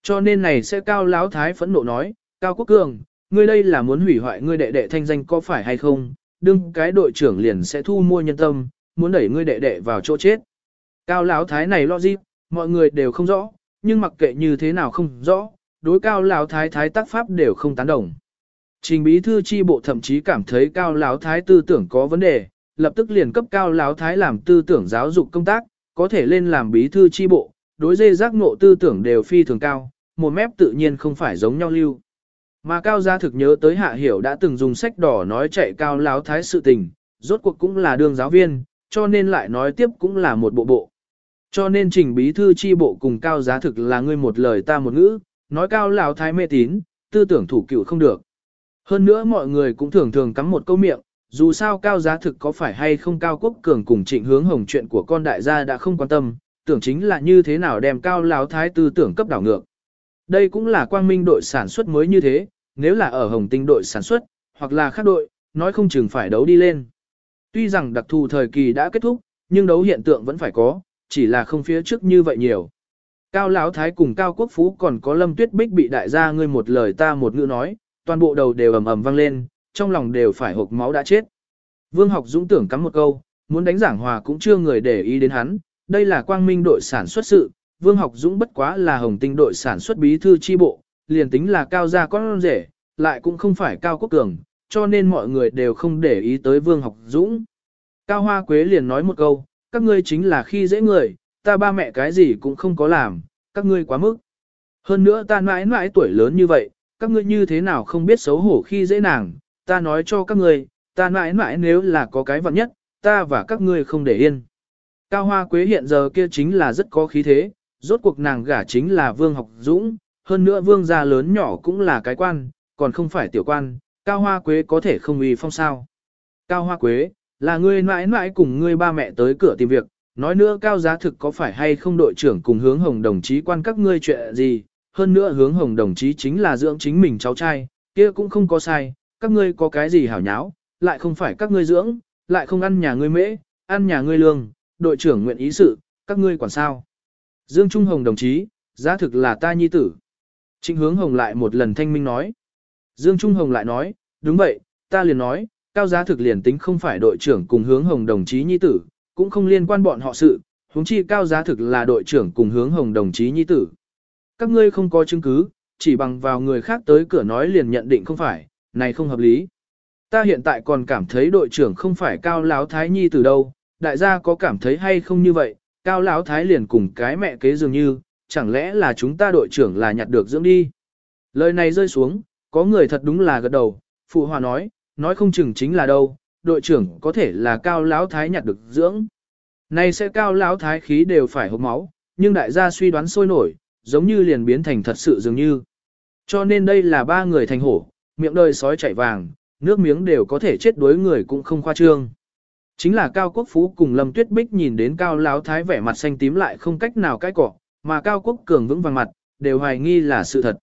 Cho nên này sẽ Cao Lão Thái phẫn nộ nói, Cao Quốc Cường, ngươi đây là muốn hủy hoại ngươi đệ đệ thanh danh có phải hay không, đương cái đội trưởng liền sẽ thu mua nhân tâm, muốn đẩy ngươi đệ đệ vào chỗ chết. Cao Lão Thái này lo gì, mọi người đều không rõ, nhưng mặc kệ như thế nào không rõ, đối cao lão thái thái tác pháp đều không tán đồng. Trình bí thư chi bộ thậm chí cảm thấy cao lão thái tư tưởng có vấn đề, lập tức liền cấp cao lão thái làm tư tưởng giáo dục công tác, có thể lên làm bí thư chi bộ, đối dê giác ngộ tư tưởng đều phi thường cao, một mép tự nhiên không phải giống nhau lưu. Mà cao gia thực nhớ tới hạ hiểu đã từng dùng sách đỏ nói chạy cao lão thái sự tình, rốt cuộc cũng là đường giáo viên, cho nên lại nói tiếp cũng là một bộ bộ. Cho nên trình bí thư chi bộ cùng cao giá thực là ngươi một lời ta một ngữ, nói cao lão thái mê tín, tư tưởng thủ cựu không được. Hơn nữa mọi người cũng thường thường cắm một câu miệng, dù sao cao giá thực có phải hay không cao quốc cường cùng trịnh hướng hồng chuyện của con đại gia đã không quan tâm, tưởng chính là như thế nào đem cao lão thái tư tưởng cấp đảo ngược. Đây cũng là quang minh đội sản xuất mới như thế, nếu là ở hồng tinh đội sản xuất, hoặc là khác đội, nói không chừng phải đấu đi lên. Tuy rằng đặc thù thời kỳ đã kết thúc, nhưng đấu hiện tượng vẫn phải có, chỉ là không phía trước như vậy nhiều. Cao Lão Thái cùng Cao Quốc Phú còn có Lâm Tuyết Bích bị đại gia ngươi một lời ta một ngữ nói, toàn bộ đầu đều ầm ầm vang lên, trong lòng đều phải hộc máu đã chết. Vương Học Dũng tưởng cắm một câu, muốn đánh giảng hòa cũng chưa người để ý đến hắn, đây là quang minh đội sản xuất sự, Vương Học Dũng bất quá là hồng tinh đội sản xuất bí thư chi bộ, liền tính là cao gia con rể, lại cũng không phải Cao Quốc Cường, cho nên mọi người đều không để ý tới Vương Học Dũng. Cao Hoa Quế liền nói một câu, các ngươi chính là khi dễ người, ta ba mẹ cái gì cũng không có làm, các ngươi quá mức. Hơn nữa ta mãi mãi tuổi lớn như vậy, các ngươi như thế nào không biết xấu hổ khi dễ nàng, ta nói cho các ngươi, ta mãi mãi nếu là có cái vận nhất, ta và các ngươi không để yên. Cao Hoa Quế hiện giờ kia chính là rất có khí thế, rốt cuộc nàng gả chính là Vương Học Dũng, hơn nữa Vương gia lớn nhỏ cũng là cái quan, còn không phải tiểu quan, Cao Hoa Quế có thể không uy phong sao. Cao Hoa Quế, là ngươi mãi mãi cùng ngươi ba mẹ tới cửa tìm việc, nói nữa cao giá thực có phải hay không đội trưởng cùng hướng hồng đồng chí quan các ngươi chuyện gì, hơn nữa hướng hồng đồng chí chính là dưỡng chính mình cháu trai, kia cũng không có sai, các ngươi có cái gì hảo nháo, lại không phải các ngươi dưỡng, lại không ăn nhà ngươi mễ, ăn nhà ngươi lương, đội trưởng nguyện ý sự, các ngươi quản sao. Dương Trung Hồng đồng chí, giá thực là ta nhi tử. Trịnh hướng hồng lại một lần thanh minh nói. Dương Trung Hồng lại nói, đúng vậy, ta liền nói, cao giá thực liền tính không phải đội trưởng cùng hướng hồng đồng chí nhi tử, cũng không liên quan bọn họ sự, huống chi cao giá thực là đội trưởng cùng hướng hồng đồng chí nhi tử. Các ngươi không có chứng cứ, chỉ bằng vào người khác tới cửa nói liền nhận định không phải, này không hợp lý. Ta hiện tại còn cảm thấy đội trưởng không phải cao láo thái nhi Tử đâu, đại gia có cảm thấy hay không như vậy, Cao Lão Thái liền cùng cái mẹ kế dường như, chẳng lẽ là chúng ta đội trưởng là nhặt được dưỡng đi. Lời này rơi xuống, có người thật đúng là gật đầu, phụ hòa nói, nói không chừng chính là đâu, đội trưởng có thể là Cao Lão Thái nhặt được dưỡng. Này sẽ Cao Lão Thái khí đều phải hộp máu, nhưng đại gia suy đoán sôi nổi, giống như liền biến thành thật sự dường như. Cho nên đây là ba người thành hổ, miệng đời sói chạy vàng, nước miếng đều có thể chết đối người cũng không khoa trương. Chính là Cao Quốc Phú cùng Lâm Tuyết Bích nhìn đến Cao Láo Thái vẻ mặt xanh tím lại không cách nào cãi cọ, mà Cao Quốc Cường vững vàng mặt, đều hoài nghi là sự thật.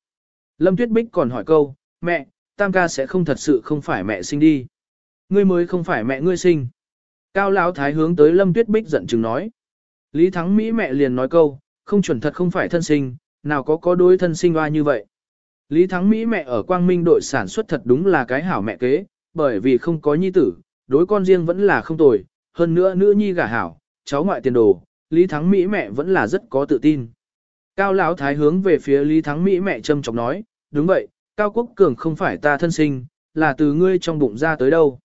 Lâm Tuyết Bích còn hỏi câu, mẹ, Tam ca sẽ không thật sự không phải mẹ sinh đi. Ngươi mới không phải mẹ ngươi sinh. Cao lão Thái hướng tới Lâm Tuyết Bích giận chừng nói. Lý Thắng Mỹ mẹ liền nói câu, không chuẩn thật không phải thân sinh, nào có có đôi thân sinh hoa như vậy. Lý Thắng Mỹ mẹ ở Quang Minh đội sản xuất thật đúng là cái hảo mẹ kế, bởi vì không có nhi tử, đối con riêng vẫn là không tồi, hơn nữa nữ nhi gả hảo, cháu ngoại tiền đồ, Lý Thắng Mỹ mẹ vẫn là rất có tự tin. Cao Lão Thái hướng về phía Lý Thắng Mỹ mẹ châm chọc nói, đúng vậy, Cao Quốc Cường không phải ta thân sinh, là từ ngươi trong bụng ra tới đâu.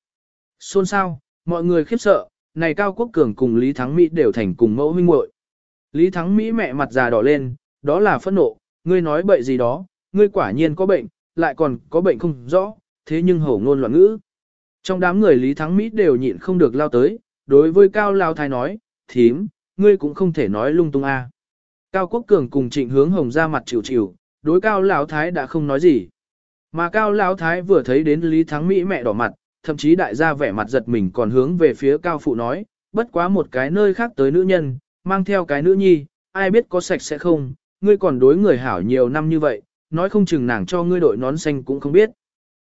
Xôn sao, mọi người khiếp sợ, này Cao Quốc Cường cùng Lý Thắng Mỹ đều thành cùng mẫu huynh muội. Lý Thắng Mỹ mẹ mặt già đỏ lên, đó là phẫn nộ, ngươi nói bậy gì đó, ngươi quả nhiên có bệnh, lại còn có bệnh không rõ, thế nhưng hổ ngôn loạn ngữ. Trong đám người Lý Thắng Mỹ đều nhịn không được lao tới, đối với Cao Lao Thái nói, thím, ngươi cũng không thể nói lung tung a. Cao Quốc Cường cùng trịnh hướng hồng ra mặt chịu chịu, đối Cao Lão Thái đã không nói gì. Mà Cao Lão Thái vừa thấy đến Lý Thắng Mỹ mẹ đỏ mặt, thậm chí đại gia vẻ mặt giật mình còn hướng về phía Cao Phụ nói, bất quá một cái nơi khác tới nữ nhân, mang theo cái nữ nhi, ai biết có sạch sẽ không, ngươi còn đối người hảo nhiều năm như vậy, nói không chừng nàng cho ngươi đội nón xanh cũng không biết.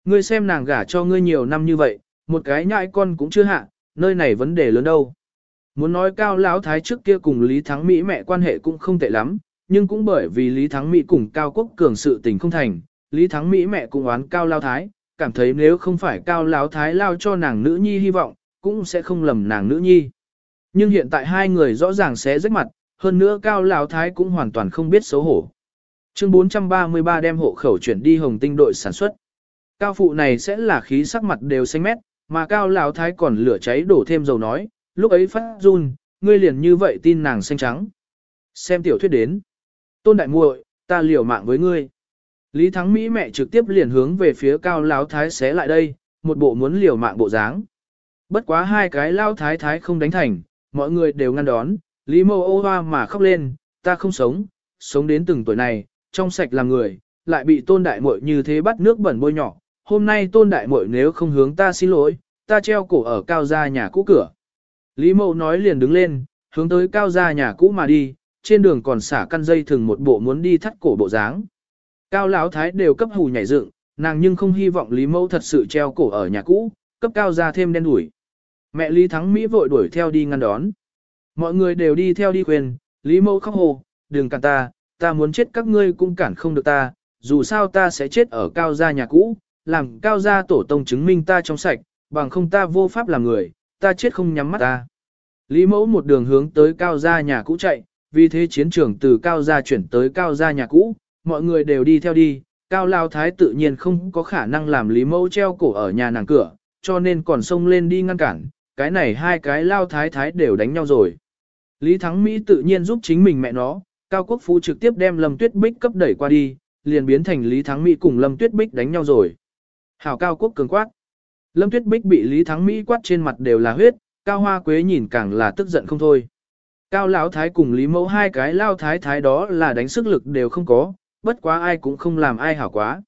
Ngươi xem nàng gả cho ngươi nhiều năm như vậy, một cái nhãi con cũng chưa hạ, nơi này vấn đề lớn đâu. Muốn nói cao lão thái trước kia cùng Lý Thắng Mỹ mẹ quan hệ cũng không tệ lắm, nhưng cũng bởi vì Lý Thắng Mỹ cùng Cao Quốc Cường sự tình không thành, Lý Thắng Mỹ mẹ cũng oán Cao lão Thái, cảm thấy nếu không phải Cao Lão Thái lao cho nàng nữ nhi hy vọng, cũng sẽ không lầm nàng nữ nhi. Nhưng hiện tại hai người rõ ràng sẽ rách mặt, hơn nữa Cao Lão Thái cũng hoàn toàn không biết xấu hổ. Chương 433 đem hộ khẩu chuyển đi Hồng Tinh đội sản xuất. Cao phụ này sẽ là khí sắc mặt đều xanh mét, mà Cao Lão Thái còn lửa cháy đổ thêm dầu nói, lúc ấy phát run, ngươi liền như vậy tin nàng xanh trắng. Xem tiểu thuyết đến. Tôn đại muội, ta liều mạng với ngươi. Lý Thắng Mỹ mẹ trực tiếp liền hướng về phía Cao Lão Thái xé lại đây, một bộ muốn liều mạng bộ dáng. Bất quá hai cái Lão Thái Thái không đánh thành, mọi người đều ngăn đón, Lý Mâu ô hoa mà khóc lên, ta không sống, sống đến từng tuổi này, trong sạch làm người, lại bị tôn đại muội như thế bắt nước bẩn bôi nhỏ. Hôm nay tôn đại muội nếu không hướng ta xin lỗi, ta treo cổ ở cao gia nhà cũ cửa. Lý Mậu nói liền đứng lên, hướng tới cao gia nhà cũ mà đi, trên đường còn xả căn dây thừng một bộ muốn đi thắt cổ bộ dáng. Cao lão thái đều cấp hù nhảy dựng, nàng nhưng không hy vọng Lý Mậu thật sự treo cổ ở nhà cũ, cấp cao gia thêm đen đuổi. Mẹ Lý Thắng Mỹ vội đuổi theo đi ngăn đón. Mọi người đều đi theo đi khuyên, Lý Mậu khóc hồ, đừng cản ta, ta muốn chết các ngươi cũng cản không được ta, dù sao ta sẽ chết ở cao gia nhà cũ, làm cao gia tổ tông chứng minh ta trong sạch, bằng không ta vô pháp làm người, ta chết không nhắm mắt ta. Lý mẫu một đường hướng tới cao gia nhà cũ chạy, vì thế chiến trường từ cao gia chuyển tới cao gia nhà cũ, mọi người đều đi theo đi, cao lao thái tự nhiên không có khả năng làm lý mẫu treo cổ ở nhà nàng cửa, cho nên còn xông lên đi ngăn cản, cái này hai cái lao thái thái đều đánh nhau rồi. Lý Thắng Mỹ tự nhiên giúp chính mình mẹ nó, Cao Quốc Phú trực tiếp đem Lâm Tuyết Bích cấp đẩy qua đi, liền biến thành Lý Thắng Mỹ cùng Lâm Tuyết Bích đánh nhau rồi. Hảo Cao Quốc cường quát. Lâm Tuyết Bích bị Lý Thắng Mỹ quát trên mặt đều là huyết, Cao Hoa Quế nhìn càng là tức giận không thôi. Cao Lão Thái cùng Lý Mẫu hai cái lao thái thái đó là đánh sức lực đều không có, bất quá ai cũng không làm ai hảo quá.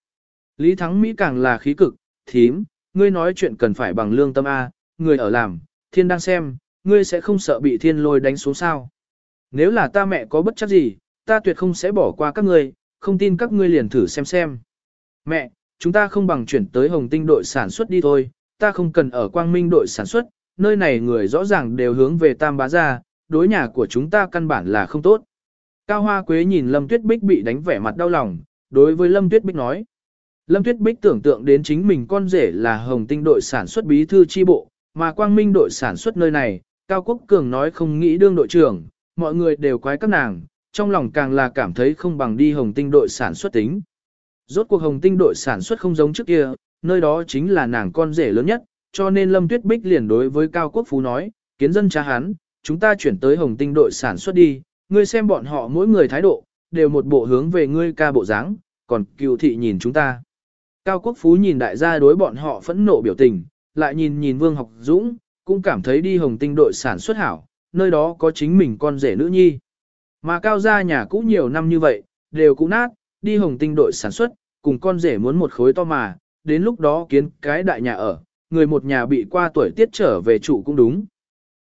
Lý Thắng Mỹ càng là khí cực, thím, ngươi nói chuyện cần phải bằng lương tâm A, người ở làm, thiên đang xem, ngươi sẽ không sợ bị thiên lôi đánh xuống sao. Nếu là ta mẹ có bất chấp gì, ta tuyệt không sẽ bỏ qua các ngươi, không tin các ngươi liền thử xem xem. Mẹ, chúng ta không bằng chuyển tới Hồng Tinh đội sản xuất đi thôi, ta không cần ở Quang Minh đội sản xuất, nơi này người rõ ràng đều hướng về Tam Bá Gia, đối nhà của chúng ta căn bản là không tốt. Cao Hoa Quế nhìn Lâm Tuyết Bích bị đánh vẻ mặt đau lòng, đối với Lâm Tuyết Bích nói. Lâm Tuyết Bích tưởng tượng đến chính mình con rể là Hồng Tinh đội sản xuất bí thư chi bộ, mà Quang Minh đội sản xuất nơi này, Cao Quốc Cường nói không nghĩ đương đội trưởng, mọi người đều quái các nàng, trong lòng càng là cảm thấy không bằng đi Hồng Tinh đội sản xuất tính. Rốt cuộc Hồng Tinh đội sản xuất không giống trước kia, nơi đó chính là nàng con rể lớn nhất, cho nên Lâm Tuyết Bích liền đối với Cao Quốc Phú nói, kiến dân cha hắn, chúng ta chuyển tới hồng tinh đội sản xuất đi, ngươi xem bọn họ mỗi người thái độ, đều một bộ hướng về ngươi ca bộ dáng, còn cựu thị nhìn chúng ta. Cao Quốc Phú nhìn đại gia đối bọn họ phẫn nộ biểu tình, lại nhìn nhìn Vương Học Dũng, cũng cảm thấy đi hồng tinh đội sản xuất hảo, nơi đó có chính mình con rể nữ nhi. Mà Cao gia nhà cũ nhiều năm như vậy, đều cũ nát, đi hồng tinh đội sản xuất, cùng con rể muốn một khối to mà, đến lúc đó kiến cái đại nhà ở, người một nhà bị qua tuổi tiết trở về chủ cũng đúng.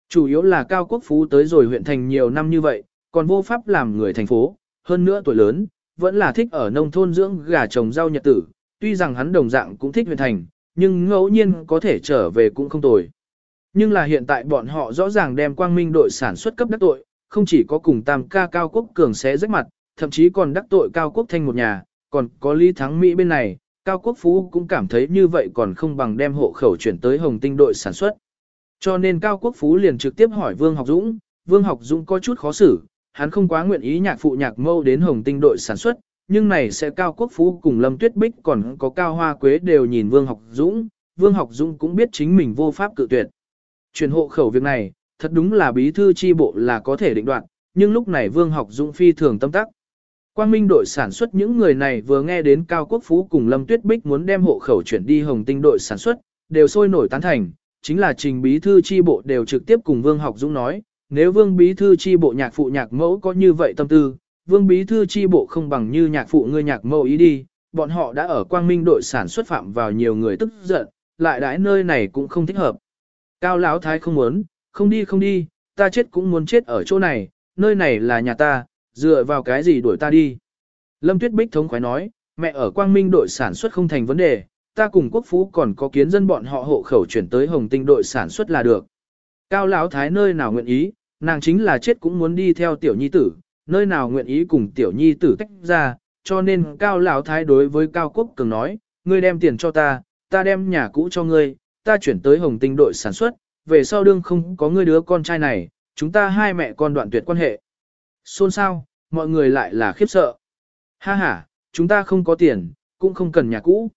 Chủ yếu là Cao Quốc Phú tới rồi huyện thành nhiều năm như vậy, còn vô pháp làm người thành phố, hơn nữa tuổi lớn, vẫn là thích ở nông thôn dưỡng gà trồng rau nhật tử, tuy rằng hắn đồng dạng cũng thích huyện thành, nhưng ngẫu nhiên có thể trở về cũng không tồi. Nhưng là hiện tại bọn họ rõ ràng đem quang minh đội sản xuất cấp đắc tội, không chỉ có cùng tam ca cao quốc cường xé rách mặt, thậm chí còn đắc tội cao quốc thanh một nhà, còn có Lý Thắng Mỹ bên này, cao quốc phú cũng cảm thấy như vậy còn không bằng đem hộ khẩu chuyển tới hồng tinh đội sản xuất. Cho nên cao quốc phú liền trực tiếp hỏi Vương Học Dũng, Vương Học Dũng có chút khó xử, hắn không quá nguyện ý nhạc phụ nhạc mâu đến hồng tinh đội sản xuất, nhưng này sẽ cao quốc phú cùng Lâm Tuyết Bích còn có cao hoa quế đều nhìn Vương Học Dũng, Vương Học Dũng cũng biết chính mình vô pháp cự tuyệt. Chuyển hộ khẩu việc này, thật đúng là bí thư chi bộ là có thể định đoạt, nhưng lúc này Vương Học Dũng phi thường tâm tắc. Quang Minh đội sản xuất những người này vừa nghe đến Cao Quốc Phú cùng Lâm Tuyết Bích muốn đem hộ khẩu chuyển đi Hồng Tinh đội sản xuất, đều sôi nổi tán thành, chính là trình bí thư chi bộ đều trực tiếp cùng Vương Học Dũng nói, nếu Vương bí thư chi bộ nhạc phụ nhạc mẫu có như vậy tâm tư, Vương bí thư chi bộ không bằng như nhạc phụ ngươi nhạc mẫu ý đi, bọn họ đã ở Quang Minh đội sản xuất phạm vào nhiều người tức giận, lại đãi nơi này cũng không thích hợp. Cao Lão Thái không muốn, không đi không đi, ta chết cũng muốn chết ở chỗ này, nơi này là nhà ta, dựa vào cái gì đuổi ta đi. Lâm Tuyết Bích thống khoái nói, mẹ ở Quang Minh đội sản xuất không thành vấn đề, ta cùng quốc phú còn có kiến dân bọn họ hộ khẩu chuyển tới Hồng Tinh đội sản xuất là được. Cao Lão Thái nơi nào nguyện ý, nàng chính là chết cũng muốn đi theo tiểu nhi tử, nơi nào nguyện ý cùng tiểu nhi tử tách ra, cho nên Cao Lão Thái đối với Cao Quốc Cường nói, ngươi đem tiền cho ta, ta đem nhà cũ cho ngươi, ta chuyển tới Hồng Tinh đội sản xuất, về sau đương không có ngươi đứa con trai này, chúng ta hai mẹ con đoạn tuyệt quan hệ. Xôn xao, mọi người lại là khiếp sợ. Ha ha, chúng ta không có tiền, cũng không cần nhà cũ.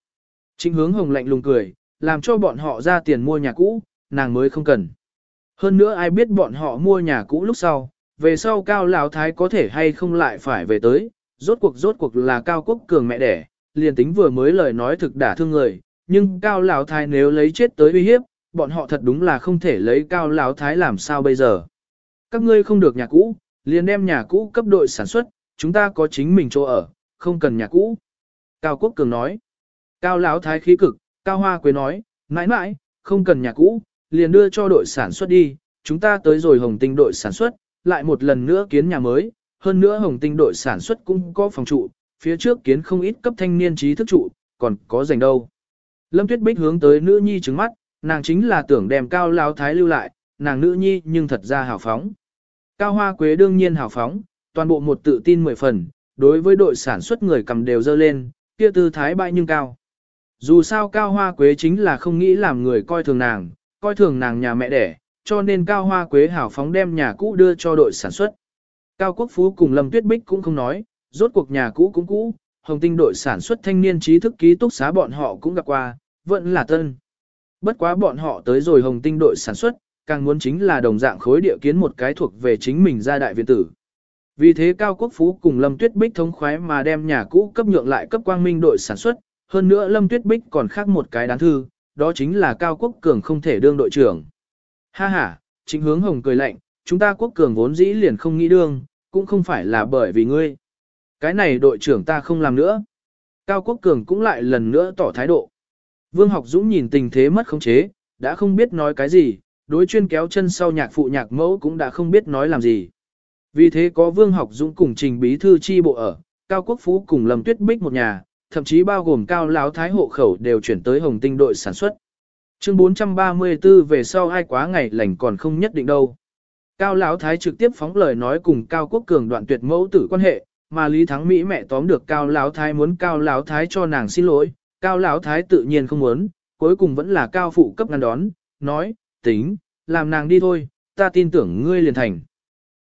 Trịnh hướng hồng lạnh lùng cười, làm cho bọn họ ra tiền mua nhà cũ, nàng mới không cần. Hơn nữa ai biết bọn họ mua nhà cũ lúc sau, về sau cao lão thái có thể hay không lại phải về tới, rốt cuộc rốt cuộc là cao quốc cường mẹ đẻ, liền tính vừa mới lời nói thực đả thương người, nhưng cao lão thái nếu lấy chết tới uy hiếp, bọn họ thật đúng là không thể lấy cao lão thái làm sao bây giờ. Các ngươi không được nhà cũ, liền đem nhà cũ cấp đội sản xuất, chúng ta có chính mình chỗ ở, không cần nhà cũ. Cao Quốc Cường nói. Cao Lão Thái khí cực, Cao Hoa Quế nói, mãi mãi, không cần nhà cũ, liền đưa cho đội sản xuất đi, chúng ta tới rồi Hồng Tinh đội sản xuất, lại một lần nữa kiến nhà mới, hơn nữa Hồng Tinh đội sản xuất cũng có phòng trụ, phía trước kiến không ít cấp thanh niên trí thức trụ, còn có dành đâu. Lâm Tuyết Bích hướng tới nữ nhi trứng mắt, nàng chính là tưởng đem Cao Lão Thái lưu lại, nàng nữ nhi nhưng thật ra hào phóng. Cao Hoa Quế đương nhiên hào phóng, toàn bộ một tự tin mười phần, đối với đội sản xuất người cầm đều dơ lên, kia tư thái bại nhưng cao. Dù sao Cao Hoa Quế chính là không nghĩ làm người coi thường nàng, coi thường nàng nhà mẹ đẻ, cho nên Cao Hoa Quế hào phóng đem nhà cũ đưa cho đội sản xuất. Cao Quốc Phú cùng Lâm Tuyết Bích cũng không nói, rốt cuộc nhà cũ cũng cũ, Hồng Tinh đội sản xuất thanh niên trí thức ký túc xá bọn họ cũng gặp qua, vẫn là tân. Bất quá bọn họ tới rồi Hồng Tinh đội sản xuất, càng muốn chính là đồng dạng khối địa kiến một cái thuộc về chính mình gia đại viện tử. Vì thế Cao Quốc Phú cùng Lâm Tuyết Bích thống khoái mà đem nhà cũ cấp nhượng lại cấp quang minh đội sản xuất, hơn nữa Lâm Tuyết Bích còn khác một cái đáng thư, đó chính là Cao Quốc Cường không thể đương đội trưởng. Ha ha, chính hướng hồng cười lạnh, chúng ta Quốc Cường vốn dĩ liền không nghĩ đương, cũng không phải là bởi vì ngươi. Cái này đội trưởng ta không làm nữa. Cao Quốc Cường cũng lại lần nữa tỏ thái độ. Vương Học Dũng nhìn tình thế mất khống chế, đã không biết nói cái gì, đối chuyên kéo chân sau nhạc phụ nhạc mẫu cũng đã không biết nói làm gì. Vì thế có Vương Học Dũng cùng Trình Bí Thư chi bộ ở, Cao Quốc Phú cùng Lâm Tuyết Bích một nhà, thậm chí bao gồm Cao Láo Thái hộ khẩu đều chuyển tới Hồng Tinh đội sản xuất. Chương 434 về sau ai quá ngày lành còn không nhất định đâu. Cao Láo Thái trực tiếp phóng lời nói cùng Cao Quốc Cường đoạn tuyệt mẫu tử quan hệ, mà Lý Thắng Mỹ mẹ tóm được Cao Láo Thái muốn Cao Láo Thái cho nàng xin lỗi, Cao Láo Thái tự nhiên không muốn, cuối cùng vẫn là Cao Phụ cấp ngăn đón, nói, tính, làm nàng đi thôi, ta tin tưởng ngươi liền thành.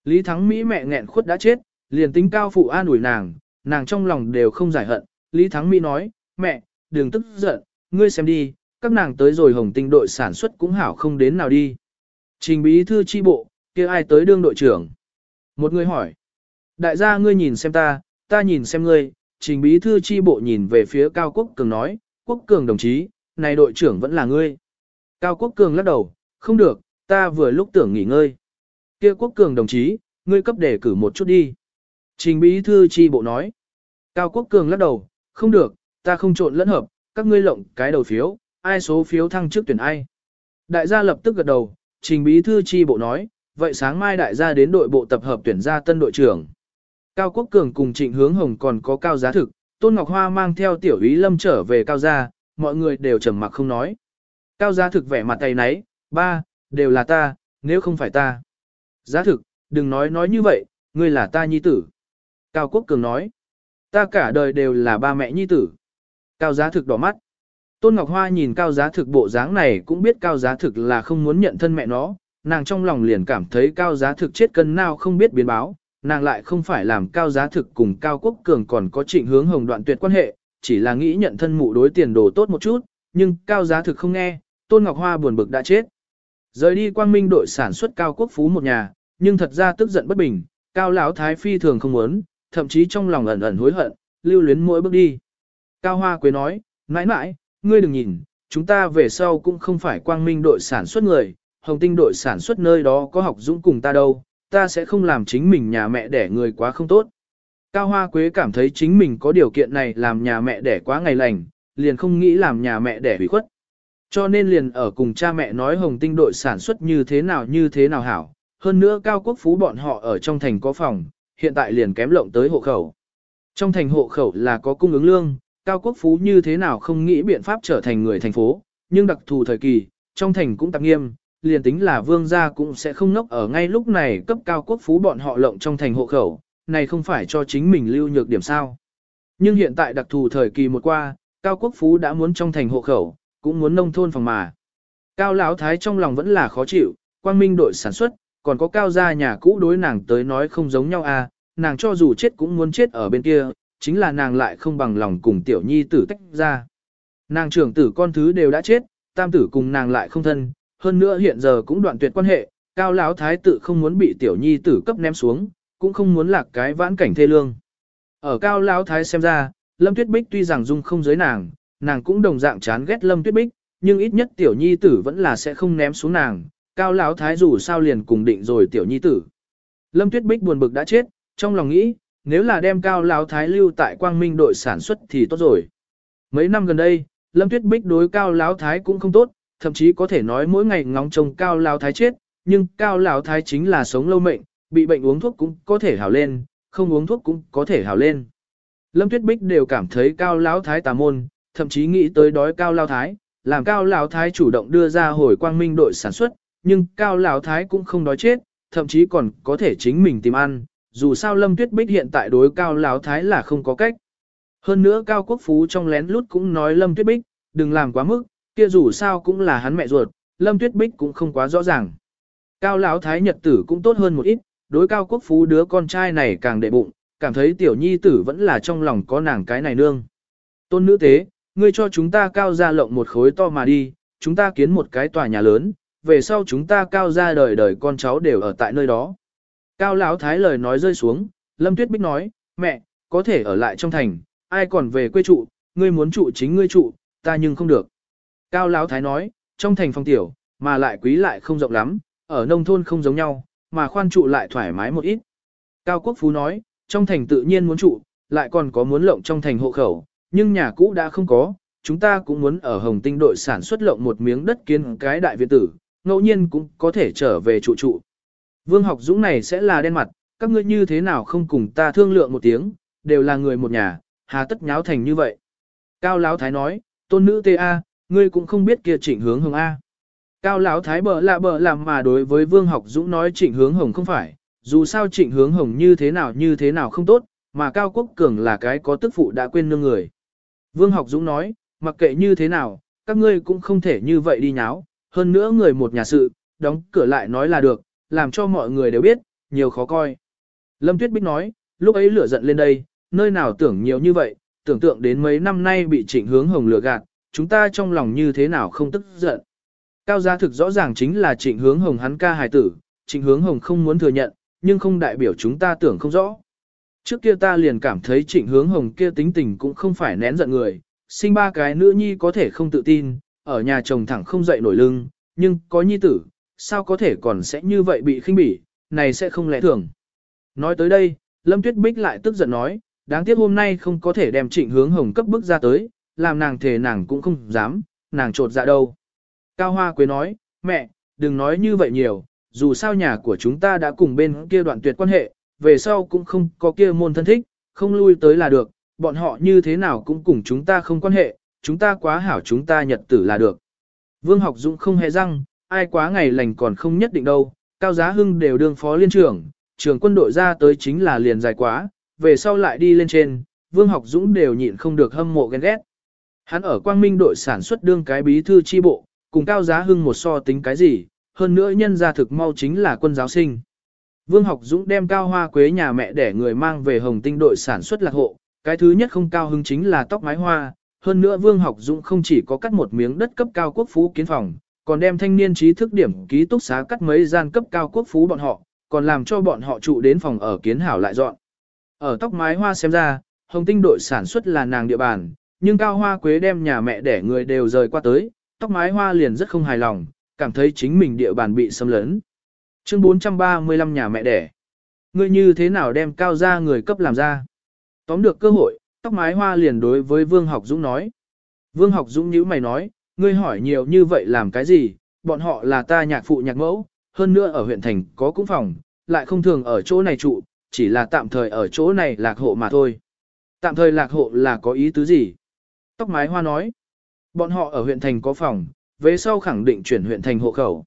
Lý Thắng Mỹ mẹ nghẹn khuất đã chết, liền tính cao phụ an ủi nàng, nàng trong lòng đều không giải hận. Lý Thắng Mỹ nói, mẹ, đừng tức giận, ngươi xem đi, các nàng tới rồi hồng tinh đội sản xuất cũng hảo không đến nào đi. Trình bí thư chi bộ, kia ai tới đương đội trưởng? Một người hỏi. Đại gia ngươi nhìn xem ta, ta nhìn xem ngươi, trình bí thư chi bộ nhìn về phía Cao Quốc Cường nói, Quốc Cường đồng chí, này đội trưởng vẫn là ngươi. Cao Quốc Cường lắc đầu, không được, ta vừa lúc tưởng nghỉ ngơi. Kia Quốc Cường đồng chí, ngươi cấp đề cử một chút đi. Trình bí thư chi bộ nói. Cao Quốc Cường lắc đầu, không được, ta không trộn lẫn hợp, các ngươi lộng cái đầu phiếu, ai số phiếu thăng trước tuyển ai. Đại gia lập tức gật đầu, trình bí thư chi bộ nói, vậy sáng mai đại gia đến đội bộ tập hợp tuyển ra tân đội trưởng. Cao Quốc Cường cùng Trịnh Hướng Hồng còn có cao giá thực, Tôn Ngọc Hoa mang theo tiểu ý lâm trở về cao gia, mọi người đều trầm mặc không nói. Cao giá thực vẻ mặt tay nấy, ba, đều là ta, nếu không phải ta. Giá thực, đừng nói nói như vậy, ngươi là ta nhi tử. Cao Quốc Cường nói, ta cả đời đều là ba mẹ nhi tử. Cao giá thực đỏ mắt. Tôn Ngọc Hoa nhìn cao giá thực bộ dáng này cũng biết cao giá thực là không muốn nhận thân mẹ nó, nàng trong lòng liền cảm thấy cao giá thực chết cân nào không biết biến báo, nàng lại không phải làm cao giá thực cùng cao quốc cường còn có trịnh hướng hồng đoạn tuyệt quan hệ, chỉ là nghĩ nhận thân mụ đối tiền đồ tốt một chút, nhưng cao giá thực không nghe, Tôn Ngọc Hoa buồn bực đã chết. Rời đi quang minh đội sản xuất cao quốc phú một nhà, nhưng thật ra tức giận bất bình, cao lão thái phi thường không muốn, thậm chí trong lòng ẩn ẩn hối hận, lưu luyến mỗi bước đi. Cao Hoa Quế nói, mãi mãi, ngươi đừng nhìn, chúng ta về sau cũng không phải quang minh đội sản xuất người, hồng tinh đội sản xuất nơi đó có học dũng cùng ta đâu, ta sẽ không làm chính mình nhà mẹ đẻ người quá không tốt. Cao Hoa Quế cảm thấy chính mình có điều kiện này làm nhà mẹ đẻ quá ngày lành, liền không nghĩ làm nhà mẹ đẻ hủy khuất. Cho nên liền ở cùng cha mẹ nói hồng tinh đội sản xuất như thế nào như thế nào hảo. Hơn nữa Cao Quốc Phú bọn họ ở trong thành có phòng, hiện tại liền kém lộng tới hộ khẩu. Trong thành hộ khẩu là có cung ứng lương, Cao Quốc Phú như thế nào không nghĩ biện pháp trở thành người thành phố, nhưng đặc thù thời kỳ, trong thành cũng tạp nghiêm, liền tính là vương gia cũng sẽ không nốc ở ngay lúc này cấp Cao Quốc Phú bọn họ lộng trong thành hộ khẩu, này không phải cho chính mình lưu nhược điểm sao. Nhưng hiện tại đặc thù thời kỳ một qua, Cao Quốc Phú đã muốn trong thành hộ khẩu, cũng muốn nông thôn phòng mà. Cao Lão Thái trong lòng vẫn là khó chịu, quang minh đội sản xuất, còn có Cao gia nhà cũ đối nàng tới nói không giống nhau à, nàng cho dù chết cũng muốn chết ở bên kia, chính là nàng lại không bằng lòng cùng tiểu nhi tử tách ra. Nàng trưởng tử con thứ đều đã chết, tam tử cùng nàng lại không thân, hơn nữa hiện giờ cũng đoạn tuyệt quan hệ, cao lão thái tự không muốn bị tiểu nhi tử cấp ném xuống, cũng không muốn lạc cái vãn cảnh thê lương. Ở cao lão thái xem ra, Lâm Tuyết Bích tuy rằng dung không giới nàng, nàng cũng đồng dạng chán ghét Lâm Tuyết Bích, nhưng ít nhất tiểu nhi tử vẫn là sẽ không ném xuống nàng, cao lão thái dù sao liền cùng định rồi tiểu nhi tử. Lâm Tuyết Bích buồn bực đã chết, trong lòng nghĩ, nếu là đem cao lão thái lưu tại quang minh đội sản xuất thì tốt rồi. Mấy năm gần đây, Lâm Tuyết Bích đối cao lão thái cũng không tốt, thậm chí có thể nói mỗi ngày ngóng trông cao lão thái chết, nhưng cao lão thái chính là sống lâu mệnh, bị bệnh uống thuốc cũng có thể hảo lên, không uống thuốc cũng có thể hảo lên. Lâm Tuyết Bích đều cảm thấy cao lão thái tà môn, thậm chí nghĩ tới đói cao lão thái, làm cao lão thái chủ động đưa ra hồi quang minh đội sản xuất, nhưng cao lão thái cũng không đói chết, thậm chí còn có thể chính mình tìm ăn, dù sao Lâm Tuyết Bích hiện tại đối cao lão thái là không có cách. Hơn nữa Cao Quốc Phú trong lén lút cũng nói Lâm Tuyết Bích, đừng làm quá mức, kia dù sao cũng là hắn mẹ ruột, Lâm Tuyết Bích cũng không quá rõ ràng. Cao lão thái nhật tử cũng tốt hơn một ít, đối Cao Quốc Phú đứa con trai này càng đệ bụng, cảm thấy tiểu nhi tử vẫn là trong lòng có nàng cái này nương. Tôn nữ tế, ngươi cho chúng ta cao ra lộng một khối to mà đi, chúng ta kiến một cái tòa nhà lớn, về sau chúng ta cao ra đời đời con cháu đều ở tại nơi đó. Cao Lão Thái lời nói rơi xuống, Lâm Tuyết Bích nói, mẹ, có thể ở lại trong thành, ai còn về quê trụ, ngươi muốn trụ chính ngươi trụ, ta nhưng không được. Cao Lão Thái nói, trong thành phong tiểu, mà lại quý lại không rộng lắm, ở nông thôn không giống nhau, mà khoan trụ lại thoải mái một ít. Cao Quốc Phú nói, trong thành tự nhiên muốn trụ, lại còn có muốn lộng trong thành hộ khẩu, nhưng nhà cũ đã không có, chúng ta cũng muốn ở Hồng Tinh đội sản xuất lộng một miếng đất kiến cái đại viện tử, ngẫu nhiên cũng có thể trở về trụ trụ. Vương học dũng này sẽ là đen mặt, các ngươi như thế nào không cùng ta thương lượng một tiếng, đều là người một nhà, hà tất nháo thành như vậy. Cao Lão Thái nói, tôn nữ T.A., ngươi cũng không biết kia trịnh hướng hồng A. Cao Lão Thái bờ lạ bờ làm mà đối với Vương học dũng nói trịnh hướng hồng không phải, dù sao trịnh hướng hồng như thế nào như thế nào không tốt, mà Cao Quốc Cường là cái có tức phụ đã quên nương người. Vương học dũng nói, mặc kệ như thế nào, các ngươi cũng không thể như vậy đi nháo, hơn nữa người một nhà sự, đóng cửa lại nói là được, làm cho mọi người đều biết, nhiều khó coi. Lâm Tuyết Bích nói, lúc ấy lửa giận lên đây, nơi nào tưởng nhiều như vậy, tưởng tượng đến mấy năm nay bị trịnh hướng hồng lửa gạt, chúng ta trong lòng như thế nào không tức giận. Cao gia thực rõ ràng chính là trịnh hướng hồng hắn ca hài tử, trịnh hướng hồng không muốn thừa nhận, nhưng không đại biểu chúng ta tưởng không rõ. Trước kia ta liền cảm thấy trịnh hướng hồng kia tính tình cũng không phải nén giận người, sinh ba cái nữ nhi có thể không tự tin, ở nhà chồng thẳng không dậy nổi lưng, nhưng có nhi tử, sao có thể còn sẽ như vậy bị khinh bỉ, này sẽ không lẽ thường. Nói tới đây, Lâm Tuyết Bích lại tức giận nói, đáng tiếc hôm nay không có thể đem trịnh hướng hồng cấp bức ra tới, làm nàng thề nàng cũng không dám, nàng trột dạ đâu. Cao Hoa Quế nói, mẹ, đừng nói như vậy nhiều, dù sao nhà của chúng ta đã cùng bên kia đoạn tuyệt quan hệ, về sau cũng không có kia môn thân thích, không lui tới là được, bọn họ như thế nào cũng cùng chúng ta không quan hệ, chúng ta quá hảo chúng ta nhật tử là được. Vương học dũng không hề răng, ai quá ngày lành còn không nhất định đâu, cao giá hưng đều đương phó liên trưởng, trường quân đội ra tới chính là liền dài quá, về sau lại đi lên trên, vương học dũng đều nhịn không được hâm mộ ghen ghét. Hắn ở quang minh đội sản xuất đương cái bí thư chi bộ, cùng cao giá hưng một so tính cái gì, hơn nữa nhân gia thực mau chính là quân giáo sinh. Vương học dũng đem cao hoa quế nhà mẹ để người mang về hồng tinh đội sản xuất lạc hộ, cái thứ nhất không cao hứng chính là tóc mái hoa, hơn nữa Vương học dũng không chỉ có cắt một miếng đất cấp cao quốc phú kiến phòng, còn đem thanh niên trí thức điểm ký túc xá cắt mấy gian cấp cao quốc phú bọn họ, còn làm cho bọn họ trụ đến phòng ở kiến hảo lại dọn. Ở tóc mái hoa xem ra, hồng tinh đội sản xuất là nàng địa bàn, nhưng cao hoa quế đem nhà mẹ để người đều rời qua tới, tóc mái hoa liền rất không hài lòng, cảm thấy chính mình địa bàn bị xâm lấn. Chương 435 nhà mẹ đẻ. Ngươi như thế nào đem cao ra người cấp làm ra? Tóm được cơ hội, tóc mái hoa liền đối với Vương Học Dũng nói. Vương Học Dũng nhíu mày nói, ngươi hỏi nhiều như vậy làm cái gì? Bọn họ là ta nhạc phụ nhạc mẫu, hơn nữa ở huyện thành có cũng phòng, lại không thường ở chỗ này trụ, chỉ là tạm thời ở chỗ này lạc hộ mà thôi. Tạm thời lạc hộ là có ý tứ gì? Tóc mái hoa nói. Bọn họ ở huyện thành có phòng, về sau khẳng định chuyển huyện thành hộ khẩu.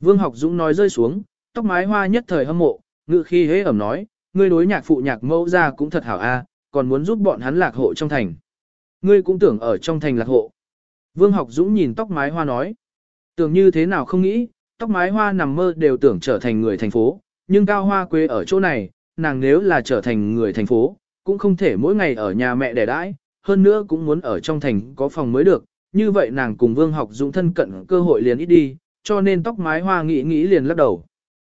Vương học dũng nói rơi xuống, tóc mái hoa nhất thời hâm mộ, ngự khi hế ẩm nói, ngươi đối nhạc phụ nhạc mẫu ra cũng thật hảo a, còn muốn giúp bọn hắn lạc hộ trong thành. Ngươi cũng tưởng ở trong thành lạc hộ. Vương học dũng nhìn tóc mái hoa nói, tưởng như thế nào không nghĩ, tóc mái hoa nằm mơ đều tưởng trở thành người thành phố, nhưng cao hoa quê ở chỗ này, nàng nếu là trở thành người thành phố, cũng không thể mỗi ngày ở nhà mẹ đẻ đãi, hơn nữa cũng muốn ở trong thành có phòng mới được, như vậy nàng cùng Vương Học Dũng thân cận cơ hội liền ít đi, cho nên tóc mái hoa nghĩ nghĩ liền lắc đầu.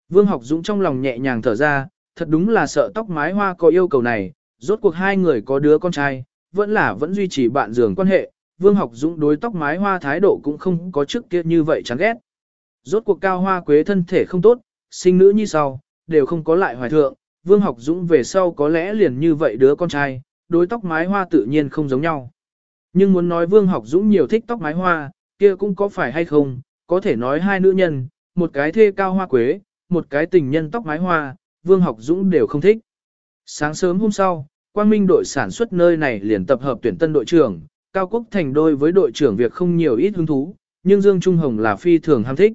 Vương Học Dũng trong lòng nhẹ nhàng thở ra, thật đúng là sợ tóc mái hoa có yêu cầu này, rốt cuộc hai người có đứa con trai, vẫn là vẫn duy trì bạn giường quan hệ, Vương Học Dũng đối tóc mái hoa thái độ cũng không có trước kia như vậy chán ghét. Rốt cuộc cao hoa quế thân thể không tốt, sinh nữ như sau, đều không có lại hoài thượng, Vương Học Dũng về sau có lẽ liền như vậy đứa con trai, đối tóc mái hoa tự nhiên không giống nhau. Nhưng muốn nói Vương Học Dũng nhiều thích tóc mái hoa, kia cũng có phải hay không, có thể nói hai nữ nhân, một cái thê cao hoa quế, một cái tình nhân tóc mái hoa, Vương Học Dũng đều không thích. Sáng sớm hôm sau, Quang Minh đội sản xuất nơi này liền tập hợp tuyển tân đội trưởng, Cao Quốc Thành đôi với đội trưởng việc không nhiều ít hứng thú, nhưng Dương Trung Hồng là phi thường ham thích.